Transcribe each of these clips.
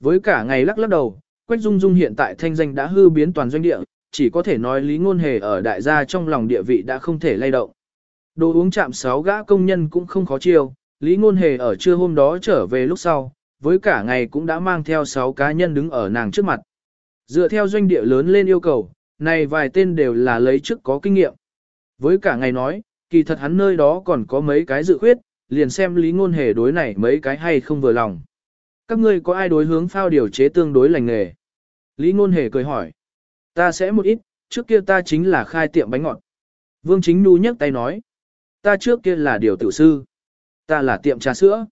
Với cả ngày lắc lắc đầu, Quách Dung Dung hiện tại thanh danh đã hư biến toàn doanh địa, chỉ có thể nói Lý Ngôn Hề ở đại gia trong lòng địa vị đã không thể lay động. Đồ uống chạm sáu gã công nhân cũng không khó chiêu, Lý Ngôn Hề ở trưa hôm đó trở về lúc sau, với cả ngày cũng đã mang theo sáu cá nhân đứng ở nàng trước mặt. Dựa theo doanh địa lớn lên yêu cầu, này vài tên đều là lấy trước có kinh nghiệm. Với cả ngày nói, kỳ thật hắn nơi đó còn có mấy cái dự khuyết, liền xem Lý Ngôn Hề đối này mấy cái hay không vừa lòng. Các ngươi có ai đối hướng phao điều chế tương đối lành nghề? Lý Ngôn Hề cười hỏi. Ta sẽ một ít, trước kia ta chính là khai tiệm bánh ngọt. Vương Chính Nhu nhấc tay nói. Ta trước kia là điều tiểu sư. Ta là tiệm trà sữa.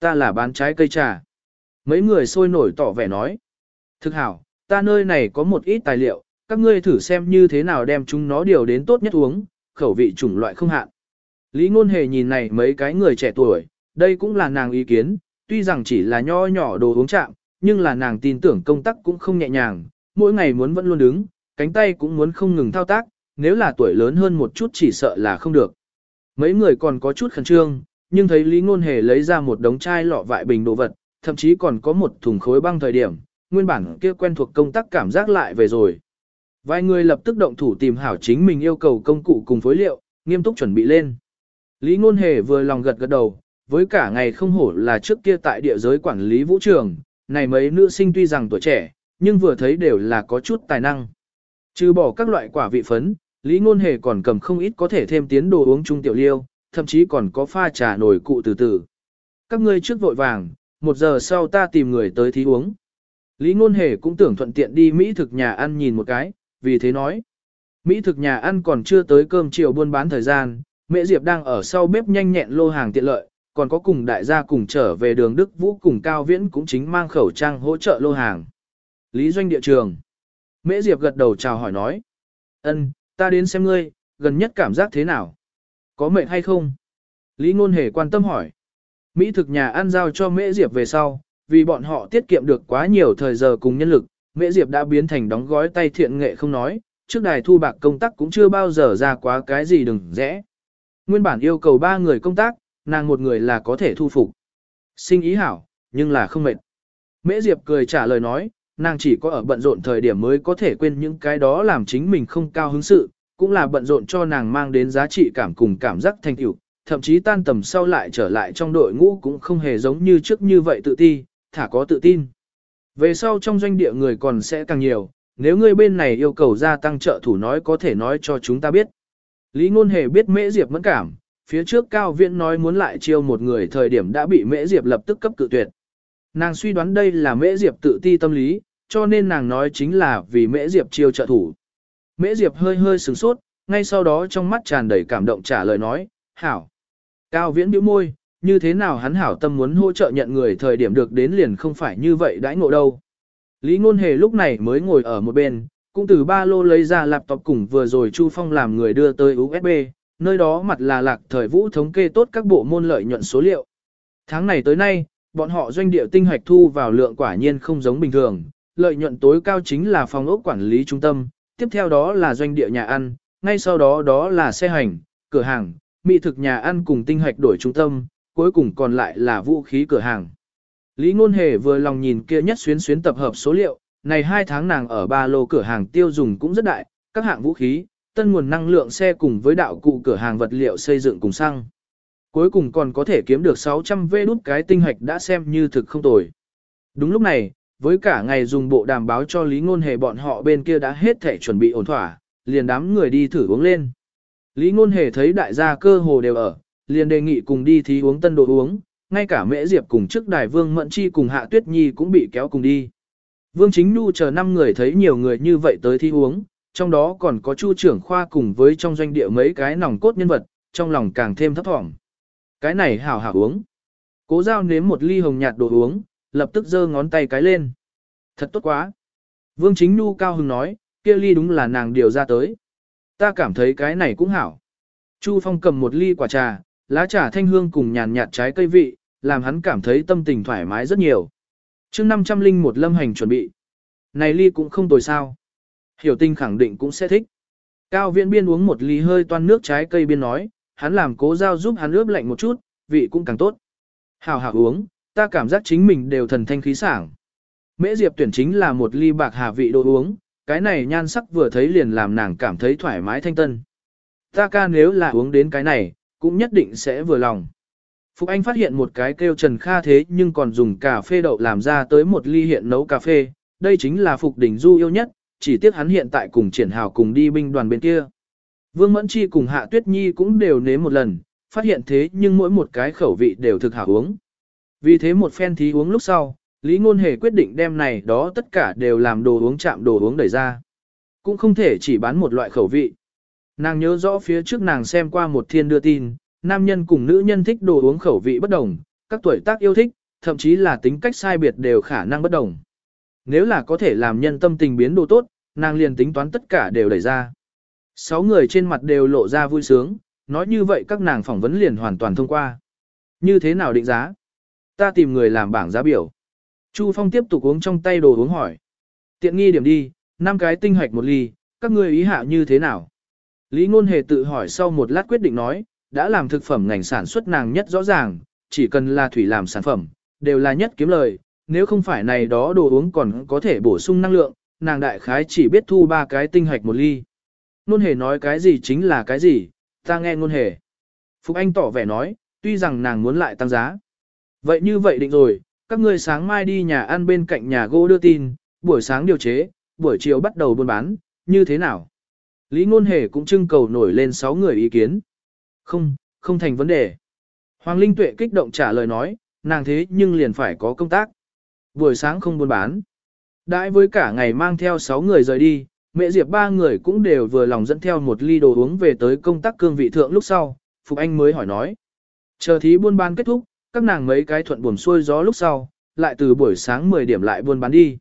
Ta là bán trái cây trà. Mấy người sôi nổi tỏ vẻ nói. Thực hảo, ta nơi này có một ít tài liệu, các ngươi thử xem như thế nào đem chúng nó điều đến tốt nhất uống, khẩu vị chủng loại không hạn. Lý Ngôn Hề nhìn này mấy cái người trẻ tuổi, đây cũng là nàng ý kiến, tuy rằng chỉ là nho nhỏ đồ uống chạm, nhưng là nàng tin tưởng công tác cũng không nhẹ nhàng, mỗi ngày muốn vẫn luôn đứng, cánh tay cũng muốn không ngừng thao tác, nếu là tuổi lớn hơn một chút chỉ sợ là không được. Mấy người còn có chút khẩn trương, nhưng thấy Lý Ngôn Hề lấy ra một đống chai lọ vại bình đồ vật, thậm chí còn có một thùng khối băng thời điểm, nguyên bản kia quen thuộc công tác cảm giác lại về rồi. Vài người lập tức động thủ tìm hảo chính mình yêu cầu công cụ cùng phối liệu, nghiêm túc chuẩn bị lên. Lý Ngôn Hề vừa lòng gật gật đầu, với cả ngày không hổ là trước kia tại địa giới quản lý vũ trường, này mấy nữ sinh tuy rằng tuổi trẻ, nhưng vừa thấy đều là có chút tài năng. Trừ bỏ các loại quả vị phấn, Lý Ngôn Hề còn cầm không ít có thể thêm tiến đồ uống chung tiểu liêu, thậm chí còn có pha trà nổi cụ từ từ. Các ngươi trước vội vàng, một giờ sau ta tìm người tới thí uống. Lý Ngôn Hề cũng tưởng thuận tiện đi Mỹ thực nhà ăn nhìn một cái, vì thế nói. Mỹ thực nhà ăn còn chưa tới cơm chiều buôn bán thời gian, Mẹ Diệp đang ở sau bếp nhanh nhẹn lô hàng tiện lợi, còn có cùng đại gia cùng trở về đường Đức Vũ cùng Cao Viễn cũng chính mang khẩu trang hỗ trợ lô hàng. Lý doanh địa trường. Mễ Diệp gật đầu chào hỏi nói. ân, ta đến xem ngươi, gần nhất cảm giác thế nào? Có mệt hay không? Lý Ngôn Hề quan tâm hỏi. Mỹ thực nhà ăn giao cho Mễ Diệp về sau, vì bọn họ tiết kiệm được quá nhiều thời giờ cùng nhân lực, Mễ Diệp đã biến thành đóng gói tay thiện nghệ không nói, trước đài thu bạc công tác cũng chưa bao giờ ra quá cái gì đừng rẽ. Nguyên bản yêu cầu ba người công tác, nàng một người là có thể thu phục. Sinh ý hảo, nhưng là không mệt. Mễ Diệp cười trả lời nói, nàng chỉ có ở bận rộn thời điểm mới có thể quên những cái đó làm chính mình không cao hứng sự, cũng là bận rộn cho nàng mang đến giá trị cảm cùng cảm giác thành tựu, thậm chí tan tầm sau lại trở lại trong đội ngũ cũng không hề giống như trước như vậy tự ti, thả có tự tin. Về sau trong doanh địa người còn sẽ càng nhiều, nếu ngươi bên này yêu cầu gia tăng trợ thủ nói có thể nói cho chúng ta biết. Lý Ngôn Hề biết Mễ Diệp mẫn cảm, phía trước Cao Viễn nói muốn lại chiêu một người thời điểm đã bị Mễ Diệp lập tức cấp cự tuyệt. Nàng suy đoán đây là Mễ Diệp tự ti tâm lý, cho nên nàng nói chính là vì Mễ Diệp chiêu trợ thủ. Mễ Diệp hơi hơi sửng sốt, ngay sau đó trong mắt tràn đầy cảm động trả lời nói, hảo. Cao Viễn bĩu môi, như thế nào hắn hảo tâm muốn hỗ trợ nhận người thời điểm được đến liền không phải như vậy đãi ngộ đâu. Lý Ngôn Hề lúc này mới ngồi ở một bên, cũng từ ba lô lấy ra laptop cùng vừa rồi Chu Phong làm người đưa tới USB, nơi đó mặt là lạc thời vũ thống kê tốt các bộ môn lợi nhuận số liệu. Tháng này tới nay, bọn họ doanh địa tinh hoạch thu vào lượng quả nhiên không giống bình thường, lợi nhuận tối cao chính là phòng ốc quản lý trung tâm, tiếp theo đó là doanh địa nhà ăn, ngay sau đó đó là xe hành, cửa hàng, mỹ thực nhà ăn cùng tinh hoạch đổi trung tâm, cuối cùng còn lại là vũ khí cửa hàng. Lý Ngôn Hề vừa lòng nhìn kia nhất xuyến xuyến tập hợp số liệu, này hai tháng nàng ở ba lô cửa hàng tiêu dùng cũng rất đại, các hạng vũ khí, tân nguồn năng lượng xe cùng với đạo cụ cửa hàng vật liệu xây dựng cùng xăng. Cuối cùng còn có thể kiếm được 600 vê đút cái tinh hạch đã xem như thực không tồi. Đúng lúc này, với cả ngày dùng bộ đàm báo cho Lý Ngôn Hề bọn họ bên kia đã hết thể chuẩn bị ổn thỏa, liền đám người đi thử uống lên. Lý Ngôn Hề thấy đại gia cơ hồ đều ở, liền đề nghị cùng đi thí uống tân đồ uống, ngay cả Mễ Diệp cùng trước đài Vương Mẫn Chi cùng Hạ Tuyết Nhi cũng bị kéo cùng đi. Vương Chính Nhu chờ năm người thấy nhiều người như vậy tới thi uống, trong đó còn có Chu trưởng khoa cùng với trong doanh địa mấy cái nòng cốt nhân vật, trong lòng càng thêm thấp thỏm. Cái này hảo hảo uống. Cố giao nếm một ly hồng nhạt đồ uống, lập tức giơ ngón tay cái lên. Thật tốt quá. Vương Chính Nhu cao hứng nói, kia ly đúng là nàng điều ra tới. Ta cảm thấy cái này cũng hảo. Chu Phong cầm một ly quả trà, lá trà thanh hương cùng nhàn nhạt trái cây vị, làm hắn cảm thấy tâm tình thoải mái rất nhiều chương 500 linh một lâm hành chuẩn bị. Này ly cũng không tồi sao. Hiểu tinh khẳng định cũng sẽ thích. Cao viễn biên uống một ly hơi toan nước trái cây biên nói, hắn làm cố giao giúp hắn ướp lạnh một chút, vị cũng càng tốt. Hào hào uống, ta cảm giác chính mình đều thần thanh khí sảng. Mễ Diệp tuyển chính là một ly bạc hà vị đồ uống, cái này nhan sắc vừa thấy liền làm nàng cảm thấy thoải mái thanh tân. Ta ca nếu là uống đến cái này, cũng nhất định sẽ vừa lòng. Phục Anh phát hiện một cái kêu Trần Kha thế nhưng còn dùng cà phê đậu làm ra tới một ly hiện nấu cà phê, đây chính là Phục Đình Du yêu nhất, chỉ tiếc hắn hiện tại cùng triển hào cùng đi binh đoàn bên kia. Vương Mẫn Chi cùng Hạ Tuyết Nhi cũng đều nếm một lần, phát hiện thế nhưng mỗi một cái khẩu vị đều thực hảo uống. Vì thế một phen thí uống lúc sau, Lý Ngôn Hề quyết định đem này đó tất cả đều làm đồ uống chạm đồ uống đẩy ra. Cũng không thể chỉ bán một loại khẩu vị. Nàng nhớ rõ phía trước nàng xem qua một thiên đưa tin, nam nhân cùng nữ nhân thích đồ uống khẩu vị bất đồng, các tuổi tác yêu thích, thậm chí là tính cách sai biệt đều khả năng bất đồng. Nếu là có thể làm nhân tâm tình biến đồ tốt, nàng liền tính toán tất cả đều đẩy ra. Sáu người trên mặt đều lộ ra vui sướng, nói như vậy các nàng phỏng vấn liền hoàn toàn thông qua. Như thế nào định giá? Ta tìm người làm bảng giá biểu. Chu Phong tiếp tục uống trong tay đồ uống hỏi. Tiện nghi điểm đi, năm cái tinh hoạch một ly, các ngươi ý hạ như thế nào? Lý Ngôn Hề tự hỏi sau một lát quyết định nói, đã làm thực phẩm ngành sản xuất nàng nhất rõ ràng, chỉ cần là thủy làm sản phẩm, đều là nhất kiếm lời, nếu không phải này đó đồ uống còn có thể bổ sung năng lượng, nàng đại khái chỉ biết thu ba cái tinh hạch một ly. Ngôn Hề nói cái gì chính là cái gì, ta nghe Ngôn Hề. Phục Anh tỏ vẻ nói, tuy rằng nàng muốn lại tăng giá. Vậy như vậy định rồi, các ngươi sáng mai đi nhà ăn bên cạnh nhà gỗ đưa tin, buổi sáng điều chế, buổi chiều bắt đầu buôn bán, như thế nào? Lý Ngôn Hề cũng trưng cầu nổi lên 6 người ý kiến. Không, không thành vấn đề. Hoàng Linh Tuệ kích động trả lời nói, nàng thế nhưng liền phải có công tác. Buổi sáng không buôn bán. Đãi với cả ngày mang theo 6 người rời đi, mẹ Diệp ba người cũng đều vừa lòng dẫn theo một ly đồ uống về tới công tác cương vị thượng lúc sau, Phục Anh mới hỏi nói. Chờ thí buôn bán kết thúc, các nàng mấy cái thuận buồm xuôi gió lúc sau, lại từ buổi sáng 10 điểm lại buôn bán đi.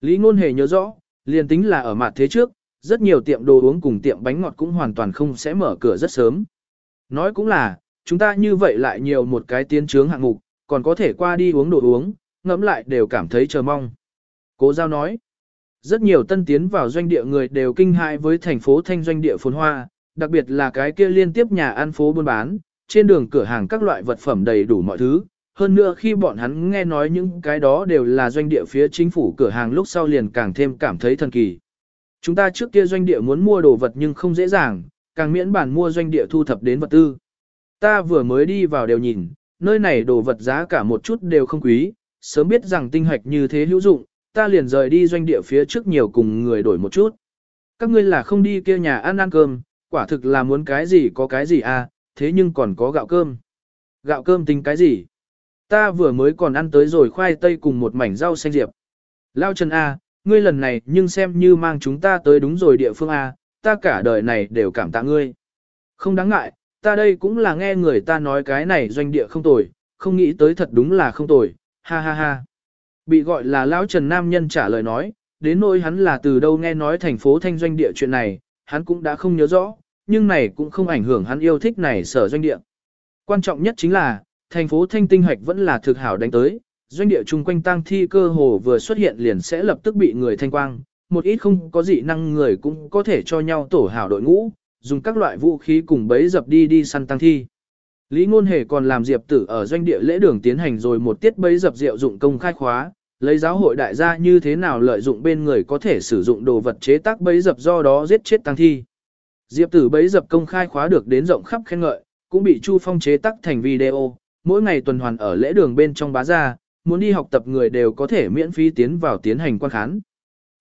Lý Ngôn Hề nhớ rõ, liền tính là ở mặt thế trước, rất nhiều tiệm đồ uống cùng tiệm bánh ngọt cũng hoàn toàn không sẽ mở cửa rất sớm. Nói cũng là, chúng ta như vậy lại nhiều một cái tiến trướng hạng mục, còn có thể qua đi uống đồ uống, ngẫm lại đều cảm thấy chờ mong. Cố giao nói, rất nhiều tân tiến vào doanh địa người đều kinh hại với thành phố thanh doanh địa phồn hoa, đặc biệt là cái kia liên tiếp nhà ăn phố buôn bán, trên đường cửa hàng các loại vật phẩm đầy đủ mọi thứ. Hơn nữa khi bọn hắn nghe nói những cái đó đều là doanh địa phía chính phủ cửa hàng lúc sau liền càng thêm cảm thấy thần kỳ. Chúng ta trước kia doanh địa muốn mua đồ vật nhưng không dễ dàng, càng miễn bản mua doanh địa thu thập đến vật tư. Ta vừa mới đi vào đều nhìn, nơi này đồ vật giá cả một chút đều không quý, sớm biết rằng tinh hạch như thế hữu dụng, ta liền rời đi doanh địa phía trước nhiều cùng người đổi một chút. Các ngươi là không đi kia nhà ăn ăn cơm, quả thực là muốn cái gì có cái gì à, thế nhưng còn có gạo cơm. Gạo cơm tính cái gì? Ta vừa mới còn ăn tới rồi khoai tây cùng một mảnh rau xanh diệp. Lao Trần A, ngươi lần này nhưng xem như mang chúng ta tới đúng rồi địa phương A, ta cả đời này đều cảm tạ ngươi. Không đáng ngại, ta đây cũng là nghe người ta nói cái này doanh địa không tồi, không nghĩ tới thật đúng là không tồi, ha ha ha. Bị gọi là Lão Trần Nam Nhân trả lời nói, đến nỗi hắn là từ đâu nghe nói thành phố thanh doanh địa chuyện này, hắn cũng đã không nhớ rõ, nhưng này cũng không ảnh hưởng hắn yêu thích này sở doanh địa. Quan trọng nhất chính là, thành phố thanh tinh hoạch vẫn là thực hảo đánh tới, doanh địa chung quanh tang thi cơ hồ vừa xuất hiện liền sẽ lập tức bị người thanh quang, một ít không có dị năng người cũng có thể cho nhau tổ hảo đội ngũ, dùng các loại vũ khí cùng bấy dập đi đi săn tang thi. Lý Ngôn Hề còn làm Diệp Tử ở doanh địa lễ đường tiến hành rồi một tiết bấy dập diệu dụng công khai khóa, lấy giáo hội đại gia như thế nào lợi dụng bên người có thể sử dụng đồ vật chế tác bấy dập do đó giết chết tăng thi. Diệp Tử bấy dập công khai khóa được đến rộng khắp khen ngợi, cũng bị Chu Phong chế tác thành video, mỗi ngày tuần hoàn ở lễ đường bên trong bá gia, muốn đi học tập người đều có thể miễn phí tiến vào tiến hành quan khán.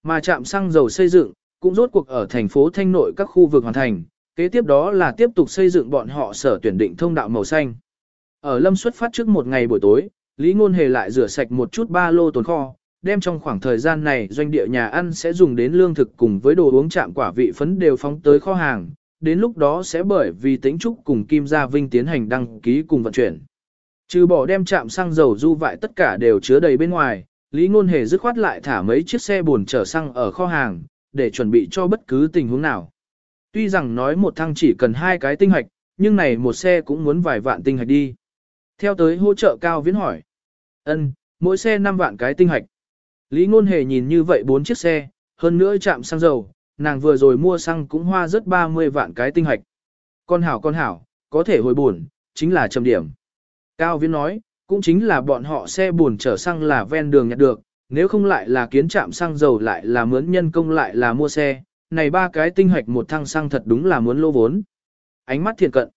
Mà trạm xăng dầu xây dựng, cũng rốt cuộc ở thành phố Thanh Nội các khu vực hoàn thành, kế tiếp đó là tiếp tục xây dựng bọn họ sở tuyển định thông đạo màu xanh. Ở lâm xuất phát trước một ngày buổi tối, Lý Ngôn Hề lại rửa sạch một chút ba lô tồn kho, đem trong khoảng thời gian này doanh địa nhà ăn sẽ dùng đến lương thực cùng với đồ uống chạm quả vị phấn đều phóng tới kho hàng, đến lúc đó sẽ bởi vì tính trúc cùng Kim Gia Vinh tiến hành đăng ký cùng vận chuyển. Trừ bỏ đem chạm xăng dầu du vại tất cả đều chứa đầy bên ngoài, Lý Ngôn Hề dứt khoát lại thả mấy chiếc xe buồn chở xăng ở kho hàng, để chuẩn bị cho bất cứ tình huống nào. Tuy rằng nói một thăng chỉ cần hai cái tinh hạch, nhưng này một xe cũng muốn vài vạn tinh hạch đi. Theo tới hỗ trợ cao viễn hỏi. ân mỗi xe 5 vạn cái tinh hạch. Lý Ngôn Hề nhìn như vậy bốn chiếc xe, hơn nữa chạm xăng dầu, nàng vừa rồi mua xăng cũng hoa rất 30 vạn cái tinh hạch. Con hảo con hảo, có thể hồi buồn, chính là trầm điểm. Cao Viễn nói, cũng chính là bọn họ xe buồn chở xăng là ven đường nhặt được, nếu không lại là kiến trạm xăng dầu lại là mướn nhân công lại là mua xe, này ba cái tinh hoạch một thăng xăng thật đúng là muốn lô vốn. Ánh mắt thiện cận.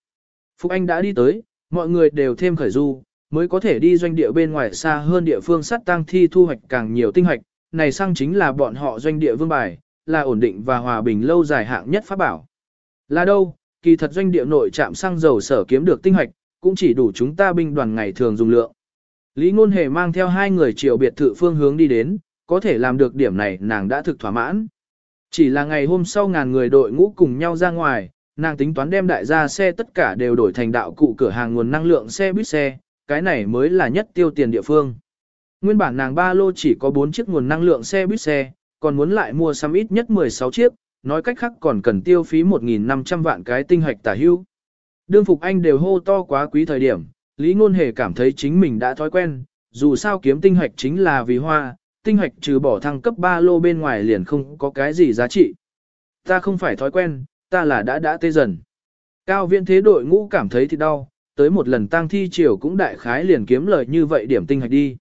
Phúc Anh đã đi tới, mọi người đều thêm khởi du, mới có thể đi doanh địa bên ngoài xa hơn địa phương sát tăng thi thu hoạch càng nhiều tinh hoạch, này xăng chính là bọn họ doanh địa vương bài, là ổn định và hòa bình lâu dài hạng nhất pháp bảo. Là đâu, kỳ thật doanh địa nội trạm xăng dầu sở kiếm được tinh hoạch, cũng chỉ đủ chúng ta binh đoàn ngày thường dùng lượng. Lý Ngôn Hề mang theo hai người triệu biệt thự phương hướng đi đến, có thể làm được điểm này nàng đã thực thỏa mãn. Chỉ là ngày hôm sau ngàn người đội ngũ cùng nhau ra ngoài, nàng tính toán đem đại gia xe tất cả đều đổi thành đạo cụ cửa hàng nguồn năng lượng xe buýt xe, cái này mới là nhất tiêu tiền địa phương. Nguyên bản nàng ba lô chỉ có 4 chiếc nguồn năng lượng xe buýt xe, còn muốn lại mua xăm ít nhất 16 chiếc, nói cách khác còn cần tiêu phí 1.500 vạn cái tinh hoạch tả hưu. Đương Phục Anh đều hô to quá quý thời điểm, Lý Ngôn Hề cảm thấy chính mình đã thói quen, dù sao kiếm tinh hoạch chính là vì hoa, tinh hoạch trừ bỏ thăng cấp ba lô bên ngoài liền không có cái gì giá trị. Ta không phải thói quen, ta là đã đã tê dần. Cao viện thế đội ngũ cảm thấy thì đau, tới một lần tang thi chiều cũng đại khái liền kiếm lời như vậy điểm tinh hạch đi.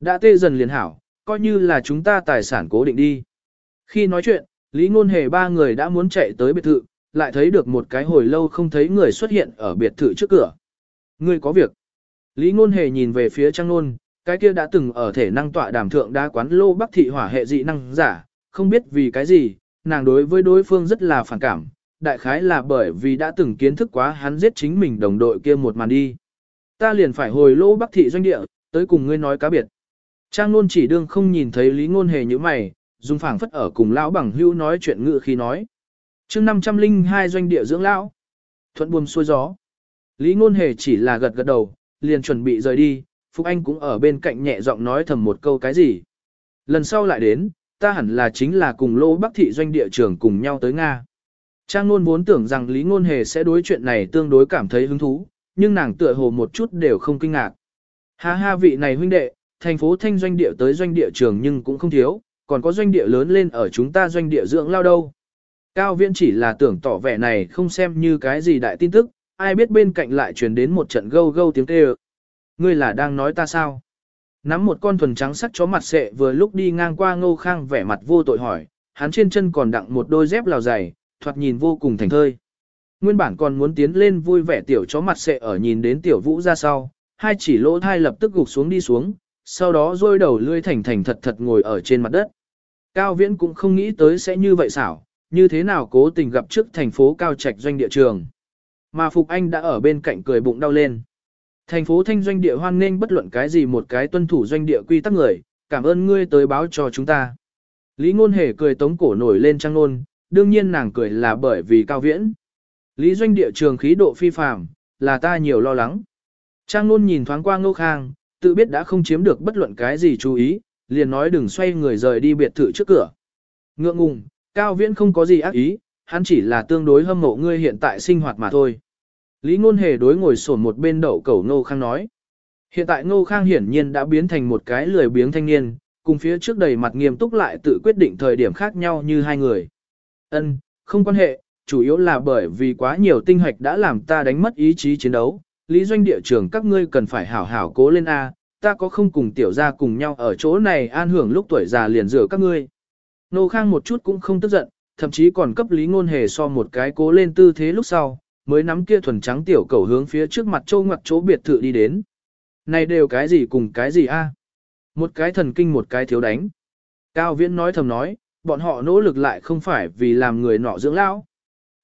Đã tê dần liền hảo, coi như là chúng ta tài sản cố định đi. Khi nói chuyện, Lý Ngôn Hề ba người đã muốn chạy tới biệt thự, lại thấy được một cái hồi lâu không thấy người xuất hiện ở biệt thự trước cửa. Ngươi có việc. Lý Ngôn Hề nhìn về phía Trang Nôn, cái kia đã từng ở thể năng tọa đàm thượng đa quán lô bắc thị hỏa hệ dị năng giả, không biết vì cái gì, nàng đối với đối phương rất là phản cảm, đại khái là bởi vì đã từng kiến thức quá hắn giết chính mình đồng đội kia một màn đi. Ta liền phải hồi lô bắc thị doanh địa, tới cùng ngươi nói cá biệt. Trang luôn chỉ đương không nhìn thấy Lý Ngôn Hề như mày, dùng phảng phất ở cùng lão bằng hưu nói chuyện ngự khi nói. chương 502 doanh địa dưỡng lão. Thuận buồm xuôi gió. Lý Ngôn Hề chỉ là gật gật đầu, liền chuẩn bị rời đi, Phúc Anh cũng ở bên cạnh nhẹ giọng nói thầm một câu cái gì. Lần sau lại đến, ta hẳn là chính là cùng lô bắc thị doanh địa trưởng cùng nhau tới Nga. Trang Nôn vốn tưởng rằng Lý Ngôn Hề sẽ đối chuyện này tương đối cảm thấy hứng thú, nhưng nàng tựa hồ một chút đều không kinh ngạc. Ha ha vị này huynh đệ, thành phố thanh doanh địa tới doanh địa trường nhưng cũng không thiếu, còn có doanh địa lớn lên ở chúng ta doanh địa dưỡng lao đâu. Cao Viễn chỉ là tưởng tỏ vẻ này không xem như cái gì đại tin tức, ai biết bên cạnh lại truyền đến một trận gâu gâu tiếng kêu. Ngươi là đang nói ta sao? Nắm một con thuần trắng sắc chó mặt sệ vừa lúc đi ngang qua ngô khang vẻ mặt vô tội hỏi, hắn trên chân còn đặng một đôi dép lào dày, thoạt nhìn vô cùng thành thơi. Nguyên bản còn muốn tiến lên vui vẻ tiểu chó mặt sệ ở nhìn đến tiểu vũ ra sau, hai chỉ lỗ thai lập tức gục xuống đi xuống, sau đó rôi đầu lươi thành thành thật thật ngồi ở trên mặt đất. Cao Viễn cũng không nghĩ tới sẽ như vậy xảo, như thế nào cố tình gặp trước thành phố Cao Trạch doanh địa trường. Mà Phục Anh đã ở bên cạnh cười bụng đau lên. Thành phố Thanh doanh địa hoan nghênh bất luận cái gì một cái tuân thủ doanh địa quy tắc người, cảm ơn ngươi tới báo cho chúng ta. Lý Ngôn Hề cười tống cổ nổi lên trang nôn, đương nhiên nàng cười là bởi vì Cao Viễn. Lý doanh địa trường khí độ phi phàm, là ta nhiều lo lắng. Trang nôn nhìn thoáng qua Ngô Khang, tự biết đã không chiếm được bất luận cái gì chú ý, liền nói đừng xoay người rời đi biệt thự trước cửa. Ngượng ngùng, Cao Viễn không có gì ác ý, hắn chỉ là tương đối hâm mộ ngươi hiện tại sinh hoạt mà thôi. Lý Ngôn Hề đối ngồi sổn một bên đậu cẩu Ngô Khang nói. Hiện tại Ngô Khang hiển nhiên đã biến thành một cái lười biếng thanh niên, cùng phía trước đầy mặt nghiêm túc lại tự quyết định thời điểm khác nhau như hai người. Ân, không quan hệ, chủ yếu là bởi vì quá nhiều tinh hạch đã làm ta đánh mất ý chí chiến đấu. Lý doanh địa trường các ngươi cần phải hảo hảo cố lên A, ta có không cùng tiểu gia cùng nhau ở chỗ này an hưởng lúc tuổi già liền rửa các ngươi. Nô Khang một chút cũng không tức giận, thậm chí còn cấp Lý Ngôn Hề so một cái cố lên tư thế lúc sau, mới nắm kia thuần trắng tiểu cầu hướng phía trước mặt châu ngoặt chỗ biệt thự đi đến. Này đều cái gì cùng cái gì a? Một cái thần kinh một cái thiếu đánh. Cao Viễn nói thầm nói, bọn họ nỗ lực lại không phải vì làm người nọ dưỡng lão.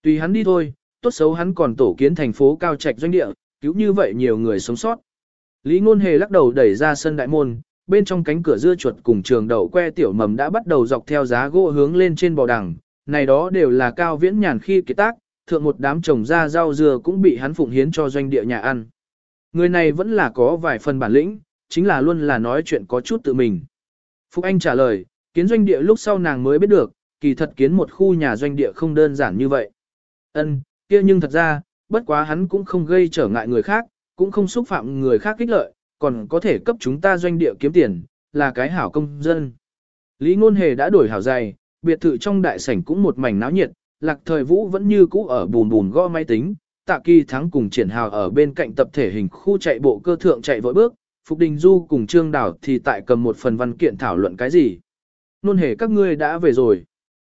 Tùy hắn đi thôi, tốt xấu hắn còn tổ kiến thành phố cao trạch doanh địa, cứu như vậy nhiều người sống sót. Lý Ngôn Hề lắc đầu đẩy ra sân đại môn, bên trong cánh cửa dưa chuột cùng trường đậu que tiểu mầm đã bắt đầu dọc theo giá gỗ hướng lên trên bò đằng, này đó đều là cao viễn nhàn khi kế tác, thượng một đám trồng ra rau dưa cũng bị hắn phụng hiến cho doanh địa nhà ăn. Người này vẫn là có vài phần bản lĩnh, chính là luôn là nói chuyện có chút tự mình. Phúc Anh trả lời, kiến doanh địa lúc sau nàng mới biết được, kỳ thật kiến một khu nhà doanh địa không đơn giản như vậy. Ân, kia nhưng thật ra, bất quá hắn cũng không gây trở ngại người khác, cũng không xúc phạm người khác kích lợi, còn có thể cấp chúng ta doanh địa kiếm tiền, là cái hảo công dân. Lý Ngôn Hề đã đổi hảo dày, biệt thự trong đại sảnh cũng một mảnh náo nhiệt, lạc thời vũ vẫn như cũ ở bùn bùn gõ máy tính, tạ kỳ thắng cùng triển hào ở bên cạnh tập thể hình khu chạy bộ cơ thượng chạy vội bước, Phục Đình Du cùng Trương Đảo thì tại cầm một phần văn kiện thảo luận cái gì. Nôn hề các ngươi đã về rồi.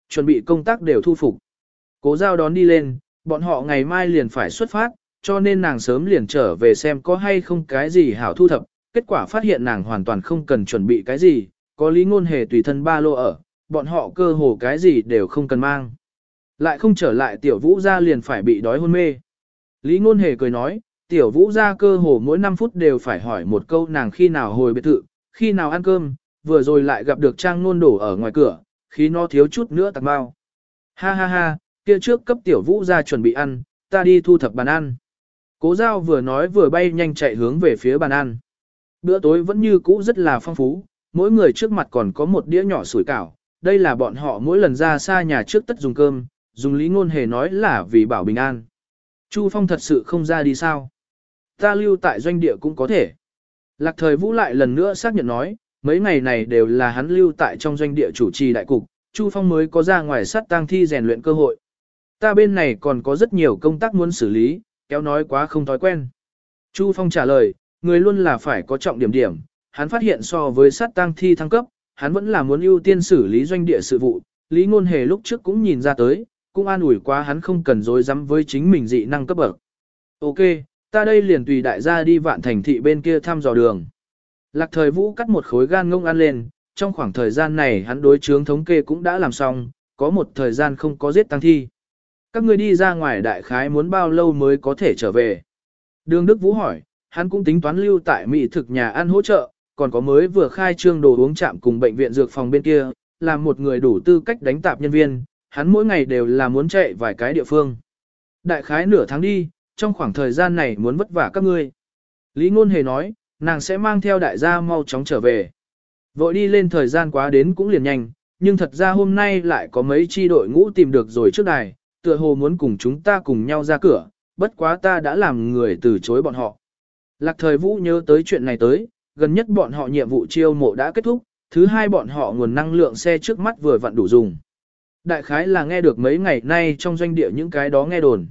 Chuẩn bị công tác đều thu phục. Cố giao đón đi lên, bọn họ ngày mai liền phải xuất phát, cho nên nàng sớm liền trở về xem có hay không cái gì hảo thu thập. Kết quả phát hiện nàng hoàn toàn không cần chuẩn bị cái gì, có lý ngôn hề tùy thân ba lô ở, bọn họ cơ hồ cái gì đều không cần mang. Lại không trở lại tiểu vũ gia liền phải bị đói hôn mê. Lý ngôn hề cười nói, tiểu vũ gia cơ hồ mỗi 5 phút đều phải hỏi một câu nàng khi nào hồi biệt thự, khi nào ăn cơm, vừa rồi lại gặp được trang nôn đổ ở ngoài cửa, khi nó thiếu chút nữa tạc bao. Ha ha ha, kia trước cấp tiểu vũ ra chuẩn bị ăn, ta đi thu thập bàn ăn. Cố giao vừa nói vừa bay nhanh chạy hướng về phía bàn ăn. Bữa tối vẫn như cũ rất là phong phú, mỗi người trước mặt còn có một đĩa nhỏ sủi cảo, đây là bọn họ mỗi lần ra xa nhà trước tất dùng cơm, dùng lý ngôn hề nói là vì bảo bình an. Chu Phong thật sự không ra đi sao? Ta lưu tại doanh địa cũng có thể. Lạc thời vũ lại lần nữa xác nhận nói, mấy ngày này đều là hắn lưu tại trong doanh địa chủ trì đại cục, Chu Phong mới có ra ngoài sát tang thi rèn luyện cơ hội. Ta bên này còn có rất nhiều công tác muốn xử lý, kéo nói quá không thói quen. Chu Phong trả lời, người luôn là phải có trọng điểm điểm, hắn phát hiện so với sát tang thi thăng cấp, hắn vẫn là muốn ưu tiên xử lý doanh địa sự vụ, Lý Ngôn Hề lúc trước cũng nhìn ra tới, cũng an ủi quá hắn không cần dối rắm với chính mình dị năng cấp bậc. Ok, ta đây liền tùy đại gia đi vạn thành thị bên kia thăm dò đường. Lạc thời vũ cắt một khối gan ngông ăn lên, trong khoảng thời gian này hắn đối chướng thống kê cũng đã làm xong, có một thời gian không có giết tăng thi. Các người đi ra ngoài đại khái muốn bao lâu mới có thể trở về. Đường Đức Vũ hỏi, hắn cũng tính toán lưu tại Mỹ thực nhà ăn hỗ trợ, còn có mới vừa khai trương đồ uống chạm cùng bệnh viện dược phòng bên kia, là một người đủ tư cách đánh tạp nhân viên, hắn mỗi ngày đều là muốn chạy vài cái địa phương. Đại khái nửa tháng đi, trong khoảng thời gian này muốn vất vả các ngươi. Lý Ngôn Hề nói, nàng sẽ mang theo đại gia mau chóng trở về. Vội đi lên thời gian quá đến cũng liền nhanh, nhưng thật ra hôm nay lại có mấy chi đội ngũ tìm được rồi trước đài, tựa hồ muốn cùng chúng ta cùng nhau ra cửa, bất quá ta đã làm người từ chối bọn họ. Lạc thời vũ nhớ tới chuyện này tới, gần nhất bọn họ nhiệm vụ chiêu mộ đã kết thúc, thứ hai bọn họ nguồn năng lượng xe trước mắt vừa vặn đủ dùng. Đại khái là nghe được mấy ngày nay trong doanh địa những cái đó nghe đồn.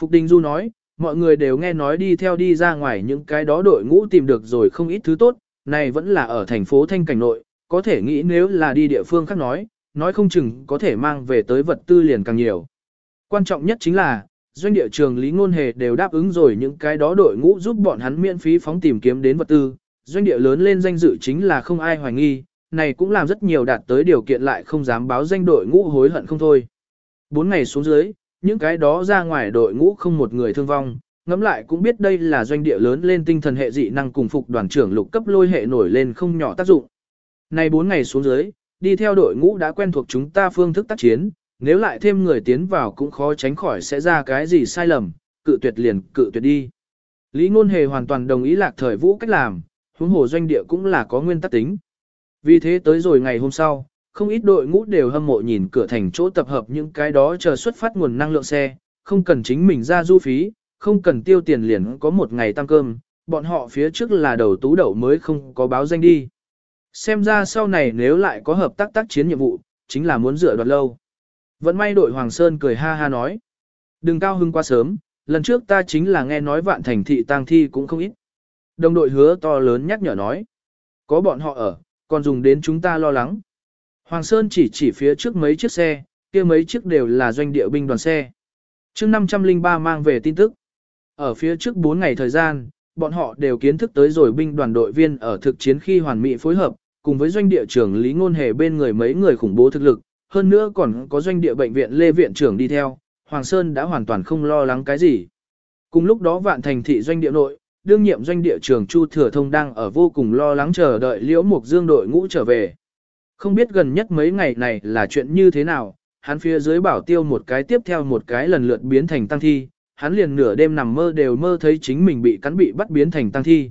Phục Đình Du nói, mọi người đều nghe nói đi theo đi ra ngoài những cái đó đội ngũ tìm được rồi không ít thứ tốt, này vẫn là ở thành phố Thanh Cảnh nội, có thể nghĩ nếu là đi địa phương khác nói, nói không chừng có thể mang về tới vật tư liền càng nhiều. Quan trọng nhất chính là, doanh địa trường Lý Ngôn Hề đều đáp ứng rồi những cái đó đội ngũ giúp bọn hắn miễn phí phóng tìm kiếm đến vật tư, doanh địa lớn lên danh dự chính là không ai hoài nghi, này cũng làm rất nhiều đạt tới điều kiện lại không dám báo danh đội ngũ hối hận không thôi. Bốn ngày xuống dưới, những cái đó ra ngoài đội ngũ không một người thương vong, ngẫm lại cũng biết đây là doanh địa lớn lên tinh thần hệ dị năng cùng phục đoàn trưởng lục cấp lôi hệ nổi lên không nhỏ tác dụng. Này bốn ngày xuống dưới, đi theo đội ngũ đã quen thuộc chúng ta phương thức tác chiến, nếu lại thêm người tiến vào cũng khó tránh khỏi sẽ ra cái gì sai lầm, cự tuyệt liền cự tuyệt đi. Lý Ngôn Hề hoàn toàn đồng ý lạc thời vũ cách làm, huống hồ doanh địa cũng là có nguyên tắc tính. Vì thế tới rồi ngày hôm sau, không ít đội ngũ đều hâm mộ nhìn cửa thành chỗ tập hợp những cái đó chờ xuất phát nguồn năng lượng xe, không cần chính mình ra du phí, không cần tiêu tiền liền có một ngày tăng cơm, bọn họ phía trước là đầu tú đậu mới không có báo danh đi. Xem ra sau này nếu lại có hợp tác tác chiến nhiệm vụ, chính là muốn dựa đoạt lâu. Vẫn may đội Hoàng Sơn cười ha ha nói. Đừng cao hưng quá sớm, lần trước ta chính là nghe nói vạn thành thị tang thi cũng không ít. Đồng đội hứa to lớn nhắc nhở nói. Có bọn họ ở, còn dùng đến chúng ta lo lắng. Hoàng Sơn chỉ chỉ phía trước mấy chiếc xe, kia mấy chiếc đều là doanh địa binh đoàn xe. Trước 503 mang về tin tức. Ở phía trước 4 ngày thời gian, bọn họ đều kiến thức tới rồi binh đoàn đội viên ở thực chiến khi hoàn mỹ phối hợp, cùng với doanh địa trưởng Lý Ngôn Hề bên người mấy người khủng bố thực lực, hơn nữa còn có doanh địa bệnh viện Lê Viện trưởng đi theo, Hoàng Sơn đã hoàn toàn không lo lắng cái gì. Cùng lúc đó vạn thành thị doanh địa nội, đương nhiệm doanh địa trường Chu Thừa Thông đang ở vô cùng lo lắng chờ đợi Liễu Mục Dương đội ngũ trở về. Không biết gần nhất mấy ngày này là chuyện như thế nào, hắn phía dưới bảo tiêu một cái tiếp theo một cái lần lượt biến thành tăng thi, hắn liền nửa đêm nằm mơ đều mơ thấy chính mình bị cắn bị bắt biến thành tăng thi.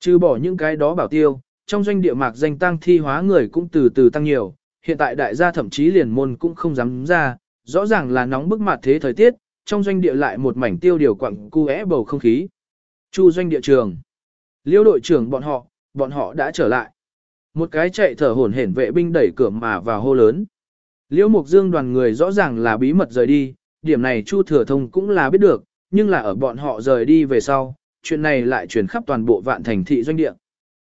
Trừ bỏ những cái đó bảo tiêu, trong doanh địa mạc danh tăng thi hóa người cũng từ từ tăng nhiều, hiện tại đại gia thậm chí liền môn cũng không dám ra, rõ ràng là nóng bức mặt thế thời tiết, trong doanh địa lại một mảnh tiêu điều quặng cu bầu không khí. Chu doanh địa trường. Liêu đội trưởng bọn họ, bọn họ đã trở lại. Một cái chạy thở hổn hển vệ binh đẩy cửa mà vào hô lớn. Liễu Mục Dương đoàn người rõ ràng là bí mật rời đi, điểm này Chu Thừa Thông cũng là biết được, nhưng là ở bọn họ rời đi về sau, chuyện này lại truyền khắp toàn bộ vạn thành thị doanh địa.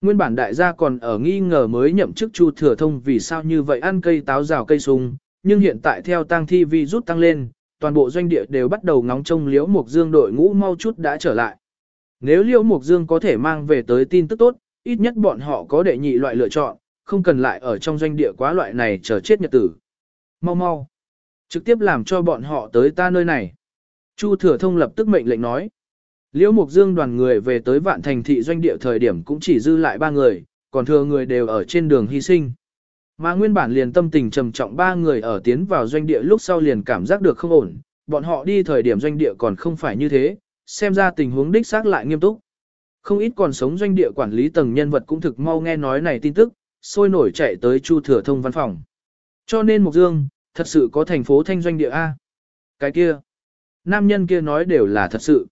Nguyên bản đại gia còn ở nghi ngờ mới nhậm chức Chu Thừa Thông vì sao như vậy ăn cây táo rào cây sung, nhưng hiện tại theo tang thi vi rút tăng lên, toàn bộ doanh địa đều bắt đầu ngóng trông Liễu Mục Dương đội ngũ mau chút đã trở lại. Nếu Liễu Mục Dương có thể mang về tới tin tức tốt, ít nhất bọn họ có đệ nhị loại lựa chọn, không cần lại ở trong doanh địa quá loại này chờ chết nhật tử. Mau mau. Trực tiếp làm cho bọn họ tới ta nơi này. Chu Thừa Thông lập tức mệnh lệnh nói. Liễu Mục Dương đoàn người về tới vạn thành thị doanh địa thời điểm cũng chỉ dư lại ba người, còn thừa người đều ở trên đường hy sinh. Mà nguyên bản liền tâm tình trầm trọng ba người ở tiến vào doanh địa lúc sau liền cảm giác được không ổn, bọn họ đi thời điểm doanh địa còn không phải như thế, xem ra tình huống đích xác lại nghiêm túc. Không ít còn sống doanh địa quản lý tầng nhân vật cũng thực mau nghe nói này tin tức, sôi nổi chạy tới Chu Thừa Thông văn phòng. Cho nên Mục Dương, thật sự có thành phố thanh doanh địa A. Cái kia, nam nhân kia nói đều là thật sự.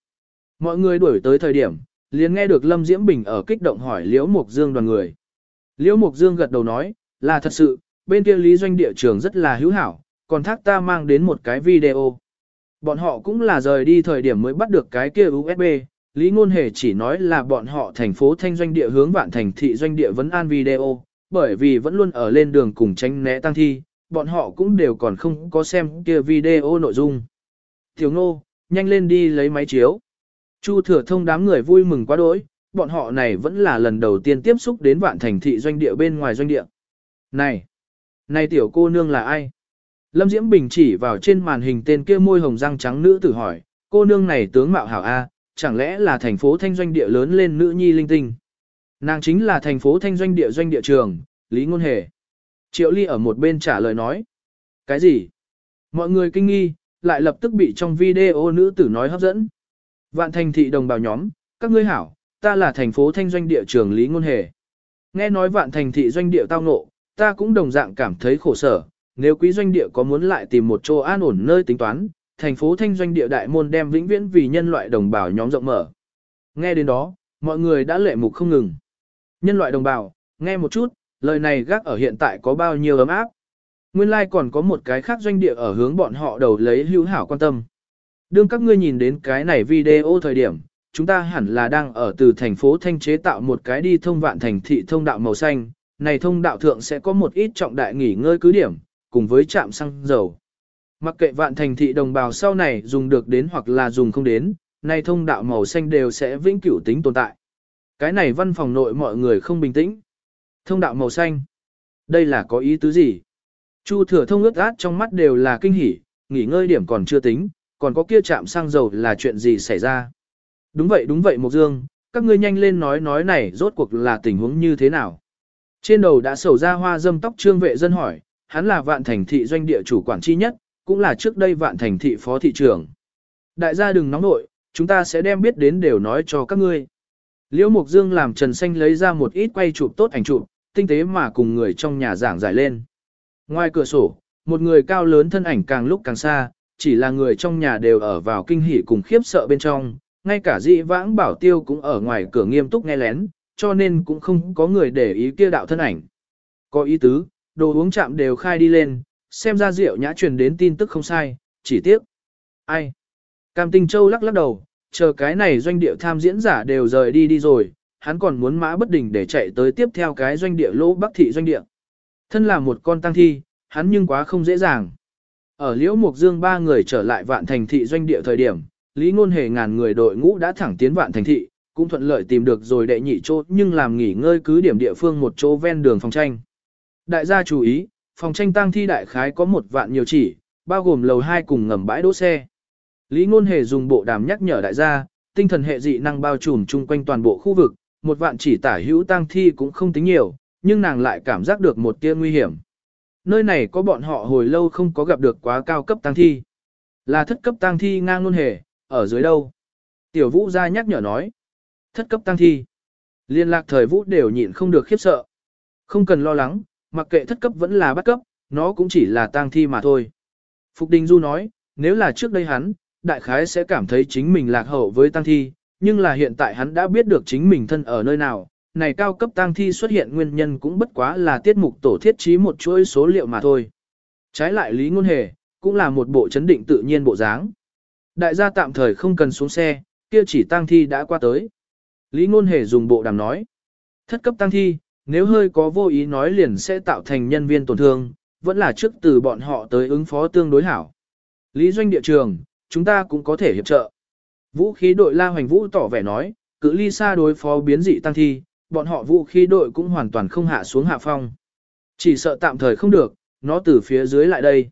Mọi người đuổi tới thời điểm, liền nghe được Lâm Diễm Bình ở kích động hỏi Liễu Mục Dương đoàn người. Liễu Mục Dương gật đầu nói, là thật sự, bên kia lý doanh địa trường rất là hữu hảo, còn thác ta mang đến một cái video. Bọn họ cũng là rời đi thời điểm mới bắt được cái kia USB, Lý Ngôn Hề chỉ nói là bọn họ thành phố thanh doanh địa hướng vạn thành thị doanh địa vẫn an video, bởi vì vẫn luôn ở lên đường cùng tránh né tăng thi, bọn họ cũng đều còn không có xem kia video nội dung. Tiểu Ngô, nhanh lên đi lấy máy chiếu. Chu thừa thông đám người vui mừng quá đỗi, bọn họ này vẫn là lần đầu tiên tiếp xúc đến vạn thành thị doanh địa bên ngoài doanh địa. Này, này tiểu cô nương là ai? Lâm Diễm Bình chỉ vào trên màn hình tên kia môi hồng răng trắng nữ tử hỏi, cô nương này tướng mạo hảo A, chẳng lẽ là thành phố thanh doanh địa lớn lên nữ nhi linh tinh? Nàng chính là thành phố thanh doanh địa doanh địa trường, Lý Ngôn Hề. Triệu Ly ở một bên trả lời nói. Cái gì? Mọi người kinh nghi, lại lập tức bị trong video nữ tử nói hấp dẫn. Vạn thành thị đồng bào nhóm, các ngươi hảo, ta là thành phố thanh doanh địa trường Lý Ngôn Hề. Nghe nói vạn thành thị doanh địa tao ngộ, ta cũng đồng dạng cảm thấy khổ sở, nếu quý doanh địa có muốn lại tìm một chỗ an ổn nơi tính toán, thành phố thanh doanh địa đại môn đem vĩnh viễn vì nhân loại đồng bào nhóm rộng mở. Nghe đến đó, mọi người đã lệ mục không ngừng. Nhân loại đồng bào, nghe một chút, lời này gác ở hiện tại có bao nhiêu ấm áp. Nguyên lai like còn có một cái khác doanh địa ở hướng bọn họ đầu lấy hữu hảo quan tâm. Đương các ngươi nhìn đến cái này video thời điểm, chúng ta hẳn là đang ở từ thành phố Thanh chế tạo một cái đi thông vạn thành thị thông đạo màu xanh, này thông đạo thượng sẽ có một ít trọng đại nghỉ ngơi cứ điểm, cùng với trạm xăng dầu. Mặc kệ vạn thành thị đồng bào sau này dùng được đến hoặc là dùng không đến, này thông đạo màu xanh đều sẽ vĩnh cửu tính tồn tại. Cái này văn phòng nội mọi người không bình tĩnh. Thông đạo màu xanh. Đây là có ý tứ gì? Chu thừa thông ướt át trong mắt đều là kinh hỉ, nghỉ ngơi điểm còn chưa tính, còn có kia chạm xăng dầu là chuyện gì xảy ra? Đúng vậy đúng vậy Mộc Dương, các ngươi nhanh lên nói nói này rốt cuộc là tình huống như thế nào? Trên đầu đã sầu ra hoa dâm tóc trương vệ dân hỏi, hắn là vạn thành thị doanh địa chủ quản chi nhất, cũng là trước đây vạn thành thị phó thị trưởng. Đại gia đừng nóng nội, chúng ta sẽ đem biết đến đều nói cho các ngươi. Liễu Mục Dương làm Trần Xanh lấy ra một ít quay chụp tốt ảnh chụp, tinh tế mà cùng người trong nhà giảng giải lên. Ngoài cửa sổ, một người cao lớn thân ảnh càng lúc càng xa, chỉ là người trong nhà đều ở vào kinh hỉ cùng khiếp sợ bên trong, ngay cả dị vãng bảo tiêu cũng ở ngoài cửa nghiêm túc nghe lén, cho nên cũng không có người để ý kia đạo thân ảnh. Có ý tứ, đồ uống chạm đều khai đi lên, xem ra rượu nhã truyền đến tin tức không sai, chỉ tiếc. Ai? Cam Tinh Châu lắc lắc đầu, chờ cái này doanh địa tham diễn giả đều rời đi đi rồi, hắn còn muốn mã bất đình để chạy tới tiếp theo cái doanh địa lỗ bắc thị doanh địa. Thân là một con tăng thi, hắn nhưng quá không dễ dàng. Ở Liễu Mục Dương ba người trở lại vạn thành thị doanh địa thời điểm, Lý Ngôn Hề ngàn người đội ngũ đã thẳng tiến vạn thành thị, cũng thuận lợi tìm được rồi đệ nhị chỗ nhưng làm nghỉ ngơi cứ điểm địa phương một chỗ ven đường phòng tranh. Đại gia chú ý, phòng tranh tăng thi đại khái có một vạn nhiều chỉ, bao gồm lầu 2 cùng ngầm bãi đỗ xe. Lý Ngôn Hề dùng bộ đàm nhắc nhở đại gia, tinh thần hệ dị năng bao trùm chung quanh toàn bộ khu vực, một vạn chỉ tả hữu tăng thi cũng không tính nhiều, nhưng nàng lại cảm giác được một tia nguy hiểm. Nơi này có bọn họ hồi lâu không có gặp được quá cao cấp tăng thi. Là thất cấp tăng thi ngang Ngôn Hề, ở dưới đâu? Tiểu Vũ ra nhắc nhở nói. Thất cấp tăng thi. Liên lạc thời Vũ đều nhịn không được khiếp sợ. Không cần lo lắng, mặc kệ thất cấp vẫn là bắt cấp, nó cũng chỉ là tang thi mà thôi. Phục Đình Du nói, nếu là trước đây hắn, đại khái sẽ cảm thấy chính mình lạc hậu với tang thi, nhưng là hiện tại hắn đã biết được chính mình thân ở nơi nào, này cao cấp tang thi xuất hiện nguyên nhân cũng bất quá là tiết mục tổ thiết trí một chuỗi số liệu mà thôi. Trái lại Lý Ngôn Hề, cũng là một bộ chấn định tự nhiên bộ dáng. Đại gia tạm thời không cần xuống xe, kia chỉ tang thi đã qua tới. Lý Ngôn Hề dùng bộ đàm nói. Thất cấp tang thi, nếu hơi có vô ý nói liền sẽ tạo thành nhân viên tổn thương, vẫn là trước từ bọn họ tới ứng phó tương đối hảo. Lý doanh địa trường, chúng ta cũng có thể hiệp trợ. Vũ khí đội La Hoành Vũ tỏ vẻ nói, cự ly xa đối phó biến dị tăng thi, bọn họ vũ khí đội cũng hoàn toàn không hạ xuống hạ phong. Chỉ sợ tạm thời không được, nó từ phía dưới lại đây.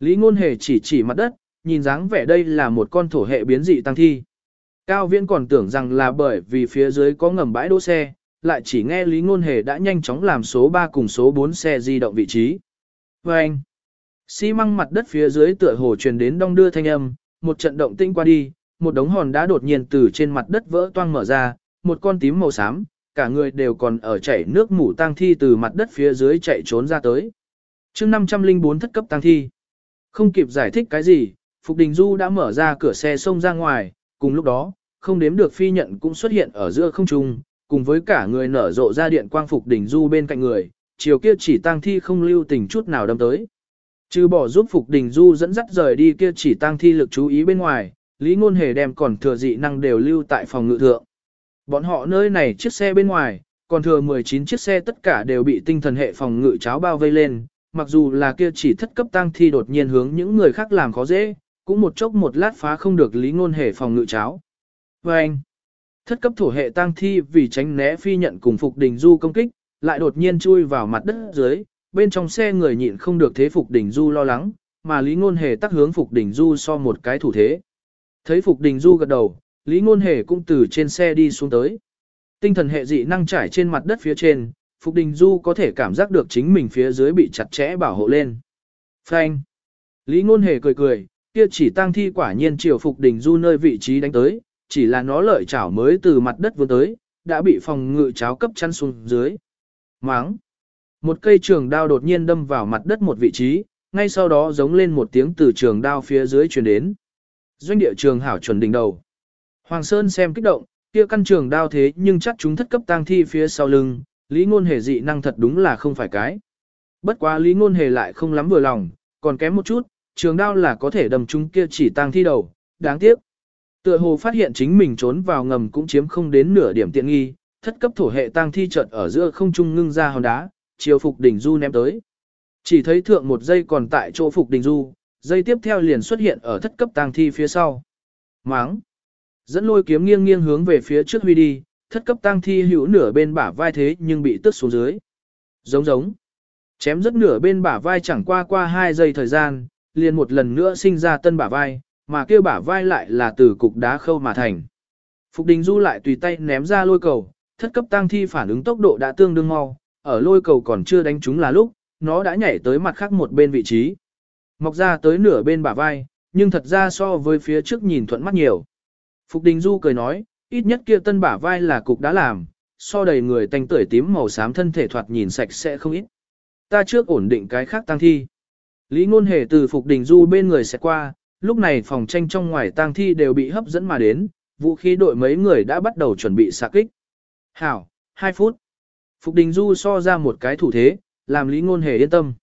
Lý ngôn hề chỉ chỉ mặt đất, nhìn dáng vẻ đây là một con thổ hệ biến dị tăng thi. Cao viễn còn tưởng rằng là bởi vì phía dưới có ngầm bãi đỗ xe, lại chỉ nghe Lý ngôn hề đã nhanh chóng làm số 3 cùng số 4 xe di động vị trí. Và anh, xi măng mặt đất phía dưới tựa hồ truyền đến đong đưa thanh âm, một trận động tĩnh qua đi, một đống hòn đá đột nhiên từ trên mặt đất vỡ toang mở ra, một con tím màu xám, cả người đều còn ở chảy nước mủ tang thi từ mặt đất phía dưới chạy trốn ra tới. chương 504 thất cấp tang thi. Không kịp giải thích cái gì, Phục Đình Du đã mở ra cửa xe xông ra ngoài, cùng lúc đó, không đếm được phi nhận cũng xuất hiện ở giữa không trung, cùng với cả người nở rộ ra điện quang Phục đỉnh Du bên cạnh người, chiều kia chỉ tang thi không lưu tình chút nào đâm tới. Trừ bỏ giúp Phục đỉnh Du dẫn dắt rời đi kia chỉ tang thi lực chú ý bên ngoài, Lý Ngôn Hề đem còn thừa dị năng đều lưu tại phòng ngự thượng. Bọn họ nơi này chiếc xe bên ngoài, còn thừa 19 chiếc xe tất cả đều bị tinh thần hệ phòng ngự cháo bao vây lên, mặc dù là kia chỉ thất cấp tăng thi đột nhiên hướng những người khác làm khó dễ, cũng một chốc một lát phá không được lý ngôn hề phòng ngự cháo. Và anh, thất cấp thổ hệ tăng thi vì tránh né phi nhận cùng Phục Đình Du công kích, lại đột nhiên chui vào mặt đất dưới, bên trong xe người nhịn không được thế Phục Đình Du lo lắng, mà Lý Ngôn Hề tác hướng Phục Đình Du so một cái thủ thế. Thấy Phục Đình Du gật đầu, Lý Ngôn Hề cũng từ trên xe đi xuống tới. Tinh thần hệ dị năng trải trên mặt đất phía trên, Phục Đình Du có thể cảm giác được chính mình phía dưới bị chặt chẽ bảo hộ lên. Phanh. Lý Ngôn Hề cười cười, kia chỉ tăng thi quả nhiên chiều Phục Đình Du nơi vị trí đánh tới, chỉ là nó lợi chảo mới từ mặt đất vươn tới, đã bị phòng ngự cháo cấp chăn xuống dưới. Máng. Một cây trường đao đột nhiên đâm vào mặt đất một vị trí, ngay sau đó giống lên một tiếng từ trường đao phía dưới truyền đến. Doanh địa trường hảo chuẩn đỉnh đầu. Hoàng Sơn xem kích động, kia căn trường đao thế nhưng chắc chúng thất cấp tang thi phía sau lưng, Lý Ngôn Hề dị năng thật đúng là không phải cái. Bất quá Lý Ngôn Hề lại không lắm vừa lòng, còn kém một chút, trường đao là có thể đâm chúng kia chỉ tang thi đầu, đáng tiếc. Tựa hồ phát hiện chính mình trốn vào ngầm cũng chiếm không đến nửa điểm tiện nghi, thất cấp thổ hệ tang thi chợt ở giữa không trung ngưng ra hòn đá, chiều phục đỉnh du ném tới. Chỉ thấy thượng một giây còn tại chỗ phục đỉnh du, dây tiếp theo liền xuất hiện ở thất cấp tang thi phía sau. Máng. Dẫn lôi kiếm nghiêng nghiêng hướng về phía trước huy đi, thất cấp tang thi hữu nửa bên bả vai thế nhưng bị tức xuống dưới. Giống giống. Chém rất nửa bên bả vai chẳng qua qua hai giây thời gian, liền một lần nữa sinh ra tân bả vai, mà kêu bả vai lại là từ cục đá khâu mà thành. Phục Đình Du lại tùy tay ném ra lôi cầu, thất cấp tăng thi phản ứng tốc độ đã tương đương mau, ở lôi cầu còn chưa đánh chúng là lúc, nó đã nhảy tới mặt khác một bên vị trí. Mọc ra tới nửa bên bả vai, nhưng thật ra so với phía trước nhìn thuận mắt nhiều. Phục Đình Du cười nói, ít nhất kia tân bả vai là cục đã làm, so đầy người tanh tưởi tím màu xám thân thể thoạt nhìn sạch sẽ không ít. Ta trước ổn định cái khác tăng thi. Lý ngôn hề từ Phục Đình Du bên người sẽ qua, lúc này phòng tranh trong ngoài tang thi đều bị hấp dẫn mà đến, vũ khí đội mấy người đã bắt đầu chuẩn bị xạ kích. Hảo, 2 phút. Phục Đình Du so ra một cái thủ thế, làm Lý Ngôn Hề yên tâm.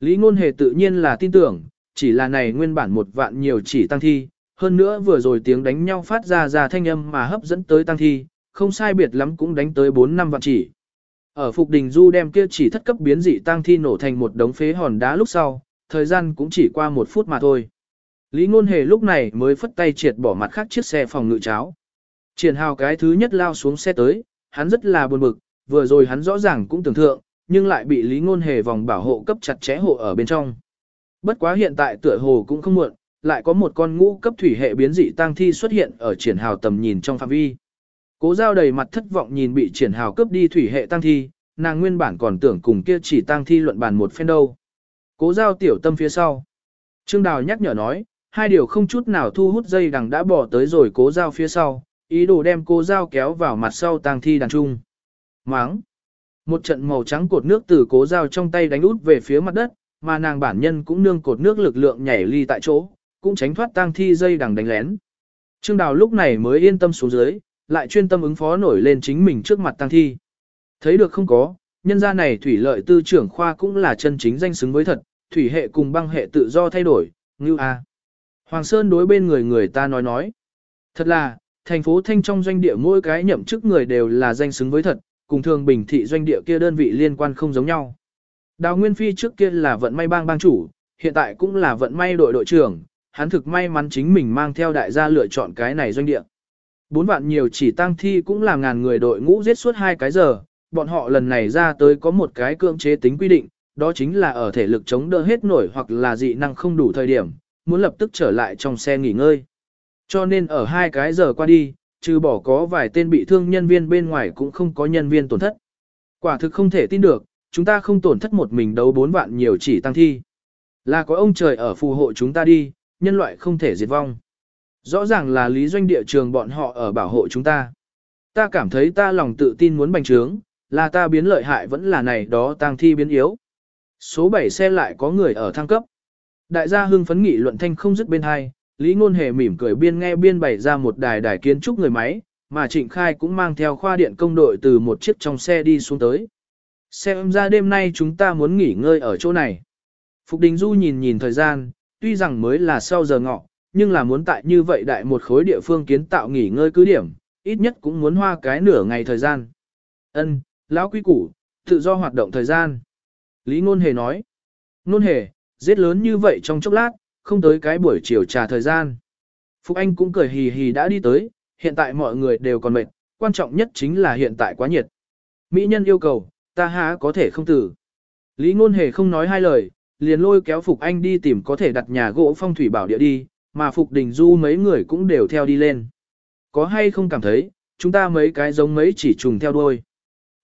Lý Ngôn Hề tự nhiên là tin tưởng, chỉ là này nguyên bản một vạn nhiều chỉ tăng thi, hơn nữa vừa rồi tiếng đánh nhau phát ra ra thanh âm mà hấp dẫn tới tăng thi, không sai biệt lắm cũng đánh tới 4 năm vạn chỉ. Ở Phục Đình Du đem kia chỉ thất cấp biến dị tăng thi nổ thành một đống phế hòn đá lúc sau, thời gian cũng chỉ qua một phút mà thôi. Lý Ngôn Hề lúc này mới phất tay triệt bỏ mặt khác chiếc xe phòng ngự cháo. Triển hào cái thứ nhất lao xuống xe tới, hắn rất là buồn bực, vừa rồi hắn rõ ràng cũng tưởng thượng, nhưng lại bị Lý Ngôn Hề vòng bảo hộ cấp chặt chẽ hộ ở bên trong. Bất quá hiện tại tựa hồ cũng không muộn, lại có một con ngũ cấp thủy hệ biến dị tăng thi xuất hiện ở triển hào tầm nhìn trong phạm vi. Cố giao đầy mặt thất vọng nhìn bị triển hào cướp đi thủy hệ tăng thi, nàng nguyên bản còn tưởng cùng kia chỉ tăng thi luận bàn một phen đâu. Cố giao tiểu tâm phía sau. Trương Đào nhắc nhở nói, hai điều không chút nào thu hút dây đằng đã bỏ tới rồi cố giao phía sau, ý đồ đem cố giao kéo vào mặt sau tang thi đàn trung. Máng. Một trận màu trắng cột nước từ cố giao trong tay đánh út về phía mặt đất, mà nàng bản nhân cũng nương cột nước lực lượng nhảy ly tại chỗ, cũng tránh thoát tang thi dây đằng đánh lén. Trương Đào lúc này mới yên tâm xuống dưới, lại chuyên tâm ứng phó nổi lên chính mình trước mặt tang thi. Thấy được không có, nhân gia này thủy lợi tư trưởng khoa cũng là chân chính danh xứng với thật, thủy hệ cùng băng hệ tự do thay đổi, như a. Hoàng Sơn đối bên người người ta nói nói. Thật là, thành phố Thanh trong doanh địa mỗi cái nhậm chức người đều là danh xứng với thật, cùng thường bình thị doanh địa kia đơn vị liên quan không giống nhau. Đào Nguyên Phi trước kia là vận may bang bang chủ, hiện tại cũng là vận may đội đội trưởng, hắn thực may mắn chính mình mang theo đại gia lựa chọn cái này doanh địa. Bốn vạn nhiều chỉ tăng thi cũng làm ngàn người đội ngũ giết suốt hai cái giờ, bọn họ lần này ra tới có một cái cưỡng chế tính quy định, đó chính là ở thể lực chống đỡ hết nổi hoặc là dị năng không đủ thời điểm, muốn lập tức trở lại trong xe nghỉ ngơi. Cho nên ở hai cái giờ qua đi, trừ bỏ có vài tên bị thương nhân viên bên ngoài cũng không có nhân viên tổn thất. Quả thực không thể tin được, chúng ta không tổn thất một mình đấu bốn vạn nhiều chỉ tăng thi. Là có ông trời ở phù hộ chúng ta đi, nhân loại không thể diệt vong. Rõ ràng là lý doanh địa trường bọn họ ở bảo hộ chúng ta. Ta cảm thấy ta lòng tự tin muốn bành trướng, là ta biến lợi hại vẫn là này đó tăng thi biến yếu. Số 7 xe lại có người ở thăng cấp. Đại gia hưng phấn nghị luận thanh không dứt bên hai, Lý Ngôn Hề mỉm cười biên nghe biên bày ra một đài đài kiến trúc người máy, mà Trịnh Khai cũng mang theo khoa điện công đội từ một chiếc trong xe đi xuống tới. Xem ra đêm nay chúng ta muốn nghỉ ngơi ở chỗ này. Phục Đình Du nhìn nhìn thời gian, tuy rằng mới là sau giờ ngọ, nhưng là muốn tại như vậy đại một khối địa phương kiến tạo nghỉ ngơi cứ điểm, ít nhất cũng muốn hoa cái nửa ngày thời gian. Ân, lão quý củ, tự do hoạt động thời gian. Lý Ngôn Hề nói. Ngôn Hề, giết lớn như vậy trong chốc lát, không tới cái buổi chiều trà thời gian. Phục Anh cũng cười hì hì đã đi tới, hiện tại mọi người đều còn mệt, quan trọng nhất chính là hiện tại quá nhiệt. Mỹ nhân yêu cầu, ta há có thể không tử. Lý Ngôn Hề không nói hai lời, liền lôi kéo Phục Anh đi tìm có thể đặt nhà gỗ phong thủy bảo địa đi, mà Phục Đình Du mấy người cũng đều theo đi lên. Có hay không cảm thấy, chúng ta mấy cái giống mấy chỉ trùng theo đuôi.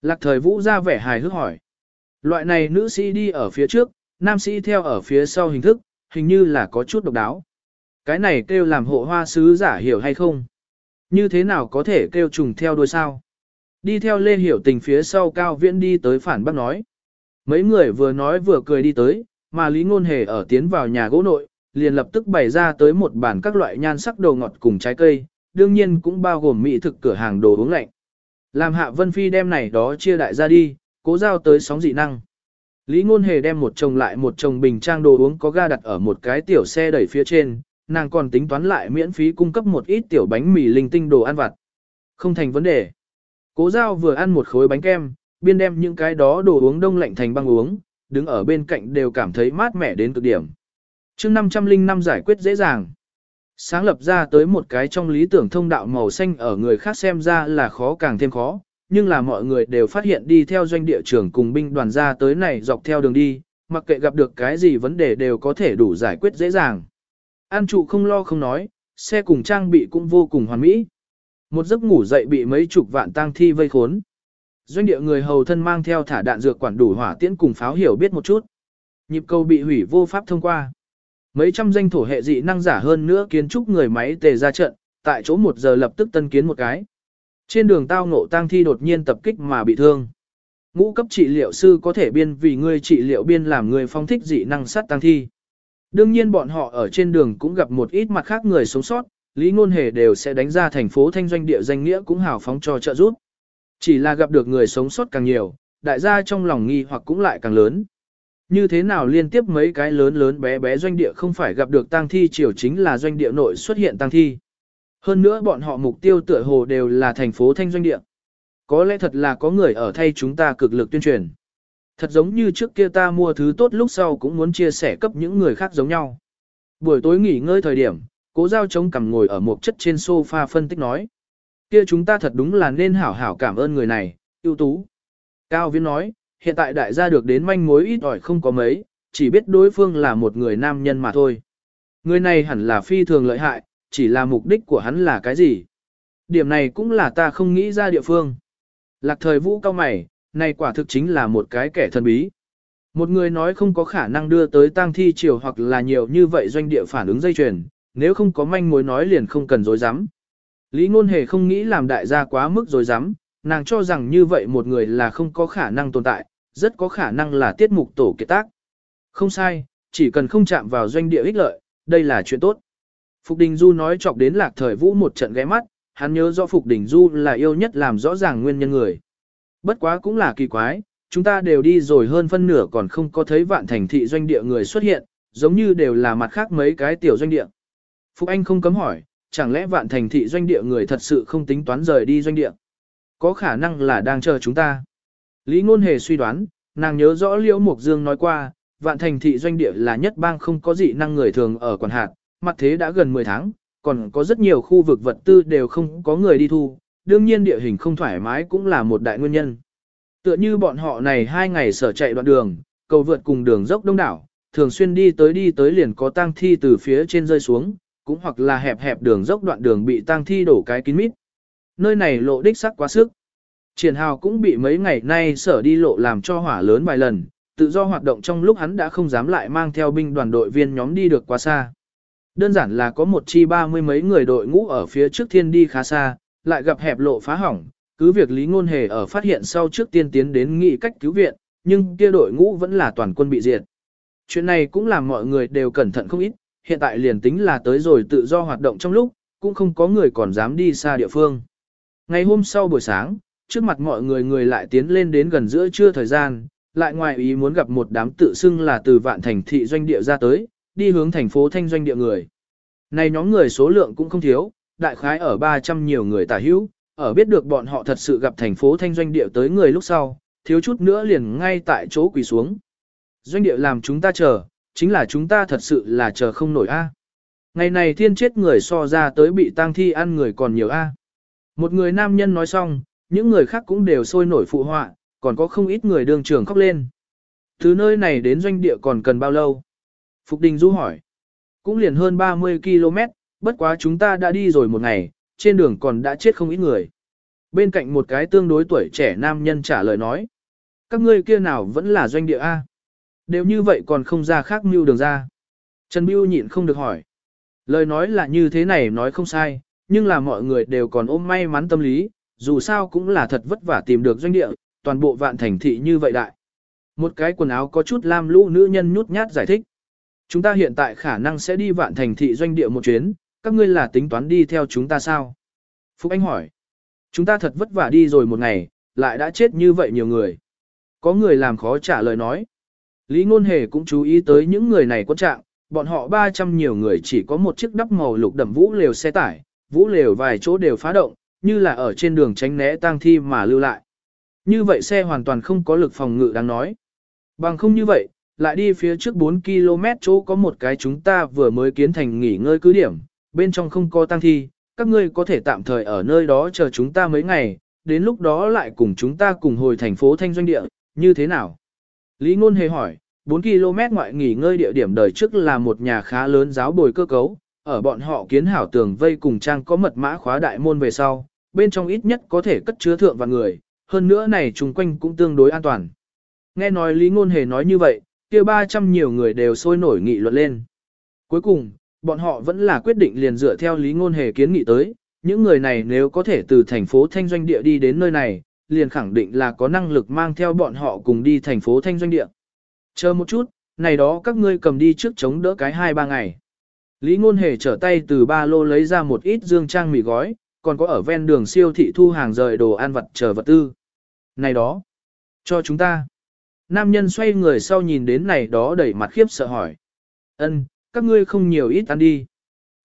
Lạc thời vũ ra vẻ hài hước hỏi. Loại này nữ sĩ đi ở phía trước, nam sĩ theo ở phía sau hình thức, hình như là có chút độc đáo. Cái này kêu làm hộ hoa sứ giả hiểu hay không? Như thế nào có thể kêu trùng theo đuôi sao? Đi theo Lê Hiểu Tình phía sau Cao Viễn đi tới phản bác nói. Mấy người vừa nói vừa cười đi tới, mà Lý Ngôn Hề ở tiến vào nhà gỗ nội, liền lập tức bày ra tới một bàn các loại nhan sắc đồ ngọt cùng trái cây, đương nhiên cũng bao gồm mỹ thực cửa hàng đồ uống lạnh. Làm Hạ Vân Phi đem này đó chia đại ra đi, cố giao tới sóng dị năng. Lý Ngôn Hề đem một chồng lại một chồng bình trang đồ uống có ga đặt ở một cái tiểu xe đẩy phía trên, nàng còn tính toán lại miễn phí cung cấp một ít tiểu bánh mì linh tinh đồ ăn vặt. Không thành vấn đề. Cố giao vừa ăn một khối bánh kem, biên đem những cái đó đồ uống đông lạnh thành băng uống, đứng ở bên cạnh đều cảm thấy mát mẻ đến cực điểm. chương 505 giải quyết dễ dàng. Sáng lập ra tới một cái trong lý tưởng thông đạo màu xanh ở người khác xem ra là khó càng thêm khó, nhưng là mọi người đều phát hiện đi theo doanh địa trưởng cùng binh đoàn ra tới này dọc theo đường đi, mặc kệ gặp được cái gì vấn đề đều có thể đủ giải quyết dễ dàng. An trụ không lo không nói, xe cùng trang bị cũng vô cùng hoàn mỹ. Một giấc ngủ dậy bị mấy chục vạn tang thi vây khốn. Doanh địa người hầu thân mang theo thả đạn dược quản đủ hỏa tiễn cùng pháo hiểu biết một chút. Nhịp cầu bị hủy vô pháp thông qua. Mấy trăm danh thổ hệ dị năng giả hơn nữa kiến trúc người máy tề ra trận, tại chỗ một giờ lập tức tân kiến một cái. Trên đường tao ngộ tang thi đột nhiên tập kích mà bị thương. Ngũ cấp trị liệu sư có thể biên vì ngươi trị liệu biên làm người phong thích dị năng sát tang thi. Đương nhiên bọn họ ở trên đường cũng gặp một ít mặt khác người sống sót, Lý Ngôn Hề đều sẽ đánh ra thành phố thanh doanh địa danh nghĩa cũng hào phóng cho trợ giúp. Chỉ là gặp được người sống sót càng nhiều, đại gia trong lòng nghi hoặc cũng lại càng lớn. Như thế nào liên tiếp mấy cái lớn lớn bé bé doanh địa không phải gặp được tang thi chiều chính là doanh địa nội xuất hiện tang thi. Hơn nữa bọn họ mục tiêu tựa hồ đều là thành phố thanh doanh địa. Có lẽ thật là có người ở thay chúng ta cực lực tuyên truyền. Thật giống như trước kia ta mua thứ tốt lúc sau cũng muốn chia sẻ cấp những người khác giống nhau. Buổi tối nghỉ ngơi thời điểm, cố giao chống cằm ngồi ở một chất trên sofa phân tích nói. Kia chúng ta thật đúng là nên hảo hảo cảm ơn người này, ưu tú. Cao Viễn nói, hiện tại đại gia được đến manh mối ít ỏi không có mấy, chỉ biết đối phương là một người nam nhân mà thôi. Người này hẳn là phi thường lợi hại, chỉ là mục đích của hắn là cái gì. Điểm này cũng là ta không nghĩ ra địa phương. Lạc thời vũ cao mày, này quả thực chính là một cái kẻ thần bí. Một người nói không có khả năng đưa tới tang thi chiều hoặc là nhiều như vậy doanh địa phản ứng dây chuyền, nếu không có manh mối nói liền không cần dối dám. Lý ngôn hề không nghĩ làm đại gia quá mức dối dám, nàng cho rằng như vậy một người là không có khả năng tồn tại, rất có khả năng là tiết mục tổ kiệt tác. Không sai, chỉ cần không chạm vào doanh địa ích lợi, đây là chuyện tốt. Phục Đình Du nói chọc đến lạc thời vũ một trận ghé mắt, hắn nhớ rõ Phục Đình Du là yêu nhất làm rõ ràng nguyên nhân người. Bất quá cũng là kỳ quái, chúng ta đều đi rồi hơn phân nửa còn không có thấy vạn thành thị doanh địa người xuất hiện, giống như đều là mặt khác mấy cái tiểu doanh địa. Phục Anh không cấm hỏi, chẳng lẽ vạn thành thị doanh địa người thật sự không tính toán rời đi doanh địa? Có khả năng là đang chờ chúng ta. Lý Ngôn Hề suy đoán, nàng nhớ rõ Liễu Mục Dương nói qua, vạn thành thị doanh địa là nhất bang không có dị năng người thường ở quản hạt, mặt thế đã gần 10 tháng, còn có rất nhiều khu vực vật tư đều không có người đi thu, đương nhiên địa hình không thoải mái cũng là một đại nguyên nhân. Tựa như bọn họ này hai ngày sở chạy đoạn đường, cầu vượt cùng đường dốc đông đảo, thường xuyên đi tới đi tới liền có tang thi từ phía trên rơi xuống, cũng hoặc là hẹp hẹp đường dốc đoạn đường bị tang thi đổ cái kín mít. Nơi này lộ đích sắc quá sức. Triển hào cũng bị mấy ngày nay sở đi lộ làm cho hỏa lớn vài lần, tự do hoạt động trong lúc hắn đã không dám lại mang theo binh đoàn đội viên nhóm đi được quá xa. Đơn giản là có một chi ba mươi mấy người đội ngũ ở phía trước thiên đi khá xa, lại gặp hẹp lộ phá hỏng, cứ việc Lý Ngôn Hề ở phát hiện sau trước tiên tiến đến nghị cách cứu viện, nhưng kia đội ngũ vẫn là toàn quân bị diệt. Chuyện này cũng làm mọi người đều cẩn thận không ít, hiện tại liền tính là tới rồi tự do hoạt động trong lúc, cũng không có người còn dám đi xa địa phương. Ngày hôm sau buổi sáng, trước mặt mọi người người lại tiến lên đến gần giữa trưa thời gian, lại ngoài ý muốn gặp một đám tự xưng là từ vạn thành thị doanh địa ra tới, đi hướng thành phố thanh doanh địa người. Này nhóm người số lượng cũng không thiếu, đại khái ở 300 nhiều người tả hữu, ở biết được bọn họ thật sự gặp thành phố thanh doanh địa tới người lúc sau, thiếu chút nữa liền ngay tại chỗ quỳ xuống. Doanh địa làm chúng ta chờ, chính là chúng ta thật sự là chờ không nổi a. Ngày này thiên chết người so ra tới bị tang thi ăn người còn nhiều a. Một người nam nhân nói xong, những người khác cũng đều sôi nổi phụ họa, còn có không ít người đường trường khóc lên. Từ nơi này đến doanh địa còn cần bao lâu? Phục Đình Du hỏi. Cũng liền hơn 30 km, bất quá chúng ta đã đi rồi một ngày, trên đường còn đã chết không ít người. Bên cạnh một cái tương đối tuổi trẻ nam nhân trả lời nói. Các ngươi kia nào vẫn là doanh địa A. Đều như vậy còn không ra khác mưu đường ra. Trần Biêu nhịn không được hỏi. Lời nói là như thế này nói không sai, nhưng là mọi người đều còn ôm may mắn tâm lý, dù sao cũng là thật vất vả tìm được doanh địa, toàn bộ vạn thành thị như vậy đại. Một cái quần áo có chút lam lũ nữ nhân nhút nhát giải thích. Chúng ta hiện tại khả năng sẽ đi vạn thành thị doanh địa một chuyến, các ngươi là tính toán đi theo chúng ta sao? Phúc Anh hỏi. Chúng ta thật vất vả đi rồi một ngày, lại đã chết như vậy nhiều người. Có người làm khó trả lời nói. Lý Ngôn Hề cũng chú ý tới những người này quan trạng, bọn họ 300 nhiều người chỉ có một chiếc đắp màu lục đậm vũ lều xe tải, vũ lều vài chỗ đều phá động, như là ở trên đường tránh né tang thi mà lưu lại. Như vậy xe hoàn toàn không có lực phòng ngự đáng nói. Bằng không như vậy, lại đi phía trước 4 km chỗ có một cái chúng ta vừa mới kiến thành nghỉ ngơi cứ điểm, bên trong không có tang thi, các ngươi có thể tạm thời ở nơi đó chờ chúng ta mấy ngày, đến lúc đó lại cùng chúng ta cùng hồi thành phố Thanh Doanh Địa, như thế nào? Lý Ngôn hề hỏi, 4 km ngoại nghỉ ngơi địa điểm đời trước là một nhà khá lớn giáo bồi cơ cấu, ở bọn họ kiến hảo tường vây cùng trang có mật mã khóa đại môn về sau, bên trong ít nhất có thể cất chứa thượng và người, hơn nữa này chung quanh cũng tương đối an toàn. Nghe nói Lý Ngôn Hề nói như vậy, kia 300 nhiều người đều sôi nổi nghị luận lên. Cuối cùng, bọn họ vẫn là quyết định liền dựa theo Lý Ngôn Hề kiến nghị tới, những người này nếu có thể từ thành phố Thanh Doanh Địa đi đến nơi này, liền khẳng định là có năng lực mang theo bọn họ cùng đi thành phố Thanh Doanh Địa. Chờ một chút, này đó các ngươi cầm đi trước chống đỡ cái 2-3 ngày. Lý Ngôn Hề trở tay từ ba lô lấy ra một ít dương trang mì gói, còn có ở ven đường siêu thị thu hàng rời đồ ăn vật chờ vật tư. Này đó, cho chúng ta. Nam nhân xoay người sau nhìn đến này đó đẩy mặt khiếp sợ hỏi. ân các ngươi không nhiều ít ăn đi.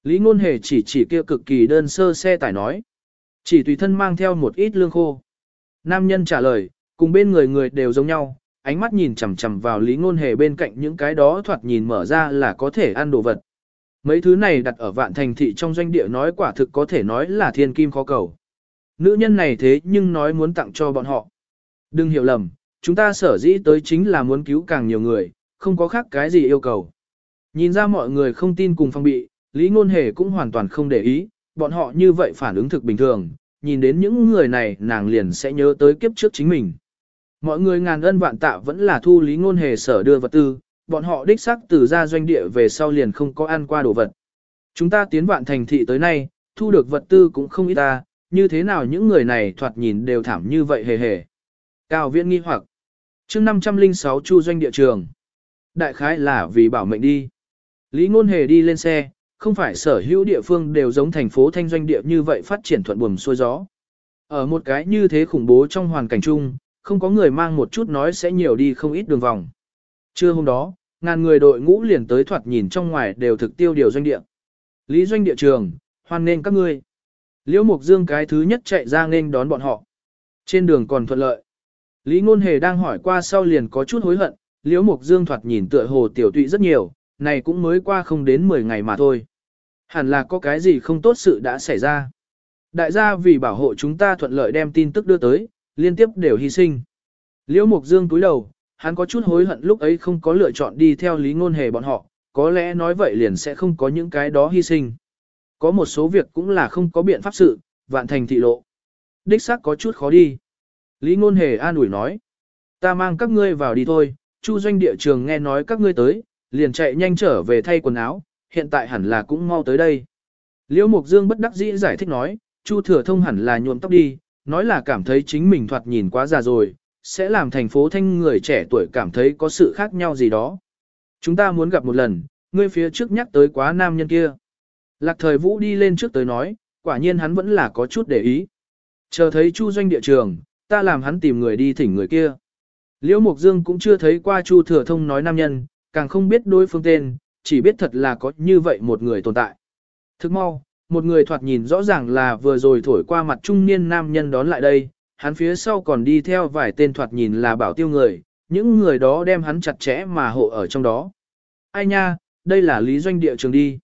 Lý ngôn hề chỉ chỉ kia cực kỳ đơn sơ xe tải nói. Chỉ tùy thân mang theo một ít lương khô. Nam nhân trả lời, cùng bên người người đều giống nhau, ánh mắt nhìn chằm chằm vào lý ngôn hề bên cạnh những cái đó thoạt nhìn mở ra là có thể ăn đồ vật. Mấy thứ này đặt ở vạn thành thị trong doanh địa nói quả thực có thể nói là thiên kim khó cầu. Nữ nhân này thế nhưng nói muốn tặng cho bọn họ. Đừng hiểu lầm, chúng ta sở dĩ tới chính là muốn cứu càng nhiều người, không có khác cái gì yêu cầu. Nhìn ra mọi người không tin cùng phong bị, Lý Ngôn Hề cũng hoàn toàn không để ý, bọn họ như vậy phản ứng thực bình thường, nhìn đến những người này nàng liền sẽ nhớ tới kiếp trước chính mình. Mọi người ngàn ân vạn tạ vẫn là thu Lý Ngôn Hề sở đưa vật tư, bọn họ đích xác từ ra doanh địa về sau liền không có ăn qua đồ vật. Chúng ta tiến vạn thành thị tới nay, thu được vật tư cũng không ít ta, như thế nào những người này thoạt nhìn đều thảm như vậy hề hề. Cao viễn nghi hoặc. chương 506 chu doanh địa trường. Đại khái là vì bảo mệnh đi. Lý ngôn hề đi lên xe, không phải sở hữu địa phương đều giống thành phố thanh doanh địa như vậy phát triển thuận buồm xuôi gió. Ở một cái như thế khủng bố trong hoàn cảnh chung, không có người mang một chút nói sẽ nhiều đi không ít đường vòng. Trưa hôm đó, ngàn người đội ngũ liền tới thoạt nhìn trong ngoài đều thực tiêu điều doanh địa. Lý doanh địa trường, hoan nên các ngươi. Liễu Mục Dương cái thứ nhất chạy ra nên đón bọn họ. Trên đường còn thuận lợi. Lý Ngôn Hề đang hỏi qua sau liền có chút hối hận, Liễu Mục Dương thoạt nhìn tựa hồ tiểu tụy rất nhiều, này cũng mới qua không đến 10 ngày mà thôi. Hẳn là có cái gì không tốt sự đã xảy ra. Đại gia vì bảo hộ chúng ta thuận lợi đem tin tức đưa tới, liên tiếp đều hy sinh. Liễu Mục Dương cúi đầu, hắn có chút hối hận lúc ấy không có lựa chọn đi theo Lý Ngôn Hề bọn họ, có lẽ nói vậy liền sẽ không có những cái đó hy sinh. Có một số việc cũng là không có biện pháp sự, vạn thành thị lộ. Đích xác có chút khó đi. Lý Ngôn Hề an ủi nói. Ta mang các ngươi vào đi thôi, Chu doanh địa trường nghe nói các ngươi tới, liền chạy nhanh trở về thay quần áo, hiện tại hẳn là cũng mau tới đây. Liễu Mục Dương bất đắc dĩ giải thích nói, Chu Thừa Thông hẳn là nhuộm tóc đi, nói là cảm thấy chính mình thoạt nhìn quá già rồi, sẽ làm thành phố thanh người trẻ tuổi cảm thấy có sự khác nhau gì đó. Chúng ta muốn gặp một lần, ngươi phía trước nhắc tới quá nam nhân kia. Lạc thời vũ đi lên trước tới nói, quả nhiên hắn vẫn là có chút để ý. Chờ thấy Chu doanh địa trường, ta làm hắn tìm người đi thỉnh người kia. Liễu mộc Dương cũng chưa thấy qua Chu Thừa Thông nói nam nhân, càng không biết đối phương tên, chỉ biết thật là có như vậy một người tồn tại. Thức mau, một người thoạt nhìn rõ ràng là vừa rồi thổi qua mặt trung niên nam nhân đón lại đây, hắn phía sau còn đi theo vài tên thoạt nhìn là bảo tiêu người, những người đó đem hắn chặt chẽ mà hộ ở trong đó. Ai nha, đây là lý doanh địa trường đi.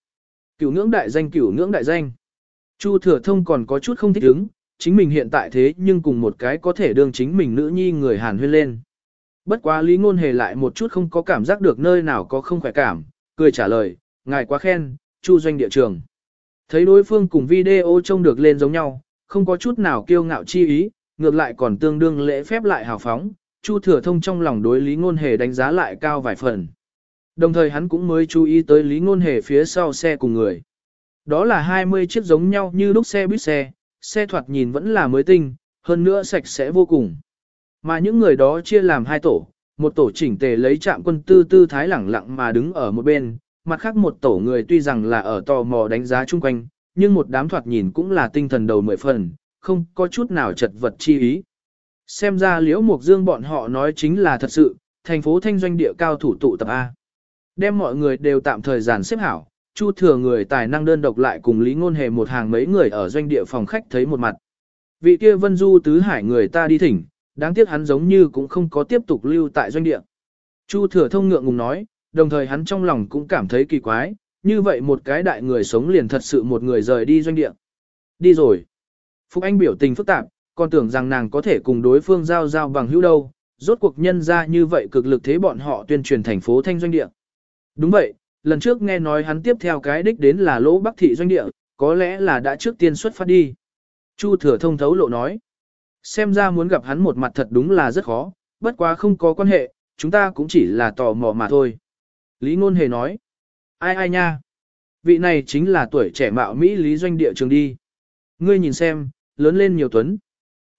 Cửu ngưỡng đại danh cửu ngưỡng đại danh. Chu thừa thông còn có chút không thích ứng, chính mình hiện tại thế nhưng cùng một cái có thể đương chính mình nữ nhi người Hàn huyên lên. Bất quá lý ngôn hề lại một chút không có cảm giác được nơi nào có không khỏe cảm, cười trả lời, ngài quá khen, chu doanh địa trường. Thấy đối phương cùng video trông được lên giống nhau, không có chút nào kiêu ngạo chi ý, ngược lại còn tương đương lễ phép lại hào phóng, Chu Thừa Thông trong lòng đối Lý Ngôn Hề đánh giá lại cao vài phần. Đồng thời hắn cũng mới chú ý tới Lý Ngôn Hề phía sau xe cùng người. Đó là 20 chiếc giống nhau như lúc xe buýt xe, xe thoạt nhìn vẫn là mới tinh, hơn nữa sạch sẽ vô cùng. Mà những người đó chia làm hai tổ, một tổ chỉnh tề lấy trạm quân tư tư thái lẳng lặng mà đứng ở một bên, mặt khác một tổ người tuy rằng là ở tò mò đánh giá chung quanh, nhưng một đám thoạt nhìn cũng là tinh thần đầu mười phần, không có chút nào chật vật chi ý. Xem ra liễu mục dương bọn họ nói chính là thật sự, thành phố thanh doanh địa cao thủ tụ tập A. Đem mọi người đều tạm thời giàn xếp hảo, chu thừa người tài năng đơn độc lại cùng lý ngôn hề một hàng mấy người ở doanh địa phòng khách thấy một mặt. Vị kia vân du tứ hải người ta đi thỉnh, đáng tiếc hắn giống như cũng không có tiếp tục lưu tại doanh địa. Chu thừa thông ngượng ngùng nói, đồng thời hắn trong lòng cũng cảm thấy kỳ quái, như vậy một cái đại người sống liền thật sự một người rời đi doanh địa. Đi rồi. Phúc Anh biểu tình phức tạp, còn tưởng rằng nàng có thể cùng đối phương giao giao bằng hữu đâu, rốt cuộc nhân ra như vậy cực lực thế bọn họ tuyên truyền thành phố thanh doanh địa. Đúng vậy, lần trước nghe nói hắn tiếp theo cái đích đến là lỗ bắc thị doanh địa, có lẽ là đã trước tiên xuất phát đi. Chu thừa thông thấu lộ nói. Xem ra muốn gặp hắn một mặt thật đúng là rất khó, bất quá không có quan hệ, chúng ta cũng chỉ là tò mò mà thôi. Lý Ngôn Hề nói. Ai ai nha? Vị này chính là tuổi trẻ mạo Mỹ Lý Doanh địa trường đi. Ngươi nhìn xem, lớn lên nhiều tuấn.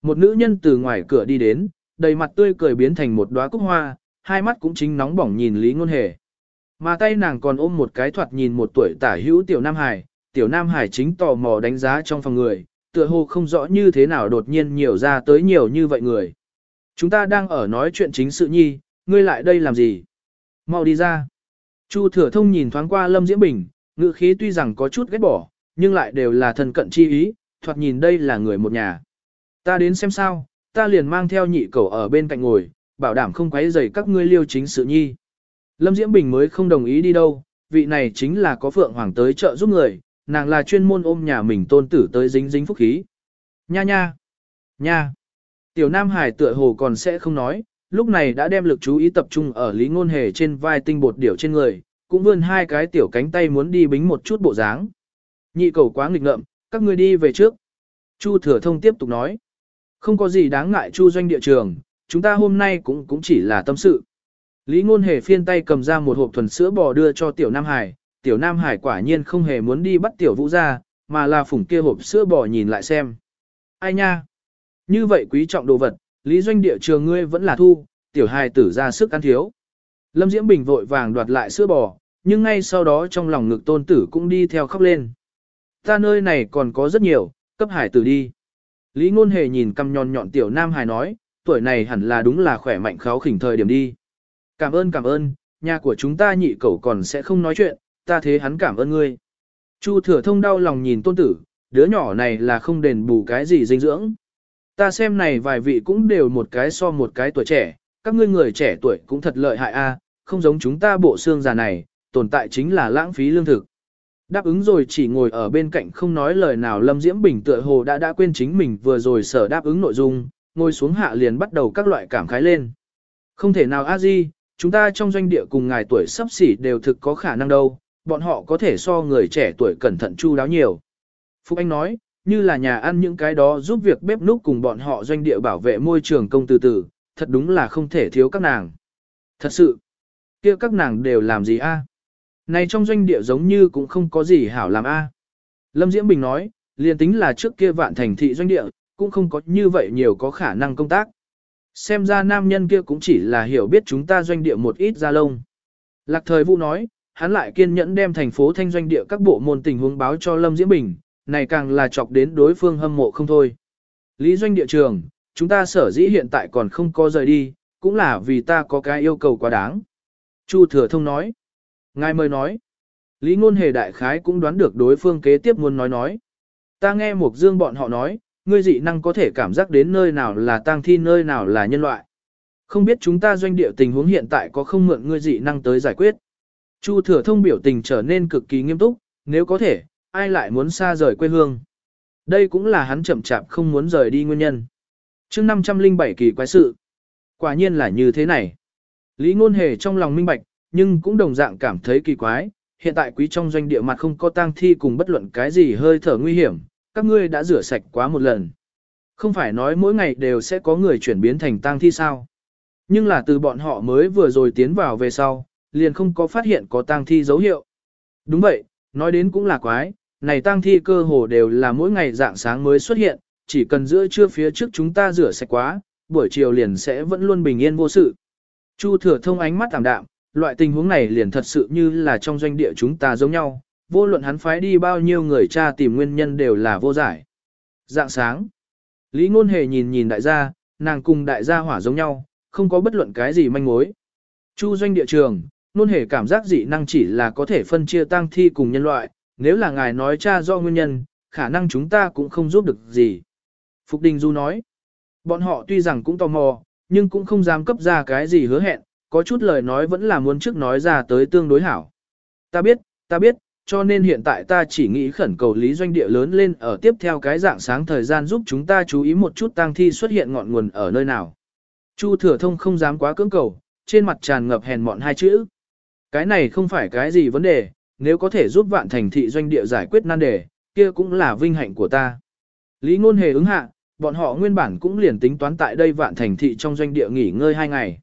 Một nữ nhân từ ngoài cửa đi đến, đầy mặt tươi cười biến thành một đóa cúc hoa, hai mắt cũng chính nóng bỏng nhìn Lý Ngôn Hề. Mà tay nàng còn ôm một cái thoạt nhìn một tuổi tả hữu tiểu Nam Hải, tiểu Nam Hải chính tò mò đánh giá trong phòng người, tựa hồ không rõ như thế nào đột nhiên nhiều ra tới nhiều như vậy người. Chúng ta đang ở nói chuyện chính sự nhi, ngươi lại đây làm gì? Mau đi ra. Chu thừa thông nhìn thoáng qua Lâm Diễm Bình, ngữ khí tuy rằng có chút ghét bỏ, nhưng lại đều là thần cận chi ý, thoạt nhìn đây là người một nhà. Ta đến xem sao, ta liền mang theo nhị cầu ở bên cạnh ngồi, bảo đảm không quấy rầy các ngươi liêu chính sự nhi. Lâm Diễm Bình mới không đồng ý đi đâu, vị này chính là có phượng hoàng tới trợ giúp người, nàng là chuyên môn ôm nhà mình tôn tử tới dính dính phúc khí. Nha nha, nha. Tiểu Nam Hải tựa hồ còn sẽ không nói, lúc này đã đem lực chú ý tập trung ở Lý Ngôn Hề trên vai tinh bột điểu trên người, cũng vươn hai cái tiểu cánh tay muốn đi bính một chút bộ dáng. Nhị cầu quá nghịch ngợm, các ngươi đi về trước. Chu Thừa Thông tiếp tục nói. Không có gì đáng ngại Chu doanh địa trường, chúng ta hôm nay cũng cũng chỉ là tâm sự. Lý Ngôn Hề phiên tay cầm ra một hộp thuần sữa bò đưa cho Tiểu Nam Hải, Tiểu Nam Hải quả nhiên không hề muốn đi bắt Tiểu Vũ ra, mà là phủng kia hộp sữa bò nhìn lại xem. Ai nha? Như vậy quý trọng đồ vật, Lý doanh địa trường ngươi vẫn là thu, Tiểu Hải tử ra sức ăn thiếu. Lâm Diễm Bình vội vàng đoạt lại sữa bò, nhưng ngay sau đó trong lòng ngực tôn tử cũng đi theo khóc lên. Ta nơi này còn có rất nhiều, cấp hải tử đi. Lý Ngôn Hề nhìn căm nhòn nhọn tiểu nam Hải nói, tuổi này hẳn là đúng là khỏe mạnh kháo khỉnh thời điểm đi. Cảm ơn cảm ơn, nhà của chúng ta nhị cậu còn sẽ không nói chuyện, ta thế hắn cảm ơn ngươi. Chu thừa thông đau lòng nhìn tôn tử, đứa nhỏ này là không đền bù cái gì dinh dưỡng. Ta xem này vài vị cũng đều một cái so một cái tuổi trẻ, các ngươi người trẻ tuổi cũng thật lợi hại a, không giống chúng ta bộ xương già này, tồn tại chính là lãng phí lương thực. Đáp ứng rồi chỉ ngồi ở bên cạnh không nói lời nào Lâm Diễm Bình tựa hồ đã đã quên chính mình vừa rồi sở đáp ứng nội dung, ngồi xuống hạ liền bắt đầu các loại cảm khái lên. Không thể nào a di, chúng ta trong doanh địa cùng ngài tuổi sắp xỉ đều thực có khả năng đâu, bọn họ có thể so người trẻ tuổi cẩn thận chu đáo nhiều. Phúc Anh nói, như là nhà ăn những cái đó giúp việc bếp núc cùng bọn họ doanh địa bảo vệ môi trường công từ từ, thật đúng là không thể thiếu các nàng. Thật sự, kia các nàng đều làm gì a? Này trong doanh địa giống như cũng không có gì hảo làm a. Lâm Diễm Bình nói, liền tính là trước kia vạn thành thị doanh địa, cũng không có như vậy nhiều có khả năng công tác. Xem ra nam nhân kia cũng chỉ là hiểu biết chúng ta doanh địa một ít ra lông. Lạc thời vũ nói, hắn lại kiên nhẫn đem thành phố thanh doanh địa các bộ môn tình huống báo cho Lâm Diễm Bình, này càng là chọc đến đối phương hâm mộ không thôi. Lý doanh địa trường, chúng ta sở dĩ hiện tại còn không có rời đi, cũng là vì ta có cái yêu cầu quá đáng. Chu Thừa Thông nói. Ngài mời nói. Lý ngôn hề đại khái cũng đoán được đối phương kế tiếp muốn nói nói. Ta nghe Mục Dương bọn họ nói, ngươi dị năng có thể cảm giác đến nơi nào là tang thi nơi nào là nhân loại. Không biết chúng ta doanh địa tình huống hiện tại có không mượn ngươi dị năng tới giải quyết. Chu thừa thông biểu tình trở nên cực kỳ nghiêm túc, nếu có thể, ai lại muốn xa rời quê hương. Đây cũng là hắn chậm chạp không muốn rời đi nguyên nhân. chương 507 kỳ quái sự. Quả nhiên là như thế này. Lý ngôn hề trong lòng minh bạch, nhưng cũng đồng dạng cảm thấy kỳ quái. Hiện tại quý trong doanh địa mặt không có tang thi cùng bất luận cái gì hơi thở nguy hiểm, các ngươi đã rửa sạch quá một lần. Không phải nói mỗi ngày đều sẽ có người chuyển biến thành tang thi sao. Nhưng là từ bọn họ mới vừa rồi tiến vào về sau, liền không có phát hiện có tang thi dấu hiệu. Đúng vậy, nói đến cũng là quái, này tang thi cơ hồ đều là mỗi ngày dạng sáng mới xuất hiện, chỉ cần giữa trưa phía trước chúng ta rửa sạch quá, buổi chiều liền sẽ vẫn luôn bình yên vô sự. Chu thừa thông ánh mắt tạm đạm, loại tình huống này liền thật sự như là trong doanh địa chúng ta giống nhau, vô luận hắn phái đi bao nhiêu người cha tìm nguyên nhân đều là vô giải. Dạng sáng, Lý Ngôn Hề nhìn nhìn đại gia, nàng cùng đại gia hỏa giống nhau, không có bất luận cái gì manh mối. Chu doanh địa trường, Ngôn Hề cảm giác dị năng chỉ là có thể phân chia tăng thi cùng nhân loại, nếu là ngài nói cha do nguyên nhân, khả năng chúng ta cũng không giúp được gì. Phục Đình Du nói, bọn họ tuy rằng cũng tò mò, nhưng cũng không dám cấp ra cái gì hứa hẹn, có chút lời nói vẫn là muốn trước nói ra tới tương đối hảo. Ta biết, ta biết, cho nên hiện tại ta chỉ nghĩ khẩn cầu lý doanh địa lớn lên ở tiếp theo cái dạng sáng thời gian giúp chúng ta chú ý một chút tang thi xuất hiện ngọn nguồn ở nơi nào. Chu thừa thông không dám quá cưỡng cầu, trên mặt tràn ngập hèn mọn hai chữ. Cái này không phải cái gì vấn đề, nếu có thể giúp vạn thành thị doanh địa giải quyết nan đề, kia cũng là vinh hạnh của ta. Lý ngôn hề ứng hạ, bọn họ nguyên bản cũng liền tính toán tại đây vạn thành thị trong doanh địa nghỉ ngơi hai ngày.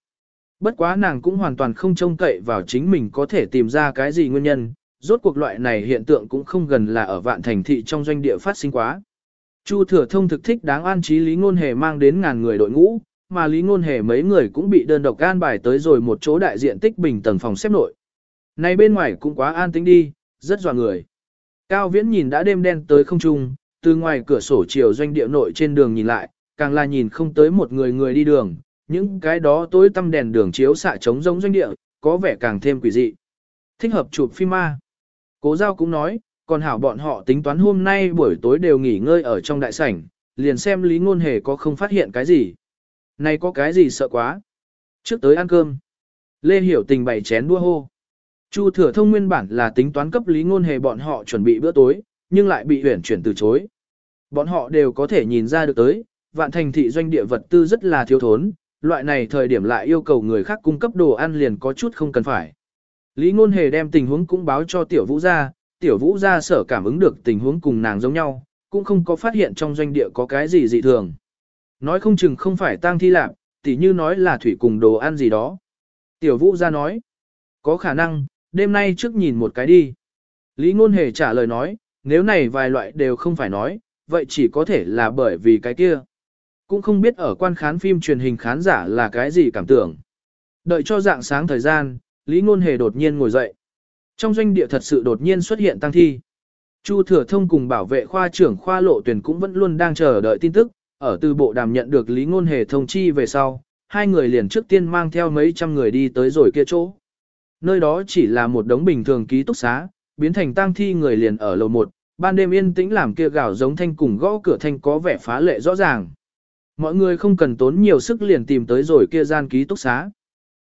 Bất quá nàng cũng hoàn toàn không trông cậy vào chính mình có thể tìm ra cái gì nguyên nhân, rốt cuộc loại này hiện tượng cũng không gần là ở vạn thành thị trong doanh địa phát sinh quá. Chu thừa thông thực thích đáng an trí Lý Ngôn Hề mang đến ngàn người đội ngũ, mà Lý Ngôn Hề mấy người cũng bị đơn độc an bài tới rồi một chỗ đại diện tích bình tầng phòng xếp nội. Này bên ngoài cũng quá an tĩnh đi, rất dọa người. Cao Viễn nhìn đã đêm đen tới không trung, từ ngoài cửa sổ chiều doanh địa nội trên đường nhìn lại, càng là nhìn không tới một người người đi đường, những cái đó tối tăm đèn đường chiếu xạ trống rỗng doanh địa, có vẻ càng thêm quỷ dị. Thích hợp chụp phim ma. Cố giao cũng nói, còn hảo bọn họ tính toán hôm nay buổi tối đều nghỉ ngơi ở trong đại sảnh, liền xem lý ngôn hề có không phát hiện cái gì. Này có cái gì sợ quá. Trước tới ăn cơm. Lê Hiểu tình bày chén đua hô. Chu thừa thông nguyên bản là tính toán cấp lý ngôn hề bọn họ chuẩn bị bữa tối, nhưng lại bị huyển chuyển từ chối. Bọn họ đều có thể nhìn ra được tới, vạn thành thị doanh địa vật tư rất là thiếu thốn, loại này thời điểm lại yêu cầu người khác cung cấp đồ ăn liền có chút không cần phải. Lý Ngôn Hề đem tình huống cũng báo cho Tiểu Vũ gia, Tiểu Vũ gia sở cảm ứng được tình huống cùng nàng giống nhau, cũng không có phát hiện trong doanh địa có cái gì dị thường. Nói không chừng không phải tang thi lạc, tỉ như nói là thủy cùng đồ ăn gì đó. Tiểu Vũ gia nói, có khả năng, đêm nay trước nhìn một cái đi. Lý Ngôn Hề trả lời nói, nếu này vài loại đều không phải nói, vậy chỉ có thể là bởi vì cái kia. Cũng không biết ở quan khán phim truyền hình khán giả là cái gì cảm tưởng. Đợi cho dạng sáng thời gian, Lý Ngôn Hề đột nhiên ngồi dậy. Trong doanh địa thật sự đột nhiên xuất hiện tăng thi. Chu Thừa Thông cùng bảo vệ khoa trưởng khoa lộ tuyển cũng vẫn luôn đang chờ đợi tin tức, ở từ bộ đàm nhận được Lý Ngôn Hề thông chi về sau, hai người liền trước tiên mang theo mấy trăm người đi tới rồi kia chỗ. Nơi đó chỉ là một đống bình thường ký túc xá, biến thành tang thi người liền ở lầu 1, ban đêm yên tĩnh làm kia gào giống thanh cùng gõ cửa thanh có vẻ phá lệ rõ ràng. Mọi người không cần tốn nhiều sức liền tìm tới rồi kia gian ký túc xá.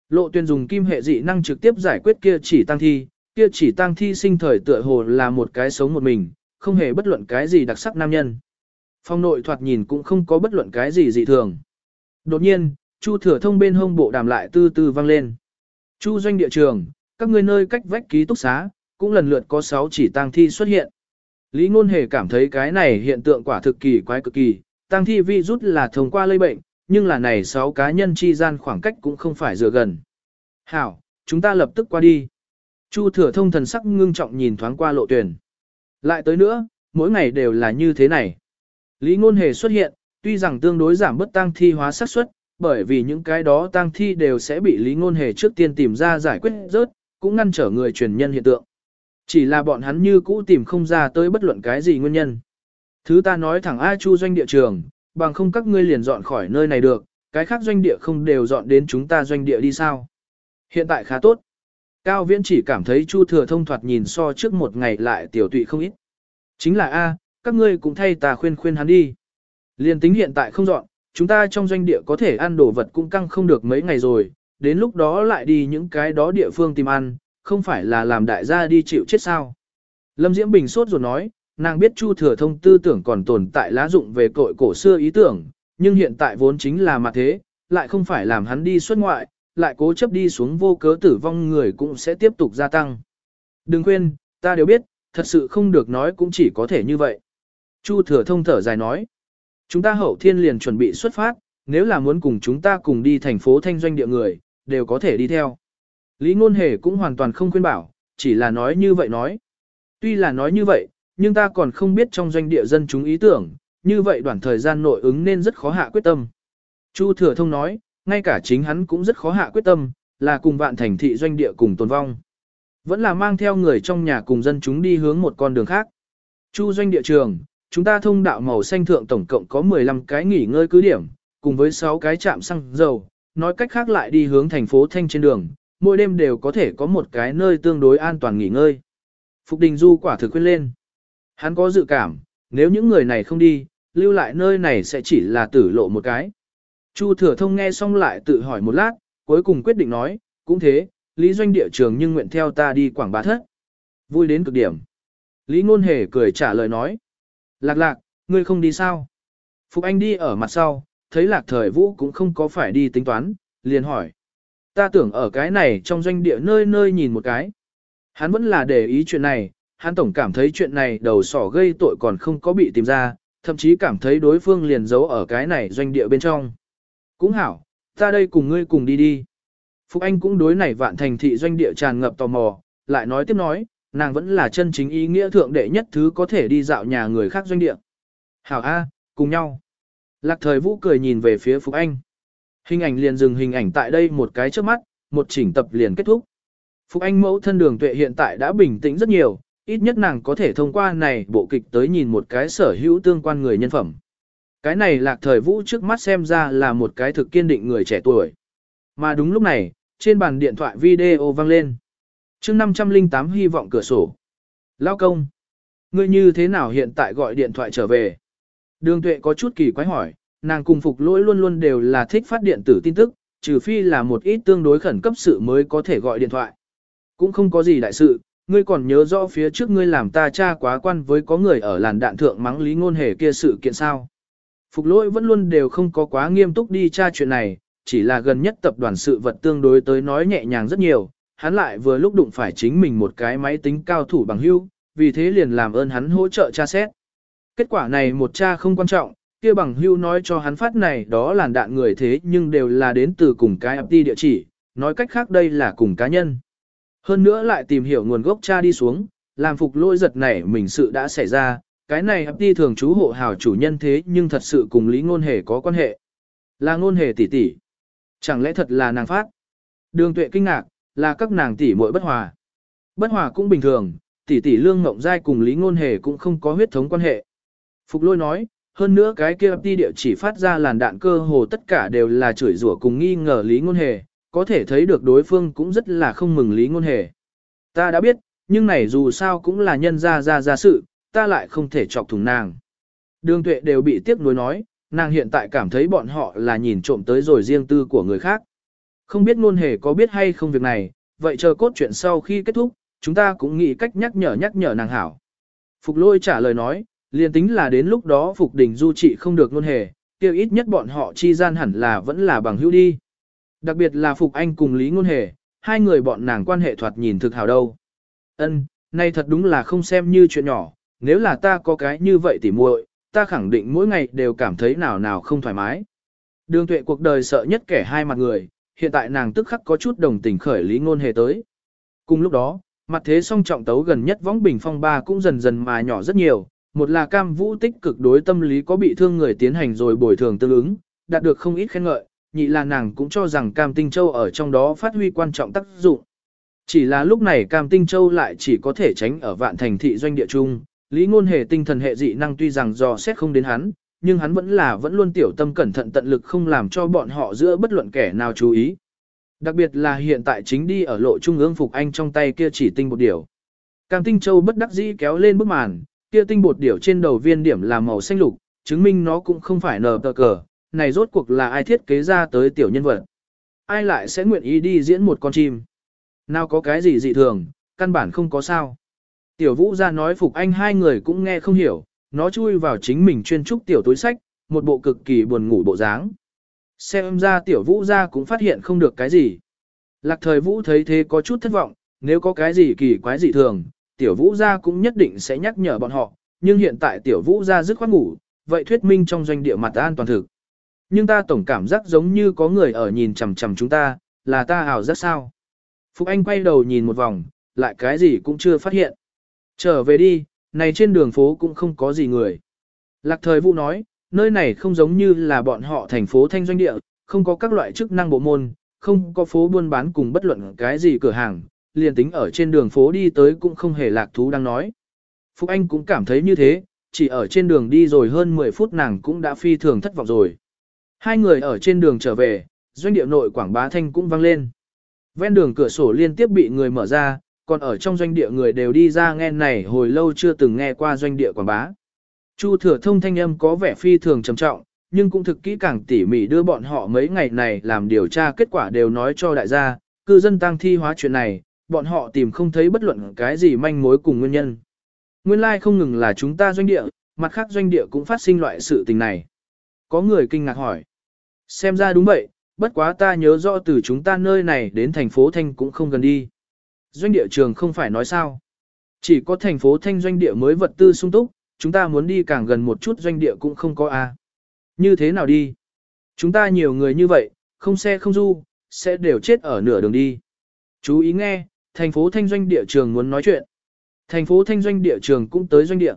Lộ tuyên dùng kim hệ dị năng trực tiếp giải quyết kia chỉ tăng thi, kia chỉ tăng thi sinh thời tựa hồ là một cái sống một mình, không hề bất luận cái gì đặc sắc nam nhân. Phong nội thoạt nhìn cũng không có bất luận cái gì dị thường. Đột nhiên, Chu Thừa Thông bên hông bộ đàm lại từ từ vang lên. Chu doanh địa trường, các ngươi nơi cách vách ký túc xá, cũng lần lượt có 6 chỉ tang thi xuất hiện. Lý Ngôn Hề cảm thấy cái này hiện tượng quả thực kỳ quái cực kỳ, tang thi vi rút là thông qua lây bệnh, nhưng là này 6 cá nhân chi gian khoảng cách cũng không phải dựa gần. Hảo, chúng ta lập tức qua đi. Chu thừa thông thần sắc ngưng trọng nhìn thoáng qua lộ tuyển. Lại tới nữa, mỗi ngày đều là như thế này. Lý ngôn hề xuất hiện, tuy rằng tương đối giảm bất tăng thi hóa xác suất, bởi vì những cái đó tăng thi đều sẽ bị lý ngôn hề trước tiên tìm ra giải quyết rớt, cũng ngăn trở người truyền nhân hiện tượng. Chỉ là bọn hắn như cũ tìm không ra tới bất luận cái gì nguyên nhân. Thứ ta nói thẳng A Chu doanh địa trường, bằng không các ngươi liền dọn khỏi nơi này được, cái khác doanh địa không đều dọn đến chúng ta doanh địa đi sao. Hiện tại khá tốt. Cao Viễn chỉ cảm thấy Chu Thừa Thông thoạt nhìn so trước một ngày lại tiểu tụy không ít. Chính là A, các ngươi cũng thay ta khuyên khuyên hắn đi. Liên tính hiện tại không dọn, chúng ta trong doanh địa có thể ăn đồ vật cũng căng không được mấy ngày rồi, đến lúc đó lại đi những cái đó địa phương tìm ăn, không phải là làm đại gia đi chịu chết sao. Lâm Diễm Bình sốt rồi nói, nàng biết Chu Thừa Thông tư tưởng còn tồn tại lá dụng về cội cổ xưa ý tưởng, nhưng hiện tại vốn chính là mặt thế, lại không phải làm hắn đi xuất ngoại, lại cố chấp đi xuống vô cớ tử vong người cũng sẽ tiếp tục gia tăng. Đừng quên, ta đều biết, thật sự không được nói cũng chỉ có thể như vậy. Chu thừa thông thở dài nói, chúng ta hậu thiên liền chuẩn bị xuất phát, nếu là muốn cùng chúng ta cùng đi thành phố thanh doanh địa người, đều có thể đi theo. Lý ngôn hề cũng hoàn toàn không khuyên bảo, chỉ là nói như vậy nói. Tuy là nói như vậy, nhưng ta còn không biết trong doanh địa dân chúng ý tưởng, như vậy đoạn thời gian nội ứng nên rất khó hạ quyết tâm. Chu thừa thông nói, ngay cả chính hắn cũng rất khó hạ quyết tâm, là cùng vạn thành thị doanh địa cùng tồn vong. Vẫn là mang theo người trong nhà cùng dân chúng đi hướng một con đường khác. Chu doanh địa trường, chúng ta thông đạo màu xanh thượng tổng cộng có 15 cái nghỉ ngơi cứ điểm, cùng với 6 cái trạm xăng dầu, nói cách khác lại đi hướng thành phố Thanh trên đường, mỗi đêm đều có thể có một cái nơi tương đối an toàn nghỉ ngơi. Phục Đình Du quả thực quên lên. Hắn có dự cảm, nếu những người này không đi, lưu lại nơi này sẽ chỉ là tử lộ một cái. Chu thừa thông nghe xong lại tự hỏi một lát, cuối cùng quyết định nói, cũng thế, lý doanh địa trường nhưng nguyện theo ta đi quảng bá thất. Vui đến cực điểm. Lý ngôn hề cười trả lời nói. Lạc lạc, ngươi không đi sao? Phục Anh đi ở mặt sau, thấy lạc thời vũ cũng không có phải đi tính toán, liền hỏi. Ta tưởng ở cái này trong doanh địa nơi nơi nhìn một cái. Hắn vẫn là để ý chuyện này, hắn tổng cảm thấy chuyện này đầu sỏ gây tội còn không có bị tìm ra, thậm chí cảm thấy đối phương liền giấu ở cái này doanh địa bên trong. Cũng hảo, ta đây cùng ngươi cùng đi đi. Phục Anh cũng đối này vạn thành thị doanh địa tràn ngập tò mò, lại nói tiếp nói, nàng vẫn là chân chính ý nghĩa thượng đệ nhất thứ có thể đi dạo nhà người khác doanh địa. Hảo A, cùng nhau. Lạc thời vũ cười nhìn về phía Phục Anh. Hình ảnh liền dừng hình ảnh tại đây một cái trước mắt, một chỉnh tập liền kết thúc. Phục Anh mẫu thân đường tuệ hiện tại đã bình tĩnh rất nhiều, ít nhất nàng có thể thông qua này bộ kịch tới nhìn một cái sở hữu tương quan người nhân phẩm. Cái này lạc thời vũ trước mắt xem ra là một cái thực kiên định người trẻ tuổi. Mà đúng lúc này, trên bàn điện thoại video vang lên. chương 508 hy vọng cửa sổ. Lao công. Ngươi như thế nào hiện tại gọi điện thoại trở về? Đường tuệ có chút kỳ quái hỏi, nàng cùng phục lỗi luôn luôn đều là thích phát điện tử tin tức, trừ phi là một ít tương đối khẩn cấp sự mới có thể gọi điện thoại. Cũng không có gì đại sự, ngươi còn nhớ rõ phía trước ngươi làm ta cha quá quan với có người ở làn đạn thượng mắng lý ngôn hề kia sự kiện sao. Phục lỗi vẫn luôn đều không có quá nghiêm túc đi tra chuyện này, chỉ là gần nhất tập đoàn sự vật tương đối tới nói nhẹ nhàng rất nhiều, hắn lại vừa lúc đụng phải chính mình một cái máy tính cao thủ bằng hưu, vì thế liền làm ơn hắn hỗ trợ tra xét. Kết quả này một cha không quan trọng, kia bằng hưu nói cho hắn phát này đó làn đạn người thế nhưng đều là đến từ cùng cái FT địa chỉ, nói cách khác đây là cùng cá nhân. Hơn nữa lại tìm hiểu nguồn gốc cha đi xuống, làm phục lôi giật này mình sự đã xảy ra, cái này hấp đi thường chú hộ hào chủ nhân thế nhưng thật sự cùng Lý Ngôn Hề có quan hệ. Là Ngôn Hề tỷ tỷ. Chẳng lẽ thật là nàng phát? Đường tuệ kinh ngạc, là các nàng tỷ muội bất hòa. Bất hòa cũng bình thường, tỷ tỷ lương ngộng giai cùng Lý Ngôn Hề cũng không có huyết thống quan hệ. Phục lôi nói, hơn nữa cái kia đi địa chỉ phát ra làn đạn cơ hồ tất cả đều là chửi rủa cùng nghi ngờ Lý Ngôn Hề, có thể thấy được đối phương cũng rất là không mừng Lý Ngôn Hề. Ta đã biết, nhưng này dù sao cũng là nhân ra ra ra sự, ta lại không thể chọc thủng nàng. Đường tuệ đều bị tiếc nuối nói, nàng hiện tại cảm thấy bọn họ là nhìn trộm tới rồi riêng tư của người khác. Không biết ngôn hề có biết hay không việc này, vậy chờ cốt chuyện sau khi kết thúc, chúng ta cũng nghĩ cách nhắc nhở nhắc nhở nàng hảo. Phục lôi trả lời nói, liền tính là đến lúc đó Phục Đình Du trị không được ngôn hề, tiêu ít nhất bọn họ chi gian hẳn là vẫn là bằng hữu đi. Đặc biệt là Phục Anh cùng Lý Ngôn Hề, hai người bọn nàng quan hệ thoạt nhìn thực hào đâu. Ân, nay thật đúng là không xem như chuyện nhỏ, nếu là ta có cái như vậy tỉ muội, ta khẳng định mỗi ngày đều cảm thấy nào nào không thoải mái. Đường tuệ cuộc đời sợ nhất kẻ hai mặt người, hiện tại nàng tức khắc có chút đồng tình khởi Lý Ngôn Hề tới. Cùng lúc đó, mặt thế song trọng tấu gần nhất võng bình phong ba cũng dần dần mà nhỏ rất nhiều, một là cam vũ tích cực đối tâm lý có bị thương người tiến hành rồi bồi thường tương ứng, đạt được không ít khen ngợi, nhị là nàng cũng cho rằng cam tinh châu ở trong đó phát huy quan trọng tác dụng. Chỉ là lúc này cam tinh châu lại chỉ có thể tránh ở vạn thành thị doanh địa chung, lý ngôn hề tinh thần hệ dị năng tuy rằng do xét không đến hắn, nhưng hắn vẫn là vẫn luôn tiểu tâm cẩn thận tận lực không làm cho bọn họ giữa bất luận kẻ nào chú ý. Đặc biệt là hiện tại chính đi ở lộ trung ương phục anh trong tay kia chỉ tinh bột điểu. Cam tinh châu bất đắc dĩ kéo lên bức màn, kia tinh bột điểu trên đầu viên điểm là màu xanh lục, chứng minh nó cũng không phải nờ tờ cờ, này rốt cuộc là ai thiết kế ra tới tiểu nhân vật. Ai lại sẽ nguyện ý đi diễn một con chim. Nào có cái gì dị thường, căn bản không có sao. Tiểu vũ ra nói phục anh hai người cũng nghe không hiểu, nó chui vào chính mình chuyên trúc tiểu túi sách, một bộ cực kỳ buồn ngủ bộ dáng. Xem ra tiểu vũ ra cũng phát hiện không được cái gì. Lạc thời vũ thấy thế có chút thất vọng, nếu có cái gì kỳ quái dị thường, tiểu vũ ra cũng nhất định sẽ nhắc nhở bọn họ, nhưng hiện tại tiểu vũ ra dứt khoát ngủ, vậy thuyết minh trong doanh địa mặt an toàn thực. Nhưng ta tổng cảm giác giống như có người ở nhìn chằm chằm chúng ta, là ta ảo rất sao. Phúc Anh quay đầu nhìn một vòng, lại cái gì cũng chưa phát hiện. Trở về đi, này trên đường phố cũng không có gì người. Lạc thời vũ nói, nơi này không giống như là bọn họ thành phố thanh doanh địa, không có các loại chức năng bộ môn, không có phố buôn bán cùng bất luận cái gì cửa hàng, liền tính ở trên đường phố đi tới cũng không hề lạc thú đang nói. Phúc Anh cũng cảm thấy như thế, chỉ ở trên đường đi rồi hơn 10 phút nàng cũng đã phi thường thất vọng rồi. Hai người ở trên đường trở về, doanh địa nội quảng bá thanh cũng vang lên. Ven đường cửa sổ liên tiếp bị người mở ra, còn ở trong doanh địa người đều đi ra nghe này hồi lâu chưa từng nghe qua doanh địa quảng bá. Chu thừa thông thanh âm có vẻ phi thường trầm trọng, nhưng cũng thực kỹ càng tỉ mỉ đưa bọn họ mấy ngày này làm điều tra kết quả đều nói cho đại gia, cư dân tăng thi hóa chuyện này, bọn họ tìm không thấy bất luận cái gì manh mối cùng nguyên nhân. Nguyên lai like không ngừng là chúng ta doanh địa, mặt khác doanh địa cũng phát sinh loại sự tình này. Có người kinh ngạc hỏi. Xem ra đúng vậy, bất quá ta nhớ rõ từ chúng ta nơi này đến thành phố Thanh cũng không gần đi. Doanh địa trường không phải nói sao. Chỉ có thành phố Thanh doanh địa mới vật tư sung túc, chúng ta muốn đi càng gần một chút doanh địa cũng không có a. Như thế nào đi? Chúng ta nhiều người như vậy, không xe không du, sẽ đều chết ở nửa đường đi. Chú ý nghe, thành phố Thanh doanh địa trường muốn nói chuyện. Thành phố Thanh doanh địa trường cũng tới doanh địa.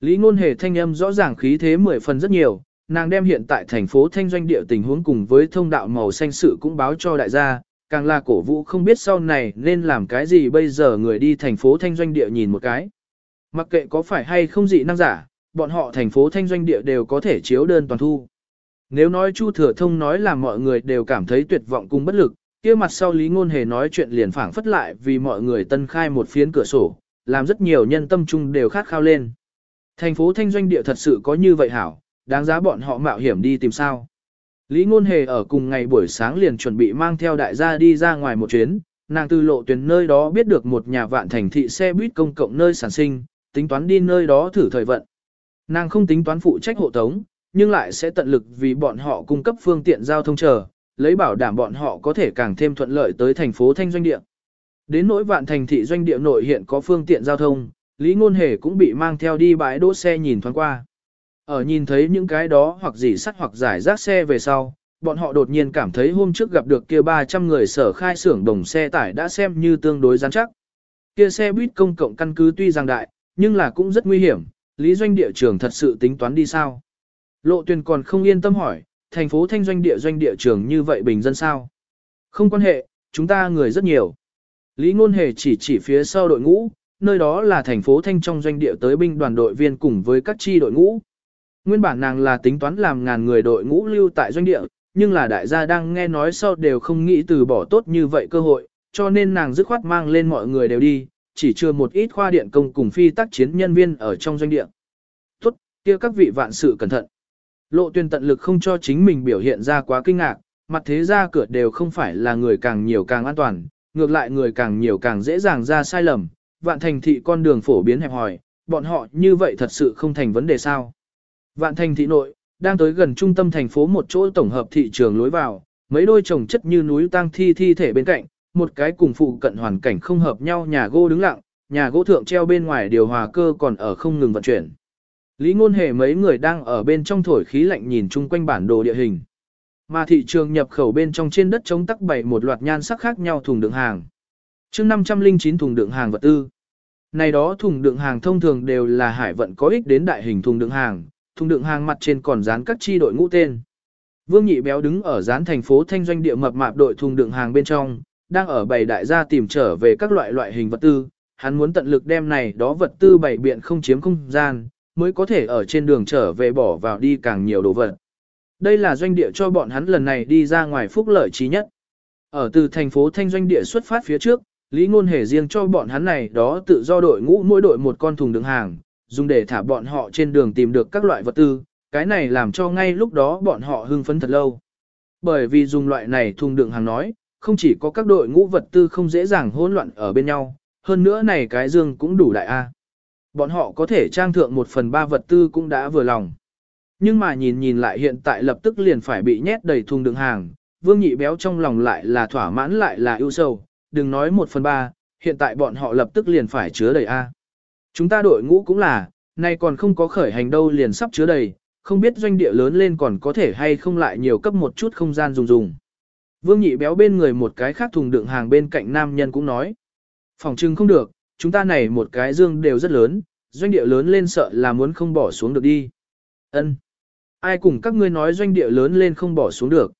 Lý ngôn hề thanh âm rõ ràng khí thế mười phần rất nhiều, nàng đem hiện tại thành phố Thanh doanh địa tình huống cùng với thông đạo màu xanh sự cũng báo cho đại gia, càng là cổ vũ không biết sau này nên làm cái gì bây giờ người đi thành phố Thanh doanh địa nhìn một cái. Mặc kệ có phải hay không dị năng giả, bọn họ thành phố Thanh doanh địa đều có thể chiếu đơn toàn thu. Nếu nói Chu Thừa Thông nói là mọi người đều cảm thấy tuyệt vọng cùng bất lực, kia mặt sau Lý Ngôn Hề nói chuyện liền phảng phất lại vì mọi người tân khai một phiến cửa sổ, làm rất nhiều nhân tâm trung đều khát khao lên. Thành phố Thanh doanh địa thật sự có như vậy hảo, đáng giá bọn họ mạo hiểm đi tìm sao. Lý Ngôn Hề ở cùng ngày buổi sáng liền chuẩn bị mang theo đại gia đi ra ngoài một chuyến, nàng từ lộ tuyến nơi đó biết được một nhà vạn thành thị xe buýt công cộng nơi sản sinh, tính toán đi nơi đó thử thời vận. Nàng không tính toán phụ trách hộ tống, nhưng lại sẽ tận lực vì bọn họ cung cấp phương tiện giao thông chờ, lấy bảo đảm bọn họ có thể càng thêm thuận lợi tới thành phố Thanh Doanh Địa. Đến nỗi vạn thành thị doanh địa nội hiện có phương tiện giao thông, Lý Ngôn Hề cũng bị mang theo đi bãi đỗ xe nhìn thoáng qua. Ở nhìn thấy những cái đó hoặc dỉ sắt hoặc giải rác xe về sau, bọn họ đột nhiên cảm thấy hôm trước gặp được kia 300 người sở khai xưởng đồng xe tải đã xem như tương đối rắn chắc. Kia xe buýt công cộng căn cứ tuy rằng đại, nhưng là cũng rất nguy hiểm, lý doanh địa trường thật sự tính toán đi sao. Lộ Tuyền còn không yên tâm hỏi, thành phố thanh doanh địa doanh địa trường như vậy bình dân sao? Không quan hệ, chúng ta người rất nhiều. Lý ngôn hề chỉ chỉ phía sau đội ngũ, nơi đó là thành phố thanh trong doanh địa tới binh đoàn đội viên cùng với các chi đội ngũ. Nguyên bản nàng là tính toán làm ngàn người đội ngũ lưu tại doanh địa, nhưng là đại gia đang nghe nói sau đều không nghĩ từ bỏ tốt như vậy cơ hội, cho nên nàng dứt khoát mang lên mọi người đều đi, chỉ chưa một ít khoa điện công cùng phi tác chiến nhân viên ở trong doanh địa. Tốt, kia các vị vạn sự cẩn thận. Lộ tuyên tận lực không cho chính mình biểu hiện ra quá kinh ngạc, mặt thế ra cửa đều không phải là người càng nhiều càng an toàn, ngược lại người càng nhiều càng dễ dàng ra sai lầm, vạn thành thị con đường phổ biến hẹp hòi, bọn họ như vậy thật sự không thành vấn đề sao. Vạn thành thị nội, đang tới gần trung tâm thành phố một chỗ tổng hợp thị trường lối vào, mấy đôi chồng chất như núi tang thi thi thể bên cạnh, một cái cùng phụ cận hoàn cảnh không hợp nhau nhà gỗ đứng lặng, nhà gỗ thượng treo bên ngoài điều hòa cơ còn ở không ngừng vận chuyển. Lý ngôn hề mấy người đang ở bên trong thổi khí lạnh nhìn chung quanh bản đồ địa hình. Mà thị trường nhập khẩu bên trong trên đất chống tắc bày một loạt nhan sắc khác nhau thùng đựng hàng. chương 509 thùng đựng hàng vật tư. Này đó thùng đựng hàng thông thường đều là hải vận có ích đến đại hình thùng đựng hàng, thùng đựng hàng mặt trên còn dán các chi đội ngũ tên. Vương Nhị Béo đứng ở dán thành phố thanh doanh địa mập mạp đội thùng đựng hàng bên trong, đang ở bày đại gia tìm trở về các loại loại hình vật tư, hắn muốn tận lực đem này đó vật tư bày biện không chiếm không gian, mới có thể ở trên đường trở về bỏ vào đi càng nhiều đồ vật. Đây là doanh địa cho bọn hắn lần này đi ra ngoài phúc lợi trí nhất. Ở từ thành phố Thanh doanh địa xuất phát phía trước, Lý Ngôn Hề riêng cho bọn hắn này đó tự do đội ngũ mỗi đội một con thùng đựng hàng, dùng để thả bọn họ trên đường tìm được các loại vật tư, cái này làm cho ngay lúc đó bọn họ hưng phấn thật lâu. Bởi vì dùng loại này thùng đựng hàng nói, không chỉ có các đội ngũ vật tư không dễ dàng hỗn loạn ở bên nhau, hơn nữa này cái dương cũng đủ đại A. Bọn họ có thể trang thượng một phần ba vật tư cũng đã vừa lòng. Nhưng mà nhìn nhìn lại hiện tại lập tức liền phải bị nhét đầy thùng đựng hàng, vương nhị béo trong lòng lại là thỏa mãn lại là ưu sầu, đừng nói một phần ba, hiện tại bọn họ lập tức liền phải chứa đầy A. Chúng ta đội ngũ cũng là, nay còn không có khởi hành đâu liền sắp chứa đầy, không biết doanh địa lớn lên còn có thể hay không lại nhiều cấp một chút không gian dùng dùng. Vương nhị béo bên người một cái khác thùng đựng hàng bên cạnh nam nhân cũng nói. Phòng trưng không được, chúng ta này một cái dương đều rất lớn, doanh địa lớn lên sợ là muốn không bỏ xuống được đi. Ân, Ai cùng các ngươi nói doanh địa lớn lên không bỏ xuống được.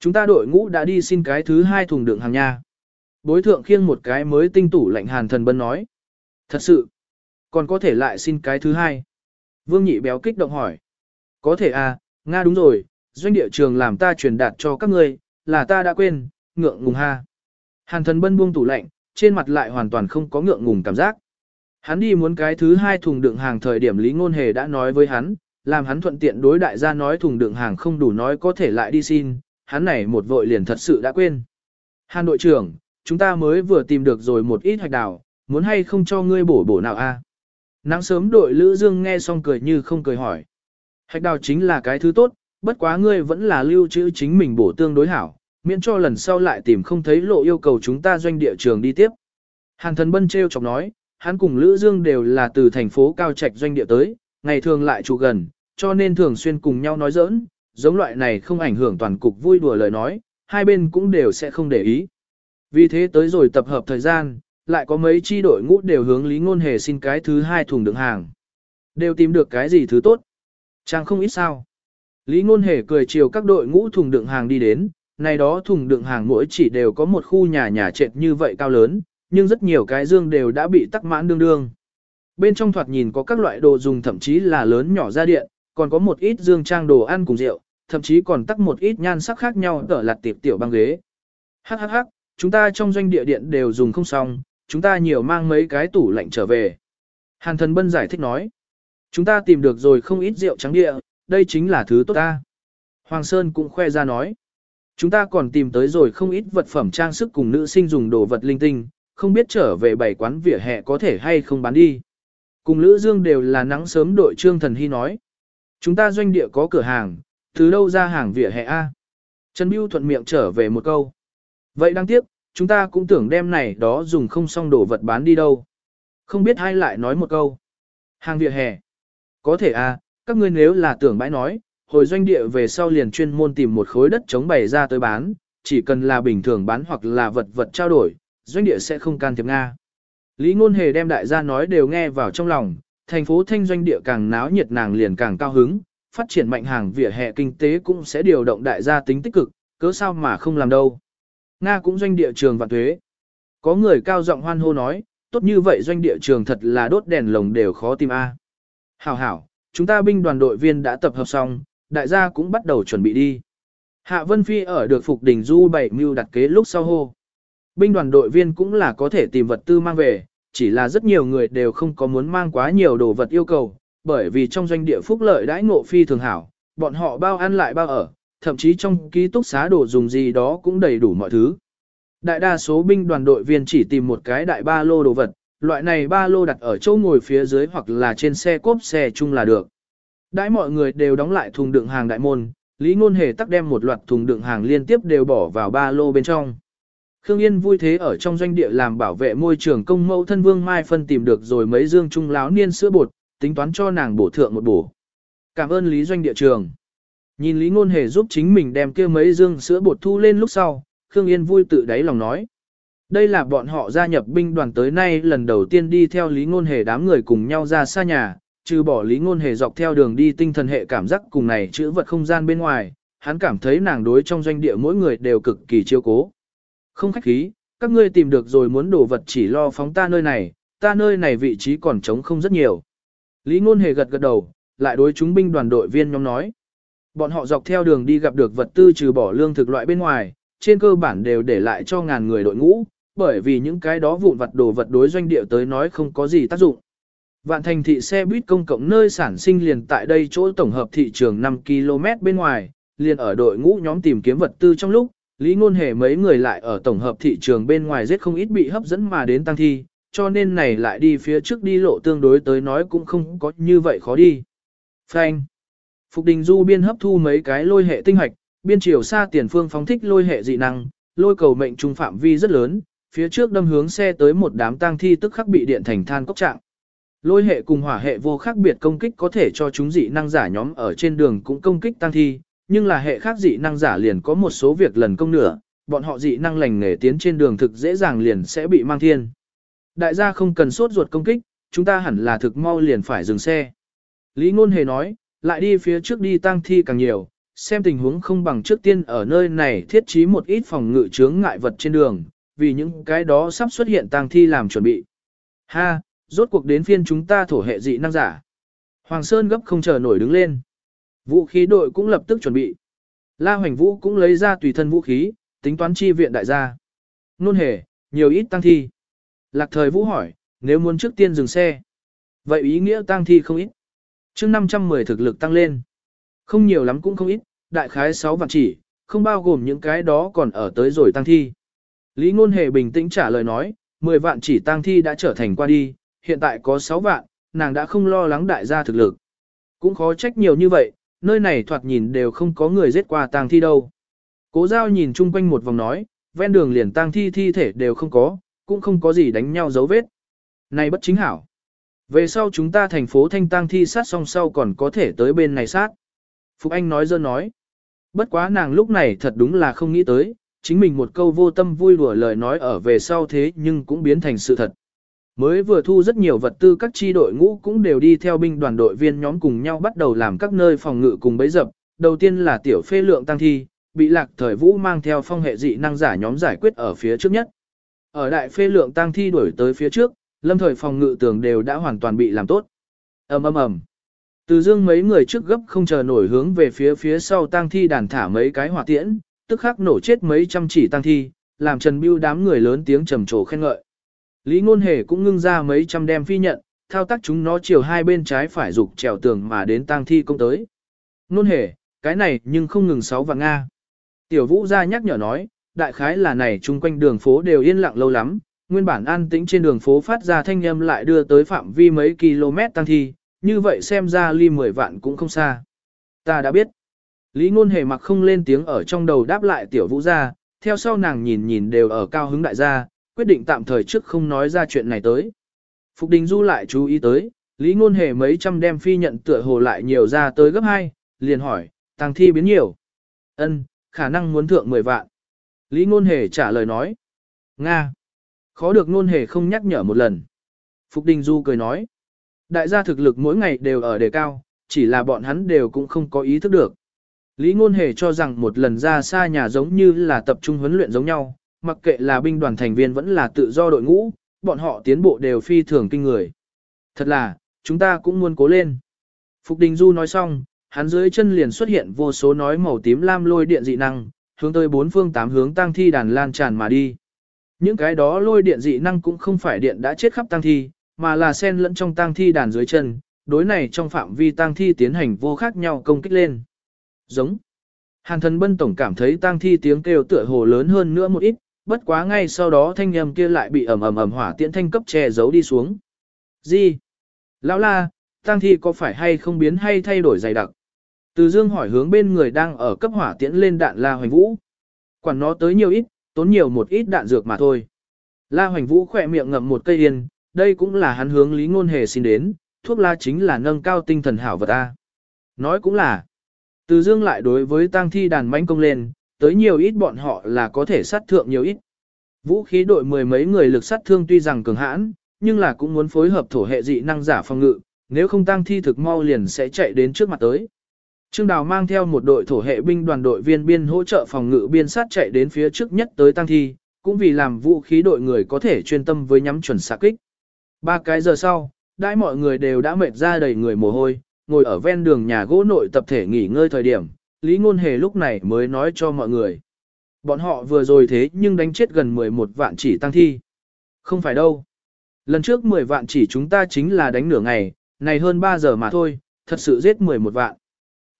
Chúng ta đội ngũ đã đi xin cái thứ hai thùng đựng hàng nha. Bối thượng khiêng một cái mới tinh tủ lạnh hàn thần bân nói. Thật sự, còn có thể lại xin cái thứ hai. Vương nhị béo kích động hỏi. Có thể à, Nga đúng rồi, doanh địa trường làm ta truyền đạt cho các ngươi, là ta đã quên, ngượng ngùng ha. Hàn thần bân buông tủ lạnh, trên mặt lại hoàn toàn không có ngượng ngùng cảm giác. Hắn đi muốn cái thứ hai thùng đựng hàng thời điểm Lý Ngôn Hề đã nói với hắn, làm hắn thuận tiện đối đại gia nói thùng đựng hàng không đủ nói có thể lại đi xin, hắn này một vội liền thật sự đã quên. Hàn đội trưởng, chúng ta mới vừa tìm được rồi một ít hạch đào, muốn hay không cho ngươi bổ bổ nào a? Nắng sớm đội Lữ Dương nghe xong cười như không cười hỏi. Hạch đào chính là cái thứ tốt, bất quá ngươi vẫn là lưu trữ chính mình bổ tương đối hảo, miễn cho lần sau lại tìm không thấy lộ yêu cầu chúng ta doanh địa trường đi tiếp. Hàn thần bân treo chọc nói, hắn cùng Lữ Dương đều là từ thành phố cao trạch doanh địa tới, ngày thường lại trụ gần, cho nên thường xuyên cùng nhau nói giỡn, giống loại này không ảnh hưởng toàn cục vui đùa lời nói, hai bên cũng đều sẽ không để ý. Vì thế tới rồi tập hợp thời gian, lại có mấy chi đội ngũ đều hướng Lý Ngôn Hề xin cái thứ hai thùng đựng hàng. Đều tìm được cái gì thứ tốt. Chẳng không ít sao. Lý Ngôn Hề cười chiều các đội ngũ thùng đựng hàng đi đến, này đó thùng đựng hàng mỗi chỉ đều có một khu nhà nhà trệt như vậy cao lớn, nhưng rất nhiều cái dương đều đã bị tắc mãn đương đương. Bên trong thoạt nhìn có các loại đồ dùng thậm chí là lớn nhỏ ra điện, còn có một ít dương trang đồ ăn cùng rượu, thậm chí còn tắc một ít nhan sắc khác nhau ở lặt tiệp tiểu băng ghế. Hắc hắc hắc, chúng ta trong doanh địa điện đều dùng không xong, chúng ta nhiều mang mấy cái tủ lạnh trở về. Hàn thần bân giải thích nói, chúng ta tìm được rồi không ít rượu trắng địa, đây chính là thứ tốt ta. Hoàng Sơn cũng khoe ra nói, chúng ta còn tìm tới rồi không ít vật phẩm trang sức cùng nữ sinh dùng đồ vật linh tinh, không biết trở về bảy quán vỉa hè có thể hay không bán đi. Cùng Lữ Dương đều là nắng sớm đội Trương Thần Hy nói. Chúng ta doanh địa có cửa hàng, từ đâu ra hàng vỉa hè A. Trần Biêu thuận miệng trở về một câu. Vậy đáng tiếc, chúng ta cũng tưởng đem này đó dùng không xong đồ vật bán đi đâu. Không biết ai lại nói một câu. Hàng vỉa hè. Có thể à các ngươi nếu là tưởng bãi nói, hồi doanh địa về sau liền chuyên môn tìm một khối đất chống bày ra tới bán, chỉ cần là bình thường bán hoặc là vật vật trao đổi, doanh địa sẽ không can thiệp Nga. Lý Ngôn Hề đem đại gia nói đều nghe vào trong lòng, thành phố thanh doanh địa càng náo nhiệt nàng liền càng cao hứng, phát triển mạnh hàng vỉa hè kinh tế cũng sẽ điều động đại gia tính tích cực, cớ sao mà không làm đâu. Nga cũng doanh địa trường và thuế. Có người cao giọng hoan hô nói, tốt như vậy doanh địa trường thật là đốt đèn lồng đều khó tìm a. Hảo hảo, chúng ta binh đoàn đội viên đã tập hợp xong, đại gia cũng bắt đầu chuẩn bị đi. Hạ Vân Phi ở được Phục Đình Du bảy mưu đặt kế lúc sau hô. Binh đoàn đội viên cũng là có thể tìm vật tư mang về, chỉ là rất nhiều người đều không có muốn mang quá nhiều đồ vật yêu cầu, bởi vì trong doanh địa phúc lợi đãi ngộ phi thường hảo, bọn họ bao ăn lại bao ở, thậm chí trong ký túc xá đồ dùng gì đó cũng đầy đủ mọi thứ. Đại đa số binh đoàn đội viên chỉ tìm một cái đại ba lô đồ vật, loại này ba lô đặt ở chỗ ngồi phía dưới hoặc là trên xe cốp xe chung là được. Đãi mọi người đều đóng lại thùng đựng hàng đại môn, Lý Ngôn Hề tắc đem một loạt thùng đựng hàng liên tiếp đều bỏ vào ba lô bên trong. Khương Yên vui thế ở trong doanh địa làm bảo vệ môi trường công mẫu thân Vương Mai Phân tìm được rồi mấy dương trung láo niên sữa bột, tính toán cho nàng bổ thượng một bổ. Cảm ơn Lý doanh địa trường. Nhìn Lý Ngôn Hề giúp chính mình đem kia mấy dương sữa bột thu lên lúc sau, Khương Yên vui tự đáy lòng nói. Đây là bọn họ gia nhập binh đoàn tới nay lần đầu tiên đi theo Lý Ngôn Hề đám người cùng nhau ra xa nhà, trừ bỏ Lý Ngôn Hề dọc theo đường đi tinh thần hệ cảm giác cùng này chữ vật không gian bên ngoài, hắn cảm thấy nàng đối trong doanh địa mỗi người đều cực kỳ chiêu cố. Không khách khí, các ngươi tìm được rồi muốn đổ vật chỉ lo phóng ta nơi này, ta nơi này vị trí còn trống không rất nhiều. Lý Ngôn Hề gật gật đầu, lại đối chúng binh đoàn đội viên nhóm nói. Bọn họ dọc theo đường đi gặp được vật tư trừ bỏ lương thực loại bên ngoài, trên cơ bản đều để lại cho ngàn người đội ngũ, bởi vì những cái đó vụn vật đồ vật đối doanh địa tới nói không có gì tác dụng. Vạn thành thị xe buýt công cộng nơi sản sinh liền tại đây chỗ tổng hợp thị trường 5 km bên ngoài, liền ở đội ngũ nhóm tìm kiếm vật tư trong lúc, Lý Ngôn Hề mấy người lại ở tổng hợp thị trường bên ngoài rất không ít bị hấp dẫn mà đến tăng thi, cho nên này lại đi phía trước đi lộ tương đối tới nói cũng không có như vậy khó đi. Phanh. Phục Đình Du biên hấp thu mấy cái lôi hệ tinh hạch, biên chiều xa tiền phương phóng thích lôi hệ dị năng, lôi cầu mệnh trung phạm vi rất lớn, phía trước đâm hướng xe tới một đám tang thi tức khắc bị điện thành than cốc trạng. Lôi hệ cùng hỏa hệ vô khác biệt công kích có thể cho chúng dị năng giả nhóm ở trên đường cũng công kích tang thi, nhưng là hệ khác dị năng giả liền có một số việc lần công nửa, bọn họ dị năng lành nghề tiến trên đường thực dễ dàng liền sẽ bị mang thiên. Đại gia không cần sốt ruột công kích, chúng ta hẳn là thực mau liền phải dừng xe. Lý Ngôn Hề nói, lại đi phía trước đi tăng thi càng nhiều, xem tình huống không bằng trước tiên ở nơi này thiết trí một ít phòng ngự chướng ngại vật trên đường, vì những cái đó sắp xuất hiện tăng thi làm chuẩn bị. Ha, rốt cuộc đến phiên chúng ta thổ hệ dị năng giả. Hoàng Sơn gấp không chờ nổi đứng lên. Vũ khí đội cũng lập tức chuẩn bị. La Hoành Vũ cũng lấy ra tùy thân vũ khí, tính toán chi viện đại gia. Nôn hề, nhiều ít tăng thi. Lạc thời Vũ hỏi, nếu muốn trước tiên dừng xe. Vậy ý nghĩa tăng thi không ít chương 510 thực lực tăng lên. Không nhiều lắm cũng không ít, đại khái 6 vạn chỉ, không bao gồm những cái đó còn ở tới rồi tăng thi. Lý Ngôn Hề bình tĩnh trả lời nói, 10 vạn chỉ tăng thi đã trở thành qua đi, hiện tại có 6 vạn, nàng đã không lo lắng đại gia thực lực. Cũng khó trách nhiều như vậy, nơi này thoạt nhìn đều không có người giết qua tang thi đâu. Cố giao nhìn chung quanh một vòng nói, ven đường liền tang thi thi thể đều không có, cũng không có gì đánh nhau dấu vết. Này bất chính hảo. Về sau chúng ta thành phố thanh tang thi sát song sau còn có thể tới bên này sát. Phục Anh nói dơ nói. Bất quá nàng lúc này thật đúng là không nghĩ tới, chính mình một câu vô tâm vui đùa lời nói ở về sau thế nhưng cũng biến thành sự thật. Mới vừa thu rất nhiều vật tư các chi đội ngũ cũng đều đi theo binh đoàn đội viên nhóm cùng nhau bắt đầu làm các nơi phòng ngự cùng bấy dập. Đầu tiên là tiểu phê lượng tăng thi, bị lạc thời vũ mang theo phong hệ dị năng giả nhóm giải quyết ở phía trước nhất. Ở đại phê lượng tăng thi đuổi tới phía trước, lâm thời phòng ngự tường đều đã hoàn toàn bị làm tốt. ầm ầm ầm. Từ dương mấy người trước gấp không chờ nổi hướng về phía phía sau tang thi đàn thả mấy cái hỏa tiễn, tức khắc nổ chết mấy trăm chỉ tang thi, làm Trần Bưu đám người lớn tiếng trầm trồ khen ngợi. Lý Ngôn Hề cũng ngưng ra mấy trăm đem phi nhận, thao tác chúng nó chiều hai bên trái phải dục trèo tường mà đến tang thi công tới. Ngôn Hề, cái này nhưng không ngừng sáu vạn Nga. Tiểu Vũ ra nhắc nhở nói, đại khái là này chung quanh đường phố đều yên lặng lâu lắm, nguyên bản an tĩnh trên đường phố phát ra thanh âm lại đưa tới phạm vi mấy km tăng thi, như vậy xem ra ly 10 vạn cũng không xa. Ta đã biết. Lý Ngôn Hề mặc không lên tiếng ở trong đầu đáp lại Tiểu Vũ gia theo sau nàng nhìn nhìn đều ở cao hứng đại gia, quyết định tạm thời trước không nói ra chuyện này tới. Phục Đình Du lại chú ý tới, Lý Ngôn Hề mấy trăm đem phi nhận tựa hồ lại nhiều ra tới gấp 2, liền hỏi, tăng thi biến nhiều. Ân, khả năng muốn thượng 10 vạn. Lý Ngôn Hề trả lời nói. Nga. Khó được Nôn Hề không nhắc nhở một lần. Phục Đình Du cười nói. Đại gia thực lực mỗi ngày đều ở đề cao, chỉ là bọn hắn đều cũng không có ý thức được. Lý Ngôn Hề cho rằng một lần ra xa nhà giống như là tập trung huấn luyện giống nhau, mặc kệ là binh đoàn thành viên vẫn là tự do đội ngũ, bọn họ tiến bộ đều phi thường kinh người. Thật là, chúng ta cũng muốn cố lên. Phục Đình Du nói xong, hắn dưới chân liền xuất hiện vô số nói màu tím lam lôi điện dị năng, hướng tới bốn phương tám hướng tăng thi đàn lan tràn mà đi. Những cái đó lôi điện dị năng cũng không phải điện đã chết khắp tang thi, mà là sen lẫn trong tang thi đàn dưới chân, đối này trong phạm vi tang thi tiến hành vô khác nhau công kích lên. Giống. Hàn thần bân tổng cảm thấy tang thi tiếng kêu tựa hồ lớn hơn nữa một ít, bất quá ngay sau đó thanh âm kia lại bị ầm ầm ầm hỏa tiễn thanh cấp che giấu đi xuống. Gì? Lão la, tang thi có phải hay không biến hay thay đổi dày đặc? Từ dương hỏi hướng bên người đang ở cấp hỏa tiễn lên đạn la hoành vũ. Quản nó tới nhiều ít, tốn nhiều một ít đạn dược mà thôi. La hoành vũ khỏe miệng ngậm một cây yên, đây cũng là hắn hướng lý ngôn hề xin đến, thuốc la chính là nâng cao tinh thần hảo vật ta. Nói cũng là, từ dương lại đối với tang thi đàn mãnh công lên, tới nhiều ít bọn họ là có thể sát thượng nhiều ít. Vũ khí đội mười mấy người lực sát thương tuy rằng cường hãn, nhưng là cũng muốn phối hợp thổ hệ dị năng giả phòng ngự, nếu không tang thi thực mau liền sẽ chạy đến trước mặt tới. Trương Đào mang theo một đội thổ hệ binh đoàn đội viên biên hỗ trợ phòng ngự biên sát chạy đến phía trước nhất tới tăng thi, cũng vì làm vũ khí đội người có thể chuyên tâm với nhắm chuẩn xạ kích. Ba cái giờ sau, đãi mọi người đều đã mệt ra đầy người mồ hôi, ngồi ở ven đường nhà gỗ nội tập thể nghỉ ngơi thời điểm, Lý Ngôn Hề lúc này mới nói cho mọi người. Bọn họ vừa rồi thế nhưng đánh chết gần 11 vạn chỉ tăng thi. Không phải đâu. Lần trước 10 vạn chỉ chúng ta chính là đánh nửa ngày, này hơn 3 giờ mà thôi, thật sự giết 11 vạn.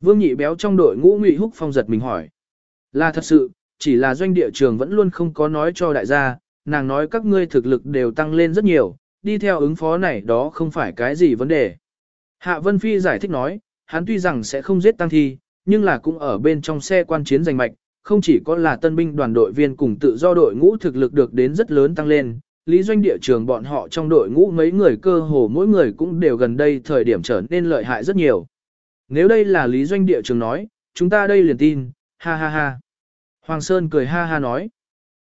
Vương nhị béo trong đội ngũ ngụy húc phong giật mình hỏi. Là thật sự, chỉ là doanh địa trường vẫn luôn không có nói cho đại gia, nàng nói các ngươi thực lực đều tăng lên rất nhiều, đi theo ứng phó này đó không phải cái gì vấn đề. Hạ Vân Phi giải thích nói, hắn tuy rằng sẽ không giết tăng thi, nhưng là cũng ở bên trong xe quan chiến giành mạch, không chỉ có là tân binh đoàn đội viên cùng tự do đội ngũ thực lực được đến rất lớn tăng lên, lý doanh địa trường bọn họ trong đội ngũ mấy người cơ hồ mỗi người cũng đều gần đây thời điểm trở nên lợi hại rất nhiều. Nếu đây là lý doanh địa trường nói, chúng ta đây liền tin, ha ha ha. Hoàng Sơn cười ha ha nói,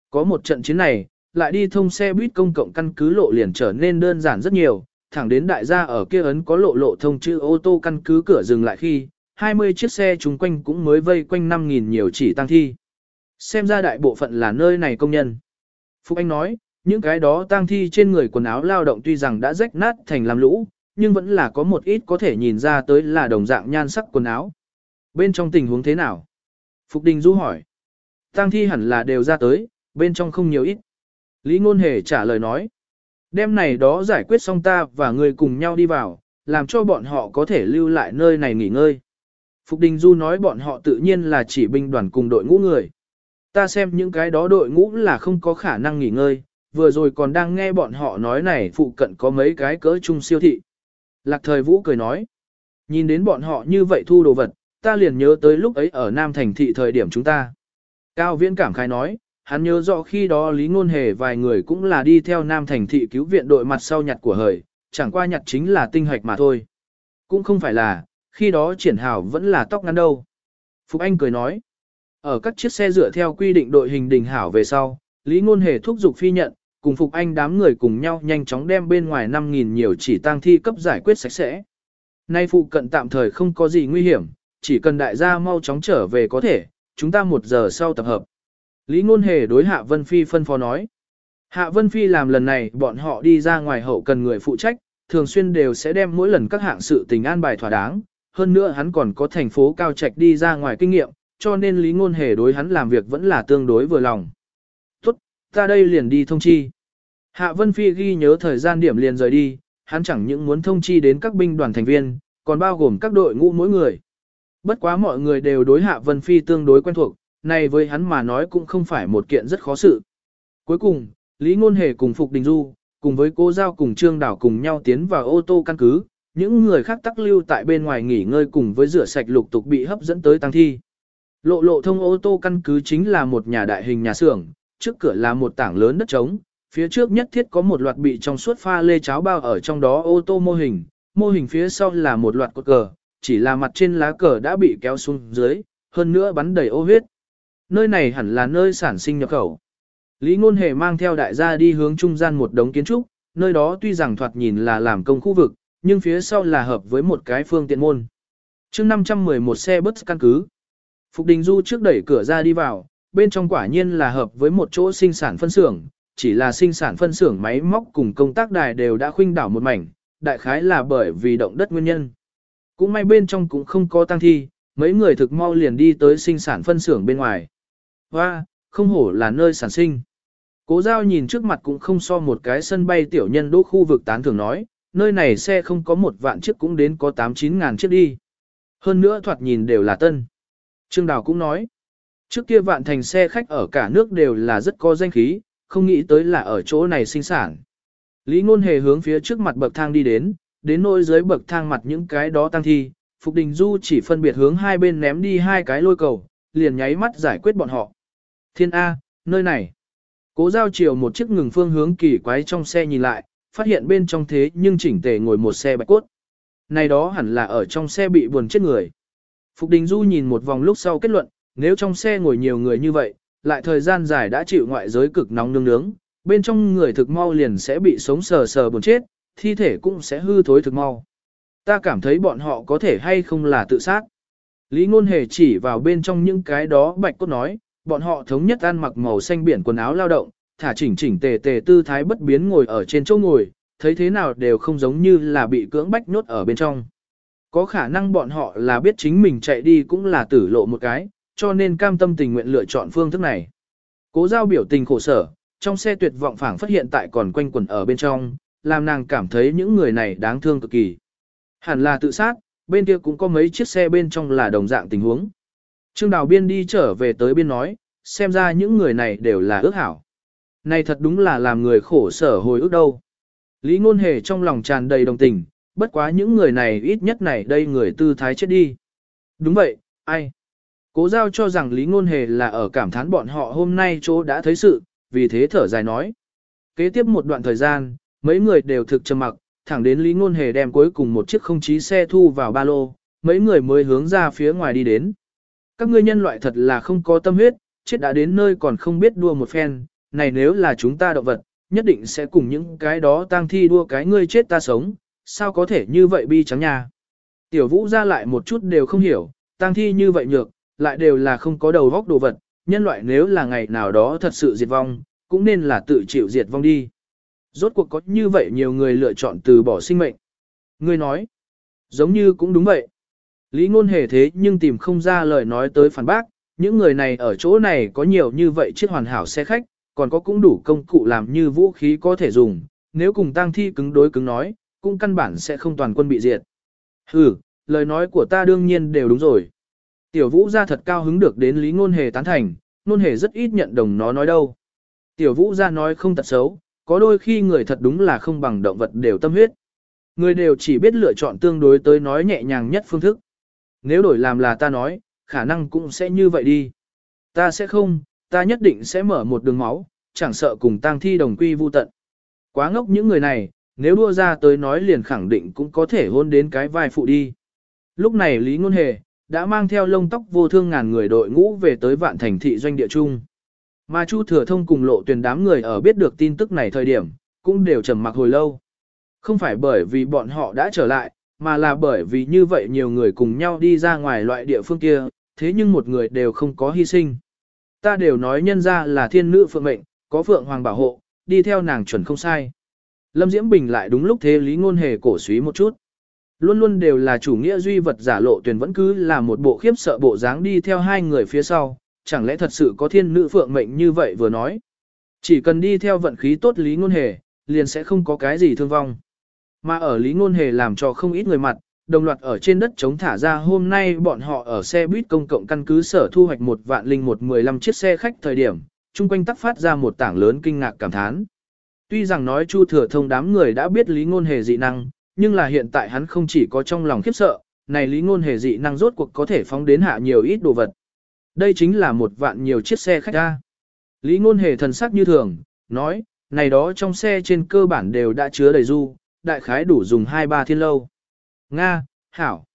có một trận chiến này, lại đi thông xe buýt công cộng căn cứ lộ liền trở nên đơn giản rất nhiều, thẳng đến đại gia ở kia ấn có lộ lộ thông chữ ô tô căn cứ cửa dừng lại khi, 20 chiếc xe chung quanh cũng mới vây quanh 5.000 nhiều chỉ tăng thi. Xem ra đại bộ phận là nơi này công nhân. Phúc Anh nói, những cái đó tang thi trên người quần áo lao động tuy rằng đã rách nát thành làm lũ, nhưng vẫn là có một ít có thể nhìn ra tới là đồng dạng nhan sắc quần áo. Bên trong tình huống thế nào? Phục Đình Du hỏi. Tăng thi hẳn là đều ra tới, bên trong không nhiều ít. Lý Ngôn Hề trả lời nói. Đêm này đó giải quyết xong ta và người cùng nhau đi vào, làm cho bọn họ có thể lưu lại nơi này nghỉ ngơi. Phục Đình Du nói bọn họ tự nhiên là chỉ binh đoàn cùng đội ngũ người. Ta xem những cái đó đội ngũ là không có khả năng nghỉ ngơi, vừa rồi còn đang nghe bọn họ nói này phụ cận có mấy cái cỡ chung siêu thị. Lạc thời Vũ cười nói, nhìn đến bọn họ như vậy thu đồ vật, ta liền nhớ tới lúc ấy ở Nam Thành thị thời điểm chúng ta. Cao Viễn cảm khai nói, hắn nhớ rõ khi đó Lý Ngôn Hề vài người cũng là đi theo Nam Thành thị cứu viện đội mặt sau nhặt của hời, chẳng qua nhặt chính là tinh hoạch mà thôi. Cũng không phải là, khi đó triển hào vẫn là tóc ngắn đâu. Phục Anh cười nói, ở các chiếc xe dựa theo quy định đội hình đình hảo về sau, Lý Ngôn Hề thúc giục phi nhận, cùng Phục Anh đám người cùng nhau nhanh chóng đem bên ngoài 5.000 nhiều chỉ tang thi cấp giải quyết sạch sẽ. Nay phụ cận tạm thời không có gì nguy hiểm, chỉ cần đại gia mau chóng trở về có thể, chúng ta một giờ sau tập hợp. Lý Ngôn Hề đối Hạ Vân Phi phân phó nói. Hạ Vân Phi làm lần này bọn họ đi ra ngoài hậu cần người phụ trách, thường xuyên đều sẽ đem mỗi lần các hạng sự tình an bài thỏa đáng, hơn nữa hắn còn có thành phố cao trạch đi ra ngoài kinh nghiệm, cho nên Lý Ngôn Hề đối hắn làm việc vẫn là tương đối vừa lòng. Ta đây liền đi thông chi. Hạ Vân Phi ghi nhớ thời gian điểm liền rời đi, hắn chẳng những muốn thông chi đến các binh đoàn thành viên, còn bao gồm các đội ngũ mỗi người. Bất quá mọi người đều đối Hạ Vân Phi tương đối quen thuộc, này với hắn mà nói cũng không phải một kiện rất khó sự. Cuối cùng, Lý Ngôn Hề cùng Phục Đình Du, cùng với cô Giao cùng Trương Đảo cùng nhau tiến vào ô tô căn cứ, những người khác tắc lưu tại bên ngoài nghỉ ngơi cùng với rửa sạch lục tục bị hấp dẫn tới tăng thi. Lộ lộ thông ô tô căn cứ chính là một nhà đại hình nhà xưởng, trước cửa là một tảng lớn đất trống, phía trước nhất thiết có một loạt bị trong suốt pha lê cháo bao ở trong đó ô tô mô hình, mô hình phía sau là một loạt cột cờ, chỉ là mặt trên lá cờ đã bị kéo xuống dưới, hơn nữa bắn đầy ô huyết. Nơi này hẳn là nơi sản sinh nhập khẩu. Lý Ngôn Hề mang theo đại gia đi hướng trung gian một đống kiến trúc, nơi đó tuy rằng thoạt nhìn là làm công khu vực, nhưng phía sau là hợp với một cái phương tiện môn. Trước 511 xe bus căn cứ. Phục Đình Du trước đẩy cửa ra đi vào, bên trong quả nhiên là hợp với một chỗ sinh sản phân xưởng, chỉ là sinh sản phân xưởng máy móc cùng công tác đài đều đã khuynh đảo một mảnh, đại khái là bởi vì động đất nguyên nhân. Cũng may bên trong cũng không có tăng thi, mấy người thực mau liền đi tới sinh sản phân xưởng bên ngoài. Hoa, không hổ là nơi sản sinh. Cố giao nhìn trước mặt cũng không so một cái sân bay tiểu nhân đỗ khu vực tán thường nói, nơi này xe không có một vạn chiếc cũng đến có 8-9 ngàn chiếc đi. Hơn nữa thoạt nhìn đều là tân. Trương Đào cũng nói, trước kia vạn thành xe khách ở cả nước đều là rất có danh khí, không nghĩ tới là ở chỗ này sinh sản. Lý Ngôn Hề hướng phía trước mặt bậc thang đi đến, đến nỗi dưới bậc thang mặt những cái đó tăng thi, Phục Đình Du chỉ phân biệt hướng hai bên ném đi hai cái lôi cầu, liền nháy mắt giải quyết bọn họ. Thiên A, nơi này. Cố giao chiều một chiếc ngừng phương hướng kỳ quái trong xe nhìn lại, phát hiện bên trong thế nhưng chỉnh tề ngồi một xe bạch cốt. Này đó hẳn là ở trong xe bị buồn chết người. Phục Đình Du nhìn một vòng lúc sau kết luận, nếu trong xe ngồi nhiều người như vậy, lại thời gian dài đã chịu ngoại giới cực nóng nương nướng, bên trong người thực mau liền sẽ bị sống sờ sờ buồn chết, thi thể cũng sẽ hư thối thực mau. Ta cảm thấy bọn họ có thể hay không là tự sát. Lý Ngôn Hề chỉ vào bên trong những cái đó bạch cốt nói, bọn họ thống nhất ăn mặc màu xanh biển quần áo lao động, thả chỉnh chỉnh tề tề tư thái bất biến ngồi ở trên chỗ ngồi, thấy thế nào đều không giống như là bị cưỡng bách nhốt ở bên trong. Có khả năng bọn họ là biết chính mình chạy đi cũng là tử lộ một cái, cho nên cam tâm tình nguyện lựa chọn phương thức này. Cố giao biểu tình khổ sở, trong xe tuyệt vọng phảng phát hiện tại còn quanh quẩn ở bên trong, làm nàng cảm thấy những người này đáng thương cực kỳ. Hẳn là tự sát, bên kia cũng có mấy chiếc xe bên trong là đồng dạng tình huống. Trương Đào Biên đi trở về tới biên nói, xem ra những người này đều là ước hảo. Này thật đúng là làm người khổ sở hồi ức đâu. Lý Ngôn Hề trong lòng tràn đầy đồng tình, bất quá những người này ít nhất này đây người tư thái chết đi. Đúng vậy, ai? Cố giao cho rằng Lý Ngôn Hề là ở cảm thán bọn họ hôm nay chỗ đã thấy sự, vì thế thở dài nói. Kế tiếp một đoạn thời gian, mấy người đều thực trầm mặc, thẳng đến Lý Ngôn Hề đem cuối cùng một chiếc không chí xe thu vào ba lô, mấy người mới hướng ra phía ngoài đi đến. Các ngươi nhân loại thật là không có tâm huyết, chết đã đến nơi còn không biết đua một phen, này nếu là chúng ta động vật, nhất định sẽ cùng những cái đó tang thi đua cái ngươi chết ta sống, sao có thể như vậy bi trắng nhà? Tiểu vũ ra lại một chút đều không hiểu, tang thi như vậy nhược, lại đều là không có đầu góc đồ vật, nhân loại nếu là ngày nào đó thật sự diệt vong, cũng nên là tự chịu diệt vong đi. Rốt cuộc có như vậy nhiều người lựa chọn từ bỏ sinh mệnh. Ngươi nói, giống như cũng đúng vậy. Lý ngôn hề thế nhưng tìm không ra lời nói tới phản bác, những người này ở chỗ này có nhiều như vậy chiếc hoàn hảo xe khách, còn có cũng đủ công cụ làm như vũ khí có thể dùng, nếu cùng tang thi cứng đối cứng nói, cũng căn bản sẽ không toàn quân bị diệt. Ừ, lời nói của ta đương nhiên đều đúng rồi. Tiểu vũ ra thật cao hứng được đến lý ngôn hề tán thành, ngôn hề rất ít nhận đồng nó nói đâu. Tiểu vũ ra nói không tật xấu, có đôi khi người thật đúng là không bằng động vật đều tâm huyết. Người đều chỉ biết lựa chọn tương đối tới nói nhẹ nhàng nhất phương thức. Nếu đổi làm là ta nói, khả năng cũng sẽ như vậy đi. Ta sẽ không, ta nhất định sẽ mở một đường máu, chẳng sợ cùng tang thi đồng quy vu tận. Quá ngốc những người này, nếu đua ra tới nói liền khẳng định cũng có thể hôn đến cái vai phụ đi. Lúc này Lý Ngôn Hề, đã mang theo lông tóc vô thương ngàn người đội ngũ về tới vạn thành thị doanh địa trung. Mà Chu Thừa Thông cùng lộ tuyển đám người ở biết được tin tức này thời điểm, cũng đều trầm mặc hồi lâu. Không phải bởi vì bọn họ đã trở lại, mà là bởi vì như vậy nhiều người cùng nhau đi ra ngoài loại địa phương kia, thế nhưng một người đều không có hy sinh. Ta đều nói nhân ra là thiên nữ phượng mệnh, có phượng hoàng bảo hộ, đi theo nàng chuẩn không sai. Lâm Diễm Bình lại đúng lúc thế lý ngôn hề cổ suý một chút. Luôn luôn đều là chủ nghĩa duy vật giả lộ tuyển vẫn cứ là một bộ khiếp sợ bộ dáng đi theo hai người phía sau, chẳng lẽ thật sự có thiên nữ phượng mệnh như vậy vừa nói. Chỉ cần đi theo vận khí tốt lý ngôn hề, liền sẽ không có cái gì thương vong. Mà ở lý ngôn hề làm cho không ít người mặt, đồng loạt ở trên đất chống thả ra hôm nay bọn họ ở xe buýt công cộng căn cứ sở thu hoạch một vạn linh một mười lăm chiếc xe khách thời điểm, chung quanh tắc phát ra một tảng lớn kinh ngạc cảm thán. Tuy rằng nói Chu Thừa Thông đám người đã biết lý ngôn hề dị năng, nhưng là hiện tại hắn không chỉ có trong lòng khiếp sợ, này lý ngôn hề dị năng rốt cuộc có thể phóng đến hạ nhiều ít đồ vật. Đây chính là một vạn nhiều chiếc xe khách ra. Lý ngôn hề thần sắc như thường, nói, này đó trong xe trên cơ bản đều đã chứa đầy du, đại khái đủ dùng 2-3 thiên lâu. Nga, Hảo,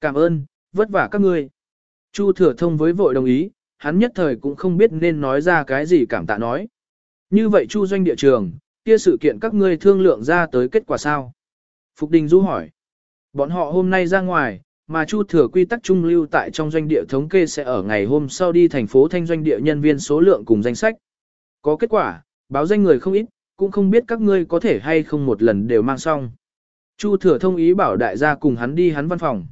cảm ơn, vất vả các ngươi. Chu thừa thông với vội đồng ý, hắn nhất thời cũng không biết nên nói ra cái gì cảm tạ nói. Như vậy Chu doanh địa trường, kia sự kiện các ngươi thương lượng ra tới kết quả sao? Phục Đình Du hỏi. Bọn họ hôm nay ra ngoài, mà Chu thừa quy tắc trung lưu tại trong doanh địa thống kê sẽ ở ngày hôm sau đi thành phố thanh doanh địa nhân viên số lượng cùng danh sách. Có kết quả, báo danh người không ít, cũng không biết các ngươi có thể hay không một lần đều mang xong. Chu thừa thông ý bảo đại gia cùng hắn đi hắn văn phòng.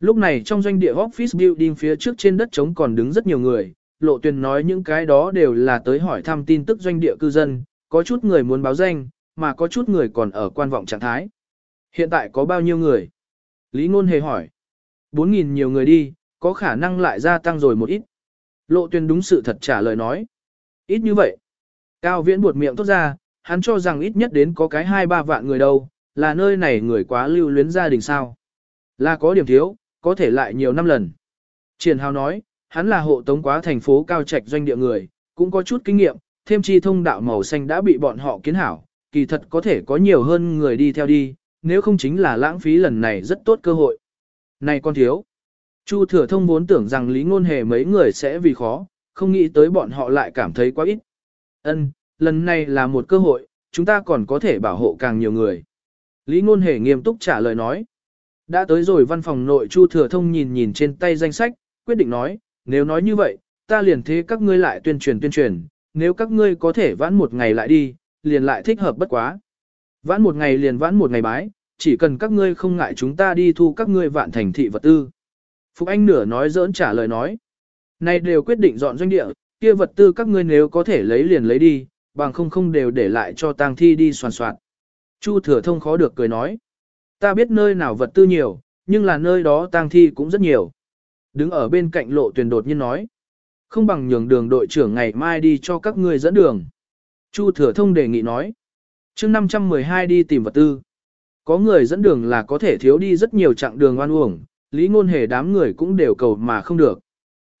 Lúc này trong doanh địa office building phía trước trên đất trống còn đứng rất nhiều người, lộ tuyền nói những cái đó đều là tới hỏi thăm tin tức doanh địa cư dân, có chút người muốn báo danh, mà có chút người còn ở quan vọng trạng thái. Hiện tại có bao nhiêu người? Lý Ngôn hề hỏi. 4.000 nhiều người đi, có khả năng lại gia tăng rồi một ít. Lộ tuyên đúng sự thật trả lời nói. Ít như vậy. Cao viễn buột miệng tốt ra, hắn cho rằng ít nhất đến có cái hai ba vạn người đâu, là nơi này người quá lưu luyến gia đình sao. Là có điểm thiếu, có thể lại nhiều năm lần. Triển Hào nói, hắn là hộ tống quá thành phố cao trạch doanh địa người, cũng có chút kinh nghiệm, thêm chi thông đạo màu xanh đã bị bọn họ kiến hảo, kỳ thật có thể có nhiều hơn người đi theo đi, nếu không chính là lãng phí lần này rất tốt cơ hội. Này con thiếu. Chu thừa thông vốn tưởng rằng lý ngôn hề mấy người sẽ vì khó, không nghĩ tới bọn họ lại cảm thấy quá ít. Ân, lần này là một cơ hội, chúng ta còn có thể bảo hộ càng nhiều người. Lý ngôn hề nghiêm túc trả lời nói. Đã tới rồi văn phòng nội Chu thừa thông nhìn nhìn trên tay danh sách, quyết định nói, nếu nói như vậy, ta liền thế các ngươi lại tuyên truyền tuyên truyền, nếu các ngươi có thể vãn một ngày lại đi, liền lại thích hợp bất quá. Vãn một ngày liền vãn một ngày bái, chỉ cần các ngươi không ngại chúng ta đi thu các ngươi vạn thành thị vật tư. Phục Anh nửa nói dỡn trả lời nói. Này đều quyết định dọn doanh địa, kia vật tư các ngươi nếu có thể lấy liền lấy đi, bằng không không đều để lại cho tang thi đi soàn soạn. Chu thừa thông khó được cười nói. Ta biết nơi nào vật tư nhiều, nhưng là nơi đó tang thi cũng rất nhiều. Đứng ở bên cạnh lộ tuyển đột nhiên nói. Không bằng nhường đường đội trưởng ngày mai đi cho các ngươi dẫn đường. Chu thừa thông đề nghị nói chương 512 đi tìm vật tư. Có người dẫn đường là có thể thiếu đi rất nhiều chặng đường oan uổng, lý ngôn hề đám người cũng đều cầu mà không được.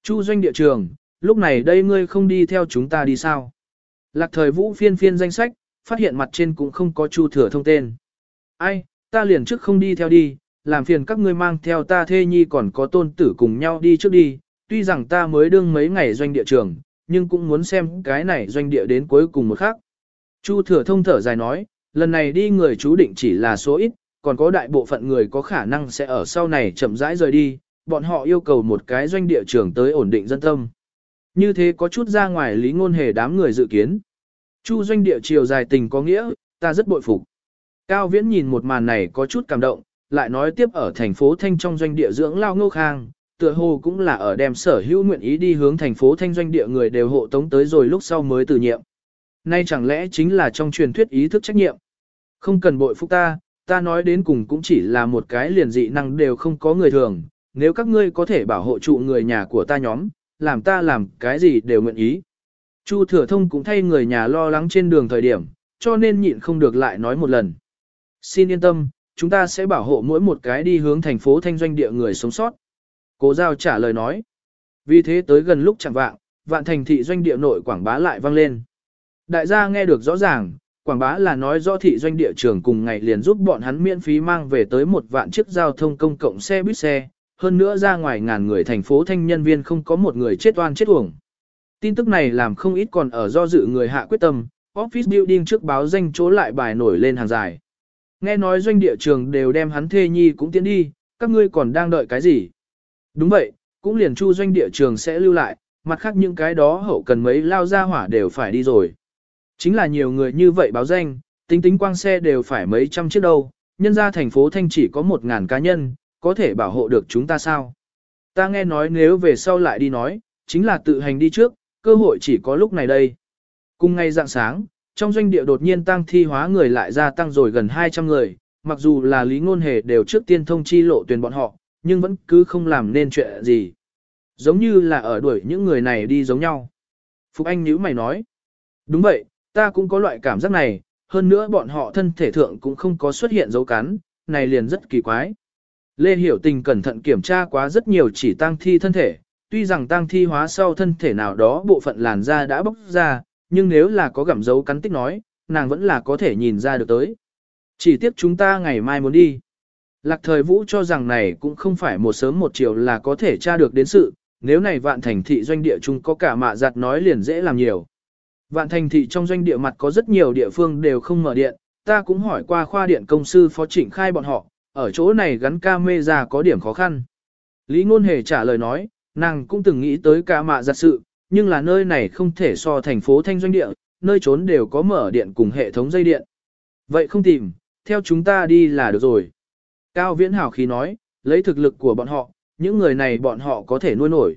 Chu doanh địa trường, lúc này đây ngươi không đi theo chúng ta đi sao? Lạc thời vũ phiên phiên danh sách, phát hiện mặt trên cũng không có chu thừa thông tên. Ai, ta liền trước không đi theo đi, làm phiền các ngươi mang theo ta thê nhi còn có tôn tử cùng nhau đi trước đi, tuy rằng ta mới đương mấy ngày doanh địa trường, nhưng cũng muốn xem cái này doanh địa đến cuối cùng một khắc. Chu thừa thông thở dài nói, lần này đi người chú định chỉ là số ít, còn có đại bộ phận người có khả năng sẽ ở sau này chậm rãi rời đi, bọn họ yêu cầu một cái doanh địa trường tới ổn định dân tâm. Như thế có chút ra ngoài lý ngôn hề đám người dự kiến. Chu doanh địa chiều dài tình có nghĩa, ta rất bội phục. Cao Viễn nhìn một màn này có chút cảm động, lại nói tiếp ở thành phố Thanh trong doanh địa dưỡng lao ngô khang, tựa hồ cũng là ở đem sở hữu nguyện ý đi hướng thành phố Thanh doanh địa người đều hộ tống tới rồi lúc sau mới từ nhiệm. Nay chẳng lẽ chính là trong truyền thuyết ý thức trách nhiệm. Không cần bội phúc ta, ta nói đến cùng cũng chỉ là một cái liền dị năng đều không có người thường, nếu các ngươi có thể bảo hộ trụ người nhà của ta nhóm, làm ta làm cái gì đều nguyện ý. Chu thừa thông cũng thay người nhà lo lắng trên đường thời điểm, cho nên nhịn không được lại nói một lần. Xin yên tâm, chúng ta sẽ bảo hộ mỗi một cái đi hướng thành phố thanh doanh địa người sống sót. Cố giao trả lời nói. Vì thế tới gần lúc chẳng vạng, vạn thành thị doanh địa nội quảng bá lại vang lên. Đại gia nghe được rõ ràng, quảng bá là nói rõ thị doanh địa trường cùng ngày liền giúp bọn hắn miễn phí mang về tới một vạn chiếc giao thông công cộng xe buýt xe, hơn nữa ra ngoài ngàn người thành phố thanh nhân viên không có một người chết oan chết uổng. Tin tức này làm không ít còn ở do dự người hạ quyết tâm, office building trước báo danh chỗ lại bài nổi lên hàng dài. Nghe nói doanh địa trường đều đem hắn thê nhi cũng tiến đi, các ngươi còn đang đợi cái gì? Đúng vậy, cũng liền chu doanh địa trường sẽ lưu lại, mặt khác những cái đó hậu cần mấy lao ra hỏa đều phải đi rồi. Chính là nhiều người như vậy báo danh, tính tính quang xe đều phải mấy trăm chiếc đâu, nhân ra thành phố Thanh chỉ có một ngàn cá nhân, có thể bảo hộ được chúng ta sao? Ta nghe nói nếu về sau lại đi nói, chính là tự hành đi trước, cơ hội chỉ có lúc này đây. Cùng ngày dạng sáng, trong doanh địa đột nhiên tăng thi hóa người lại gia tăng rồi gần 200 người, mặc dù là lý ngôn hề đều trước tiên thông chi lộ tuyển bọn họ, nhưng vẫn cứ không làm nên chuyện gì. Giống như là ở đuổi những người này đi giống nhau. Phục Anh nhíu mày nói. Đúng vậy, ta cũng có loại cảm giác này, hơn nữa bọn họ thân thể thượng cũng không có xuất hiện dấu cắn, này liền rất kỳ quái. Lê Hiểu Tình cẩn thận kiểm tra quá rất nhiều chỉ tăng thi thân thể, tuy rằng tăng thi hóa sau thân thể nào đó bộ phận làn da đã bóc ra, nhưng nếu là có gặm dấu cắn tích nói, nàng vẫn là có thể nhìn ra được tới. Chỉ tiếc chúng ta ngày mai muốn đi. Lạc thời vũ cho rằng này cũng không phải một sớm một chiều là có thể tra được đến sự, nếu này vạn thành thị doanh địa chung có cả mạ giặt nói liền dễ làm nhiều. Vạn thành thị trong doanh địa mặt có rất nhiều địa phương đều không mở điện, ta cũng hỏi qua khoa điện công sư phó trịnh khai bọn họ, ở chỗ này gắn camera có điểm khó khăn. Lý Ngôn Hề trả lời nói, nàng cũng từng nghĩ tới cả mạ giặt sự, nhưng là nơi này không thể so thành phố thanh doanh địa, nơi trốn đều có mở điện cùng hệ thống dây điện. Vậy không tìm, theo chúng ta đi là được rồi. Cao Viễn Hảo khí nói, lấy thực lực của bọn họ, những người này bọn họ có thể nuôi nổi.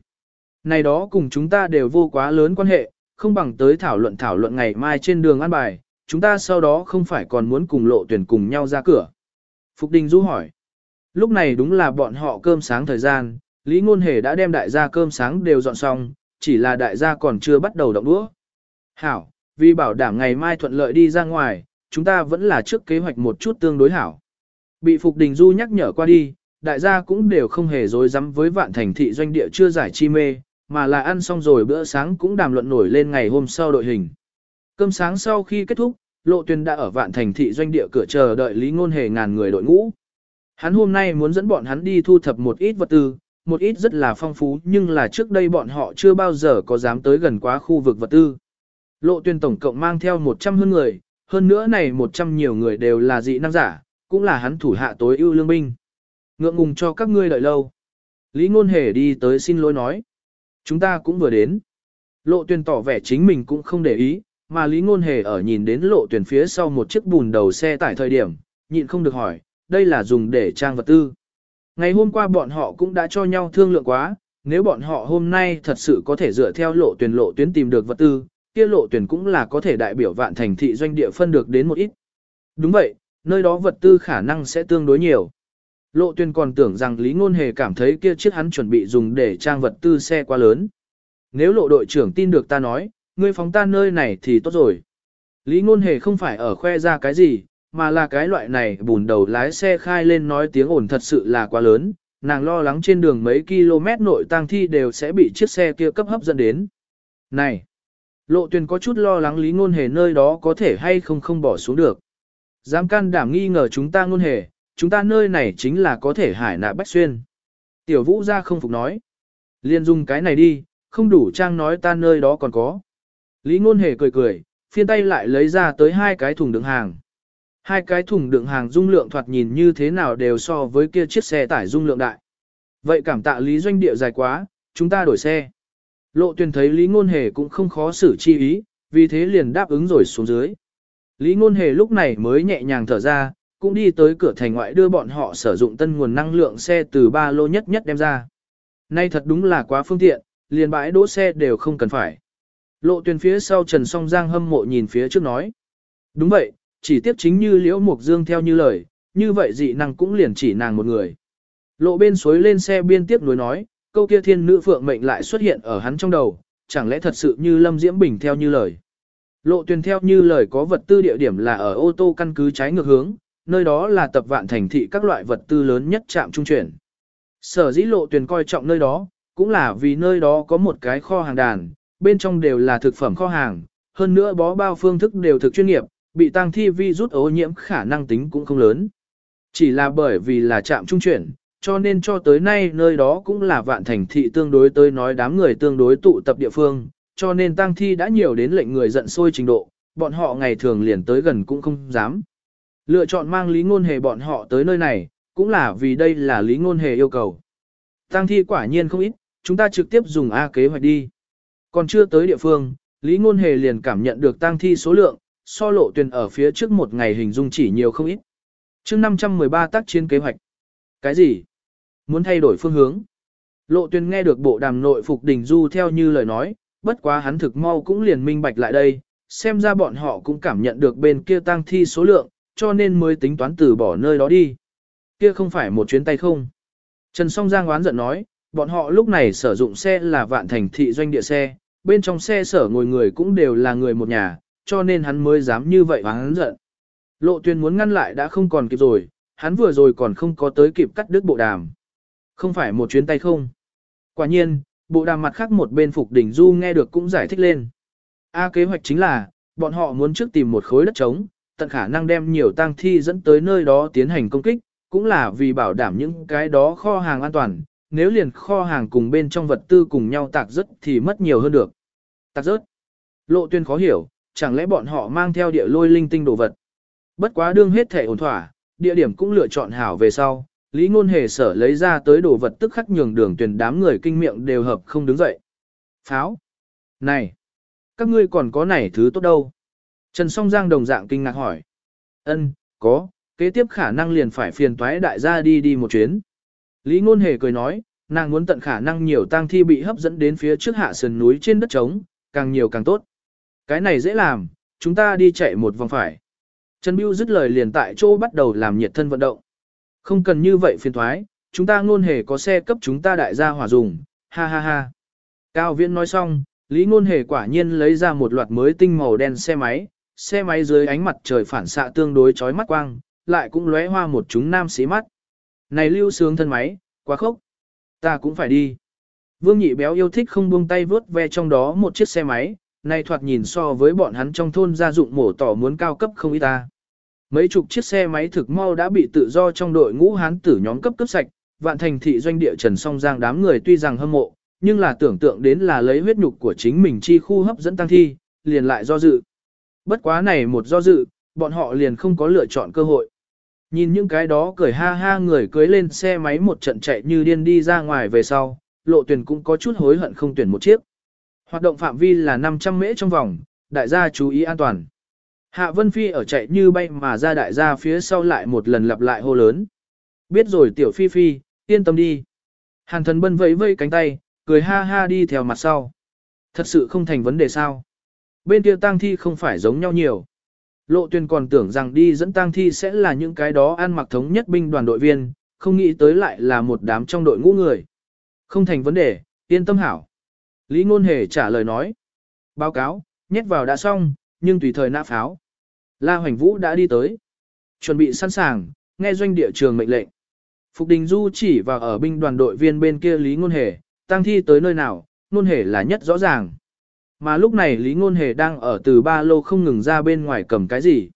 Này đó cùng chúng ta đều vô quá lớn quan hệ, không bằng tới thảo luận thảo luận ngày mai trên đường ăn bài, chúng ta sau đó không phải còn muốn cùng lộ tuyển cùng nhau ra cửa. Phục Đình Du hỏi. Lúc này đúng là bọn họ cơm sáng thời gian, Lý Ngôn Hề đã đem đại gia cơm sáng đều dọn xong, chỉ là đại gia còn chưa bắt đầu động đũa. Hảo, vì bảo đảm ngày mai thuận lợi đi ra ngoài, chúng ta vẫn là trước kế hoạch một chút tương đối hảo. Bị Phục Đình Du nhắc nhở qua đi, đại gia cũng đều không hề dối rắm với vạn thành thị doanh địa chưa giải chi mê, mà là ăn xong rồi bữa sáng cũng đàm luận nổi lên ngày hôm sau đội hình. Cơm sáng sau khi kết thúc, Lộ Tuyên đã ở vạn thành thị doanh địa cửa chờ đợi Lý Ngôn Hề ngàn người đội ngũ. Hắn hôm nay muốn dẫn bọn hắn đi thu thập một ít vật tư, một ít rất là phong phú nhưng là trước đây bọn họ chưa bao giờ có dám tới gần quá khu vực vật tư. Lộ Tuyên tổng cộng mang theo 100 hơn người, hơn nữa này 100 nhiều người đều là dị năng giả, cũng là hắn thủ hạ tối ưu lương binh. Ngượng ngùng cho các ngươi đợi lâu. Lý Ngôn Hề đi tới xin lỗi nói. Chúng ta cũng vừa đến. Lộ tuyển tỏ vẻ chính mình cũng không để ý, mà Lý Ngôn Hề ở nhìn đến lộ tuyển phía sau một chiếc bùn đầu xe tải thời điểm, nhịn không được hỏi, đây là dùng để trang vật tư. Ngày hôm qua bọn họ cũng đã cho nhau thương lượng quá, nếu bọn họ hôm nay thật sự có thể dựa theo lộ tuyển lộ tuyến tìm được vật tư, kia lộ tuyển cũng là có thể đại biểu vạn thành thị doanh địa phân được đến một ít. Đúng vậy, nơi đó vật tư khả năng sẽ tương đối nhiều. Lộ tuyên còn tưởng rằng Lý Ngôn Hề cảm thấy kia chiếc hắn chuẩn bị dùng để trang vật tư xe quá lớn. Nếu lộ đội trưởng tin được ta nói, ngươi phóng ta nơi này thì tốt rồi. Lý Ngôn Hề không phải ở khoe ra cái gì, mà là cái loại này bùn đầu lái xe khai lên nói tiếng ồn thật sự là quá lớn, nàng lo lắng trên đường mấy km nội tang thi đều sẽ bị chiếc xe kia cấp hấp dẫn đến. Này! Lộ tuyên có chút lo lắng Lý Ngôn Hề nơi đó có thể hay không không bỏ xuống được. Dám can đảm nghi ngờ chúng ta Ngôn Hề, chúng ta nơi này chính là có thể hải nạ bách xuyên. Tiểu vũ ra không phục nói. Liên dùng cái này đi, không đủ trang nói ta nơi đó còn có. Lý ngôn hề cười cười, phiên tay lại lấy ra tới hai cái thùng đựng hàng. Hai cái thùng đựng hàng dung lượng thoạt nhìn như thế nào đều so với kia chiếc xe tải dung lượng đại. Vậy cảm tạ Lý doanh địa dài quá, chúng ta đổi xe. Lộ tuyên thấy Lý ngôn hề cũng không khó xử chi ý, vì thế liền đáp ứng rồi xuống dưới. Lý ngôn hề lúc này mới nhẹ nhàng thở ra, cũng đi tới cửa thành ngoại đưa bọn họ sử dụng tân nguồn năng lượng xe từ ba lô nhất nhất đem ra. Nay thật đúng là quá phương tiện, liền bãi đỗ xe đều không cần phải. Lộ tuyển phía sau Trần Song Giang hâm mộ nhìn phía trước nói. Đúng vậy, chỉ tiếp chính như Liễu Mục Dương theo như lời, như vậy dị năng cũng liền chỉ nàng một người. Lộ bên suối lên xe biên tiếp nối nói, câu kia thiên nữ phượng mệnh lại xuất hiện ở hắn trong đầu, chẳng lẽ thật sự như Lâm Diễm Bình theo như lời. Lộ tuyển theo như lời có vật tư địa điểm là ở ô tô căn cứ trái ngược hướng, nơi đó là tập vạn thành thị các loại vật tư lớn nhất trạm trung chuyển. Sở dĩ lộ tuyển coi trọng nơi đó, cũng là vì nơi đó có một cái kho hàng đàn, bên trong đều là thực phẩm kho hàng, hơn nữa bó bao phương thức đều thực chuyên nghiệp, bị tăng thi vi rút ô nhiễm khả năng tính cũng không lớn. Chỉ là bởi vì là trạm trung chuyển, cho nên cho tới nay nơi đó cũng là vạn thành thị tương đối tới nói đám người tương đối tụ tập địa phương, cho nên tăng thi đã nhiều đến lệnh người giận sôi trình độ, bọn họ ngày thường liền tới gần cũng không dám. Lựa chọn mang lý ngôn hề bọn họ tới nơi này, cũng là vì đây là lý ngôn hề yêu cầu. Tăng thi quả nhiên không ít, chúng ta trực tiếp dùng A kế hoạch đi. Còn chưa tới địa phương, lý ngôn hề liền cảm nhận được tăng thi số lượng, so lộ tuyển ở phía trước một ngày hình dung chỉ nhiều không ít. chương 513 tác chiến kế hoạch. Cái gì? Muốn thay đổi phương hướng. Lộ tuyển nghe được bộ đàm nội phục đình du theo như lời nói, bất quá hắn thực mau cũng liền minh bạch lại đây, xem ra bọn họ cũng cảm nhận được bên kia tăng thi số lượng, cho nên mới tính toán từ bỏ nơi đó đi. Kia không phải một chuyến tay không. Trần Song Giang oán giận nói, bọn họ lúc này sử dụng xe là vạn thành thị doanh địa xe, bên trong xe sở ngồi người cũng đều là người một nhà, cho nên hắn mới dám như vậy oán giận. Lộ tuyên muốn ngăn lại đã không còn kịp rồi, hắn vừa rồi còn không có tới kịp cắt đứt bộ đàm. Không phải một chuyến tay không. Quả nhiên, bộ đàm mặt khác một bên Phục Đỉnh Du nghe được cũng giải thích lên. A kế hoạch chính là, bọn họ muốn trước tìm một khối đất trống, tận khả năng đem nhiều tang thi dẫn tới nơi đó tiến hành công kích, cũng là vì bảo đảm những cái đó kho hàng an toàn, nếu liền kho hàng cùng bên trong vật tư cùng nhau tạc rớt thì mất nhiều hơn được. Tạc rớt. Lộ tuyên khó hiểu, chẳng lẽ bọn họ mang theo địa lôi linh tinh đồ vật. Bất quá đương hết thể ổn thỏa, địa điểm cũng lựa chọn hảo về sau, Lý Ngôn Hề sở lấy ra tới đồ vật tức khắc nhường đường tuyển đám người kinh miệng đều hợp không đứng dậy. Pháo! Này! Các ngươi còn có này thứ tốt đâu? Trần Song Giang đồng dạng kinh ngạc hỏi. Ân, có, kế tiếp khả năng liền phải phiền toái đại gia đi đi một chuyến. Lý Ngôn Hề cười nói, nàng muốn tận khả năng nhiều tang thi bị hấp dẫn đến phía trước hạ sườn núi trên đất trống, càng nhiều càng tốt. Cái này dễ làm, chúng ta đi chạy một vòng phải. Trần Biêu dứt lời liền tại chỗ bắt đầu làm nhiệt thân vận động. Không cần như vậy phiền thoái, chúng ta ngôn hề có xe cấp chúng ta đại gia hỏa dùng, ha ha ha. Cao Viễn nói xong, Lý Ngôn Hề quả nhiên lấy ra một loạt mới tinh màu đen xe máy, xe máy dưới ánh mặt trời phản xạ tương đối chói mắt quang, lại cũng lóe hoa một chúng nam sĩ mắt. Này lưu sướng thân máy, quá khốc. Ta cũng phải đi. Vương nhị béo yêu thích không buông tay vớt ve trong đó một chiếc xe máy, này thoạt nhìn so với bọn hắn trong thôn gia dụng mổ tỏ muốn cao cấp không ít ta. Mấy chục chiếc xe máy thực mau đã bị tự do trong đội ngũ hán tử nhóm cấp cấp sạch, vạn thành thị doanh địa trần song giang đám người tuy rằng hâm mộ, nhưng là tưởng tượng đến là lấy huyết nhục của chính mình chi khu hấp dẫn tăng thi, liền lại do dự. Bất quá này một do dự, bọn họ liền không có lựa chọn cơ hội. Nhìn những cái đó cười ha ha người cưới lên xe máy một trận chạy như điên đi ra ngoài về sau, lộ tuyển cũng có chút hối hận không tuyển một chiếc. Hoạt động phạm vi là 500 mễ trong vòng, đại gia chú ý an toàn. Hạ Vân Phi ở chạy như bay mà ra đại gia phía sau lại một lần lặp lại hô lớn. Biết rồi tiểu Phi Phi, yên tâm đi. Hàn thần bân vẫy vẫy cánh tay, cười ha ha đi theo mặt sau. Thật sự không thành vấn đề sao. Bên kia tang thi không phải giống nhau nhiều. Lộ tuyên còn tưởng rằng đi dẫn tang thi sẽ là những cái đó ăn mặc thống nhất binh đoàn đội viên, không nghĩ tới lại là một đám trong đội ngũ người. Không thành vấn đề, yên tâm hảo. Lý Ngôn Hề trả lời nói. Báo cáo, nhét vào đã xong, nhưng tùy thời nã pháo. La Hoành Vũ đã đi tới. Chuẩn bị sẵn sàng, nghe doanh địa trường mệnh lệnh. Phục Đình Du chỉ vào ở binh đoàn đội viên bên kia Lý Ngôn Hề, tăng thi tới nơi nào, Ngôn Hề là nhất rõ ràng. Mà lúc này Lý Ngôn Hề đang ở từ ba lô không ngừng ra bên ngoài cầm cái gì.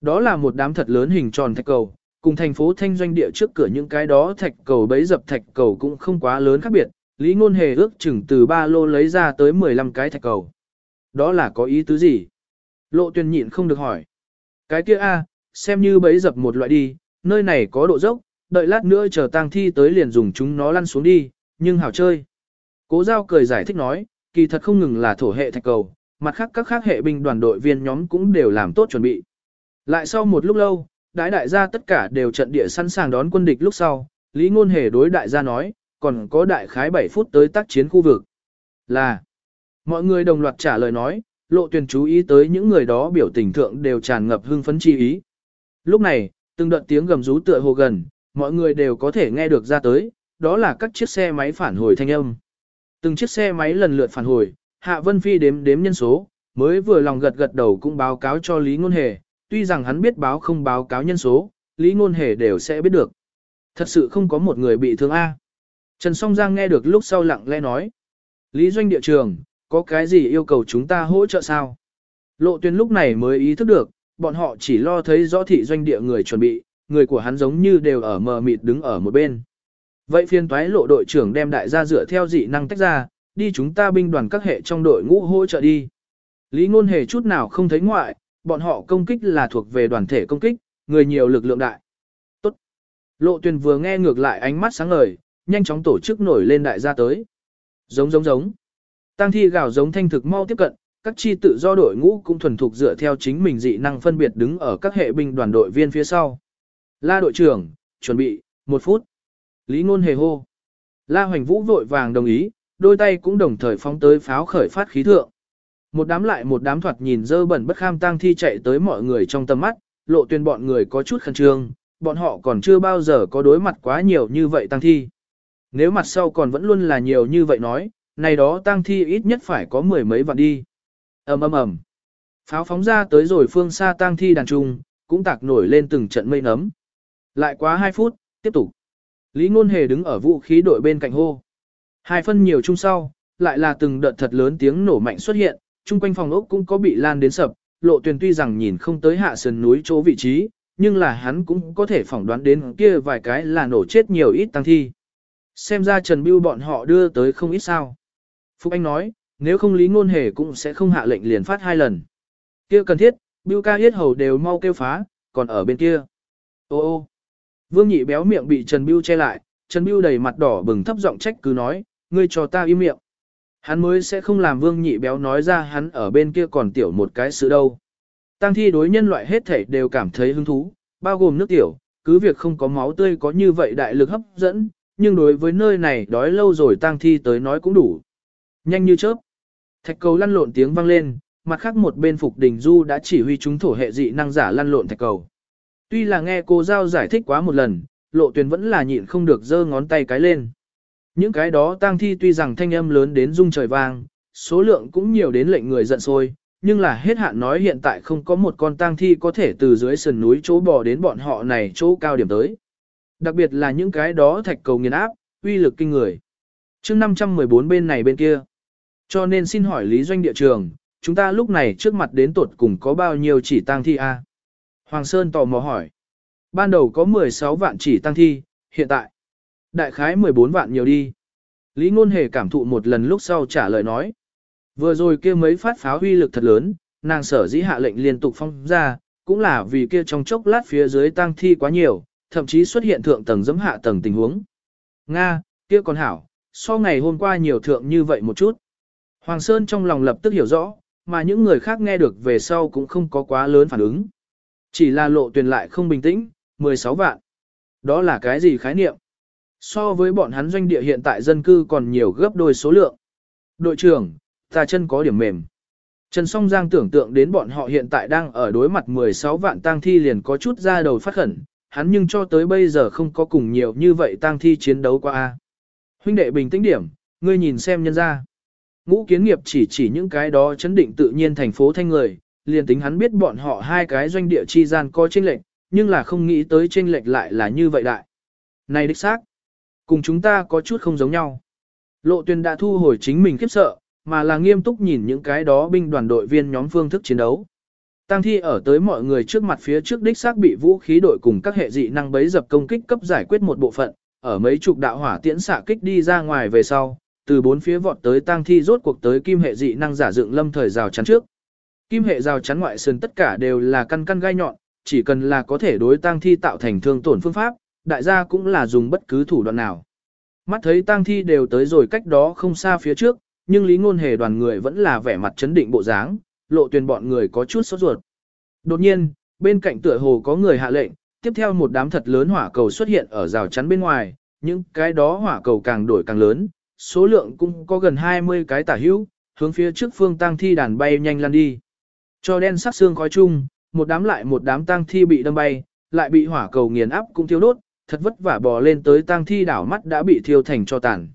Đó là một đám thật lớn hình tròn thạch cầu, cùng thành phố thanh doanh địa trước cửa những cái đó thạch cầu bấy dập thạch cầu cũng không quá lớn khác biệt. Lý Ngôn Hề ước chừng từ ba lô lấy ra tới 15 cái thạch cầu. Đó là có ý tứ gì? Lộ tuyên nhịn không được hỏi. Cái kia a, xem như bấy dập một loại đi, nơi này có độ dốc, đợi lát nữa chờ tang thi tới liền dùng chúng nó lăn xuống đi, nhưng hảo chơi. Cố giao cười giải thích nói, kỳ thật không ngừng là thổ hệ thạch cầu, mặt khác các khác hệ binh đoàn đội viên nhóm cũng đều làm tốt chuẩn bị. Lại sau một lúc lâu, đại đại gia tất cả đều trận địa sẵn sàng đón quân địch lúc sau, Lý Ngôn Hề đối đại gia nói, còn có đại khái 7 phút tới tác chiến khu vực. Là, mọi người đồng loạt trả lời nói, lộ tuyển chú ý tới những người đó biểu tình thượng đều tràn ngập hưng phấn chi ý. Lúc này, từng đợt tiếng gầm rú tựa hồ gần, mọi người đều có thể nghe được ra tới, đó là các chiếc xe máy phản hồi thanh âm. Từng chiếc xe máy lần lượt phản hồi, Hạ Vân Phi đếm đếm nhân số, mới vừa lòng gật gật đầu cũng báo cáo cho Lý Ngôn Hề, tuy rằng hắn biết báo không báo cáo nhân số, Lý Ngôn Hề đều sẽ biết được. Thật sự không có một người bị thương A. Trần Song Giang nghe được lúc sau lặng lẽ nói. Lý Doanh địa trường, có cái gì yêu cầu chúng ta hỗ trợ sao? Lộ tuyên lúc này mới ý thức được, bọn họ chỉ lo thấy rõ thị doanh địa người chuẩn bị, người của hắn giống như đều ở mờ mịt đứng ở một bên. Vậy phiên toái lộ đội trưởng đem đại gia dựa theo dị năng tách ra, đi chúng ta binh đoàn các hệ trong đội ngũ hỗ trợ đi. Lý ngôn hề chút nào không thấy ngoại, bọn họ công kích là thuộc về đoàn thể công kích, người nhiều lực lượng đại. Tốt. Lộ tuyên vừa nghe ngược lại ánh mắt sáng ngời, nhanh chóng tổ chức nổi lên đại gia tới. Giống giống giống. Tăng thi gào giống thanh thực mau tiếp cận, các chi tự do đội ngũ cũng thuần thục dựa theo chính mình dị năng phân biệt đứng ở các hệ binh đoàn đội viên phía sau. La đội trưởng, chuẩn bị, một phút. Lý ngôn hề hô. La hoành vũ vội vàng đồng ý, đôi tay cũng đồng thời phóng tới pháo khởi phát khí thượng. Một đám lại một đám thoạt nhìn dơ bẩn bất kham tang thi chạy tới mọi người trong tầm mắt, lộ tuyên bọn người có chút khẩn trương, bọn họ còn chưa bao giờ có đối mặt quá nhiều như vậy tang thi. Nếu mặt sau còn vẫn luôn là nhiều như vậy nói, này đó tang thi ít nhất phải có mười mấy vạn đi. ầm ầm ầm, Pháo phóng ra tới rồi phương xa tang thi đàn trung, cũng tạc nổi lên từng trận mây nấm. Lại quá 2 phút, tiếp tục. Lý Ngôn Hề đứng ở vũ khí đội bên cạnh hô. Hai phân nhiều chung sau, lại là từng đợt thật lớn tiếng nổ mạnh xuất hiện, chung quanh phòng ốc cũng có bị lan đến sập, lộ tuyền tuy rằng nhìn không tới hạ sườn núi chỗ vị trí, nhưng là hắn cũng có thể phỏng đoán đến kia vài cái là nổ chết nhiều ít tăng thi. Xem ra Trần Biêu bọn họ đưa tới không ít sao. Phúc Anh nói, nếu không Lý Ngôn Hề cũng sẽ không hạ lệnh liền phát hai lần. Kia cần thiết, Biêu ca yết hầu đều mau kêu phá, còn ở bên kia. Ô ô. Vương nhị béo miệng bị Trần Biêu che lại, Trần Biêu đầy mặt đỏ bừng thấp giọng trách cứ nói, ngươi cho ta im miệng. Hắn mới sẽ không làm vương nhị béo nói ra hắn ở bên kia còn tiểu một cái sự đâu. Tăng thi đối nhân loại hết thể đều cảm thấy hứng thú, bao gồm nước tiểu, cứ việc không có máu tươi có như vậy đại lực hấp dẫn, nhưng đối với nơi này đói lâu rồi tăng thi tới nói cũng đủ. Nhanh như chớp. Thạch cầu lăn lộn tiếng vang lên, mặt khác một bên Phục Đình Du đã chỉ huy chúng thổ hệ dị năng giả lăn lộn thạch cầu. Tuy là nghe cô giao giải thích quá một lần, lộ tuyền vẫn là nhịn không được giơ ngón tay cái lên. Những cái đó tang thi tuy rằng thanh âm lớn đến rung trời vang, số lượng cũng nhiều đến lệnh người giận sôi, nhưng là hết hạn nói hiện tại không có một con tang thi có thể từ dưới sườn núi chỗ bò đến bọn họ này chỗ cao điểm tới. Đặc biệt là những cái đó thạch cầu nghiền áp, uy lực kinh người. chương 514 bên này bên kia. Cho nên xin hỏi Lý Doanh địa trường, chúng ta lúc này trước mặt đến tột cùng có bao nhiêu chỉ tang thi a? Hoàng Sơn tò mò hỏi. Ban đầu có 16 vạn chỉ tăng thi, hiện tại. Đại khái 14 vạn nhiều đi. Lý Ngôn Hề cảm thụ một lần lúc sau trả lời nói. Vừa rồi kia mấy phát pháo huy lực thật lớn, nàng sở dĩ hạ lệnh liên tục phong ra, cũng là vì kia trong chốc lát phía dưới tăng thi quá nhiều, thậm chí xuất hiện thượng tầng giẫm hạ tầng tình huống. Nga, kia còn hảo, so ngày hôm qua nhiều thượng như vậy một chút. Hoàng Sơn trong lòng lập tức hiểu rõ, mà những người khác nghe được về sau cũng không có quá lớn phản ứng. Chỉ là lộ tuyển lại không bình tĩnh, 16 vạn. Đó là cái gì khái niệm? So với bọn hắn doanh địa hiện tại dân cư còn nhiều gấp đôi số lượng. Đội trưởng, ta chân có điểm mềm. Trần Song Giang tưởng tượng đến bọn họ hiện tại đang ở đối mặt 16 vạn tang thi liền có chút ra đầu phát khẩn, hắn nhưng cho tới bây giờ không có cùng nhiều như vậy tang thi chiến đấu qua. a. Huynh đệ bình tĩnh điểm, ngươi nhìn xem nhân ra. Ngũ kiến nghiệp chỉ chỉ những cái đó chấn định tự nhiên thành phố thanh người, liền tính hắn biết bọn họ hai cái doanh địa chi gian có chênh lệch, nhưng là không nghĩ tới chênh lệch lại là như vậy đại. Này đích xác, cùng chúng ta có chút không giống nhau. Lộ tuyên đã thu hồi chính mình khiếp sợ, mà là nghiêm túc nhìn những cái đó binh đoàn đội viên nhóm phương thức chiến đấu. Tăng thi ở tới mọi người trước mặt phía trước đích xác bị vũ khí đội cùng các hệ dị năng bấy dập công kích cấp giải quyết một bộ phận, ở mấy chục đạo hỏa tiễn xạ kích đi ra ngoài về sau, từ bốn phía vọt tới tăng thi rốt cuộc tới kim hệ dị năng giả dựng lâm thời rào chắn trước. Kim hệ rào chắn ngoại sườn tất cả đều là căn căn gai nhọn, chỉ cần là có thể đối tang thi tạo thành thương tổn phương pháp, đại gia cũng là dùng bất cứ thủ đoạn nào. Mắt thấy tang thi đều tới rồi cách đó không xa phía trước, nhưng lý ngôn hề đoàn người vẫn là vẻ mặt chấn định bộ dáng, lộ tuyển bọn người có chút sốt ruột. Đột nhiên, bên cạnh tựa hồ có người hạ lệnh, tiếp theo một đám thật lớn hỏa cầu xuất hiện ở rào chắn bên ngoài, những cái đó hỏa cầu càng đổi càng lớn, số lượng cũng có gần 20 cái tả hữu, hướng phía trước phương tang thi đàn bay nhanh lăn đi. Cho đen sắc xương khói chung, một đám lại một đám tang thi bị đâm bay, lại bị hỏa cầu nghiền áp cũng thiêu đốt, thật vất vả bò lên tới tang thi đảo mắt đã bị thiêu thành cho tàn.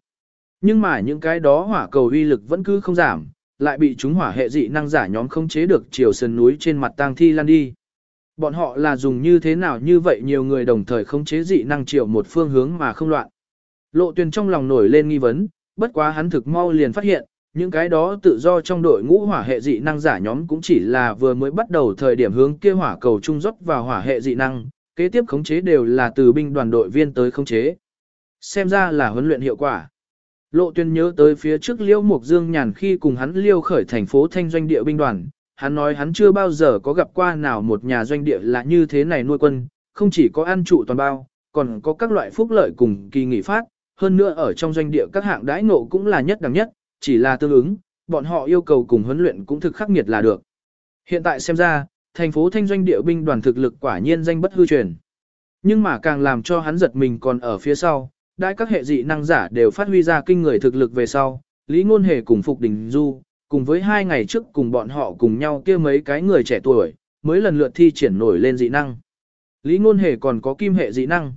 Nhưng mà những cái đó hỏa cầu uy lực vẫn cứ không giảm, lại bị chúng hỏa hệ dị năng giả nhóm không chế được chiều sườn núi trên mặt tang thi lăn đi. Bọn họ là dùng như thế nào như vậy nhiều người đồng thời không chế dị năng chiều một phương hướng mà không loạn. Lộ Tuyền trong lòng nổi lên nghi vấn, bất quá hắn thực mau liền phát hiện, những cái đó tự do trong đội ngũ hỏa hệ dị năng giả nhóm cũng chỉ là vừa mới bắt đầu thời điểm hướng kia hỏa cầu trung dốc vào hỏa hệ dị năng, kế tiếp khống chế đều là từ binh đoàn đội viên tới khống chế. Xem ra là huấn luyện hiệu quả. Lộ tuyên nhớ tới phía trước Liêu Mục Dương nhàn khi cùng hắn liêu khởi thành phố thanh doanh địa binh đoàn, hắn nói hắn chưa bao giờ có gặp qua nào một nhà doanh địa là như thế này nuôi quân, không chỉ có ăn trụ toàn bao, còn có các loại phúc lợi cùng kỳ nghỉ phát, hơn nữa ở trong doanh địa các hạng đãi ngộ cũng là nhất đẳng nhất, chỉ là tương ứng, bọn họ yêu cầu cùng huấn luyện cũng thực khắc nghiệt là được. Hiện tại xem ra, thành phố thanh doanh địa binh đoàn thực lực quả nhiên danh bất hư truyền. Nhưng mà càng làm cho hắn giật mình còn ở phía sau, đại các hệ dị năng giả đều phát huy ra kinh người thực lực về sau, Lý Ngôn Hề cùng Phục Đình Du, cùng với hai ngày trước cùng bọn họ cùng nhau kia mấy cái người trẻ tuổi, mới lần lượt thi triển nổi lên dị năng. Lý Ngôn Hề còn có kim hệ dị năng.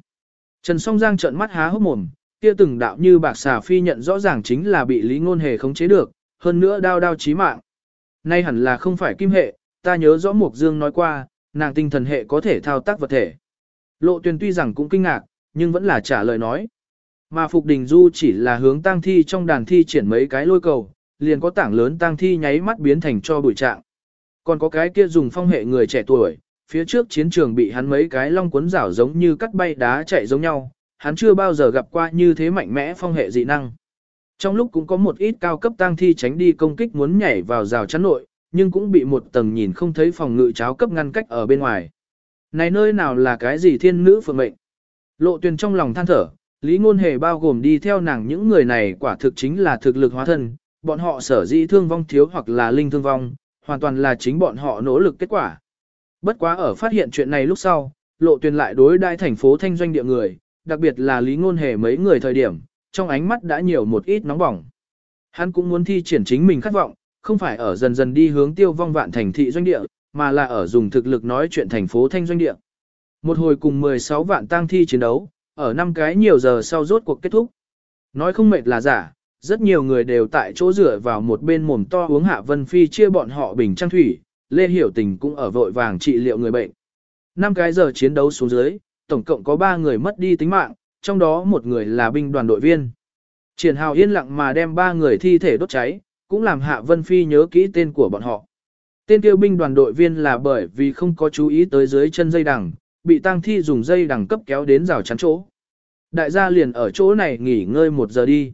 Trần Song Giang trợn mắt há hốc mồm, kia từng đạo như bạc xà phi nhận rõ ràng chính là bị Lý Ngôn Hề khống chế được, hơn nữa đao đao chí mạng. Nay hẳn là không phải kim hệ, ta nhớ rõ Mục Dương nói qua, nàng tinh thần hệ có thể thao tác vật thể. Lộ Tuyền tuy rằng cũng kinh ngạc, nhưng vẫn là trả lời nói. Mà Phục Đình Du chỉ là hướng tang thi trong đàn thi triển mấy cái lôi cầu, liền có tảng lớn tang thi nháy mắt biến thành cho bụi trạng. Còn có cái kia dùng phong hệ người trẻ tuổi, phía trước chiến trường bị hắn mấy cái long cuốn rảo giống như cắt bay đá chạy giống nhau, hắn chưa bao giờ gặp qua như thế mạnh mẽ phong hệ dị năng. Trong lúc cũng có một ít cao cấp tang thi tránh đi công kích muốn nhảy vào rào chắn nội, nhưng cũng bị một tầng nhìn không thấy phòng ngự cháo cấp ngăn cách ở bên ngoài. Này nơi nào là cái gì thiên nữ phượng mệnh? Lộ tuyền trong lòng than thở, Lý Ngôn Hề bao gồm đi theo nàng những người này quả thực chính là thực lực hóa thân, bọn họ sở dĩ thương vong thiếu hoặc là linh thương vong, hoàn toàn là chính bọn họ nỗ lực kết quả. Bất quá ở phát hiện chuyện này lúc sau, lộ tuyền lại đối đai thành phố thanh doanh địa người, đặc biệt là Lý Ngôn Hề mấy người thời điểm, trong ánh mắt đã nhiều một ít nóng bỏng. Hắn cũng muốn thi triển chính mình khát vọng, không phải ở dần dần đi hướng tiêu vong vạn thành thị doanh địa, mà là ở dùng thực lực nói chuyện thành phố thanh doanh địa. Một hồi cùng 16 vạn tang thi chiến đấu, ở năm cái nhiều giờ sau rốt cuộc kết thúc. Nói không mệt là giả, rất nhiều người đều tại chỗ rửa vào một bên mồm to uống hạ vân phi chia bọn họ bình trang thủy, Lê Hiểu Tình cũng ở vội vàng trị liệu người bệnh. Năm cái giờ chiến đấu xuống dưới, tổng cộng có 3 người mất đi tính mạng, trong đó một người là binh đoàn đội viên. Triển Hào yên lặng mà đem ba người thi thể đốt cháy, cũng làm Hạ Vân Phi nhớ kỹ tên của bọn họ. Tên kêu binh đoàn đội viên là bởi vì không có chú ý tới dưới chân dây đằng, bị tang thi dùng dây đằng cấp kéo đến rào chắn chỗ. Đại gia liền ở chỗ này nghỉ ngơi một giờ đi.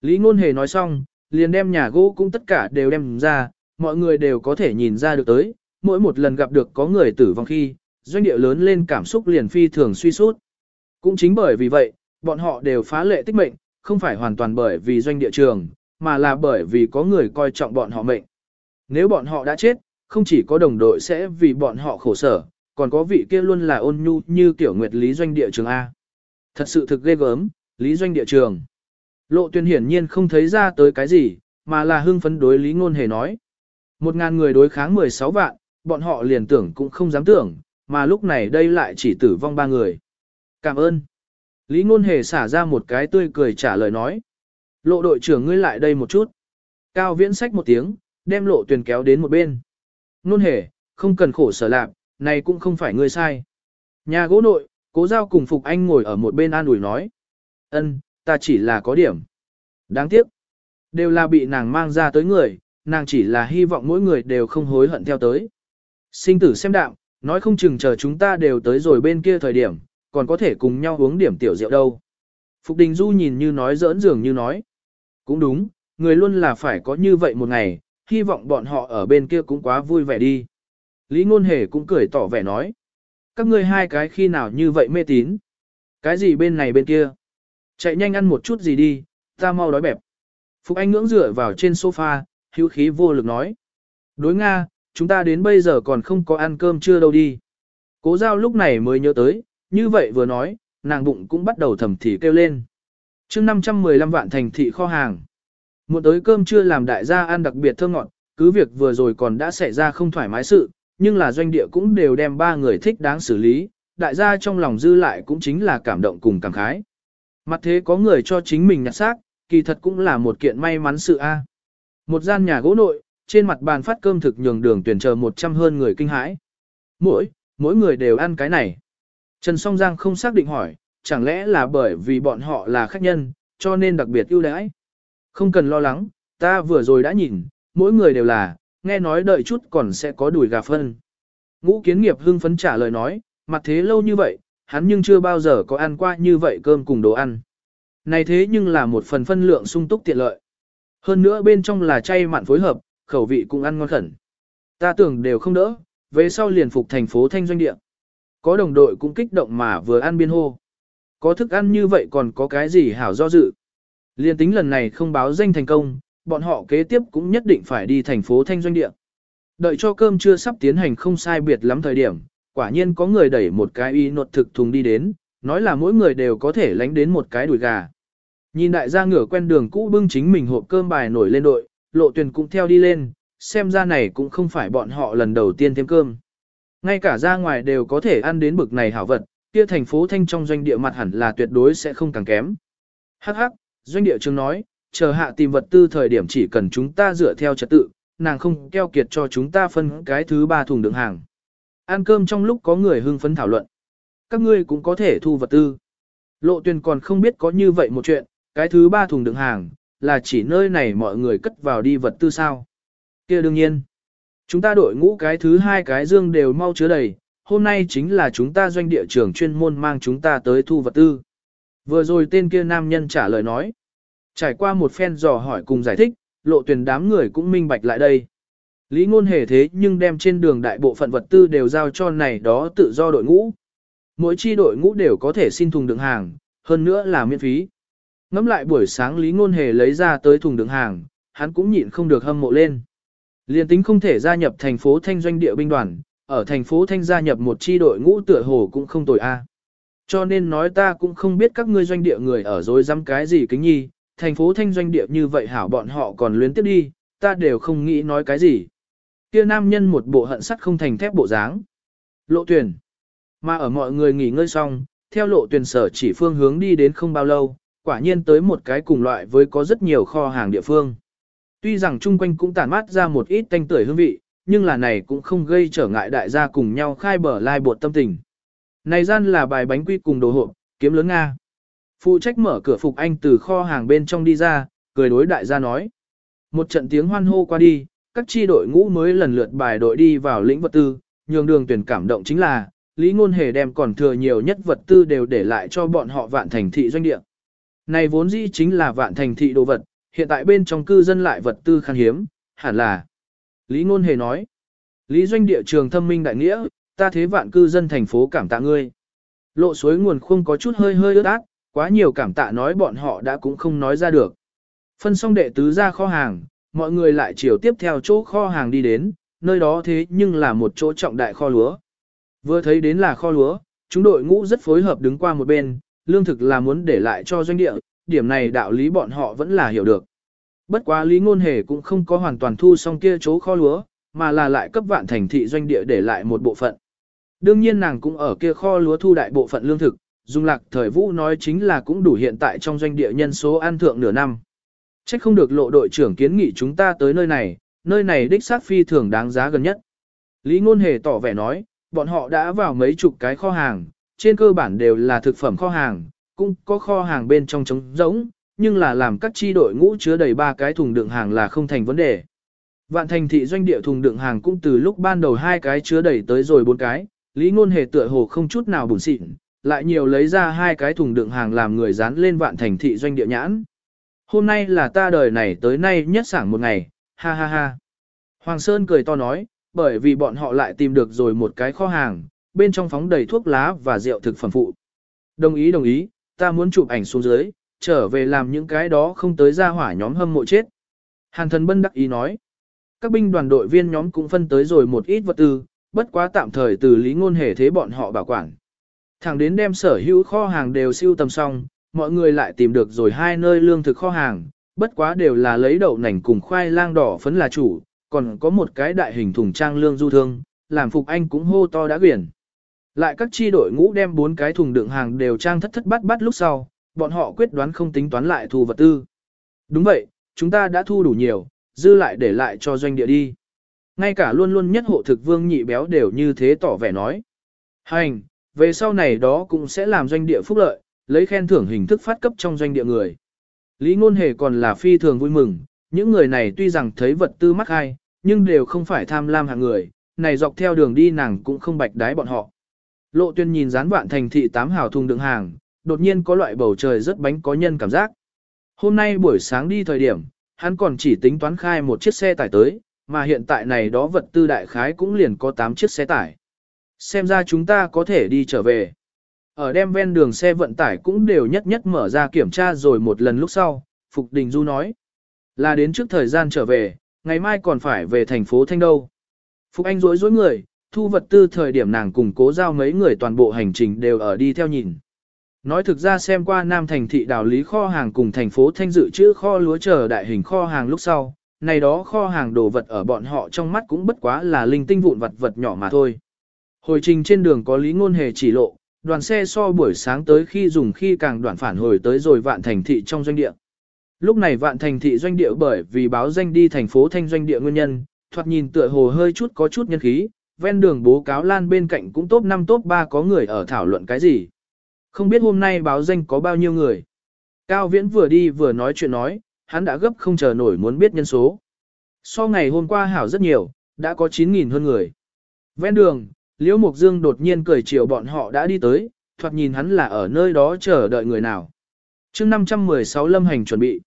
Lý Ngôn Hề nói xong, liền đem nhà gỗ cũng tất cả đều đem ra, mọi người đều có thể nhìn ra được tới, mỗi một lần gặp được có người tử vong khi, doanh địa lớn lên cảm xúc liền phi thường suy sút. Cũng chính bởi vì vậy, bọn họ đều phá lệ tích mệnh, không phải hoàn toàn bởi vì doanh địa trường, mà là bởi vì có người coi trọng bọn họ mệnh. Nếu bọn họ đã chết, không chỉ có đồng đội sẽ vì bọn họ khổ sở, còn có vị kia luôn là ôn nhu như tiểu nguyệt lý doanh địa trường A. Thật sự thực ghê gớm, lý doanh địa trường. Lộ tuyên hiển nhiên không thấy ra tới cái gì, mà là hưng phấn đối lý ngôn hề nói. Một ngàn người đối kháng 16 vạn, bọn họ liền tưởng cũng không dám tưởng, mà lúc này đây lại chỉ tử vong ba người. Cảm ơn. Lý ngôn hề xả ra một cái tươi cười trả lời nói. Lộ đội trưởng ngươi lại đây một chút. Cao viễn sách một tiếng, đem lộ tuyển kéo đến một bên. Ngôn hề, không cần khổ sở lạc, này cũng không phải ngươi sai. Nhà gỗ nội, cố giao cùng Phục Anh ngồi ở một bên an ủi nói. ân, ta chỉ là có điểm. Đáng tiếc. Đều là bị nàng mang ra tới người, nàng chỉ là hy vọng mỗi người đều không hối hận theo tới. Sinh tử xem đạo, nói không chừng chờ chúng ta đều tới rồi bên kia thời điểm, còn có thể cùng nhau uống điểm tiểu rượu đâu. Phục Đình Du nhìn như nói giỡn dường như nói. Cũng đúng, người luôn là phải có như vậy một ngày, hy vọng bọn họ ở bên kia cũng quá vui vẻ đi. Lý Ngôn Hề cũng cười tỏ vẻ nói. Các ngươi hai cái khi nào như vậy mê tín? Cái gì bên này bên kia? Chạy nhanh ăn một chút gì đi, ta mau đói bẹp. Phục Anh ngưỡng dựa vào trên sofa, hữu khí vô lực nói. Đối Nga, chúng ta đến bây giờ còn không có ăn cơm chưa đâu đi. Cố giao lúc này mới nhớ tới, như vậy vừa nói, nàng bụng cũng bắt đầu thầm thì kêu lên. chương 515 vạn thành thị kho hàng. Một tới cơm chưa làm đại gia ăn đặc biệt thơm ngọt, cứ việc vừa rồi còn đã xảy ra không thoải mái sự, nhưng là doanh địa cũng đều đem ba người thích đáng xử lý, đại gia trong lòng dư lại cũng chính là cảm động cùng cảm khái. Mặt thế có người cho chính mình nhặt xác, kỳ thật cũng là một kiện may mắn sự a. Một gian nhà gỗ nội, trên mặt bàn phát cơm thực nhường đường tuyển chờ 100 hơn người kinh hãi. Mỗi, mỗi người đều ăn cái này. Trần Song Giang không xác định hỏi, chẳng lẽ là bởi vì bọn họ là khách nhân, cho nên đặc biệt ưu đãi. Không cần lo lắng, ta vừa rồi đã nhìn, mỗi người đều là, nghe nói đợi chút còn sẽ có đùi gà phân. Ngũ kiến nghiệp hưng phấn trả lời nói, mặt thế lâu như vậy, hắn nhưng chưa bao giờ có ăn qua như vậy cơm cùng đồ ăn. Này thế nhưng là một phần phân lượng sung túc tiện lợi. Hơn nữa bên trong là chay mặn phối hợp, khẩu vị cũng ăn ngon khẩn. Ta tưởng đều không đỡ, về sau liền phục thành phố thanh doanh địa. Có đồng đội cũng kích động mà vừa ăn biên hô. Có thức ăn như vậy còn có cái gì hảo do dự. Liên tính lần này không báo danh thành công, bọn họ kế tiếp cũng nhất định phải đi thành phố thanh doanh địa. Đợi cho cơm chưa sắp tiến hành không sai biệt lắm thời điểm, quả nhiên có người đẩy một cái y nột thực thùng đi đến, nói là mỗi người đều có thể lánh đến một cái đùi gà. Nhìn đại gia ngửa quen đường cũ bưng chính mình hộp cơm bài nổi lên đội, lộ tuyển cũng theo đi lên, xem ra này cũng không phải bọn họ lần đầu tiên thêm cơm. Ngay cả ra ngoài đều có thể ăn đến bực này hảo vật, kia thành phố thanh trong doanh địa mặt hẳn là tuyệt đối sẽ không càng kém. Hắc hắc, doanh địa trường nói, chờ hạ tìm vật tư thời điểm chỉ cần chúng ta dựa theo trật tự, nàng không keo kiệt cho chúng ta phân cái thứ ba thùng đựng hàng. Ăn cơm trong lúc có người hưng phấn thảo luận. Các ngươi cũng có thể thu vật tư. Lộ tuyển còn không biết có như vậy một chuyện, cái thứ ba thùng đựng hàng, là chỉ nơi này mọi người cất vào đi vật tư sao. kia đương nhiên. Chúng ta đội ngũ cái thứ hai cái dương đều mau chứa đầy, hôm nay chính là chúng ta doanh địa trưởng chuyên môn mang chúng ta tới thu vật tư. Vừa rồi tên kia nam nhân trả lời nói. Trải qua một phen dò hỏi cùng giải thích, lộ tuyển đám người cũng minh bạch lại đây. Lý ngôn hề thế nhưng đem trên đường đại bộ phận vật tư đều giao cho này đó tự do đội ngũ. Mỗi chi đội ngũ đều có thể xin thùng đựng hàng, hơn nữa là miễn phí. Ngắm lại buổi sáng Lý ngôn hề lấy ra tới thùng đựng hàng, hắn cũng nhịn không được hâm mộ lên. Liên tính không thể gia nhập thành phố Thanh doanh địa binh đoàn, ở thành phố Thanh gia nhập một chi đội ngũ tựa hồ cũng không tồi a. Cho nên nói ta cũng không biết các ngươi doanh địa người ở dối dám cái gì kính nhi, thành phố Thanh doanh địa như vậy hảo bọn họ còn luyến tiếp đi, ta đều không nghĩ nói cái gì. Kia nam nhân một bộ hận sắt không thành thép bộ dáng. Lộ tuyển. Mà ở mọi người nghỉ ngơi xong, theo lộ tuyển sở chỉ phương hướng đi đến không bao lâu, quả nhiên tới một cái cùng loại với có rất nhiều kho hàng địa phương. Tuy rằng chung quanh cũng tản mát ra một ít tanh tưởi hương vị, nhưng là này cũng không gây trở ngại đại gia cùng nhau khai bờ lai bột tâm tình. Này gian là bài bánh quy cùng đồ hộp, kiếm lớn Nga. Phụ trách mở cửa Phục Anh từ kho hàng bên trong đi ra, cười đối đại gia nói. Một trận tiếng hoan hô qua đi, các chi đội ngũ mới lần lượt bài đội đi vào lĩnh vật tư, nhường đường tuyển cảm động chính là, Lý Ngôn Hề đem còn thừa nhiều nhất vật tư đều để lại cho bọn họ vạn thành thị doanh địa. Này vốn dĩ chính là vạn thành thị đồ vật, hiện tại bên trong cư dân lại vật tư khan hiếm, hẳn là. Lý Ngôn Hề nói, Lý doanh địa trường thâm minh đại nghĩa, ta thế vạn cư dân thành phố cảm tạ ngươi. Lộ suối nguồn không có chút hơi hơi ướt át, quá nhiều cảm tạ nói bọn họ đã cũng không nói ra được. Phân xong đệ tứ ra kho hàng, mọi người lại chiều tiếp theo chỗ kho hàng đi đến, nơi đó thế nhưng là một chỗ trọng đại kho lúa. Vừa thấy đến là kho lúa, chúng đội ngũ rất phối hợp đứng qua một bên, lương thực là muốn để lại cho doanh địa, điểm này đạo lý bọn họ vẫn là hiểu được. Bất quá lý ngôn hề cũng không có hoàn toàn thu xong kia chỗ kho lúa, mà là lại cấp vạn thành thị doanh địa để lại một bộ phận. Đương nhiên nàng cũng ở kia kho lúa thu đại bộ phận lương thực, Dung Lạc Thời Vũ nói chính là cũng đủ hiện tại trong doanh địa nhân số an thượng nửa năm. Chắc không được lộ đội trưởng kiến nghị chúng ta tới nơi này, nơi này đích xác phi thường đáng giá gần nhất. Lý Ngôn Hề tỏ vẻ nói, bọn họ đã vào mấy chục cái kho hàng, trên cơ bản đều là thực phẩm kho hàng, cũng có kho hàng bên trong trống rỗng, nhưng là làm các chi đội ngũ chứa đầy ba cái thùng đựng hàng là không thành vấn đề. Vạn thành thị doanh địa thùng đựng hàng cũng từ lúc ban đầu hai cái chứa đầy tới rồi bốn cái, Lý Ngôn Hề tựa hồ không chút nào buồn xịn, lại nhiều lấy ra hai cái thùng đựng hàng làm người dán lên vạn thành thị doanh địa nhãn. Hôm nay là ta đời này tới nay nhất sảng một ngày, ha ha ha. Hoàng Sơn cười to nói, bởi vì bọn họ lại tìm được rồi một cái kho hàng, bên trong phóng đầy thuốc lá và rượu thực phẩm phụ. Đồng ý đồng ý, ta muốn chụp ảnh xuống dưới, trở về làm những cái đó không tới ra hỏa nhóm hâm mộ chết. Hàn thần bân đắc ý nói, các binh đoàn đội viên nhóm cũng phân tới rồi một ít vật tư, bất quá tạm thời từ lý ngôn hề thế bọn họ bảo quản. Thẳng đến đem sở hữu kho hàng đều siêu tầm xong, mọi người lại tìm được rồi hai nơi lương thực kho hàng, bất quá đều là lấy đậu nành cùng khoai lang đỏ phấn là chủ, còn có một cái đại hình thùng trang lương du thương, làm Phục Anh cũng hô to đã quyển. Lại các chi đội ngũ đem bốn cái thùng đựng hàng đều trang thất thất bát bát lúc sau, bọn họ quyết đoán không tính toán lại thu vật tư. Đúng vậy, chúng ta đã thu đủ nhiều, dư lại để lại cho doanh địa đi. Ngay cả luôn luôn nhất hộ thực vương nhị béo đều như thế tỏ vẻ nói. Hành, về sau này đó cũng sẽ làm doanh địa phúc lợi, lấy khen thưởng hình thức phát cấp trong doanh địa người. Lý ngôn hề còn là phi thường vui mừng, những người này tuy rằng thấy vật tư mắc hay, nhưng đều không phải tham lam hạng người, này dọc theo đường đi nàng cũng không bạch đái bọn họ. Lộ tuyên nhìn dán vạn thành thị tám hào thùng đựng hàng, đột nhiên có loại bầu trời rất bánh có nhân cảm giác. Hôm nay buổi sáng đi thời điểm, hắn còn chỉ tính toán khai một chiếc xe tải tới, mà hiện tại này đó vật tư đại khái cũng liền có 8 chiếc xe tải. Xem ra chúng ta có thể đi trở về. Ở đem ven đường xe vận tải cũng đều nhất nhất mở ra kiểm tra rồi một lần lúc sau, Phục Đình Du nói. Là đến trước thời gian trở về, ngày mai còn phải về thành phố Thanh Đâu. Phục Anh rối rối người, thu vật tư thời điểm nàng cùng cố giao mấy người toàn bộ hành trình đều ở đi theo nhìn. Nói thực ra xem qua Nam thành thị đào lý kho hàng cùng thành phố Thanh dự trữ kho lúa chờ đại hình kho hàng lúc sau, này đó kho hàng đồ vật ở bọn họ trong mắt cũng bất quá là linh tinh vụn vật vật nhỏ mà thôi. Hồi trình trên đường có lý ngôn hề chỉ lộ, đoàn xe so buổi sáng tới khi dùng khi càng đoạn phản hồi tới rồi vạn thành thị trong doanh địa. Lúc này vạn thành thị doanh địa bởi vì báo danh đi thành phố thanh doanh địa nguyên nhân, thoạt nhìn tựa hồ hơi chút có chút nhân khí, ven đường bố cáo lan bên cạnh cũng top 5 top 3 có người ở thảo luận cái gì. Không biết hôm nay báo danh có bao nhiêu người. Cao Viễn vừa đi vừa nói chuyện nói, hắn đã gấp không chờ nổi muốn biết nhân số. So ngày hôm qua hảo rất nhiều, đã có 9.000 hơn người. Ven đường, Liễu Mục Dương đột nhiên cười chiều bọn họ đã đi tới, thoạt nhìn hắn là ở nơi đó chờ đợi người nào. chương 516 lâm hành chuẩn bị.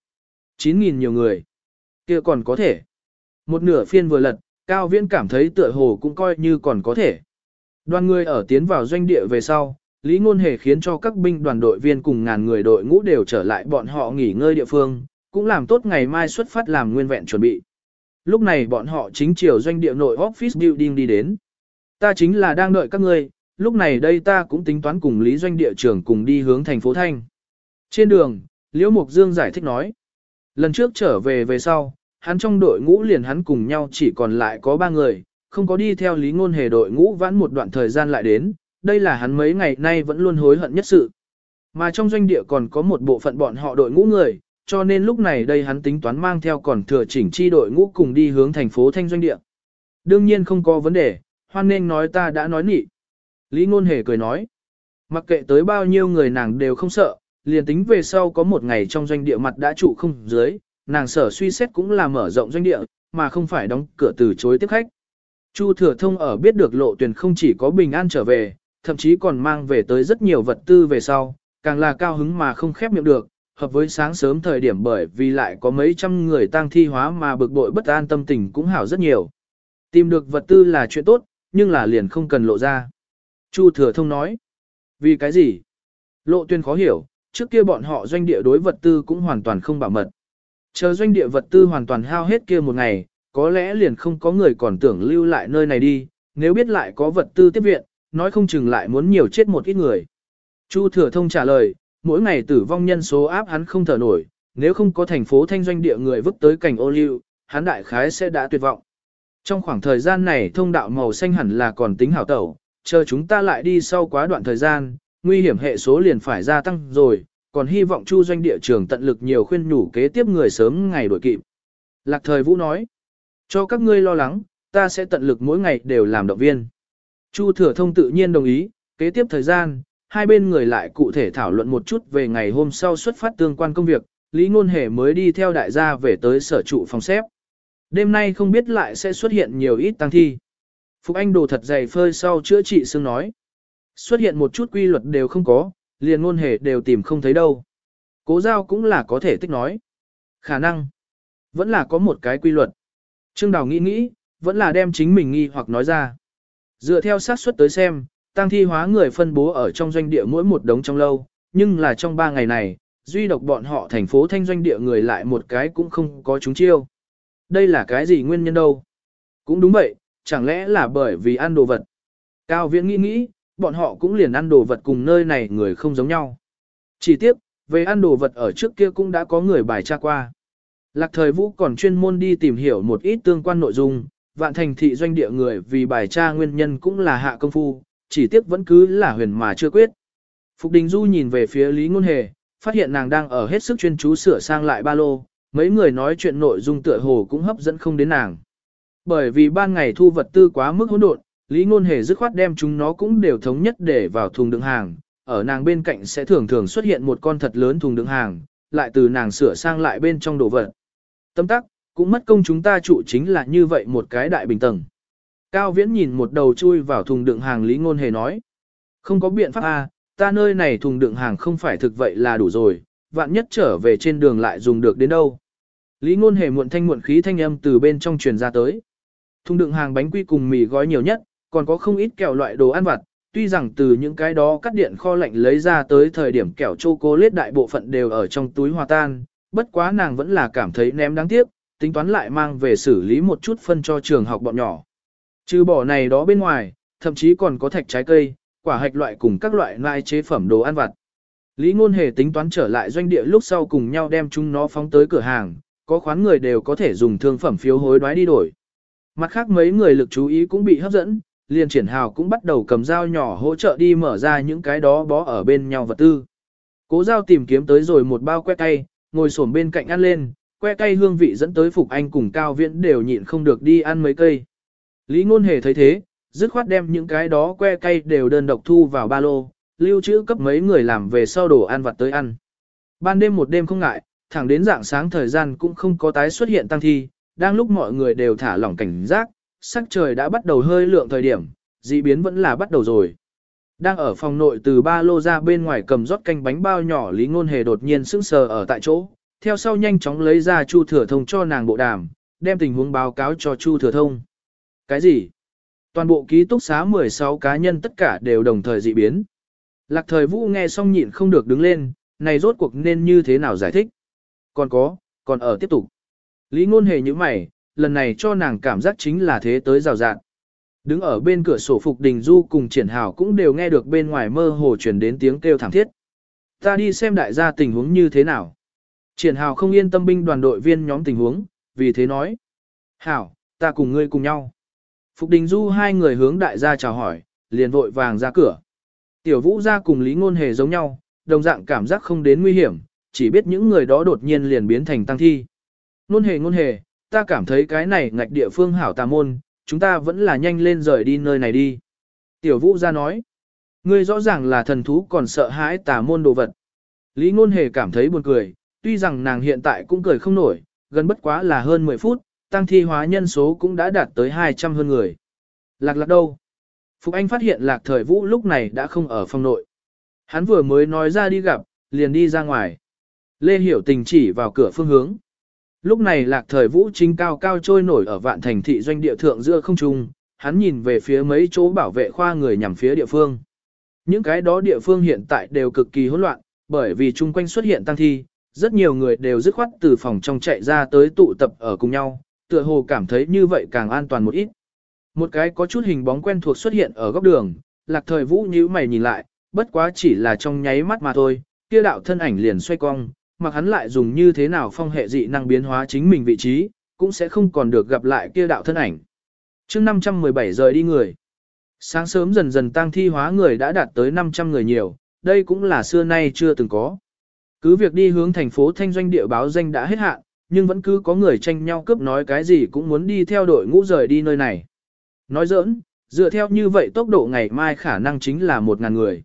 9.000 nhiều người. kia còn có thể. Một nửa phiên vừa lật, Cao Viễn cảm thấy tựa hồ cũng coi như còn có thể. Đoàn người ở tiến vào doanh địa về sau, Lý Ngôn Hề khiến cho các binh đoàn đội viên cùng ngàn người đội ngũ đều trở lại bọn họ nghỉ ngơi địa phương, cũng làm tốt ngày mai xuất phát làm nguyên vẹn chuẩn bị. Lúc này bọn họ chính chiều doanh địa nội office building đi đến. Ta chính là đang đợi các ngươi, lúc này đây ta cũng tính toán cùng Lý doanh địa trưởng cùng đi hướng thành phố Thanh. Trên đường, Liễu Mục Dương giải thích nói. Lần trước trở về về sau, hắn trong đội ngũ liền hắn cùng nhau chỉ còn lại có ba người, không có đi theo Lý Ngôn Hề đội ngũ vãn một đoạn thời gian lại đến, đây là hắn mấy ngày nay vẫn luôn hối hận nhất sự. Mà trong doanh địa còn có một bộ phận bọn họ đội ngũ người, cho nên lúc này đây hắn tính toán mang theo còn thừa chỉnh chi đội ngũ cùng đi hướng thành phố Thanh Doanh địa. Đương nhiên không có vấn đề, hoan nên nói ta đã nói nị. Lý Ngôn Hề cười nói, mặc kệ tới bao nhiêu người nàng đều không sợ, liền tính về sau có một ngày trong doanh địa mặt đã trụ không dưới, nàng sở suy xét cũng là mở rộng doanh địa, mà không phải đóng cửa từ chối tiếp khách. Chu Thừa Thông ở biết được lộ tuyển không chỉ có bình an trở về, thậm chí còn mang về tới rất nhiều vật tư về sau, càng là cao hứng mà không khép miệng được, hợp với sáng sớm thời điểm bởi vì lại có mấy trăm người tang thi hóa mà bực bội bất an tâm tình cũng hảo rất nhiều. Tìm được vật tư là chuyện tốt, nhưng là liền không cần lộ ra. Chu Thừa Thông nói, vì cái gì? Lộ tuyên khó hiểu, trước kia bọn họ doanh địa đối vật tư cũng hoàn toàn không bảo mật. Chờ doanh địa vật tư hoàn toàn hao hết kia một ngày, có lẽ liền không có người còn tưởng lưu lại nơi này đi, nếu biết lại có vật tư tiếp viện, nói không chừng lại muốn nhiều chết một ít người. Chu Thừa Thông trả lời, mỗi ngày tử vong nhân số áp hắn không thở nổi, nếu không có thành phố thanh doanh địa người vứt tới cảnh ô liu, hắn đại khái sẽ đã tuyệt vọng. Trong khoảng thời gian này thông đạo màu xanh hẳn là còn tính hảo tẩu, chờ chúng ta lại đi sau quá đoạn thời gian, nguy hiểm hệ số liền phải gia tăng rồi, còn hy vọng chu doanh địa trường tận lực nhiều khuyên nhủ kế tiếp người sớm ngày đổi kịp. Lạc thời Vũ nói, cho các ngươi lo lắng, ta sẽ tận lực mỗi ngày đều làm động viên. Chu thừa thông tự nhiên đồng ý, kế tiếp thời gian, hai bên người lại cụ thể thảo luận một chút về ngày hôm sau xuất phát tương quan công việc, Lý Ngôn Hề mới đi theo đại gia về tới sở trụ phòng xếp. Đêm nay không biết lại sẽ xuất hiện nhiều ít tăng thi. Phục Anh đồ thật dày phơi sau chữa trị xương nói. Xuất hiện một chút quy luật đều không có, liền ngôn hề đều tìm không thấy đâu. Cố giao cũng là có thể tích nói. Khả năng, vẫn là có một cái quy luật. Trương Đào nghĩ nghĩ, vẫn là đem chính mình nghi hoặc nói ra. Dựa theo xác suất tới xem, tăng thi hóa người phân bố ở trong doanh địa mỗi một đống trong lâu, nhưng là trong ba ngày này, duy độc bọn họ thành phố thanh doanh địa người lại một cái cũng không có chúng chiêu. Đây là cái gì nguyên nhân đâu? Cũng đúng vậy, chẳng lẽ là bởi vì ăn đồ vật? Cao Viễn nghĩ nghĩ, bọn họ cũng liền ăn đồ vật cùng nơi này người không giống nhau. Chỉ tiếp, về ăn đồ vật ở trước kia cũng đã có người bài tra qua. Lạc thời vũ còn chuyên môn đi tìm hiểu một ít tương quan nội dung, vạn thành thị doanh địa người vì bài tra nguyên nhân cũng là hạ công phu, chỉ tiếc vẫn cứ là huyền mà chưa quyết. Phục Đình Du nhìn về phía Lý Ngôn Hề, phát hiện nàng đang ở hết sức chuyên chú sửa sang lại ba lô, mấy người nói chuyện nội dung tựa hồ cũng hấp dẫn không đến nàng. Bởi vì ban ngày thu vật tư quá mức hỗn độn, Lý Ngôn Hề dứt khoát đem chúng nó cũng đều thống nhất để vào thùng đựng hàng, ở nàng bên cạnh sẽ thường thường xuất hiện một con thật lớn thùng đựng hàng, lại từ nàng sửa sang lại bên trong đồ vật. Tâm tắc, cũng mất công chúng ta trụ chính là như vậy một cái đại bình tầng. Cao Viễn nhìn một đầu chui vào thùng đựng hàng Lý Ngôn Hề nói. Không có biện pháp a, ta nơi này thùng đựng hàng không phải thực vậy là đủ rồi, vạn nhất trở về trên đường lại dùng được đến đâu. Lý Ngôn Hề muộn thanh muộn khí thanh âm từ bên trong truyền ra tới. Thùng đựng hàng bánh quy cùng mì gói nhiều nhất, còn có không ít kẹo loại đồ ăn vặt, tuy rằng từ những cái đó cắt điện kho lạnh lấy ra tới thời điểm kẹo chocolate đại bộ phận đều ở trong túi hòa tan, bất quá nàng vẫn là cảm thấy ném đáng tiếc, tính toán lại mang về xử lý một chút phân cho trường học bọn nhỏ. Trừ bỏ này đó bên ngoài, thậm chí còn có thạch trái cây, quả hạch loại cùng các loại nai chế phẩm đồ ăn vặt. Lý Ngôn Hề tính toán trở lại doanh địa lúc sau cùng nhau đem chúng nó phóng tới cửa hàng, có khoán người đều có thể dùng thương phẩm phiếu hối đoái đi đổi. Mặt khác mấy người lực chú ý cũng bị hấp dẫn, liền triển hào cũng bắt đầu cầm dao nhỏ hỗ trợ đi mở ra những cái đó bó ở bên nhau vật tư. Cố dao tìm kiếm tới rồi một bao que cay, ngồi xổm bên cạnh ăn lên, que cay hương vị dẫn tới Phục Anh cùng Cao Viễn đều nhịn không được đi ăn mấy cây. Lý Ngôn Hề thấy thế, dứt khoát đem những cái đó que cay đều đơn độc thu vào ba lô, lưu trữ cấp mấy người làm về sau đồ ăn vặt tới ăn. Ban đêm một đêm không ngại, thẳng đến dạng sáng thời gian cũng không có tái xuất hiện tăng thi, đang lúc mọi người đều thả lỏng cảnh giác, sắc trời đã bắt đầu hơi lượng thời điểm, dị biến vẫn là bắt đầu rồi. Đang ở phòng nội từ ba lô ra bên ngoài cầm rót canh bánh bao nhỏ Lý Ngôn Hề đột nhiên sững sờ ở tại chỗ, theo sau nhanh chóng lấy ra Chu Thừa Thông cho nàng bộ đàm, đem tình huống báo cáo cho Chu Thừa Thông. Cái gì? Toàn bộ ký túc xá 16 cá nhân tất cả đều đồng thời dị biến. Lạc thời vũ nghe xong nhịn không được đứng lên, này rốt cuộc nên như thế nào giải thích? Còn có, còn ở tiếp tục. Lý ngôn hề như mày, lần này cho nàng cảm giác chính là thế tới rào rạn. Đứng ở bên cửa sổ Phục Đình Du cùng triển hào cũng đều nghe được bên ngoài mơ hồ truyền đến tiếng kêu thảm thiết. Ta đi xem đại gia tình huống như thế nào. Triển hào không yên tâm binh đoàn đội viên nhóm tình huống, vì thế nói. Hảo, ta cùng ngươi cùng nhau. Phục Đình Du hai người hướng đại gia chào hỏi, liền vội vàng ra cửa. Tiểu vũ ra cùng Lý Ngôn Hề giống nhau, đồng dạng cảm giác không đến nguy hiểm, chỉ biết những người đó đột nhiên liền biến thành tăng thi. Ngôn Hề Ngôn Hề, ta cảm thấy cái này ngạch địa phương hảo tà môn, chúng ta vẫn là nhanh lên rời đi nơi này đi. Tiểu vũ ra nói, ngươi rõ ràng là thần thú còn sợ hãi tà môn đồ vật. Lý Ngôn Hề cảm thấy buồn cười, tuy rằng nàng hiện tại cũng cười không nổi, gần bất quá là hơn 10 phút, tăng thi hóa nhân số cũng đã đạt tới 200 hơn người. Lạc lạc đâu? Phục Anh phát hiện lạc thời vũ lúc này đã không ở phòng nội. Hắn vừa mới nói ra đi gặp, liền đi ra ngoài. Lê Hiểu Tình chỉ vào cửa phương hướng. Lúc này lạc thời vũ chính cao cao trôi nổi ở vạn thành thị doanh địa thượng giữa không trung, hắn nhìn về phía mấy chỗ bảo vệ khoa người nhằm phía địa phương. Những cái đó địa phương hiện tại đều cực kỳ hỗn loạn, bởi vì chung quanh xuất hiện tăng thi, rất nhiều người đều dứt khoát từ phòng trong chạy ra tới tụ tập ở cùng nhau, tựa hồ cảm thấy như vậy càng an toàn một ít. Một cái có chút hình bóng quen thuộc xuất hiện ở góc đường, lạc thời vũ nhíu mày nhìn lại, bất quá chỉ là trong nháy mắt mà thôi, kia đạo thân ảnh liền xoay cong, mặc hắn lại dùng như thế nào phong hệ dị năng biến hóa chính mình vị trí, cũng sẽ không còn được gặp lại kia đạo thân ảnh. chương 517 rời đi người. Sáng sớm dần dần tăng thi hóa người đã đạt tới 500 người nhiều, đây cũng là xưa nay chưa từng có. Cứ việc đi hướng thành phố thanh doanh địa báo danh đã hết hạn, nhưng vẫn cứ có người tranh nhau cướp nói cái gì cũng muốn đi theo đội ngũ rời đi nơi này. Nói giỡn, dựa theo như vậy tốc độ ngày mai khả năng chính là một ngàn người.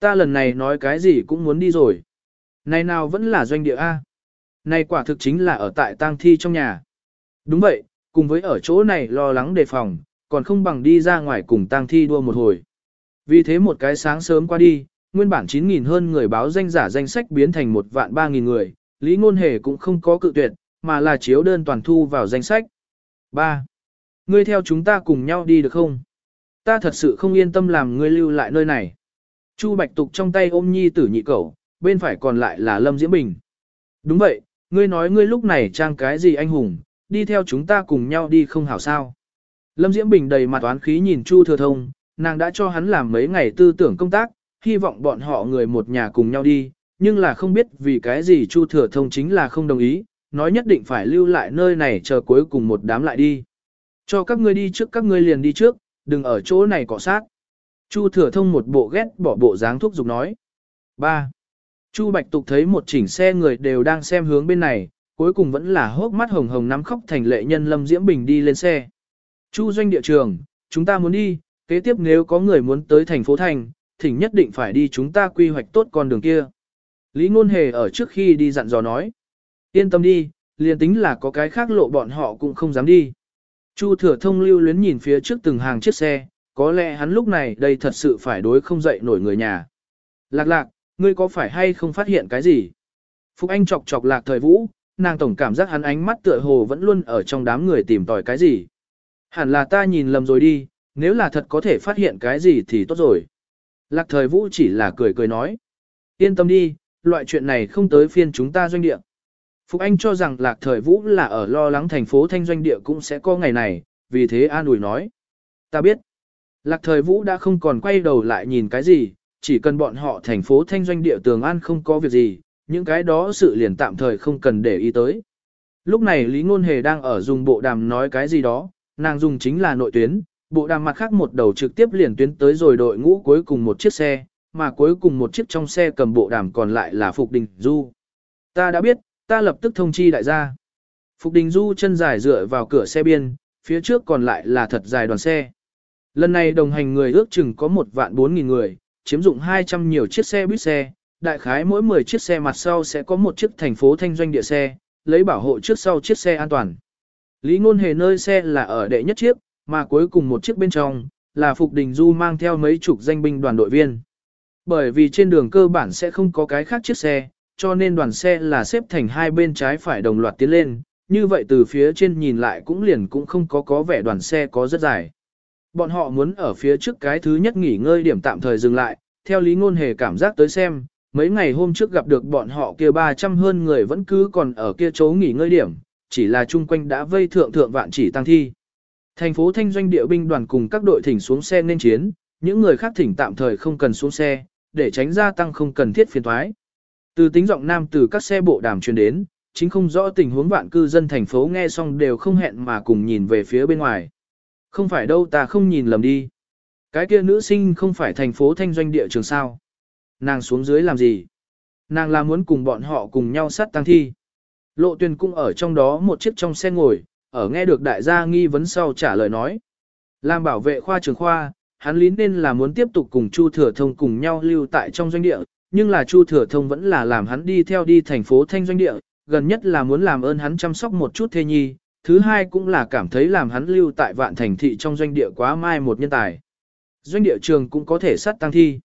Ta lần này nói cái gì cũng muốn đi rồi. Này nào vẫn là doanh địa A. Này quả thực chính là ở tại tang thi trong nhà. Đúng vậy, cùng với ở chỗ này lo lắng đề phòng, còn không bằng đi ra ngoài cùng tang thi đua một hồi. Vì thế một cái sáng sớm qua đi, nguyên bản 9.000 hơn người báo danh giả danh sách biến thành một vạn 3.000 người, Lý Ngôn Hề cũng không có cự tuyệt, mà là chiếu đơn toàn thu vào danh sách. 3. Ngươi theo chúng ta cùng nhau đi được không? Ta thật sự không yên tâm làm ngươi lưu lại nơi này. Chu Bạch Tục trong tay ôm nhi tử nhị cẩu, bên phải còn lại là Lâm Diễm Bình. Đúng vậy, ngươi nói ngươi lúc này trang cái gì anh hùng, đi theo chúng ta cùng nhau đi không hảo sao. Lâm Diễm Bình đầy mặt oán khí nhìn Chu Thừa Thông, nàng đã cho hắn làm mấy ngày tư tưởng công tác, hy vọng bọn họ người một nhà cùng nhau đi, nhưng là không biết vì cái gì Chu Thừa Thông chính là không đồng ý, nói nhất định phải lưu lại nơi này chờ cuối cùng một đám lại đi. Cho các ngươi đi trước các ngươi liền đi trước, đừng ở chỗ này cọ sát. Chu Thừa Thông một bộ ghét bỏ bộ dáng thuốc dục nói. 3. Chu Bạch Tục thấy một chỉnh xe người đều đang xem hướng bên này, cuối cùng vẫn là hốc mắt hồng hồng nắm khóc thành lệ nhân Lâm Diễm Bình đi lên xe. Chu doanh địa trường, chúng ta muốn đi, kế tiếp nếu có người muốn tới thành phố thành, thỉnh nhất định phải đi chúng ta quy hoạch tốt con đường kia. Lý Ngôn Hề ở trước khi đi dặn dò nói. Yên tâm đi, liền tính là có cái khác lộ bọn họ cũng không dám đi. Chu thừa thông lưu luyến nhìn phía trước từng hàng chiếc xe, có lẽ hắn lúc này đây thật sự phải đối không dậy nổi người nhà. Lạc lạc, ngươi có phải hay không phát hiện cái gì? Phúc Anh chọc chọc lạc thời vũ, nàng tổng cảm giác hắn ánh mắt tựa hồ vẫn luôn ở trong đám người tìm tòi cái gì. Hẳn là ta nhìn lầm rồi đi, nếu là thật có thể phát hiện cái gì thì tốt rồi. Lạc thời vũ chỉ là cười cười nói. Yên tâm đi, loại chuyện này không tới phiên chúng ta doanh địa. Phục Anh cho rằng lạc thời vũ là ở lo lắng thành phố thanh doanh địa cũng sẽ có ngày này, vì thế an ủi nói. Ta biết. Lạc thời vũ đã không còn quay đầu lại nhìn cái gì, chỉ cần bọn họ thành phố thanh doanh địa tường an không có việc gì, những cái đó sự liền tạm thời không cần để ý tới. Lúc này Lý Ngôn Hề đang ở dùng bộ đàm nói cái gì đó, nàng dùng chính là nội tuyến, bộ đàm mặt khác một đầu trực tiếp liền tuyến tới rồi đội ngũ cuối cùng một chiếc xe, mà cuối cùng một chiếc trong xe cầm bộ đàm còn lại là Phục Đình Du. Ta đã biết, ta lập tức thông chi đại gia. Phục Đình Du chân dài dựa vào cửa xe biên, phía trước còn lại là thật dài đoàn xe. Lần này đồng hành người ước chừng có một vạn bốn nghìn người, chiếm dụng 200 nhiều chiếc xe buýt xe, đại khái mỗi 10 chiếc xe mặt sau sẽ có một chiếc thành phố thanh doanh địa xe, lấy bảo hộ trước sau chiếc xe an toàn. Lý ngôn hề nơi xe là ở đệ nhất chiếc, mà cuối cùng một chiếc bên trong, là Phục Đình Du mang theo mấy chục danh binh đoàn đội viên. Bởi vì trên đường cơ bản sẽ không có cái khác chiếc xe, cho nên đoàn xe là xếp thành hai bên trái phải đồng loạt tiến lên, như vậy từ phía trên nhìn lại cũng liền cũng không có có vẻ đoàn xe có rất dài. Bọn họ muốn ở phía trước cái thứ nhất nghỉ ngơi điểm tạm thời dừng lại, theo lý ngôn hề cảm giác tới xem, mấy ngày hôm trước gặp được bọn họ kia 300 hơn người vẫn cứ còn ở kia chỗ nghỉ ngơi điểm, chỉ là chung quanh đã vây thượng thượng vạn chỉ tăng thi. Thành phố thanh doanh địa binh đoàn cùng các đội thỉnh xuống xe nên chiến, những người khác thỉnh tạm thời không cần xuống xe, để tránh gia tăng không cần thiết phiền thoái. Từ tính giọng nam từ các xe bộ đàm truyền đến, chính không rõ tình huống vạn cư dân thành phố nghe xong đều không hẹn mà cùng nhìn về phía bên ngoài. Không phải đâu ta không nhìn lầm đi. Cái kia nữ sinh không phải thành phố thanh doanh địa trường sao. Nàng xuống dưới làm gì? Nàng là muốn cùng bọn họ cùng nhau sát tăng thi. Lộ tuyên cũng ở trong đó một chiếc trong xe ngồi, ở nghe được đại gia nghi vấn sau trả lời nói. Làm bảo vệ khoa trường khoa, hắn lý nên là muốn tiếp tục cùng Chu Thừa Thông cùng nhau lưu tại trong doanh địa, nhưng là Chu Thừa Thông vẫn là làm hắn đi theo đi thành phố Thanh doanh địa, gần nhất là muốn làm ơn hắn chăm sóc một chút thê nhi, thứ hai cũng là cảm thấy làm hắn lưu tại vạn thành thị trong doanh địa quá mai một nhân tài. Doanh địa trường cũng có thể sát tăng thi.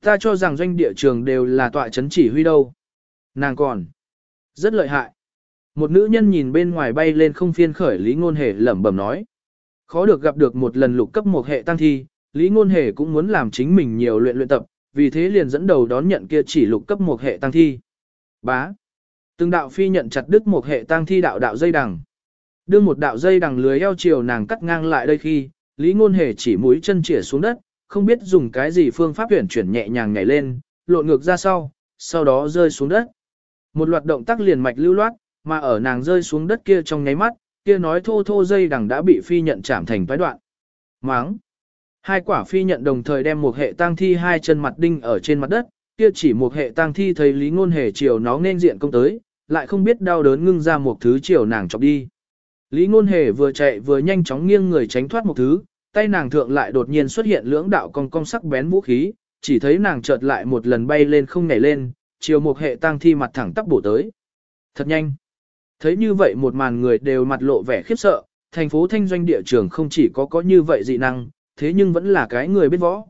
Ta cho rằng doanh địa trường đều là tọa chấn chỉ huy đâu. Nàng còn. Rất lợi hại. Một nữ nhân nhìn bên ngoài bay lên không phiên khởi Lý Ngôn Hề lẩm bẩm nói. Khó được gặp được một lần lục cấp một hệ tăng thi, Lý Ngôn Hề cũng muốn làm chính mình nhiều luyện luyện tập, vì thế liền dẫn đầu đón nhận kia chỉ lục cấp một hệ tăng thi. Bá. Từng đạo phi nhận chặt đứt một hệ tăng thi đạo đạo dây đằng. Đưa một đạo dây đằng lưới eo chiều nàng cắt ngang lại đây khi, Lý Ngôn Hề chỉ mũi chân chĩa xuống đất, không biết dùng cái gì phương pháp chuyển chuyển nhẹ nhàng nhảy lên, lộn ngược ra sau, sau đó rơi xuống đất. Một loạt động tác liền mạch lưu loát, mà ở nàng rơi xuống đất kia trong nháy mắt, kia nói thô thô dây đằng đã bị phi nhận chạm thành toái đoạn. Máng. Hai quả phi nhận đồng thời đem một hệ tang thi hai chân mặt đinh ở trên mặt đất, kia chỉ một hệ tang thi thấy Lý Ngôn Hề chiều nó nên diện công tới, lại không biết đau đớn ngưng ra một thứ chiều nàng chọc đi. Lý Ngôn Hề vừa chạy vừa nhanh chóng nghiêng người tránh thoát một thứ, tay nàng thượng lại đột nhiên xuất hiện lưỡng đạo cong cong sắc bén vũ khí, chỉ thấy nàng chợt lại một lần bay lên không nhảy lên, chiều một hệ tang thi mặt thẳng tắp bổ tới. Thật nhanh. Thấy như vậy một màn người đều mặt lộ vẻ khiếp sợ, thành phố thanh doanh địa trường không chỉ có có như vậy dị năng, thế nhưng vẫn là cái người biết võ.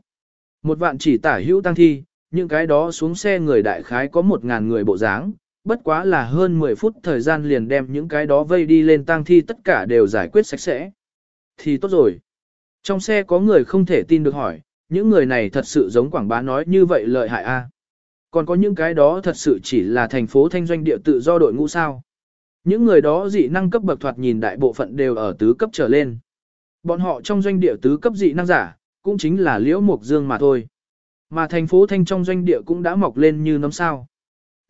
Một vạn chỉ tả hữu tăng thi, những cái đó xuống xe người đại khái có một ngàn người bộ dáng, bất quá là hơn 10 phút thời gian liền đem những cái đó vây đi lên tang thi tất cả đều giải quyết sạch sẽ. Thì tốt rồi. Trong xe có người không thể tin được hỏi, những người này thật sự giống quảng bá nói như vậy lợi hại a Còn có những cái đó thật sự chỉ là thành phố thanh doanh địa tự do đội ngũ sao. Những người đó dị năng cấp bậc thoạt nhìn đại bộ phận đều ở tứ cấp trở lên. Bọn họ trong doanh địa tứ cấp dị năng giả, cũng chính là liễu mục dương mà thôi. Mà thành phố thanh trong doanh địa cũng đã mọc lên như nấm sao.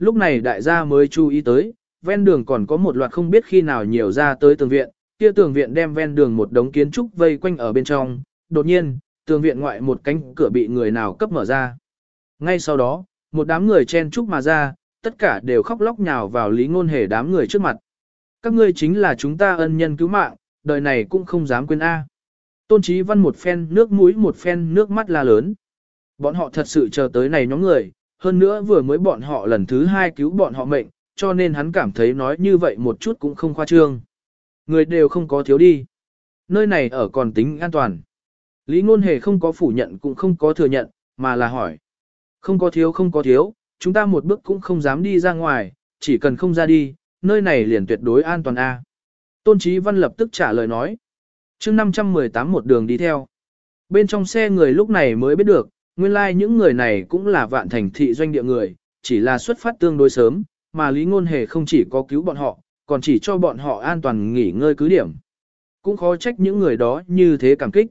Lúc này đại gia mới chú ý tới, ven đường còn có một loạt không biết khi nào nhiều ra tới tường viện, kia tường viện đem ven đường một đống kiến trúc vây quanh ở bên trong, đột nhiên, tường viện ngoại một cánh cửa bị người nào cấp mở ra. Ngay sau đó, một đám người chen trúc mà ra, tất cả đều khóc lóc nhào vào lý ngôn hề đám người trước mặt. Các ngươi chính là chúng ta ân nhân cứu mạng, đời này cũng không dám quên A. Tôn trí văn một phen nước mũi một phen nước mắt la lớn. Bọn họ thật sự chờ tới này nhóm người, hơn nữa vừa mới bọn họ lần thứ hai cứu bọn họ mệnh, cho nên hắn cảm thấy nói như vậy một chút cũng không khoa trương. Người đều không có thiếu đi. Nơi này ở còn tính an toàn. Lý ngôn hề không có phủ nhận cũng không có thừa nhận, mà là hỏi. Không có thiếu không có thiếu, chúng ta một bước cũng không dám đi ra ngoài, chỉ cần không ra đi, nơi này liền tuyệt đối an toàn A. Tôn Chí Văn lập tức trả lời nói. chương 518 một đường đi theo. Bên trong xe người lúc này mới biết được, nguyên lai like những người này cũng là vạn thành thị doanh địa người, chỉ là xuất phát tương đối sớm, mà Lý Ngôn Hề không chỉ có cứu bọn họ, còn chỉ cho bọn họ an toàn nghỉ ngơi cứ điểm. Cũng khó trách những người đó như thế cảm kích.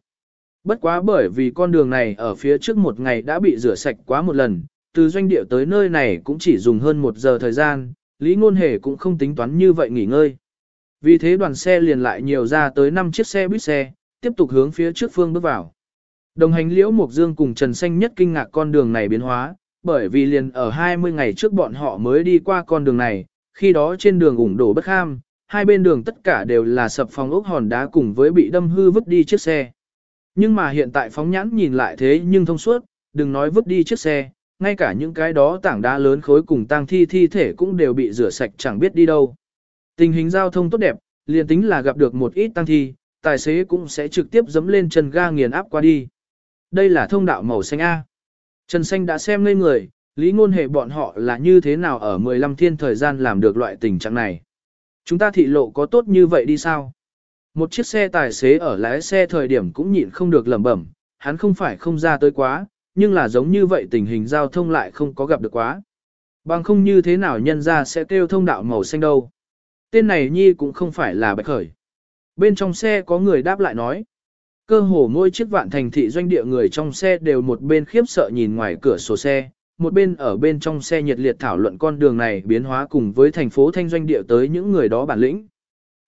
Bất quá bởi vì con đường này ở phía trước một ngày đã bị rửa sạch quá một lần, từ doanh địa tới nơi này cũng chỉ dùng hơn một giờ thời gian, Lý Ngôn Hề cũng không tính toán như vậy nghỉ ngơi. Vì thế đoàn xe liền lại nhiều ra tới 5 chiếc xe buýt xe, tiếp tục hướng phía trước phương bước vào. Đồng hành Liễu Mộc Dương cùng Trần Xanh nhất kinh ngạc con đường này biến hóa, bởi vì liền ở 20 ngày trước bọn họ mới đi qua con đường này, khi đó trên đường ủng đổ bất ham, hai bên đường tất cả đều là sập phòng ốc hòn đá cùng với bị đâm hư vứt đi chiếc xe. Nhưng mà hiện tại phóng nhãn nhìn lại thế nhưng thông suốt, đừng nói vứt đi chiếc xe, ngay cả những cái đó tảng đá lớn khối cùng tang thi thi thể cũng đều bị rửa sạch chẳng biết đi đâu. Tình hình giao thông tốt đẹp, liền tính là gặp được một ít tang thi, tài xế cũng sẽ trực tiếp dẫm lên chân ga nghiền áp qua đi. Đây là thông đạo màu xanh A. Trần Xanh đã xem ngây người, lý ngôn hệ bọn họ là như thế nào ở 15 thiên thời gian làm được loại tình trạng này. Chúng ta thị lộ có tốt như vậy đi sao? Một chiếc xe tài xế ở lái xe thời điểm cũng nhịn không được lẩm bẩm, hắn không phải không ra tới quá, nhưng là giống như vậy tình hình giao thông lại không có gặp được quá. Bằng không như thế nào nhân ra sẽ kêu thông đạo màu xanh đâu. Tên này nhi cũng không phải là bạch khởi. Bên trong xe có người đáp lại nói. Cơ hồ mỗi chiếc vạn thành thị doanh địa người trong xe đều một bên khiếp sợ nhìn ngoài cửa sổ xe, một bên ở bên trong xe nhiệt liệt thảo luận con đường này biến hóa cùng với thành phố thanh doanh địa tới những người đó bản lĩnh.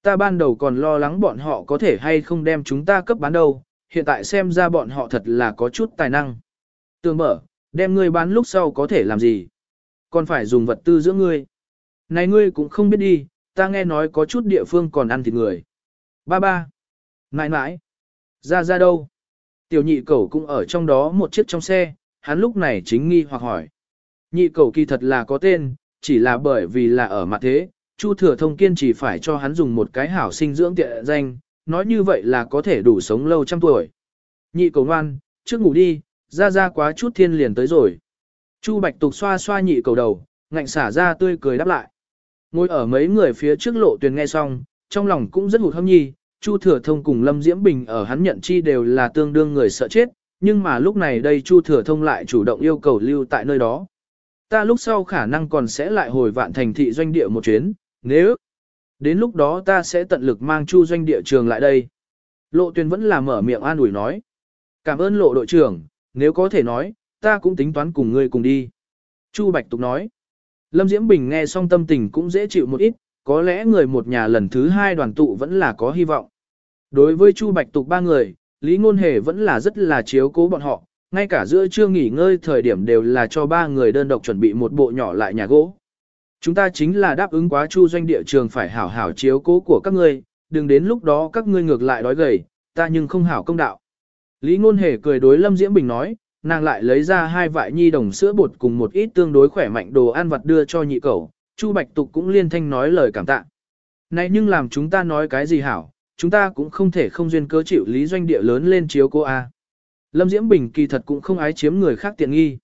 Ta ban đầu còn lo lắng bọn họ có thể hay không đem chúng ta cấp bán đâu, hiện tại xem ra bọn họ thật là có chút tài năng. Tương mở, đem ngươi bán lúc sau có thể làm gì? Còn phải dùng vật tư giữa ngươi. Này ngươi cũng không biết đi, ta nghe nói có chút địa phương còn ăn thịt người. Ba ba. Nãi nãi. Ra ra đâu? Tiểu nhị cẩu cũng ở trong đó một chiếc trong xe, hắn lúc này chính nghi hoặc hỏi. Nhị cẩu kỳ thật là có tên, chỉ là bởi vì là ở mặt thế, Chu Thừa Thông kiên chỉ phải cho hắn dùng một cái hảo sinh dưỡng tiện danh, nói như vậy là có thể đủ sống lâu trăm tuổi. Nhị cẩu ngoan, trước ngủ đi, ra ra quá chút thiên liền tới rồi. Chu Bạch Tục xoa xoa nhị cẩu đầu, ngạnh xả ra tươi cười đáp lại. Ngồi ở mấy người phía trước lộ tuyền nghe xong, trong lòng cũng rất hụt hâm nhi, Chu Thừa Thông cùng Lâm Diễm Bình ở hắn nhận chi đều là tương đương người sợ chết, nhưng mà lúc này đây Chu Thừa Thông lại chủ động yêu cầu lưu tại nơi đó. Ta lúc sau khả năng còn sẽ lại hồi vạn thành thị doanh địa một chuyến, nếu đến lúc đó ta sẽ tận lực mang Chu doanh địa trường lại đây. Lộ Tuyền vẫn là mở miệng an ủi nói. Cảm ơn lộ đội trưởng, nếu có thể nói, ta cũng tính toán cùng ngươi cùng đi. Chu Bạch Tục nói. Lâm Diễm Bình nghe xong tâm tình cũng dễ chịu một ít, có lẽ người một nhà lần thứ hai đoàn tụ vẫn là có hy vọng. Đối với Chu Bạch Tục ba người, Lý Ngôn Hề vẫn là rất là chiếu cố bọn họ, ngay cả giữa trưa nghỉ ngơi thời điểm đều là cho ba người đơn độc chuẩn bị một bộ nhỏ lại nhà gỗ. Chúng ta chính là đáp ứng quá Chu doanh địa trường phải hảo hảo chiếu cố của các ngươi, đừng đến lúc đó các ngươi ngược lại đói gầy, ta nhưng không hảo công đạo. Lý Ngôn Hề cười đối Lâm Diễm Bình nói, nàng lại lấy ra hai vại nhi đồng sữa bột cùng một ít tương đối khỏe mạnh đồ ăn vặt đưa cho nhị cẩu, Chu Bạch Tục cũng liên thanh nói lời cảm tạ. Này nhưng làm chúng ta nói cái gì hảo, chúng ta cũng không thể không duyên cớ chịu lý doanh địa lớn lên chiếu cô A. Lâm Diễm Bình kỳ thật cũng không ái chiếm người khác tiện nghi.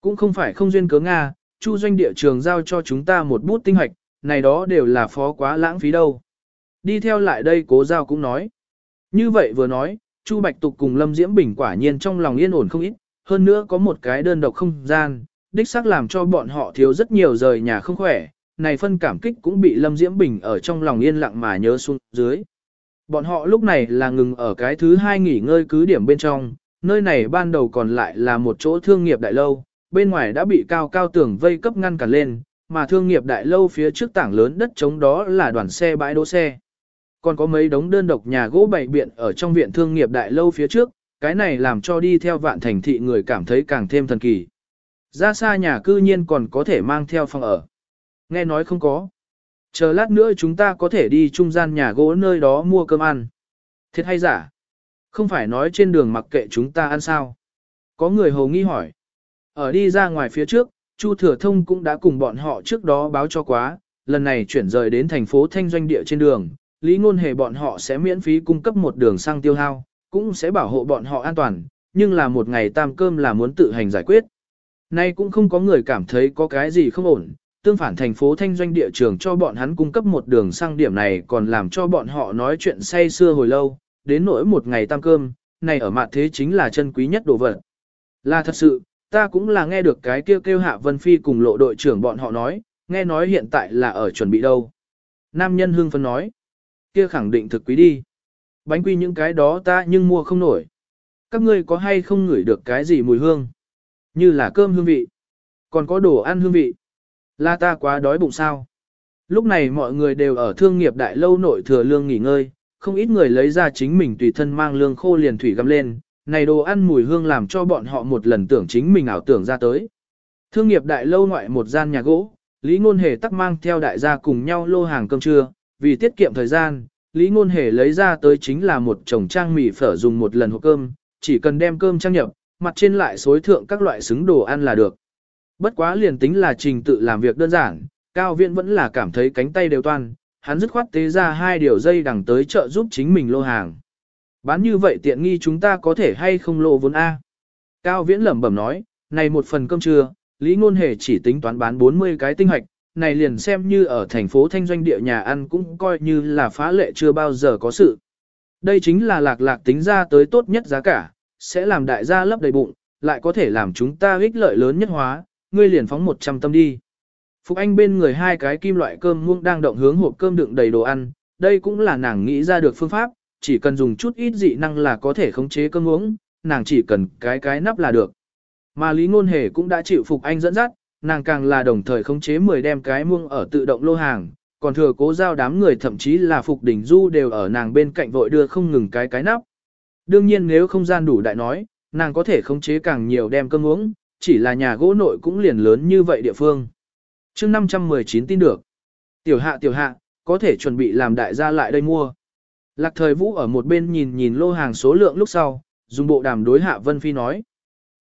Cũng không phải không duyên cớ Nga, Chu doanh địa trường giao cho chúng ta một bút tinh hoạch, này đó đều là phó quá lãng phí đâu. Đi theo lại đây cố giao cũng nói. Như vậy vừa nói, Chu Bạch Tục cùng Lâm Diễm Bình quả nhiên trong lòng yên ổn không ít, hơn nữa có một cái đơn độc không gian, đích xác làm cho bọn họ thiếu rất nhiều rời nhà không khỏe, này phân cảm kích cũng bị Lâm Diễm Bình ở trong lòng yên lặng mà nhớ xuống dưới. Bọn họ lúc này là ngừng ở cái thứ hai nghỉ ngơi cứ điểm bên trong, nơi này ban đầu còn lại là một chỗ thương nghiệp đại lâu, bên ngoài đã bị cao cao tường vây cấp ngăn cản lên, mà thương nghiệp đại lâu phía trước tảng lớn đất trống đó là đoàn xe bãi đỗ xe. Còn có mấy đống đơn độc nhà gỗ bày biện ở trong viện thương nghiệp đại lâu phía trước, cái này làm cho đi theo vạn thành thị người cảm thấy càng thêm thần kỳ. Ra xa nhà cư nhiên còn có thể mang theo phòng ở. Nghe nói không có. Chờ lát nữa chúng ta có thể đi trung gian nhà gỗ nơi đó mua cơm ăn. Thiệt hay giả? Không phải nói trên đường mặc kệ chúng ta ăn sao? Có người hầu nghi hỏi. Ở đi ra ngoài phía trước, Chu Thừa Thông cũng đã cùng bọn họ trước đó báo cho quá, lần này chuyển rời đến thành phố Thanh Doanh Địa trên đường, Lý Ngôn Hề bọn họ sẽ miễn phí cung cấp một đường sang tiêu hao, cũng sẽ bảo hộ bọn họ an toàn, nhưng là một ngày tam cơm là muốn tự hành giải quyết. Nay cũng không có người cảm thấy có cái gì không ổn, tương phản thành phố thanh doanh địa trường cho bọn hắn cung cấp một đường sang điểm này còn làm cho bọn họ nói chuyện say xưa hồi lâu, đến nỗi một ngày tam cơm, này ở mặt thế chính là chân quý nhất đồ vật. Là thật sự, ta cũng là nghe được cái kêu kêu hạ Vân Phi cùng lộ đội trưởng bọn họ nói, nghe nói hiện tại là ở chuẩn bị đâu. Nam nhân hương phân nói, kia khẳng định thực quý đi. Bánh quy những cái đó ta nhưng mua không nổi. Các ngươi có hay không ngửi được cái gì mùi hương? Như là cơm hương vị. Còn có đồ ăn hương vị. Là ta quá đói bụng sao? Lúc này mọi người đều ở thương nghiệp đại lâu nội thừa lương nghỉ ngơi, không ít người lấy ra chính mình tùy thân mang lương khô liền thủy găm lên, này đồ ăn mùi hương làm cho bọn họ một lần tưởng chính mình ảo tưởng ra tới. Thương nghiệp đại lâu ngoại một gian nhà gỗ, Lý Ngôn Hề tắc mang theo đại gia cùng nhau lô hàng cơm trưa, vì tiết kiệm thời gian, Lý Ngôn Hề lấy ra tới chính là một chồng trang mì phở dùng một lần hộp cơm, chỉ cần đem cơm trang nhập, mặt trên lại xối thượng các loại xứng đồ ăn là được. Bất quá liền tính là trình tự làm việc đơn giản, Cao Viễn vẫn là cảm thấy cánh tay đều toan, hắn dứt khoát tế ra hai điều dây đằng tới chợ giúp chính mình lô hàng. Bán như vậy tiện nghi chúng ta có thể hay không lô vốn A. Cao Viễn lẩm bẩm nói, này một phần cơm trưa, Lý Ngôn Hề chỉ tính toán bán 40 cái tinh hoạch, này liền xem như ở thành phố thanh doanh địa nhà ăn cũng coi như là phá lệ chưa bao giờ có sự. Đây chính là lạc lạc tính ra tới tốt nhất giá cả, sẽ làm đại gia lấp đầy bụng, lại có thể làm chúng ta ích lợi lớn nhất hóa, ngươi liền phóng 100 tâm đi. Phục Anh bên người hai cái kim loại cơm muông đang động hướng hộp cơm đựng đầy đồ ăn, đây cũng là nàng nghĩ ra được phương pháp, chỉ cần dùng chút ít dị năng là có thể khống chế cơm uống, nàng chỉ cần cái cái nắp là được. Mà Lý Ngôn Hề cũng đã chịu Phục Anh dẫn dắt, nàng càng là đồng thời khống chế 10 đem cái muông ở tự động lô hàng, còn thừa cố giao đám người thậm chí là Phục Đỉnh Du đều ở nàng bên cạnh vội đưa không ngừng cái cái nắp. Đương nhiên nếu không gian đủ đại nói, nàng có thể khống chế càng nhiều đem cơm uống, chỉ là nhà gỗ nội cũng liền lớn như vậy địa phương. chương 519 tin được. Tiểu hạ tiểu hạ, có thể chuẩn bị làm đại gia lại đây mua. Lạc thời vũ ở một bên nhìn nhìn lô hàng số lượng lúc sau, dùng bộ đàm đối hạ Vân Phi nói.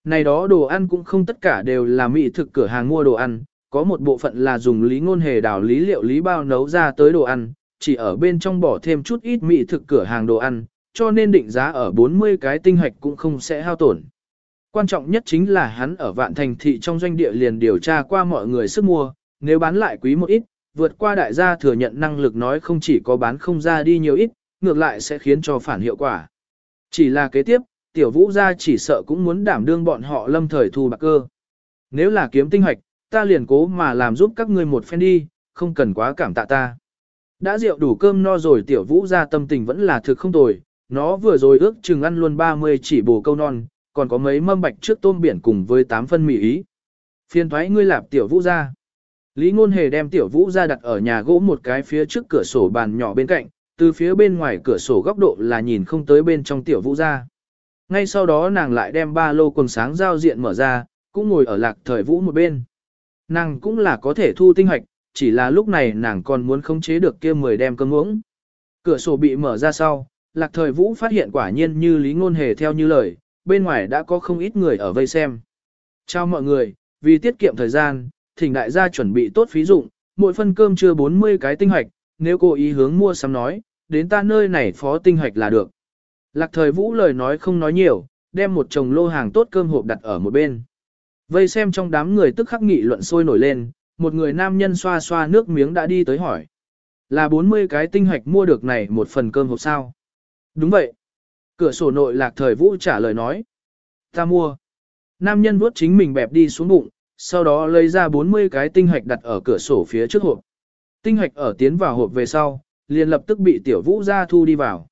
Này đó đồ ăn cũng không tất cả đều là mỹ thực cửa hàng mua đồ ăn, có một bộ phận là dùng lý ngôn hề đảo lý liệu lý bao nấu ra tới đồ ăn, chỉ ở bên trong bỏ thêm chút ít mỹ thực cửa hàng đồ ăn, cho nên định giá ở 40 cái tinh hạch cũng không sẽ hao tổn. Quan trọng nhất chính là hắn ở vạn thành thị trong doanh địa liền điều tra qua mọi người sức mua, nếu bán lại quý một ít, vượt qua đại gia thừa nhận năng lực nói không chỉ có bán không ra đi nhiều ít, ngược lại sẽ khiến cho phản hiệu quả. Chỉ là kế tiếp, tiểu vũ gia chỉ sợ cũng muốn đảm đương bọn họ lâm thời thu bạc cơ. Nếu là kiếm tinh hoạch, ta liền cố mà làm giúp các ngươi một phen đi, không cần quá cảm tạ ta. Đã rượu đủ cơm no rồi tiểu vũ gia tâm tình vẫn là thực không tồi, nó vừa rồi ước chừng ăn luôn 30 chỉ bồ câu non, còn có mấy mâm bạch trước tôm biển cùng với tám phân mì ý. Phiên thoái ngươi lạp tiểu vũ gia. Lý ngôn hề đem tiểu vũ gia đặt ở nhà gỗ một cái phía trước cửa sổ bàn nhỏ bên cạnh, từ phía bên ngoài cửa sổ góc độ là nhìn không tới bên trong tiểu vũ gia. Ngay sau đó nàng lại đem ba lô quần sáng giao diện mở ra, cũng ngồi ở lạc thời vũ một bên. Nàng cũng là có thể thu tinh hoạch, chỉ là lúc này nàng còn muốn khống chế được kia mười đem cơm uống. Cửa sổ bị mở ra sau, lạc thời vũ phát hiện quả nhiên như lý ngôn hề theo như lời, bên ngoài đã có không ít người ở vây xem. Chào mọi người, vì tiết kiệm thời gian, thỉnh đại gia chuẩn bị tốt phí dụng, mỗi phân cơm chưa 40 cái tinh hoạch, nếu cô ý hướng mua sắm nói, đến ta nơi này phó tinh hoạch là được. Lạc thời vũ lời nói không nói nhiều, đem một chồng lô hàng tốt cơm hộp đặt ở một bên. Vây xem trong đám người tức khắc nghị luận sôi nổi lên, một người nam nhân xoa xoa nước miếng đã đi tới hỏi. Là 40 cái tinh hoạch mua được này một phần cơm hộp sao? Đúng vậy. Cửa sổ nội lạc thời vũ trả lời nói. Ta mua. Nam nhân vuốt chính mình bẹp đi xuống bụng, sau đó lấy ra 40 cái tinh hạch đặt ở cửa sổ phía trước hộp. Tinh hạch ở tiến vào hộp về sau, liền lập tức bị tiểu vũ ra thu đi vào.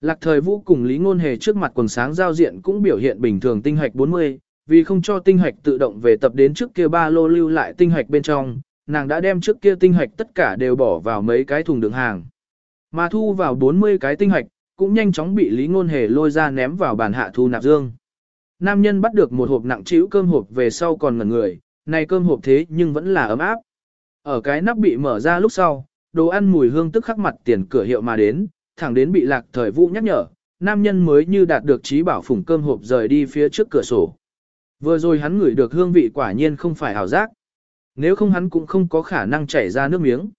Lạc thời vũ cùng Lý Ngôn Hề trước mặt quần sáng giao diện cũng biểu hiện bình thường tinh hạch 40, vì không cho tinh hạch tự động về tập đến trước kia ba lô lưu lại tinh hạch bên trong, nàng đã đem trước kia tinh hạch tất cả đều bỏ vào mấy cái thùng đựng hàng. Mà thu vào 40 cái tinh hạch cũng nhanh chóng bị Lý Ngôn Hề lôi ra ném vào bàn hạ thu nạp dương. Nam nhân bắt được một hộp nặng trĩu cơm hộp về sau còn ngẩn người, này cơm hộp thế nhưng vẫn là ấm áp. Ở cái nắp bị mở ra lúc sau, đồ ăn mùi hương tức khắc mặt tiền cửa hiệu mà đến, thẳng đến bị lạc thời vũ nhắc nhở, nam nhân mới như đạt được trí bảo phủng cơm hộp rời đi phía trước cửa sổ. Vừa rồi hắn ngửi được hương vị quả nhiên không phải ảo giác. Nếu không hắn cũng không có khả năng chảy ra nước miếng.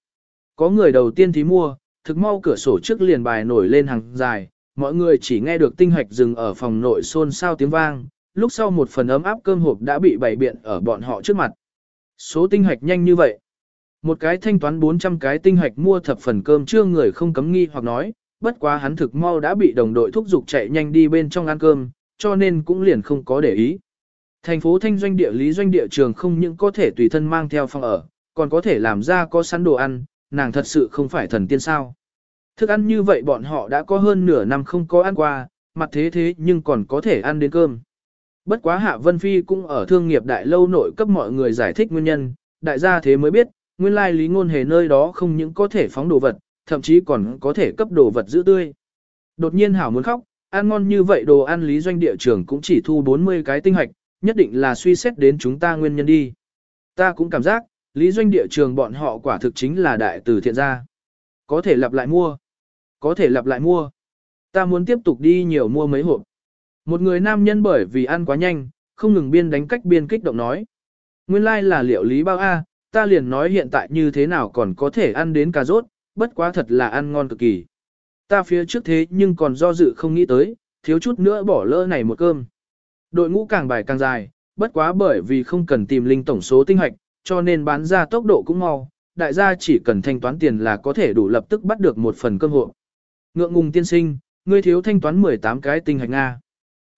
Có người đầu tiên thì mua, thực mau cửa sổ trước liền bài nổi lên hàng dài, mọi người chỉ nghe được tinh hoạch dừng ở phòng nội xôn xao tiếng vang, lúc sau một phần ấm áp cơm hộp đã bị bày biện ở bọn họ trước mặt. Số tinh hoạch nhanh như vậy. Một cái thanh toán 400 cái tinh hoạch mua thập phần cơm chưa người không cấm nghi hoặc nói, bất quá hắn thực mau đã bị đồng đội thúc giục chạy nhanh đi bên trong ăn cơm, cho nên cũng liền không có để ý. Thành phố thanh doanh địa lý doanh địa trường không những có thể tùy thân mang theo phòng ở, còn có thể làm ra có sẵn đồ ăn, nàng thật sự không phải thần tiên sao. Thức ăn như vậy bọn họ đã có hơn nửa năm không có ăn qua, mặt thế thế nhưng còn có thể ăn đến cơm. Bất quá Hạ Vân Phi cũng ở thương nghiệp đại lâu nội cấp mọi người giải thích nguyên nhân, đại gia thế mới biết, nguyên lai lý ngôn hề nơi đó không những có thể phóng đồ vật, thậm chí còn có thể cấp đồ vật giữ tươi. Đột nhiên Hảo muốn khóc, ăn ngon như vậy đồ ăn lý doanh địa trường cũng chỉ thu 40 cái tinh hạch, nhất định là suy xét đến chúng ta nguyên nhân đi. Ta cũng cảm giác, lý doanh địa trường bọn họ quả thực chính là đại từ thiện gia. Có thể lặp lại mua. Có thể lặp lại mua. Ta muốn tiếp tục đi nhiều mua mấy hộp. Một người nam nhân bởi vì ăn quá nhanh, không ngừng biên đánh cách biên kích động nói. Nguyên lai like là liệu lý bao A, ta liền nói hiện tại như thế nào còn có thể ăn đến cà rốt, bất quá thật là ăn ngon cực kỳ. Ta phía trước thế nhưng còn do dự không nghĩ tới, thiếu chút nữa bỏ lỡ này một cơm. Đội ngũ càng bài càng dài, bất quá bởi vì không cần tìm linh tổng số tinh hoạch, cho nên bán ra tốc độ cũng mau, đại gia chỉ cần thanh toán tiền là có thể đủ lập tức bắt được một phần cơm hộ. Ngượng ngùng tiên sinh, ngươi thiếu thanh toán 18 cái tinh hạch Nga.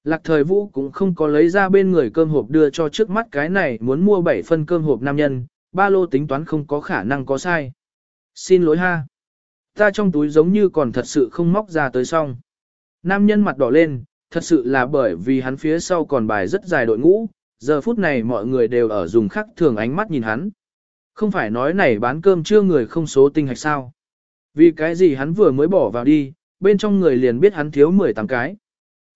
Lạc thời vũ cũng không có lấy ra bên người cơm hộp đưa cho trước mắt cái này muốn mua 7 phân cơm hộp nam nhân, ba lô tính toán không có khả năng có sai. Xin lỗi ha. Ta trong túi giống như còn thật sự không móc ra tới xong. Nam nhân mặt đỏ lên, thật sự là bởi vì hắn phía sau còn bài rất dài đội ngũ, giờ phút này mọi người đều ở dùng khắc thường ánh mắt nhìn hắn. Không phải nói này bán cơm chưa người không số tinh hạch sao. Vì cái gì hắn vừa mới bỏ vào đi, bên trong người liền biết hắn thiếu 18 cái.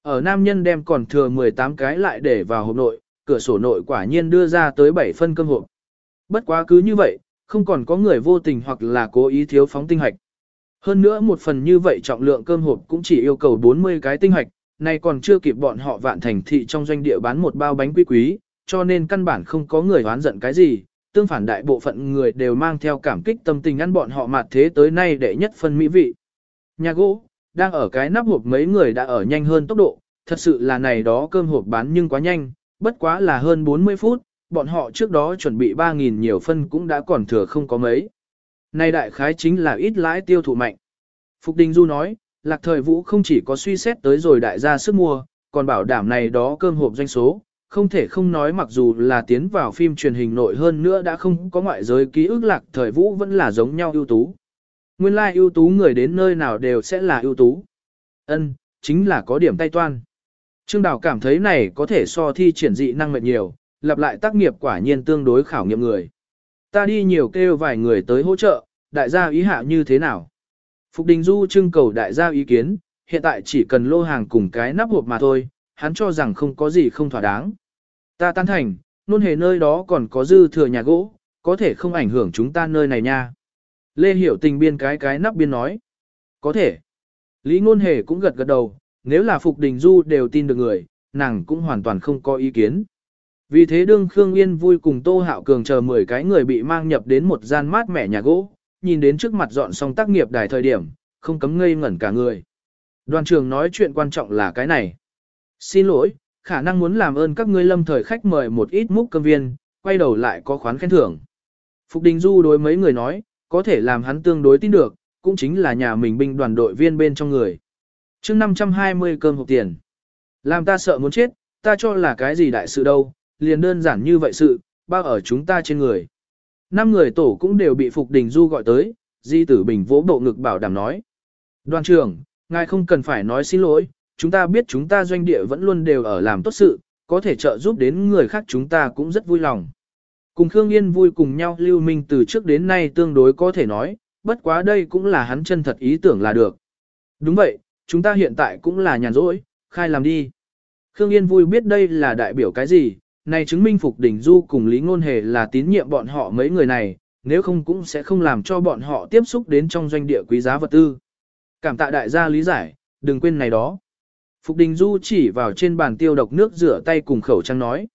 Ở nam nhân đem còn thừa 18 cái lại để vào hộp nội, cửa sổ nội quả nhiên đưa ra tới 7 phân cơm hộp. Bất quá cứ như vậy, không còn có người vô tình hoặc là cố ý thiếu phóng tinh hạch. Hơn nữa một phần như vậy trọng lượng cơm hộp cũng chỉ yêu cầu 40 cái tinh hạch, nay còn chưa kịp bọn họ vạn thành thị trong doanh địa bán một bao bánh quý quý, cho nên căn bản không có người oán giận cái gì, tương phản đại bộ phận người đều mang theo cảm kích tâm tình ăn bọn họ mặt thế tới nay để nhất phân mỹ vị. Nhà gỗ, đang ở cái nắp hộp mấy người đã ở nhanh hơn tốc độ, thật sự là này đó cơm hộp bán nhưng quá nhanh, bất quá là hơn 40 phút, bọn họ trước đó chuẩn bị 3.000 nhiều phân cũng đã còn thừa không có mấy. Này đại khái chính là ít lãi tiêu thụ mạnh. Phục Đình Du nói, lạc thời vũ không chỉ có suy xét tới rồi đại gia sức mua, còn bảo đảm này đó cơm hộp doanh số, không thể không nói mặc dù là tiến vào phim truyền hình nội hơn nữa đã không có ngoại giới ký ức lạc thời vũ vẫn là giống nhau ưu tú. Nguyên lai like ưu tú người đến nơi nào đều sẽ là ưu tú. Ân, chính là có điểm tay toan. Trương Đào cảm thấy này có thể so thi triển dị năng mệt nhiều, lặp lại tác nghiệp quả nhiên tương đối khảo nghiệm người. Ta đi nhiều kêu vài người tới hỗ trợ, đại gia ý hạ như thế nào? Phục Đình Du trưng cầu đại gia ý kiến, hiện tại chỉ cần lô hàng cùng cái nắp hộp mà thôi, hắn cho rằng không có gì không thỏa đáng. Ta tán thành, nôn hề nơi đó còn có dư thừa nhà gỗ, có thể không ảnh hưởng chúng ta nơi này nha. Lê Hiểu Tình biên cái cái nắp biên nói. Có thể. Lý ngôn hề cũng gật gật đầu, nếu là Phục Đình Du đều tin được người, nàng cũng hoàn toàn không có ý kiến. Vì thế đương Khương Yên vui cùng Tô Hạo Cường chờ 10 cái người bị mang nhập đến một gian mát mẻ nhà gỗ, nhìn đến trước mặt dọn xong tác nghiệp đài thời điểm, không cấm ngây ngẩn cả người. Đoàn trường nói chuyện quan trọng là cái này. Xin lỗi, khả năng muốn làm ơn các ngươi lâm thời khách mời một ít múc cơm viên, quay đầu lại có khoán khen thưởng. Phục Đình Du đối mấy người nói, có thể làm hắn tương đối tin được, cũng chính là nhà mình binh đoàn đội viên bên trong người. chương 520 cơm hộp tiền. Làm ta sợ muốn chết, ta cho là cái gì đại sự đâu, liền đơn giản như vậy sự, bao ở chúng ta trên người. Năm người tổ cũng đều bị Phục Đình Du gọi tới, Di Tử Bình vỗ bộ ngực bảo đảm nói. Đoàn trưởng, ngài không cần phải nói xin lỗi, chúng ta biết chúng ta doanh địa vẫn luôn đều ở làm tốt sự, có thể trợ giúp đến người khác chúng ta cũng rất vui lòng. Cùng Khương Yên vui cùng nhau lưu minh từ trước đến nay tương đối có thể nói, bất quá đây cũng là hắn chân thật ý tưởng là được. Đúng vậy, chúng ta hiện tại cũng là nhàn rỗi, khai làm đi. Khương Yên vui biết đây là đại biểu cái gì, này chứng minh Phục đình Du cùng Lý Ngôn Hề là tín nhiệm bọn họ mấy người này, nếu không cũng sẽ không làm cho bọn họ tiếp xúc đến trong doanh địa quý giá vật tư. Cảm tạ đại gia lý giải, đừng quên này đó. Phục Đình Du chỉ vào trên bàn tiêu độc nước rửa tay cùng khẩu trang nói.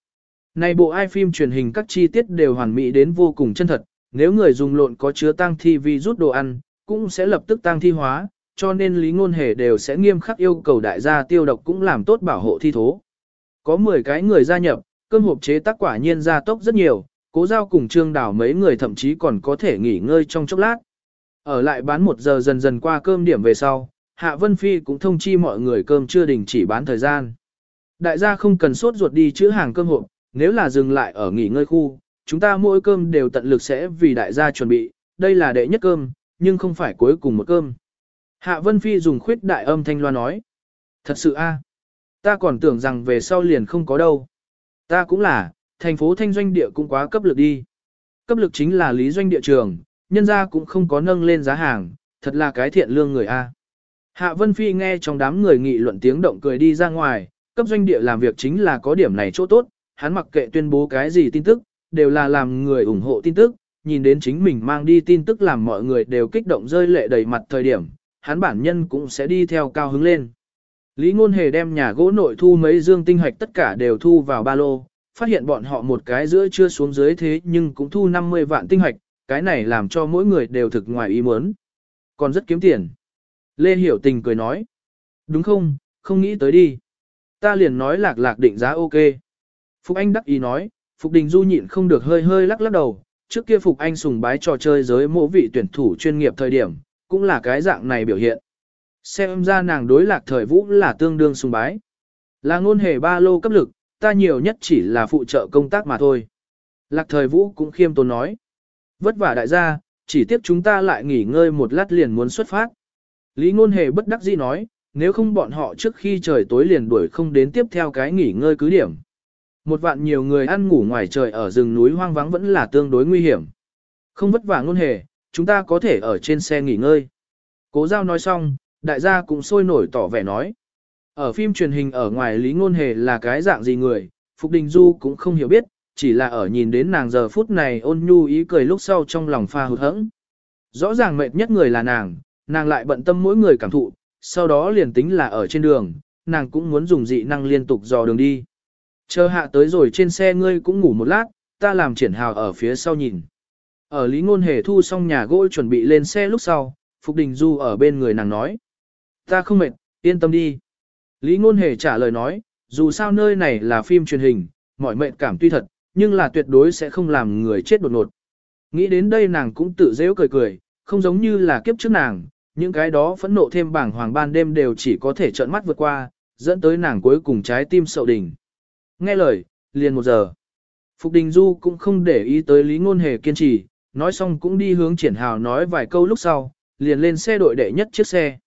Này bộ ai phim truyền hình các chi tiết đều hoàn mỹ đến vô cùng chân thật, nếu người dùng lộn có chứa tăng thi vi rút đồ ăn, cũng sẽ lập tức tăng thi hóa, cho nên lý ngôn hề đều sẽ nghiêm khắc yêu cầu đại gia tiêu độc cũng làm tốt bảo hộ thi thố. Có 10 cái người gia nhập, cơm hộp chế tác quả nhiên ra tốc rất nhiều, cố giao cùng trương đảo mấy người thậm chí còn có thể nghỉ ngơi trong chốc lát. Ở lại bán một giờ dần dần qua cơm điểm về sau, Hạ Vân Phi cũng thông chi mọi người cơm chưa đình chỉ bán thời gian. Đại gia không cần sốt ruột đi chữ hàng cơm hộp, nếu là dừng lại ở nghỉ ngơi khu, chúng ta mỗi cơm đều tận lực sẽ vì đại gia chuẩn bị, đây là đệ nhất cơm, nhưng không phải cuối cùng một cơm. Hạ Vân Phi dùng khuyết đại âm thanh loa nói. Thật sự a, ta còn tưởng rằng về sau liền không có đâu. Ta cũng là, thành phố thanh doanh địa cũng quá cấp lực đi. Cấp lực chính là lý doanh địa trường, nhân gia cũng không có nâng lên giá hàng, thật là cái thiện lương người a. Hạ Vân Phi nghe trong đám người nghị luận tiếng động cười đi ra ngoài, cấp doanh địa làm việc chính là có điểm này chỗ tốt, hắn mặc kệ tuyên bố cái gì tin tức, đều là làm người ủng hộ tin tức, nhìn đến chính mình mang đi tin tức làm mọi người đều kích động rơi lệ đầy mặt thời điểm, hắn bản nhân cũng sẽ đi theo cao hứng lên. Lý Ngôn Hề đem nhà gỗ nội thu mấy dương tinh hoạch tất cả đều thu vào ba lô, phát hiện bọn họ một cái giữa chưa xuống dưới thế nhưng cũng thu 50 vạn tinh hoạch, cái này làm cho mỗi người đều thực ngoài ý muốn. Còn rất kiếm tiền. Lê Hiểu Tình cười nói. Đúng không, không nghĩ tới đi. Ta liền nói lạc lạc định giá ok. Phục Anh đắc ý nói, Phục Đình Du nhịn không được hơi hơi lắc lắc đầu. Trước kia Phục Anh sùng bái trò chơi giới mộ vị tuyển thủ chuyên nghiệp thời điểm, cũng là cái dạng này biểu hiện. Xem ra nàng đối lạc thời vũ là tương đương sùng bái. Là ngôn hề ba lô cấp lực, ta nhiều nhất chỉ là phụ trợ công tác mà thôi. Lạc thời vũ cũng khiêm tốn nói. Vất vả đại gia, chỉ tiếp chúng ta lại nghỉ ngơi một lát liền muốn xuất phát. Lý ngôn hề bất đắc dĩ nói, nếu không bọn họ trước khi trời tối liền đuổi không đến tiếp theo cái nghỉ ngơi cứ điểm. Một vạn nhiều người ăn ngủ ngoài trời ở rừng núi hoang vắng vẫn là tương đối nguy hiểm. Không vất vả ngôn hề, chúng ta có thể ở trên xe nghỉ ngơi. Cố giao nói xong, đại gia cũng sôi nổi tỏ vẻ nói. Ở phim truyền hình ở ngoài Lý Ngôn Hề là cái dạng gì người, Phục Đình Du cũng không hiểu biết, chỉ là ở nhìn đến nàng giờ phút này ôn nhu ý cười lúc sau trong lòng pha hụt hẫng. Rõ ràng mệt nhất người là nàng, nàng lại bận tâm mỗi người cảm thụ, sau đó liền tính là ở trên đường, nàng cũng muốn dùng dị năng liên tục dò đường đi. Chờ hạ tới rồi trên xe ngươi cũng ngủ một lát, ta làm triển hào ở phía sau nhìn. Ở Lý Ngôn Hề thu xong nhà gỗ chuẩn bị lên xe lúc sau, Phục Đình Du ở bên người nàng nói. Ta không mệt, yên tâm đi. Lý Ngôn Hề trả lời nói, dù sao nơi này là phim truyền hình, mọi mệt cảm tuy thật, nhưng là tuyệt đối sẽ không làm người chết đột ngột. Nghĩ đến đây nàng cũng tự dễ cười cười, không giống như là kiếp trước nàng, những cái đó phẫn nộ thêm bảng hoàng ban đêm đều chỉ có thể trợn mắt vượt qua, dẫn tới nàng cuối cùng trái tim sậu đỉnh. Nghe lời, liền một giờ. Phục Đình Du cũng không để ý tới Lý Ngôn Hề kiên trì, nói xong cũng đi hướng triển hào nói vài câu lúc sau, liền lên xe đội đệ nhất chiếc xe.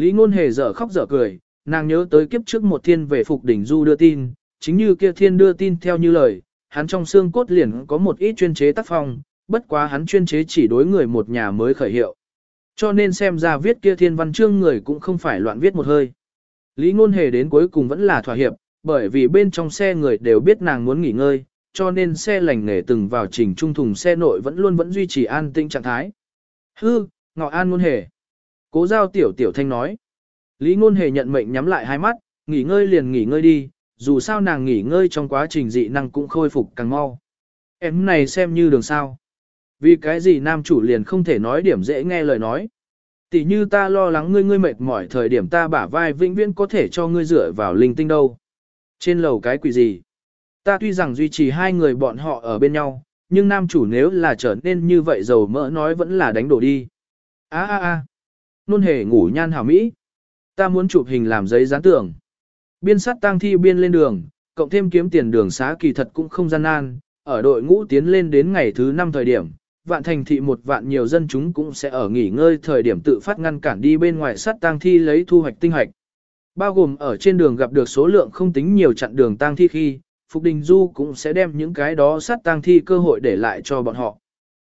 Lý Ngôn Hề dở khóc dở cười, nàng nhớ tới kiếp trước một thiên về Phục đỉnh Du đưa tin, chính như kia thiên đưa tin theo như lời, hắn trong xương cốt liền có một ít chuyên chế tác phong, bất quá hắn chuyên chế chỉ đối người một nhà mới khởi hiệu. Cho nên xem ra viết kia thiên văn chương người cũng không phải loạn viết một hơi. Lý ngôn hề đến cuối cùng vẫn là thỏa hiệp, bởi vì bên trong xe người đều biết nàng muốn nghỉ ngơi, cho nên xe lành nghề từng vào trình trung thùng xe nội vẫn luôn vẫn duy trì an tĩnh trạng thái. Hư, ngọ an ngôn hề. Cố giao tiểu tiểu thanh nói. Lý ngôn hề nhận mệnh nhắm lại hai mắt, nghỉ ngơi liền nghỉ ngơi đi, dù sao nàng nghỉ ngơi trong quá trình dị năng cũng khôi phục càng mau. Em này xem như đường sao. Vì cái gì nam chủ liền không thể nói điểm dễ nghe lời nói. Tỷ như ta lo lắng ngươi ngươi mệt mỏi thời điểm ta bả vai vĩnh viễn có thể cho ngươi dựa vào linh tinh đâu. Trên lầu cái quỷ gì? Ta tuy rằng duy trì hai người bọn họ ở bên nhau, nhưng nam chủ nếu là trở nên như vậy dầu mỡ nói vẫn là đánh đổ đi. a a a Nôn hề ngủ nhan hảo mỹ. Ta muốn chụp hình làm giấy dán tưởng. Biên sát tang thi biên lên đường, cộng thêm kiếm tiền đường xá kỳ thật cũng không gian nan, ở đội ngũ tiến lên đến ngày thứ 5 thời điểm, vạn thành thị một vạn nhiều dân chúng cũng sẽ ở nghỉ ngơi thời điểm tự phát ngăn cản đi bên ngoài sát tang thi lấy thu hoạch tinh hoạch. Bao gồm ở trên đường gặp được số lượng không tính nhiều chặn đường tang thi khi, Phục Đình Du cũng sẽ đem những cái đó sát tang thi cơ hội để lại cho bọn họ.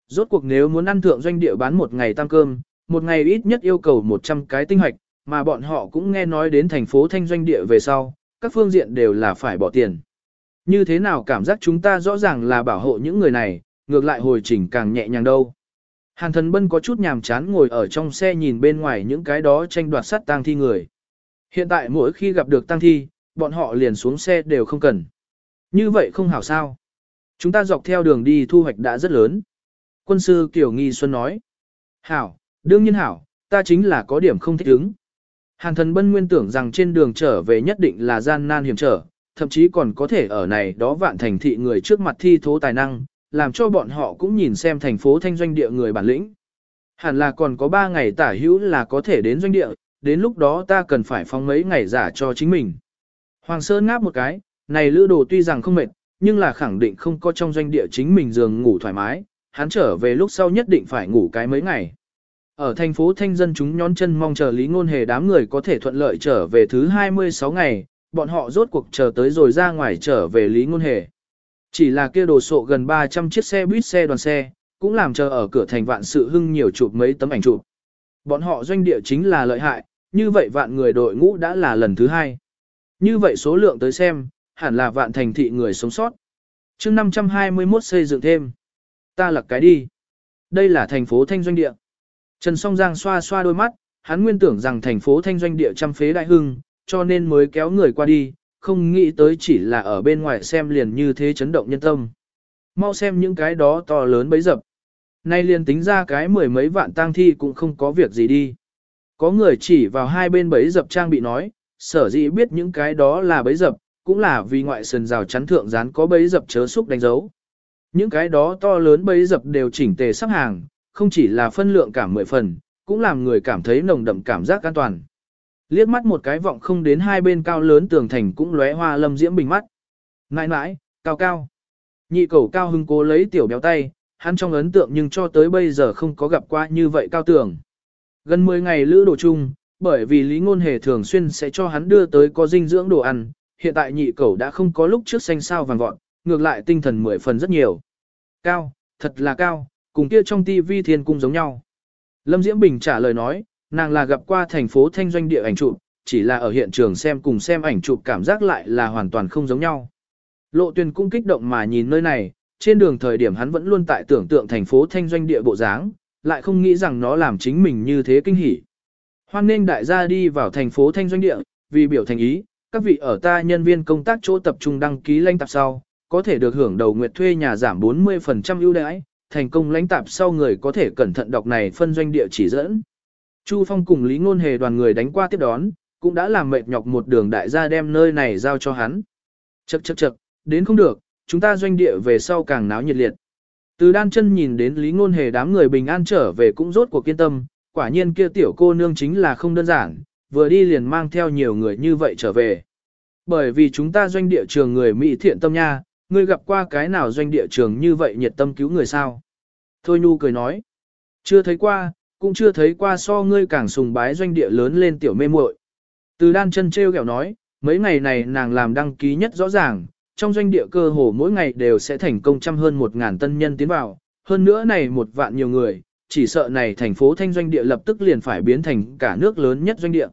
Rốt cuộc nếu muốn ăn thượng doanh địa bán một ngày tăng cơm, một ngày ít nhất yêu cầu 100 cái tinh hoạch, mà bọn họ cũng nghe nói đến thành phố thanh doanh địa về sau, các phương diện đều là phải bỏ tiền. Như thế nào cảm giác chúng ta rõ ràng là bảo hộ những người này, ngược lại hồi trình càng nhẹ nhàng đâu. Hàn thần bân có chút nhàm chán ngồi ở trong xe nhìn bên ngoài những cái đó tranh đoạt sát tang thi người. Hiện tại mỗi khi gặp được tang thi, bọn họ liền xuống xe đều không cần. Như vậy không hảo sao. Chúng ta dọc theo đường đi thu hoạch đã rất lớn. Quân sư Kiều Nghi Xuân nói. Hảo, đương nhiên hảo, ta chính là có điểm không thích ứng. Hàn thần bân nguyên tưởng rằng trên đường trở về nhất định là gian nan hiểm trở, thậm chí còn có thể ở này đó vạn thành thị người trước mặt thi thố tài năng, làm cho bọn họ cũng nhìn xem thành phố thanh doanh địa người bản lĩnh. Hẳn là còn có 3 ngày tả hữu là có thể đến doanh địa, đến lúc đó ta cần phải phóng mấy ngày giả cho chính mình. Hoàng Sơn ngáp một cái, này lữ đồ tuy rằng không mệt, nhưng là khẳng định không có trong doanh địa chính mình giường ngủ thoải mái, hắn trở về lúc sau nhất định phải ngủ cái mấy ngày. Ở thành phố Thanh Dân chúng nhón chân mong chờ Lý Ngôn Hề đám người có thể thuận lợi trở về thứ 26 ngày, bọn họ rốt cuộc chờ tới rồi ra ngoài trở về Lý Ngôn Hề. Chỉ là kia đồ sộ gần 300 chiếc xe buýt xe đoàn xe, cũng làm chờ ở cửa thành vạn sự hưng nhiều chụp mấy tấm ảnh chụp. Bọn họ doanh địa chính là lợi hại, như vậy vạn người đội ngũ đã là lần thứ hai. Như vậy số lượng tới xem, hẳn là vạn thành thị người sống sót. chương 521 xây dựng thêm. Ta lặc cái đi. Đây là thành phố Thanh Doanh Địa. Trần Song Giang xoa xoa đôi mắt, hắn nguyên tưởng rằng thành phố Thanh Doanh Địa trăm phế đại hưng, cho nên mới kéo người qua đi, không nghĩ tới chỉ là ở bên ngoài xem liền như thế chấn động nhân tâm. Mau xem những cái đó to lớn bấy dập. Nay liền tính ra cái mười mấy vạn tang thi cũng không có việc gì đi. Có người chỉ vào hai bên bấy dập trang bị nói, sở dĩ biết những cái đó là bấy dập, cũng là vì ngoại sườn rào chắn thượng dán có bấy dập chớ xúc đánh dấu. Những cái đó to lớn bấy dập đều chỉnh tề sắp hàng, không chỉ là phân lượng cả mười phần, cũng làm người cảm thấy nồng đậm cảm giác an toàn. Liếc mắt một cái vọng không đến hai bên cao lớn tường thành cũng lóe hoa lâm diễm bình mắt. Nãi nãi, cao cao. Nhị cầu cao hưng cố lấy tiểu béo tay, hắn trong ấn tượng nhưng cho tới bây giờ không có gặp qua như vậy cao tường. Gần 10 ngày lữ đồ chung, bởi vì Lý Ngôn Hề thường xuyên sẽ cho hắn đưa tới có dinh dưỡng đồ ăn, hiện tại nhị cầu đã không có lúc trước xanh sao vàng vọt, ngược lại tinh thần mười phần rất nhiều. Cao, thật là cao, cùng kia trong tivi thiên cung giống nhau. Lâm Diễm Bình trả lời nói, nàng là gặp qua thành phố thanh doanh địa ảnh chụp, chỉ là ở hiện trường xem cùng xem ảnh chụp cảm giác lại là hoàn toàn không giống nhau. Lộ tuyên cũng kích động mà nhìn nơi này, trên đường thời điểm hắn vẫn luôn tại tưởng tượng thành phố thanh doanh địa bộ dáng, lại không nghĩ rằng nó làm chính mình như thế kinh hỉ. Hoan nên đại gia đi vào thành phố thanh doanh địa, vì biểu thành ý, các vị ở ta nhân viên công tác chỗ tập trung đăng ký lanh tạp sau, có thể được hưởng đầu nguyệt thuê nhà giảm 40% ưu đãi, thành công lãnh tạp sau người có thể cẩn thận đọc này phân doanh địa chỉ dẫn. Chu Phong cùng Lý Ngôn Hề đoàn người đánh qua tiếp đón, cũng đã làm mệt nhọc một đường đại gia đem nơi này giao cho hắn. Chậc chậc chậc, đến không được, chúng ta doanh địa về sau càng náo nhiệt liệt. Từ đan chân nhìn đến Lý Ngôn Hề đám người bình an trở về cũng rốt cuộc kiên tâm, quả nhiên kia tiểu cô nương chính là không đơn giản, vừa đi liền mang theo nhiều người như vậy trở về. Bởi vì chúng ta doanh địa trường người Mỹ thiện tâm nha, ngươi gặp qua cái nào doanh địa trường như vậy nhiệt tâm cứu người sao? Thôi Nhu cười nói, chưa thấy qua, cũng chưa thấy qua so ngươi càng sùng bái doanh địa lớn lên tiểu mê muội. Từ đan chân treo kẹo nói, mấy ngày này nàng làm đăng ký nhất rõ ràng, trong doanh địa cơ hồ mỗi ngày đều sẽ thành công trăm hơn một ngàn tân nhân tiến vào, hơn nữa này một vạn nhiều người, chỉ sợ này thành phố thanh doanh địa lập tức liền phải biến thành cả nước lớn nhất doanh địa.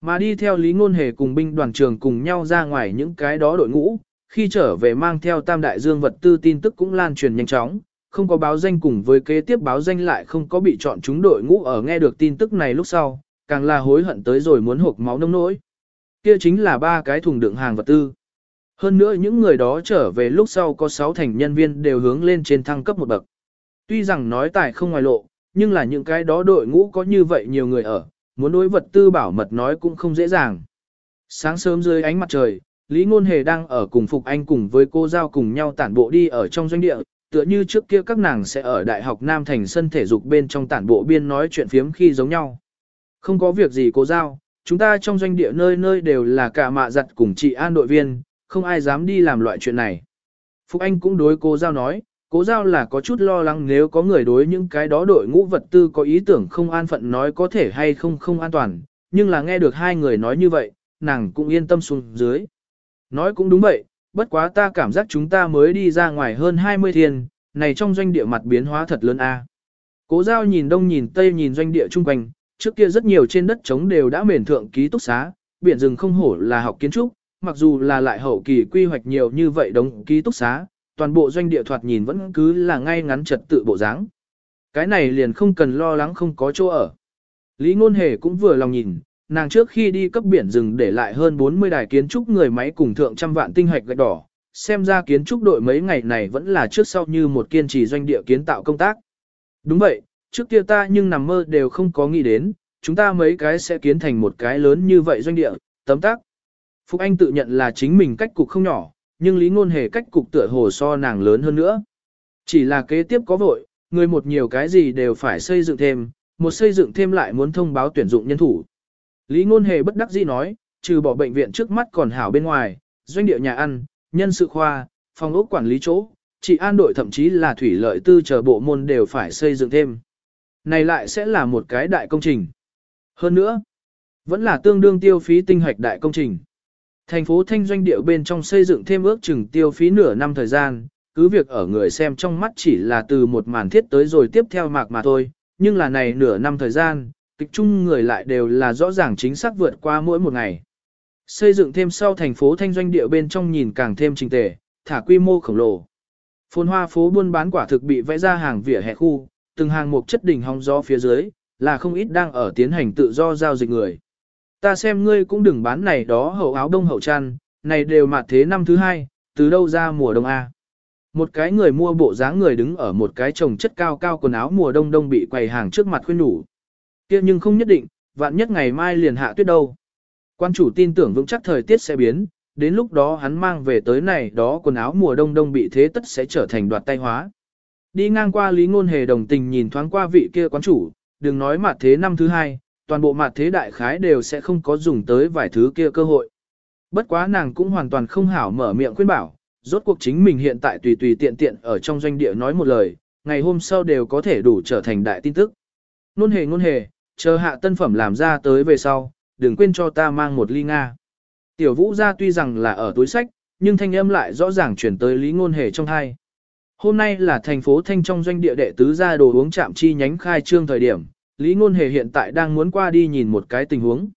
Mà đi theo Lý Ngôn Hề cùng binh đoàn trường cùng nhau ra ngoài những cái đó đội ngũ, khi trở về mang theo tam đại dương vật tư tin tức cũng lan truyền nhanh chóng, không có báo danh cùng với kế tiếp báo danh lại không có bị chọn chúng đội ngũ ở nghe được tin tức này lúc sau, càng là hối hận tới rồi muốn hộp máu nông nỗi. Kia chính là ba cái thùng đựng hàng vật tư. Hơn nữa những người đó trở về lúc sau có 6 thành nhân viên đều hướng lên trên thăng cấp một bậc. Tuy rằng nói tài không ngoài lộ, nhưng là những cái đó đội ngũ có như vậy nhiều người ở, muốn đối vật tư bảo mật nói cũng không dễ dàng. Sáng sớm dưới ánh mặt trời, Lý Ngôn Hề đang ở cùng Phục Anh cùng với cô Giao cùng nhau tản bộ đi ở trong doanh địa, tựa như trước kia các nàng sẽ ở Đại học Nam Thành sân thể dục bên trong tản bộ biên nói chuyện phiếm khi giống nhau. Không có việc gì cô Giao, chúng ta trong doanh địa nơi nơi đều là cả mạ giặt cùng chị an đội viên, không ai dám đi làm loại chuyện này. Phục Anh cũng đối cô Giao nói, cố Giao là có chút lo lắng nếu có người đối những cái đó đội ngũ vật tư có ý tưởng không an phận nói có thể hay không không an toàn, nhưng là nghe được hai người nói như vậy, nàng cũng yên tâm xuống dưới. Nói cũng đúng vậy, bất quá ta cảm giác chúng ta mới đi ra ngoài hơn 20 thiên, này trong doanh địa mặt biến hóa thật lớn a. Cố Giao nhìn đông nhìn tây nhìn doanh địa chung quanh, trước kia rất nhiều trên đất trống đều đã mền thượng ký túc xá, biển rừng không hổ là học kiến trúc, mặc dù là lại hậu kỳ quy hoạch nhiều như vậy đống ký túc xá, toàn bộ doanh địa thoạt nhìn vẫn cứ là ngay ngắn trật tự bộ dáng. Cái này liền không cần lo lắng không có chỗ ở. Lý Ngôn Hề cũng vừa lòng nhìn, nàng trước khi đi cấp biển rừng để lại hơn 40 đài kiến trúc người máy cùng thượng trăm vạn tinh hạch gạch đỏ, xem ra kiến trúc đội mấy ngày này vẫn là trước sau như một kiên trì doanh địa kiến tạo công tác. Đúng vậy, trước kia ta nhưng nằm mơ đều không có nghĩ đến, chúng ta mấy cái sẽ kiến thành một cái lớn như vậy doanh địa, tấm tác. Phúc Anh tự nhận là chính mình cách cục không nhỏ, nhưng Lý Ngôn Hề cách cục tựa hồ so nàng lớn hơn nữa. Chỉ là kế tiếp có vội, người một nhiều cái gì đều phải xây dựng thêm, một xây dựng thêm lại muốn thông báo tuyển dụng nhân thủ. Lý Ngôn Hề bất đắc dĩ nói, trừ bỏ bệnh viện trước mắt còn hảo bên ngoài, doanh địa nhà ăn, nhân sự khoa, phòng ốc quản lý chỗ, chỉ an đội thậm chí là thủy lợi tư chờ bộ môn đều phải xây dựng thêm. Này lại sẽ là một cái đại công trình. Hơn nữa, vẫn là tương đương tiêu phí tinh hoạch đại công trình. Thành phố Thanh Doanh địa bên trong xây dựng thêm ước chừng tiêu phí nửa năm thời gian, cứ việc ở người xem trong mắt chỉ là từ một màn thiết tới rồi tiếp theo mạc mà thôi, nhưng là này nửa năm thời gian, kịch chung người lại đều là rõ ràng chính xác vượt qua mỗi một ngày. Xây dựng thêm sau thành phố Thanh Doanh địa bên trong nhìn càng thêm trình tề, thả quy mô khổng lồ. Phồn hoa phố buôn bán quả thực bị vẽ ra hàng vỉa hè khu, từng hàng mục chất đỉnh hóng gió phía dưới, là không ít đang ở tiến hành tự do giao dịch người. Ta xem ngươi cũng đừng bán này đó hậu áo đông hậu chăn, này đều mặt thế năm thứ hai, từ đâu ra mùa đông A. Một cái người mua bộ dáng người đứng ở một cái chồng chất cao cao quần áo mùa đông đông bị quầy hàng trước mặt khuyên nhủ kia nhưng không nhất định, vạn nhất ngày mai liền hạ tuyết đâu. Quan chủ tin tưởng vững chắc thời tiết sẽ biến, đến lúc đó hắn mang về tới này đó quần áo mùa đông đông bị thế tất sẽ trở thành đoạt tay hóa. Đi ngang qua Lý Ngôn Hề đồng tình nhìn thoáng qua vị kia quán chủ, đừng nói mặt thế năm thứ hai, toàn bộ mặt thế đại khái đều sẽ không có dùng tới vài thứ kia cơ hội. Bất quá nàng cũng hoàn toàn không hảo mở miệng khuyên bảo, rốt cuộc chính mình hiện tại tùy tùy tiện tiện ở trong doanh địa nói một lời, ngày hôm sau đều có thể đủ trở thành đại tin tức. Nôn hề nôn hề, chờ hạ tân phẩm làm ra tới về sau, đừng quên cho ta mang một ly Nga. Tiểu vũ ra tuy rằng là ở túi sách, nhưng thanh âm lại rõ ràng chuyển tới lý ngôn hề trong hai. Hôm nay là thành phố Thanh trong doanh địa đệ tứ ra đồ uống chạm chi nhánh khai trương thời điểm, Lý Ngôn Hề hiện tại đang muốn qua đi nhìn một cái tình huống.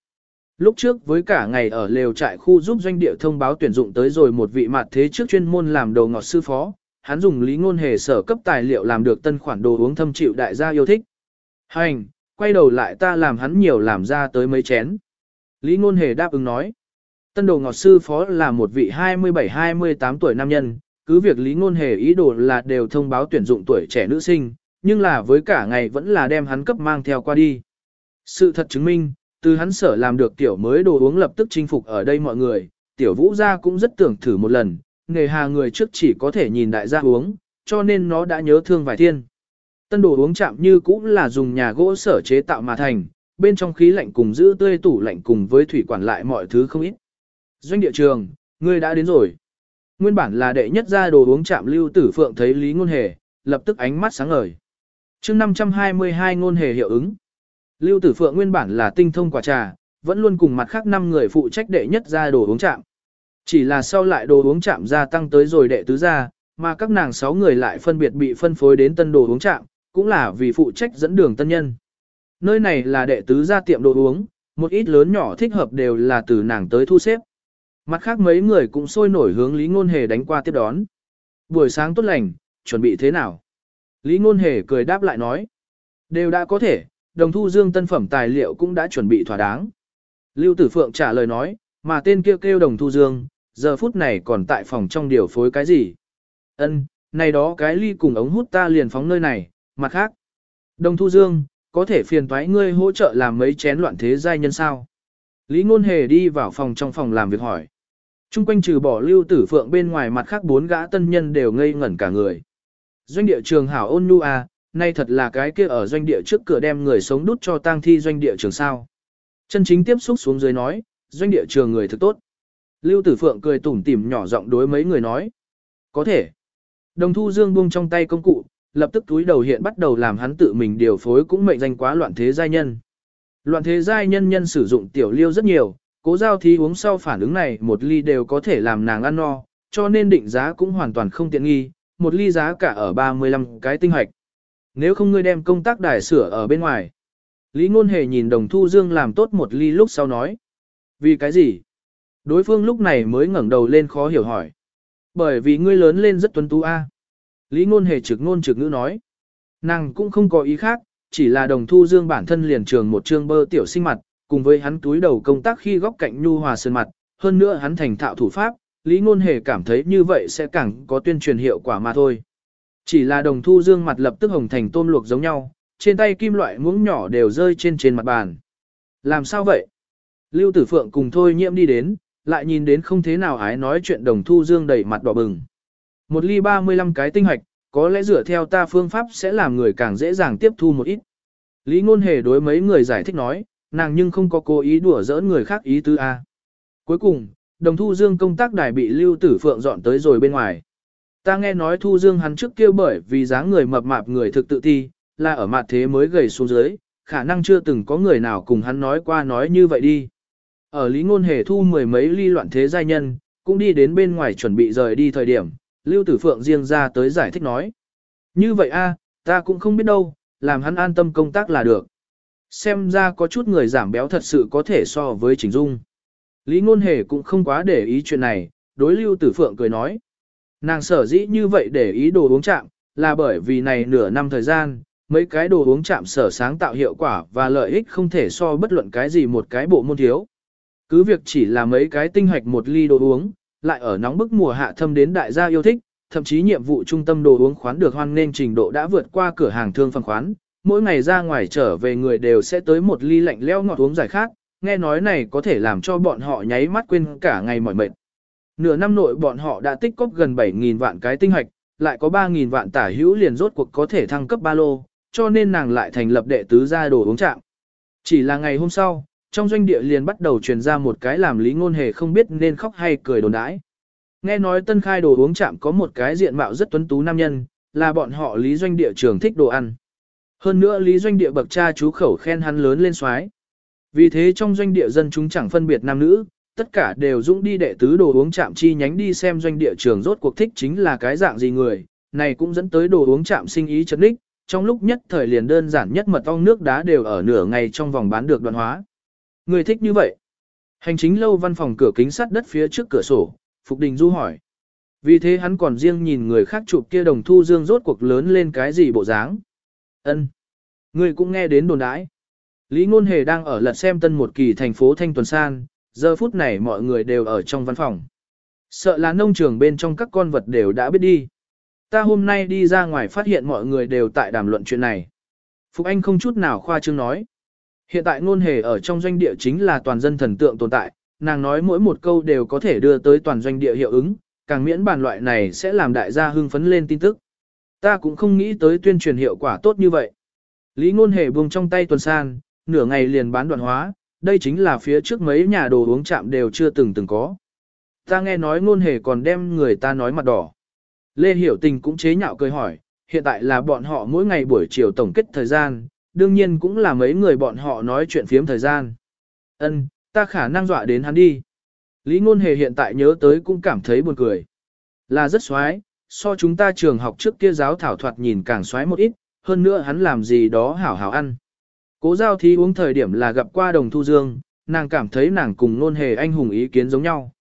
Lúc trước với cả ngày ở lều trại khu giúp doanh địa thông báo tuyển dụng tới rồi một vị mặt thế trước chuyên môn làm đầu ngọt sư phó, hắn dùng lý ngôn hề sở cấp tài liệu làm được tân khoản đồ uống thâm chịu đại gia yêu thích. Hành, quay đầu lại ta làm hắn nhiều làm ra tới mấy chén. Lý ngôn hề đáp ứng nói. Tân đồ ngọt sư phó là một vị 27-28 tuổi nam nhân, cứ việc lý ngôn hề ý đồ là đều thông báo tuyển dụng tuổi trẻ nữ sinh, nhưng là với cả ngày vẫn là đem hắn cấp mang theo qua đi. Sự thật chứng minh, từ hắn sở làm được tiểu mới đồ uống lập tức chinh phục ở đây mọi người, tiểu vũ gia cũng rất tưởng thử một lần, nghề hà người trước chỉ có thể nhìn đại gia uống, cho nên nó đã nhớ thương vài thiên. Tân đồ uống chạm như cũng là dùng nhà gỗ sở chế tạo mà thành, bên trong khí lạnh cùng giữ tươi tủ lạnh cùng với thủy quản lại mọi thứ không ít. Doanh địa trường, ngươi đã đến rồi. Nguyên bản là đệ nhất gia đồ uống chạm lưu tử phượng thấy Lý Ngôn Hề, lập tức ánh mắt sáng ngời. chương 522 Ngôn Hề hiệu ứng. Lưu tử phượng nguyên bản là tinh thông quả trà, vẫn luôn cùng mặt khác 5 người phụ trách đệ nhất gia đồ uống chạm. Chỉ là sau lại đồ uống chạm gia tăng tới rồi đệ tứ gia, mà các nàng 6 người lại phân biệt bị phân phối đến tân đồ uống chạm, cũng là vì phụ trách dẫn đường tân nhân. Nơi này là đệ tứ gia tiệm đồ uống, một ít lớn nhỏ thích hợp đều là từ nàng tới thu xếp. Mặt khác mấy người cũng sôi nổi hướng Lý Ngôn Hề đánh qua tiếp đón. Buổi sáng tốt lành, chuẩn bị thế nào? Lý Ngôn Hề cười đáp lại nói. Đều đã có thể, đồng thu dương tân phẩm tài liệu cũng đã chuẩn bị thỏa đáng. Lưu Tử Phượng trả lời nói, mà tên kia kêu, kêu đồng thu dương, giờ phút này còn tại phòng trong điều phối cái gì? Ân, này đó cái ly cùng ống hút ta liền phóng nơi này, mặt khác. Đồng thu dương, có thể phiền toái ngươi hỗ trợ làm mấy chén loạn thế giai nhân sao? Lý Ngôn Hề đi vào phòng trong phòng làm việc hỏi. Trung quanh trừ bỏ lưu tử phượng bên ngoài mặt khác bốn gã tân nhân đều ngây ngẩn cả người. Doanh địa trường hảo ôn nhu à, nay thật là cái kia ở doanh địa trước cửa đem người sống đút cho tang thi doanh địa trường sao. Chân chính tiếp xúc xuống dưới nói, doanh địa trường người thực tốt. Lưu tử phượng cười tủm tỉm nhỏ giọng đối mấy người nói. Có thể. Đồng thu dương buông trong tay công cụ, lập tức túi đầu hiện bắt đầu làm hắn tự mình điều phối cũng mệnh danh quá loạn thế giai nhân. Loạn thế giai nhân nhân sử dụng tiểu liêu rất nhiều, Cố giao thí uống sau phản ứng này một ly đều có thể làm nàng ăn no, cho nên định giá cũng hoàn toàn không tiện nghi, một ly giá cả ở 35 cái tinh hoạch. Nếu không ngươi đem công tác đài sửa ở bên ngoài. Lý Ngôn Hề nhìn đồng thu dương làm tốt một ly lúc sau nói. Vì cái gì? Đối phương lúc này mới ngẩng đầu lên khó hiểu hỏi. Bởi vì ngươi lớn lên rất tuấn tú a. Lý Ngôn Hề trực ngôn trực ngữ nói. Nàng cũng không có ý khác, chỉ là đồng thu dương bản thân liền trường một trương bơ tiểu sinh mặt, cùng với hắn túi đầu công tác khi góc cạnh nhu hòa sơn mặt, hơn nữa hắn thành thạo thủ pháp, Lý Ngôn Hề cảm thấy như vậy sẽ càng có tuyên truyền hiệu quả mà thôi. Chỉ là đồng thu dương mặt lập tức hồng thành tôm luộc giống nhau, trên tay kim loại muỗng nhỏ đều rơi trên trên mặt bàn. Làm sao vậy? Lưu Tử Phượng cùng thôi nhiễm đi đến, lại nhìn đến không thế nào ái nói chuyện đồng thu dương đầy mặt đỏ bừng. Một ly 35 cái tinh hoạch, có lẽ dựa theo ta phương pháp sẽ làm người càng dễ dàng tiếp thu một ít. Lý Ngôn Hề đối mấy người giải thích nói, nàng nhưng không có cố ý đùa giỡn người khác ý tứ A. Cuối cùng, đồng thu dương công tác đài bị lưu tử phượng dọn tới rồi bên ngoài. Ta nghe nói thu dương hắn trước kia bởi vì dáng người mập mạp người thực tự ti, là ở mặt thế mới gầy xuống dưới, khả năng chưa từng có người nào cùng hắn nói qua nói như vậy đi. Ở lý ngôn hề thu mười mấy ly loạn thế giai nhân, cũng đi đến bên ngoài chuẩn bị rời đi thời điểm, lưu tử phượng riêng ra tới giải thích nói. Như vậy a, ta cũng không biết đâu, làm hắn an tâm công tác là được. Xem ra có chút người giảm béo thật sự có thể so với Trình Dung. Lý Ngôn Hề cũng không quá để ý chuyện này, đối Lưu Tử Phượng cười nói. Nàng sở dĩ như vậy để ý đồ uống chạm, là bởi vì này nửa năm thời gian, mấy cái đồ uống chạm sở sáng tạo hiệu quả và lợi ích không thể so bất luận cái gì một cái bộ môn thiếu. Cứ việc chỉ là mấy cái tinh hoạch một ly đồ uống, lại ở nóng bức mùa hạ thâm đến đại gia yêu thích, thậm chí nhiệm vụ trung tâm đồ uống khoán được hoan nên trình độ đã vượt qua cửa hàng thương phần khoán, mỗi ngày ra ngoài trở về người đều sẽ tới một ly lạnh leo ngọt uống giải khác, nghe nói này có thể làm cho bọn họ nháy mắt quên cả ngày mỏi mệt. Nửa năm nội bọn họ đã tích cóp gần 7.000 vạn cái tinh hoạch, lại có 3.000 vạn tả hữu liền rốt cuộc có thể thăng cấp ba lô, cho nên nàng lại thành lập đệ tứ gia đồ uống trạng. Chỉ là ngày hôm sau, trong doanh địa liền bắt đầu truyền ra một cái làm lý ngôn hề không biết nên khóc hay cười đồn đãi. Nghe nói tân khai đồ uống chạm có một cái diện mạo rất tuấn tú nam nhân, là bọn họ lý doanh địa trường thích đồ ăn. Hơn nữa lý doanh địa bậc cha chú khẩu khen hắn lớn lên xoái. Vì thế trong doanh địa dân chúng chẳng phân biệt nam nữ, tất cả đều dũng đi đệ tứ đồ uống chạm chi nhánh đi xem doanh địa trường rốt cuộc thích chính là cái dạng gì người, này cũng dẫn tới đồ uống chạm sinh ý chấn đích, trong lúc nhất thời liền đơn giản nhất mật ong nước đá đều ở nửa ngày trong vòng bán được đoạn hóa. Người thích như vậy. Hành chính lâu văn phòng cửa kính sắt đất phía trước cửa sổ, Phục Đình Du hỏi. Vì thế hắn còn riêng nhìn người khác chụp kia đồng thu dương rốt cuộc lớn lên cái gì bộ dáng. Ân, Người cũng nghe đến đồn đãi. Lý Ngôn Hề đang ở lật xem tân một kỳ thành phố Thanh Tuần San, giờ phút này mọi người đều ở trong văn phòng. Sợ là nông trường bên trong các con vật đều đã biết đi. Ta hôm nay đi ra ngoài phát hiện mọi người đều tại đàm luận chuyện này. Phục Anh không chút nào khoa trương nói. Hiện tại ngôn hề ở trong doanh địa chính là toàn dân thần tượng tồn tại, nàng nói mỗi một câu đều có thể đưa tới toàn doanh địa hiệu ứng, càng miễn bàn loại này sẽ làm đại gia hưng phấn lên tin tức. Ta cũng không nghĩ tới tuyên truyền hiệu quả tốt như vậy. Lý ngôn hề buông trong tay tuần san, nửa ngày liền bán đoạn hóa, đây chính là phía trước mấy nhà đồ uống chạm đều chưa từng từng có. Ta nghe nói ngôn hề còn đem người ta nói mặt đỏ. Lê Hiểu Tình cũng chế nhạo cười hỏi, hiện tại là bọn họ mỗi ngày buổi chiều tổng kết thời gian, đương nhiên cũng là mấy người bọn họ nói chuyện phiếm thời gian. Ân, ta khả năng dọa đến hắn đi. Lý Ngôn Hề hiện tại nhớ tới cũng cảm thấy buồn cười. Là rất xoái, so chúng ta trường học trước kia giáo thảo thoạt nhìn càng xoái một ít, hơn nữa hắn làm gì đó hảo hảo ăn. Cố giao thí uống thời điểm là gặp qua đồng thu dương, nàng cảm thấy nàng cùng Ngôn Hề anh hùng ý kiến giống nhau.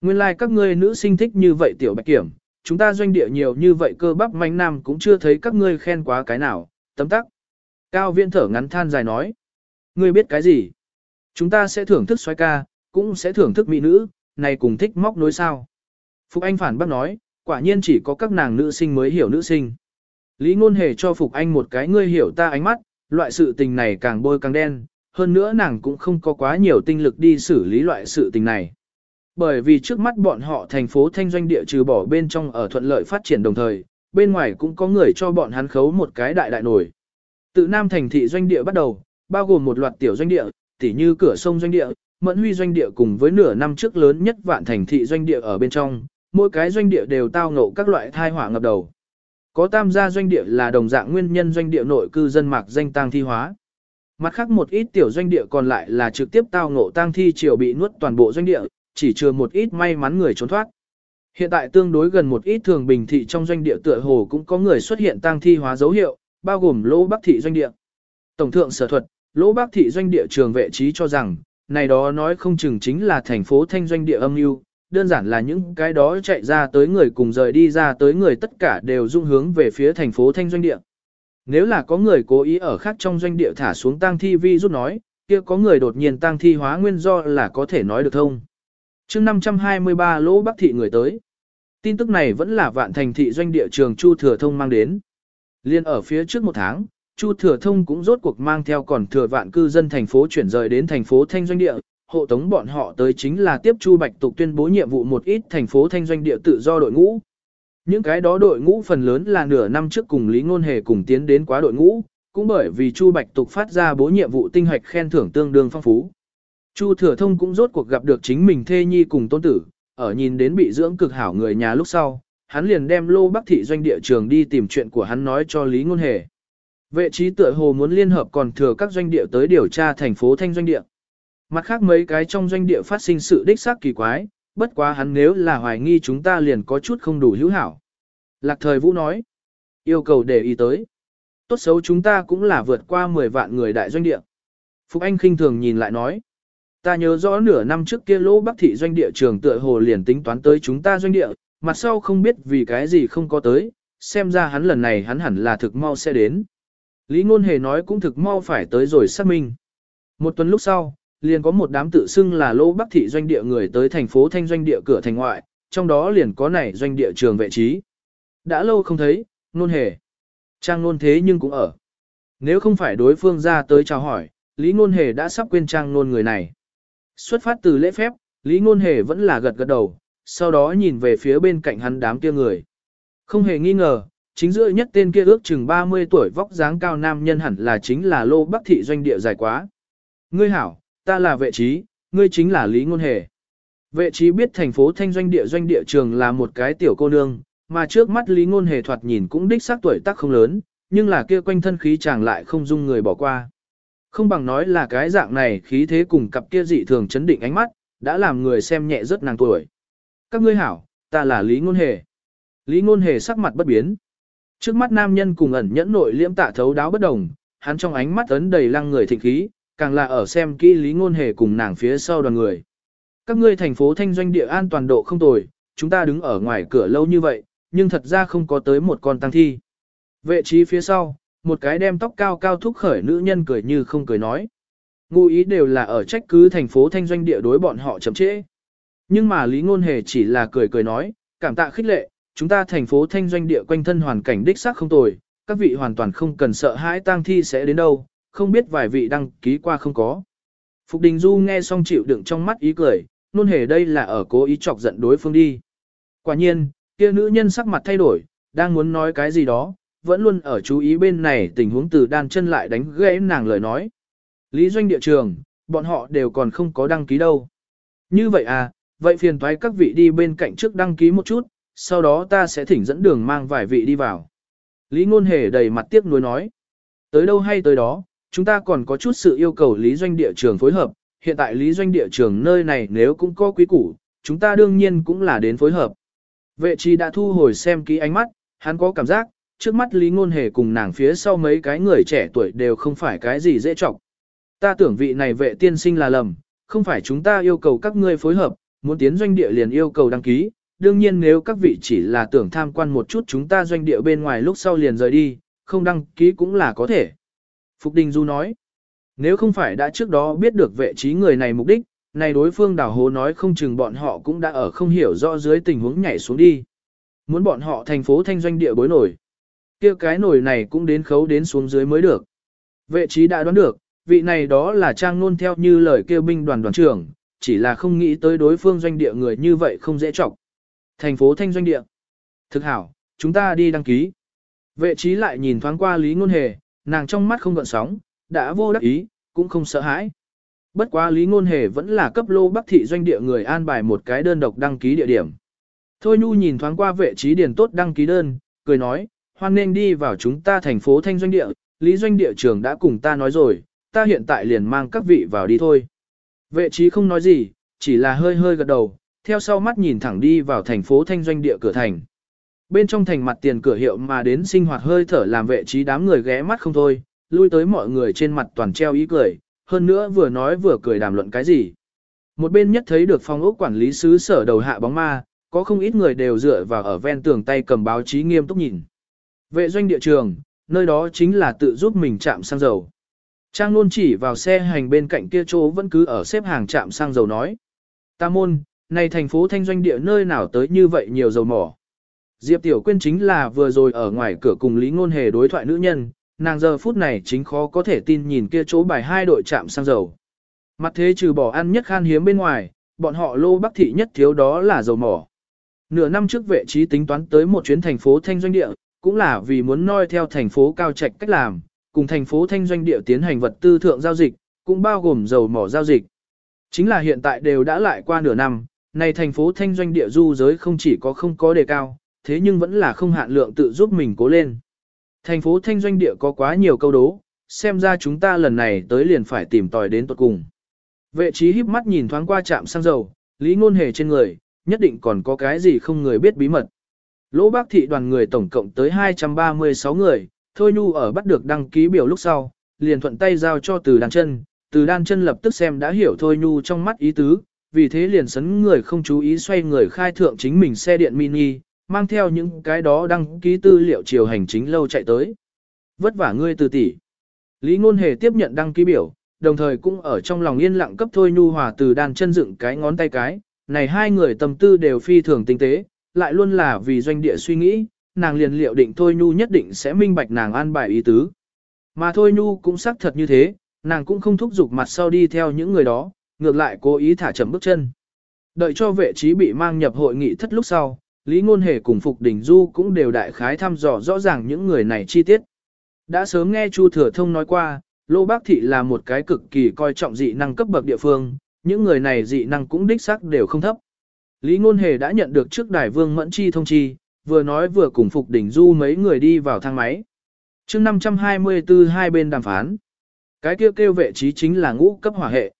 Nguyên lai like các ngươi nữ sinh thích như vậy tiểu bạch kiểm, chúng ta doanh địa nhiều như vậy cơ bắp manh nam cũng chưa thấy các ngươi khen quá cái nào, tấm tắc. Cao viên thở ngắn than dài nói. Ngươi biết cái gì? Chúng ta sẽ thưởng thức xoay ca, cũng sẽ thưởng thức mỹ nữ, này cùng thích móc nối sao. Phục Anh phản bác nói, quả nhiên chỉ có các nàng nữ sinh mới hiểu nữ sinh. Lý ngôn hề cho Phục Anh một cái ngươi hiểu ta ánh mắt, loại sự tình này càng bôi càng đen, hơn nữa nàng cũng không có quá nhiều tinh lực đi xử lý loại sự tình này. Bởi vì trước mắt bọn họ thành phố thanh doanh địa trừ bỏ bên trong ở thuận lợi phát triển đồng thời, bên ngoài cũng có người cho bọn hắn khấu một cái đại đại nổi. Tự Nam thành thị doanh địa bắt đầu, bao gồm một loạt tiểu doanh địa, tỉ như cửa sông doanh địa, mẫn huy doanh địa cùng với nửa năm trước lớn nhất vạn thành thị doanh địa ở bên trong, mỗi cái doanh địa đều tao ngộ các loại thai họa ngập đầu. Có tam gia doanh địa là đồng dạng nguyên nhân doanh địa nội cư dân mạc danh tang thi hóa. Mặt khác một ít tiểu doanh địa còn lại là trực tiếp tao ngộ tang thi triều bị nuốt toàn bộ doanh địa, chỉ trừ một ít may mắn người trốn thoát. Hiện tại tương đối gần một ít thường bình thị trong doanh địa tựa hồ cũng có người xuất hiện tang thi hóa dấu hiệu, bao gồm lỗ bắc thị doanh địa. Tổng thượng sở thuật, lỗ bắc thị doanh địa trường vệ trí cho rằng, này đó nói không chừng chính là thành phố thanh doanh địa âm mưu đơn giản là những cái đó chạy ra tới người cùng rời đi ra tới người tất cả đều dung hướng về phía thành phố thanh doanh địa. Nếu là có người cố ý ở khác trong doanh địa thả xuống tang thi vi rút nói, kia có người đột nhiên tang thi hóa nguyên do là có thể nói được thông chương 523 lỗ bắc thị người tới. Tin tức này vẫn là vạn thành thị doanh địa trường Chu Thừa Thông mang đến. Liên ở phía trước một tháng, Chu Thừa Thông cũng rốt cuộc mang theo còn thừa vạn cư dân thành phố chuyển rời đến thành phố Thanh Doanh Địa, hộ tống bọn họ tới chính là tiếp Chu Bạch Tục tuyên bố nhiệm vụ một ít thành phố Thanh Doanh Địa tự do đội ngũ. Những cái đó đội ngũ phần lớn là nửa năm trước cùng Lý Ngôn Hề cùng tiến đến quá đội ngũ, cũng bởi vì Chu Bạch Tục phát ra bố nhiệm vụ tinh hoạch khen thưởng tương đương phong phú. Chu Thừa Thông cũng rốt cuộc gặp được chính mình thê nhi cùng tôn tử, ở nhìn đến bị dưỡng cực hảo người nhà lúc sau, hắn liền đem lô bắc thị doanh địa trường đi tìm chuyện của hắn nói cho Lý Ngôn Hề. Vệ trí tựa hồ muốn liên hợp còn thừa các doanh địa tới điều tra thành phố thanh doanh địa. Mặt khác mấy cái trong doanh địa phát sinh sự đích xác kỳ quái, bất quá hắn nếu là hoài nghi chúng ta liền có chút không đủ hữu hảo. Lạc thời Vũ nói, yêu cầu để ý tới. Tốt xấu chúng ta cũng là vượt qua 10 vạn người đại doanh địa. Phục Anh khinh thường nhìn lại nói, Ta nhớ rõ nửa năm trước kia lỗ bắc thị doanh địa trường tựa hồ liền tính toán tới chúng ta doanh địa, mặt sau không biết vì cái gì không có tới, xem ra hắn lần này hắn hẳn là thực mau sẽ đến. Lý Ngôn Hề nói cũng thực mau phải tới rồi xác minh. Một tuần lúc sau, liền có một đám tự xưng là Lô bắc thị doanh địa người tới thành phố thanh doanh địa cửa thành ngoại, trong đó liền có này doanh địa trường vệ trí. Đã lâu không thấy, Ngôn Hề. Trang Ngôn thế nhưng cũng ở. Nếu không phải đối phương ra tới chào hỏi, Lý Ngôn Hề đã sắp quên Trang Ngôn người này. Xuất phát từ lễ phép, Lý Ngôn Hề vẫn là gật gật đầu, sau đó nhìn về phía bên cạnh hắn đám kia người. Không hề nghi ngờ, chính giữa nhất tên kia ước chừng 30 tuổi vóc dáng cao nam nhân hẳn là chính là Lô Bắc Thị doanh địa dài quá. Ngươi hảo, ta là vệ trí, ngươi chính là Lý Ngôn Hề. Vệ trí biết thành phố thanh doanh địa doanh địa trường là một cái tiểu cô nương, mà trước mắt Lý Ngôn Hề thoạt nhìn cũng đích xác tuổi tác không lớn, nhưng là kia quanh thân khí chàng lại không dung người bỏ qua. Không bằng nói là cái dạng này khí thế cùng cặp kia dị thường chấn định ánh mắt, đã làm người xem nhẹ rất nàng tuổi. Các ngươi hảo, ta là Lý Ngôn Hề. Lý Ngôn Hề sắc mặt bất biến. Trước mắt nam nhân cùng ẩn nhẫn nội liễm tạ thấu đáo bất đồng, hắn trong ánh mắt ấn đầy lăng người thịnh khí, càng là ở xem kỹ Lý Ngôn Hề cùng nàng phía sau đoàn người. Các ngươi thành phố thanh doanh địa an toàn độ không tồi, chúng ta đứng ở ngoài cửa lâu như vậy, nhưng thật ra không có tới một con tăng thi. Vệ trí phía sau, một cái đem tóc cao cao thúc khởi nữ nhân cười như không cười nói. Ngụ ý đều là ở trách cứ thành phố thanh doanh địa đối bọn họ chậm trễ. Nhưng mà Lý Ngôn Hề chỉ là cười cười nói, cảm tạ khích lệ, chúng ta thành phố thanh doanh địa quanh thân hoàn cảnh đích xác không tồi, các vị hoàn toàn không cần sợ hãi tang thi sẽ đến đâu, không biết vài vị đăng ký qua không có. Phục Đình Du nghe xong chịu đựng trong mắt ý cười, Ngôn Hề đây là ở cố ý chọc giận đối phương đi. Quả nhiên, kia nữ nhân sắc mặt thay đổi, đang muốn nói cái gì đó, vẫn luôn ở chú ý bên này tình huống từ đan chân lại đánh gãy nàng lời nói. Lý doanh địa trường, bọn họ đều còn không có đăng ký đâu. Như vậy à, vậy phiền thoái các vị đi bên cạnh trước đăng ký một chút, sau đó ta sẽ thỉnh dẫn đường mang vài vị đi vào. Lý ngôn hề đầy mặt tiếc nuối nói. Tới đâu hay tới đó, chúng ta còn có chút sự yêu cầu lý doanh địa trường phối hợp, hiện tại lý doanh địa trường nơi này nếu cũng có quý củ, chúng ta đương nhiên cũng là đến phối hợp. Vệ trì đã thu hồi xem kỹ ánh mắt, hắn có cảm giác, trước mắt Lý Ngôn Hề cùng nàng phía sau mấy cái người trẻ tuổi đều không phải cái gì dễ trọng. Ta tưởng vị này vệ tiên sinh là lầm, không phải chúng ta yêu cầu các ngươi phối hợp, muốn tiến doanh địa liền yêu cầu đăng ký. Đương nhiên nếu các vị chỉ là tưởng tham quan một chút chúng ta doanh địa bên ngoài lúc sau liền rời đi, không đăng ký cũng là có thể. Phục Đình Du nói, nếu không phải đã trước đó biết được vệ trí người này mục đích, này đối phương đảo hố nói không chừng bọn họ cũng đã ở không hiểu rõ dưới tình huống nhảy xuống đi. Muốn bọn họ thành phố thanh doanh địa bối nổi. kia cái nổi này cũng đến khấu đến xuống dưới mới được. Vệ trí đã đoán được, vị này đó là trang nôn theo như lời kêu binh đoàn đoàn trưởng, chỉ là không nghĩ tới đối phương doanh địa người như vậy không dễ chọc. Thành phố thanh doanh địa. Thực hảo, chúng ta đi đăng ký. Vệ trí lại nhìn thoáng qua Lý Ngôn Hề, nàng trong mắt không gợn sóng, đã vô đắc ý, cũng không sợ hãi. Bất quá Lý Ngôn Hề vẫn là cấp lô Bắc thị doanh địa người an bài một cái đơn độc đăng ký địa điểm. Thôi Nhu nhìn thoáng qua vệ trí điền tốt đăng ký đơn, cười nói, hoan nên đi vào chúng ta thành phố thanh doanh địa, Lý doanh địa trường đã cùng ta nói rồi, ta hiện tại liền mang các vị vào đi thôi. Vệ trí không nói gì, chỉ là hơi hơi gật đầu, theo sau mắt nhìn thẳng đi vào thành phố thanh doanh địa cửa thành. Bên trong thành mặt tiền cửa hiệu mà đến sinh hoạt hơi thở làm vệ trí đám người ghé mắt không thôi, lui tới mọi người trên mặt toàn treo ý cười, hơn nữa vừa nói vừa cười đàm luận cái gì. Một bên nhất thấy được phong ốc quản lý sứ sở đầu hạ bóng ma, có không ít người đều dựa vào ở ven tường tay cầm báo chí nghiêm túc nhìn. Vệ doanh địa trường, nơi đó chính là tự giúp mình chạm sang dầu. Trang luôn chỉ vào xe hành bên cạnh kia chỗ vẫn cứ ở xếp hàng chạm xăng dầu nói. Ta môn, này thành phố thanh doanh địa nơi nào tới như vậy nhiều dầu mỏ. Diệp Tiểu Quyên chính là vừa rồi ở ngoài cửa cùng Lý Ngôn Hề đối thoại nữ nhân, nàng giờ phút này chính khó có thể tin nhìn kia chỗ bài hai đội chạm xăng dầu. Mặt thế trừ bỏ ăn nhất khan hiếm bên ngoài, bọn họ lô bắc thị nhất thiếu đó là dầu mỏ. Nửa năm trước vệ trí tính toán tới một chuyến thành phố thanh doanh địa, cũng là vì muốn noi theo thành phố cao trạch cách làm, cùng thành phố thanh doanh địa tiến hành vật tư thượng giao dịch, cũng bao gồm dầu mỏ giao dịch. Chính là hiện tại đều đã lại qua nửa năm, này thành phố thanh doanh địa du giới không chỉ có không có đề cao, thế nhưng vẫn là không hạn lượng tự giúp mình cố lên. Thành phố thanh doanh địa có quá nhiều câu đố, xem ra chúng ta lần này tới liền phải tìm tòi đến tuật cùng. Vệ trí híp mắt nhìn thoáng qua trạm xăng dầu, lý ngôn hề trên người, nhất định còn có cái gì không người biết bí mật. Lỗ bác thị đoàn người tổng cộng tới 236 người, Thôi Nhu ở bắt được đăng ký biểu lúc sau, liền thuận tay giao cho từ đan chân, từ đan chân lập tức xem đã hiểu Thôi Nhu trong mắt ý tứ, vì thế liền sấn người không chú ý xoay người khai thượng chính mình xe điện mini, mang theo những cái đó đăng ký tư liệu chiều hành chính lâu chạy tới. Vất vả ngươi từ tỷ. Lý Ngôn Hề tiếp nhận đăng ký biểu, đồng thời cũng ở trong lòng yên lặng cấp Thôi Nhu Hòa từ đan chân dựng cái ngón tay cái, này hai người tâm tư đều phi thường tinh tế, lại luôn là vì doanh địa suy nghĩ, nàng liền liệu định Thôi Nhu nhất định sẽ minh bạch nàng an bài ý tứ. Mà Thôi Nhu cũng xác thật như thế, nàng cũng không thúc giục mặt sau đi theo những người đó, ngược lại cố ý thả chậm bước chân. Đợi cho vệ trí bị mang nhập hội nghị thất lúc sau, Lý Ngôn Hề cùng Phục Đình Du cũng đều đại khái thăm dò rõ ràng những người này chi tiết. Đã sớm nghe Chu Thừa Thông nói qua, Lô Bác Thị là một cái cực kỳ coi trọng dị năng cấp bậc địa phương, những người này dị năng cũng đích xác đều không thấp. Lý Ngôn Hề đã nhận được trước đài Vương Mẫn Chi thông chi, vừa nói vừa cùng Phục Đình Du mấy người đi vào thang máy. chương 524 hai bên đàm phán. Cái kêu kêu vệ trí chính là ngũ cấp hỏa hệ.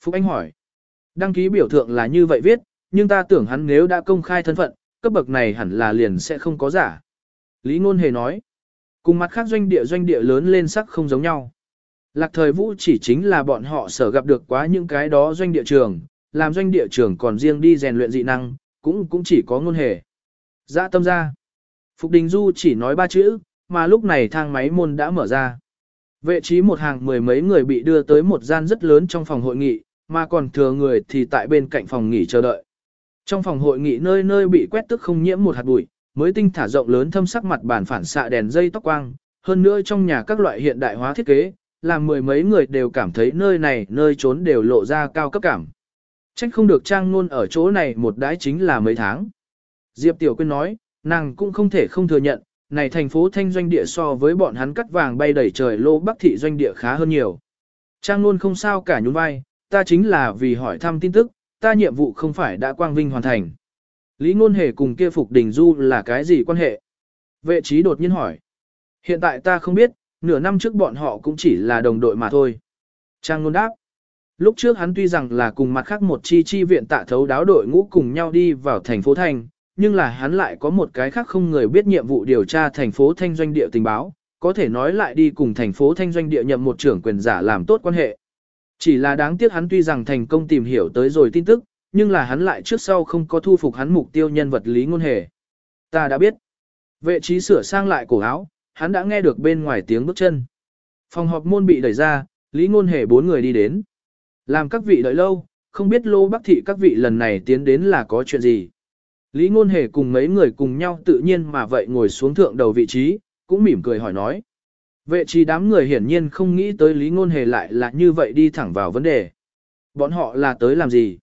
Phục Anh hỏi. Đăng ký biểu thượng là như vậy viết, nhưng ta tưởng hắn nếu đã công khai thân phận, cấp bậc này hẳn là liền sẽ không có giả. Lý Ngôn Hề nói. Cùng mặt khác doanh địa doanh địa lớn lên sắc không giống nhau. Lạc thời vũ chỉ chính là bọn họ sở gặp được quá những cái đó doanh địa trường, làm doanh địa trưởng còn riêng đi rèn luyện dị năng, cũng cũng chỉ có ngôn hề. Dạ tâm ra. Phục Đình Du chỉ nói ba chữ, mà lúc này thang máy môn đã mở ra. Vệ trí một hàng mười mấy người bị đưa tới một gian rất lớn trong phòng hội nghị, mà còn thừa người thì tại bên cạnh phòng nghỉ chờ đợi. Trong phòng hội nghị nơi nơi bị quét tức không nhiễm một hạt bụi, mới tinh thả rộng lớn thâm sắc mặt bàn phản xạ đèn dây tóc quang, hơn nữa trong nhà các loại hiện đại hóa thiết kế, làm mười mấy người đều cảm thấy nơi này nơi trốn đều lộ ra cao cấp cảm. Trách không được trang luôn ở chỗ này một đái chính là mấy tháng. Diệp Tiểu Quyên nói, nàng cũng không thể không thừa nhận, này thành phố thanh doanh địa so với bọn hắn cắt vàng bay đầy trời lô bắc thị doanh địa khá hơn nhiều. Trang luôn không sao cả nhún vai, ta chính là vì hỏi thăm tin tức, ta nhiệm vụ không phải đã quang vinh hoàn thành. Lý Ngôn Hề cùng kia Phục Đình Du là cái gì quan hệ? Vệ trí đột nhiên hỏi. Hiện tại ta không biết, nửa năm trước bọn họ cũng chỉ là đồng đội mà thôi. Trang Ngôn đáp. Lúc trước hắn tuy rằng là cùng mặt khác một chi chi viện tạ thấu đáo đội ngũ cùng nhau đi vào thành phố Thanh, nhưng là hắn lại có một cái khác không người biết nhiệm vụ điều tra thành phố Thanh doanh địa tình báo, có thể nói lại đi cùng thành phố Thanh doanh địa nhậm một trưởng quyền giả làm tốt quan hệ. Chỉ là đáng tiếc hắn tuy rằng thành công tìm hiểu tới rồi tin tức, nhưng là hắn lại trước sau không có thu phục hắn mục tiêu nhân vật lý ngôn hề. Ta đã biết. Vệ trí sửa sang lại cổ áo, hắn đã nghe được bên ngoài tiếng bước chân. Phòng họp môn bị đẩy ra, lý ngôn hề bốn người đi đến. Làm các vị đợi lâu, không biết lô bắc thị các vị lần này tiến đến là có chuyện gì. Lý ngôn hề cùng mấy người cùng nhau tự nhiên mà vậy ngồi xuống thượng đầu vị trí, cũng mỉm cười hỏi nói. Vệ trí đám người hiển nhiên không nghĩ tới Lý ngôn hề lại là như vậy đi thẳng vào vấn đề. Bọn họ là tới làm gì?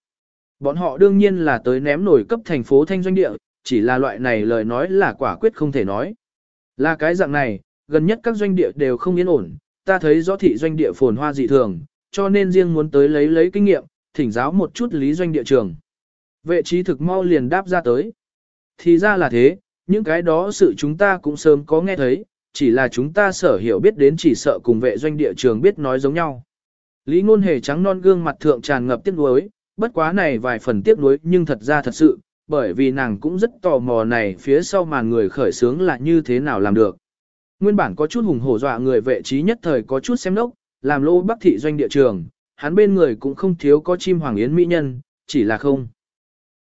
Bọn họ đương nhiên là tới ném nổi cấp thành phố thanh doanh địa, chỉ là loại này lời nói là quả quyết không thể nói. Là cái dạng này, gần nhất các doanh địa đều không yên ổn, ta thấy rõ thị doanh địa phồn hoa dị thường, cho nên riêng muốn tới lấy lấy kinh nghiệm, thỉnh giáo một chút lý doanh địa trường. Vệ trí thực mau liền đáp ra tới. Thì ra là thế, những cái đó sự chúng ta cũng sớm có nghe thấy, chỉ là chúng ta sở hiểu biết đến chỉ sợ cùng vệ doanh địa trường biết nói giống nhau. Lý ngôn hề trắng non gương mặt thượng tràn ngập tiếc nuối, bất quá này vài phần tiếc nuối nhưng thật ra thật sự, bởi vì nàng cũng rất tò mò này phía sau màn người khởi sướng là như thế nào làm được. Nguyên bản có chút hùng hổ dọa người vệ trí nhất thời có chút xem nốc, làm lô bắc thị doanh địa trường, hắn bên người cũng không thiếu có chim hoàng yến mỹ nhân, chỉ là không.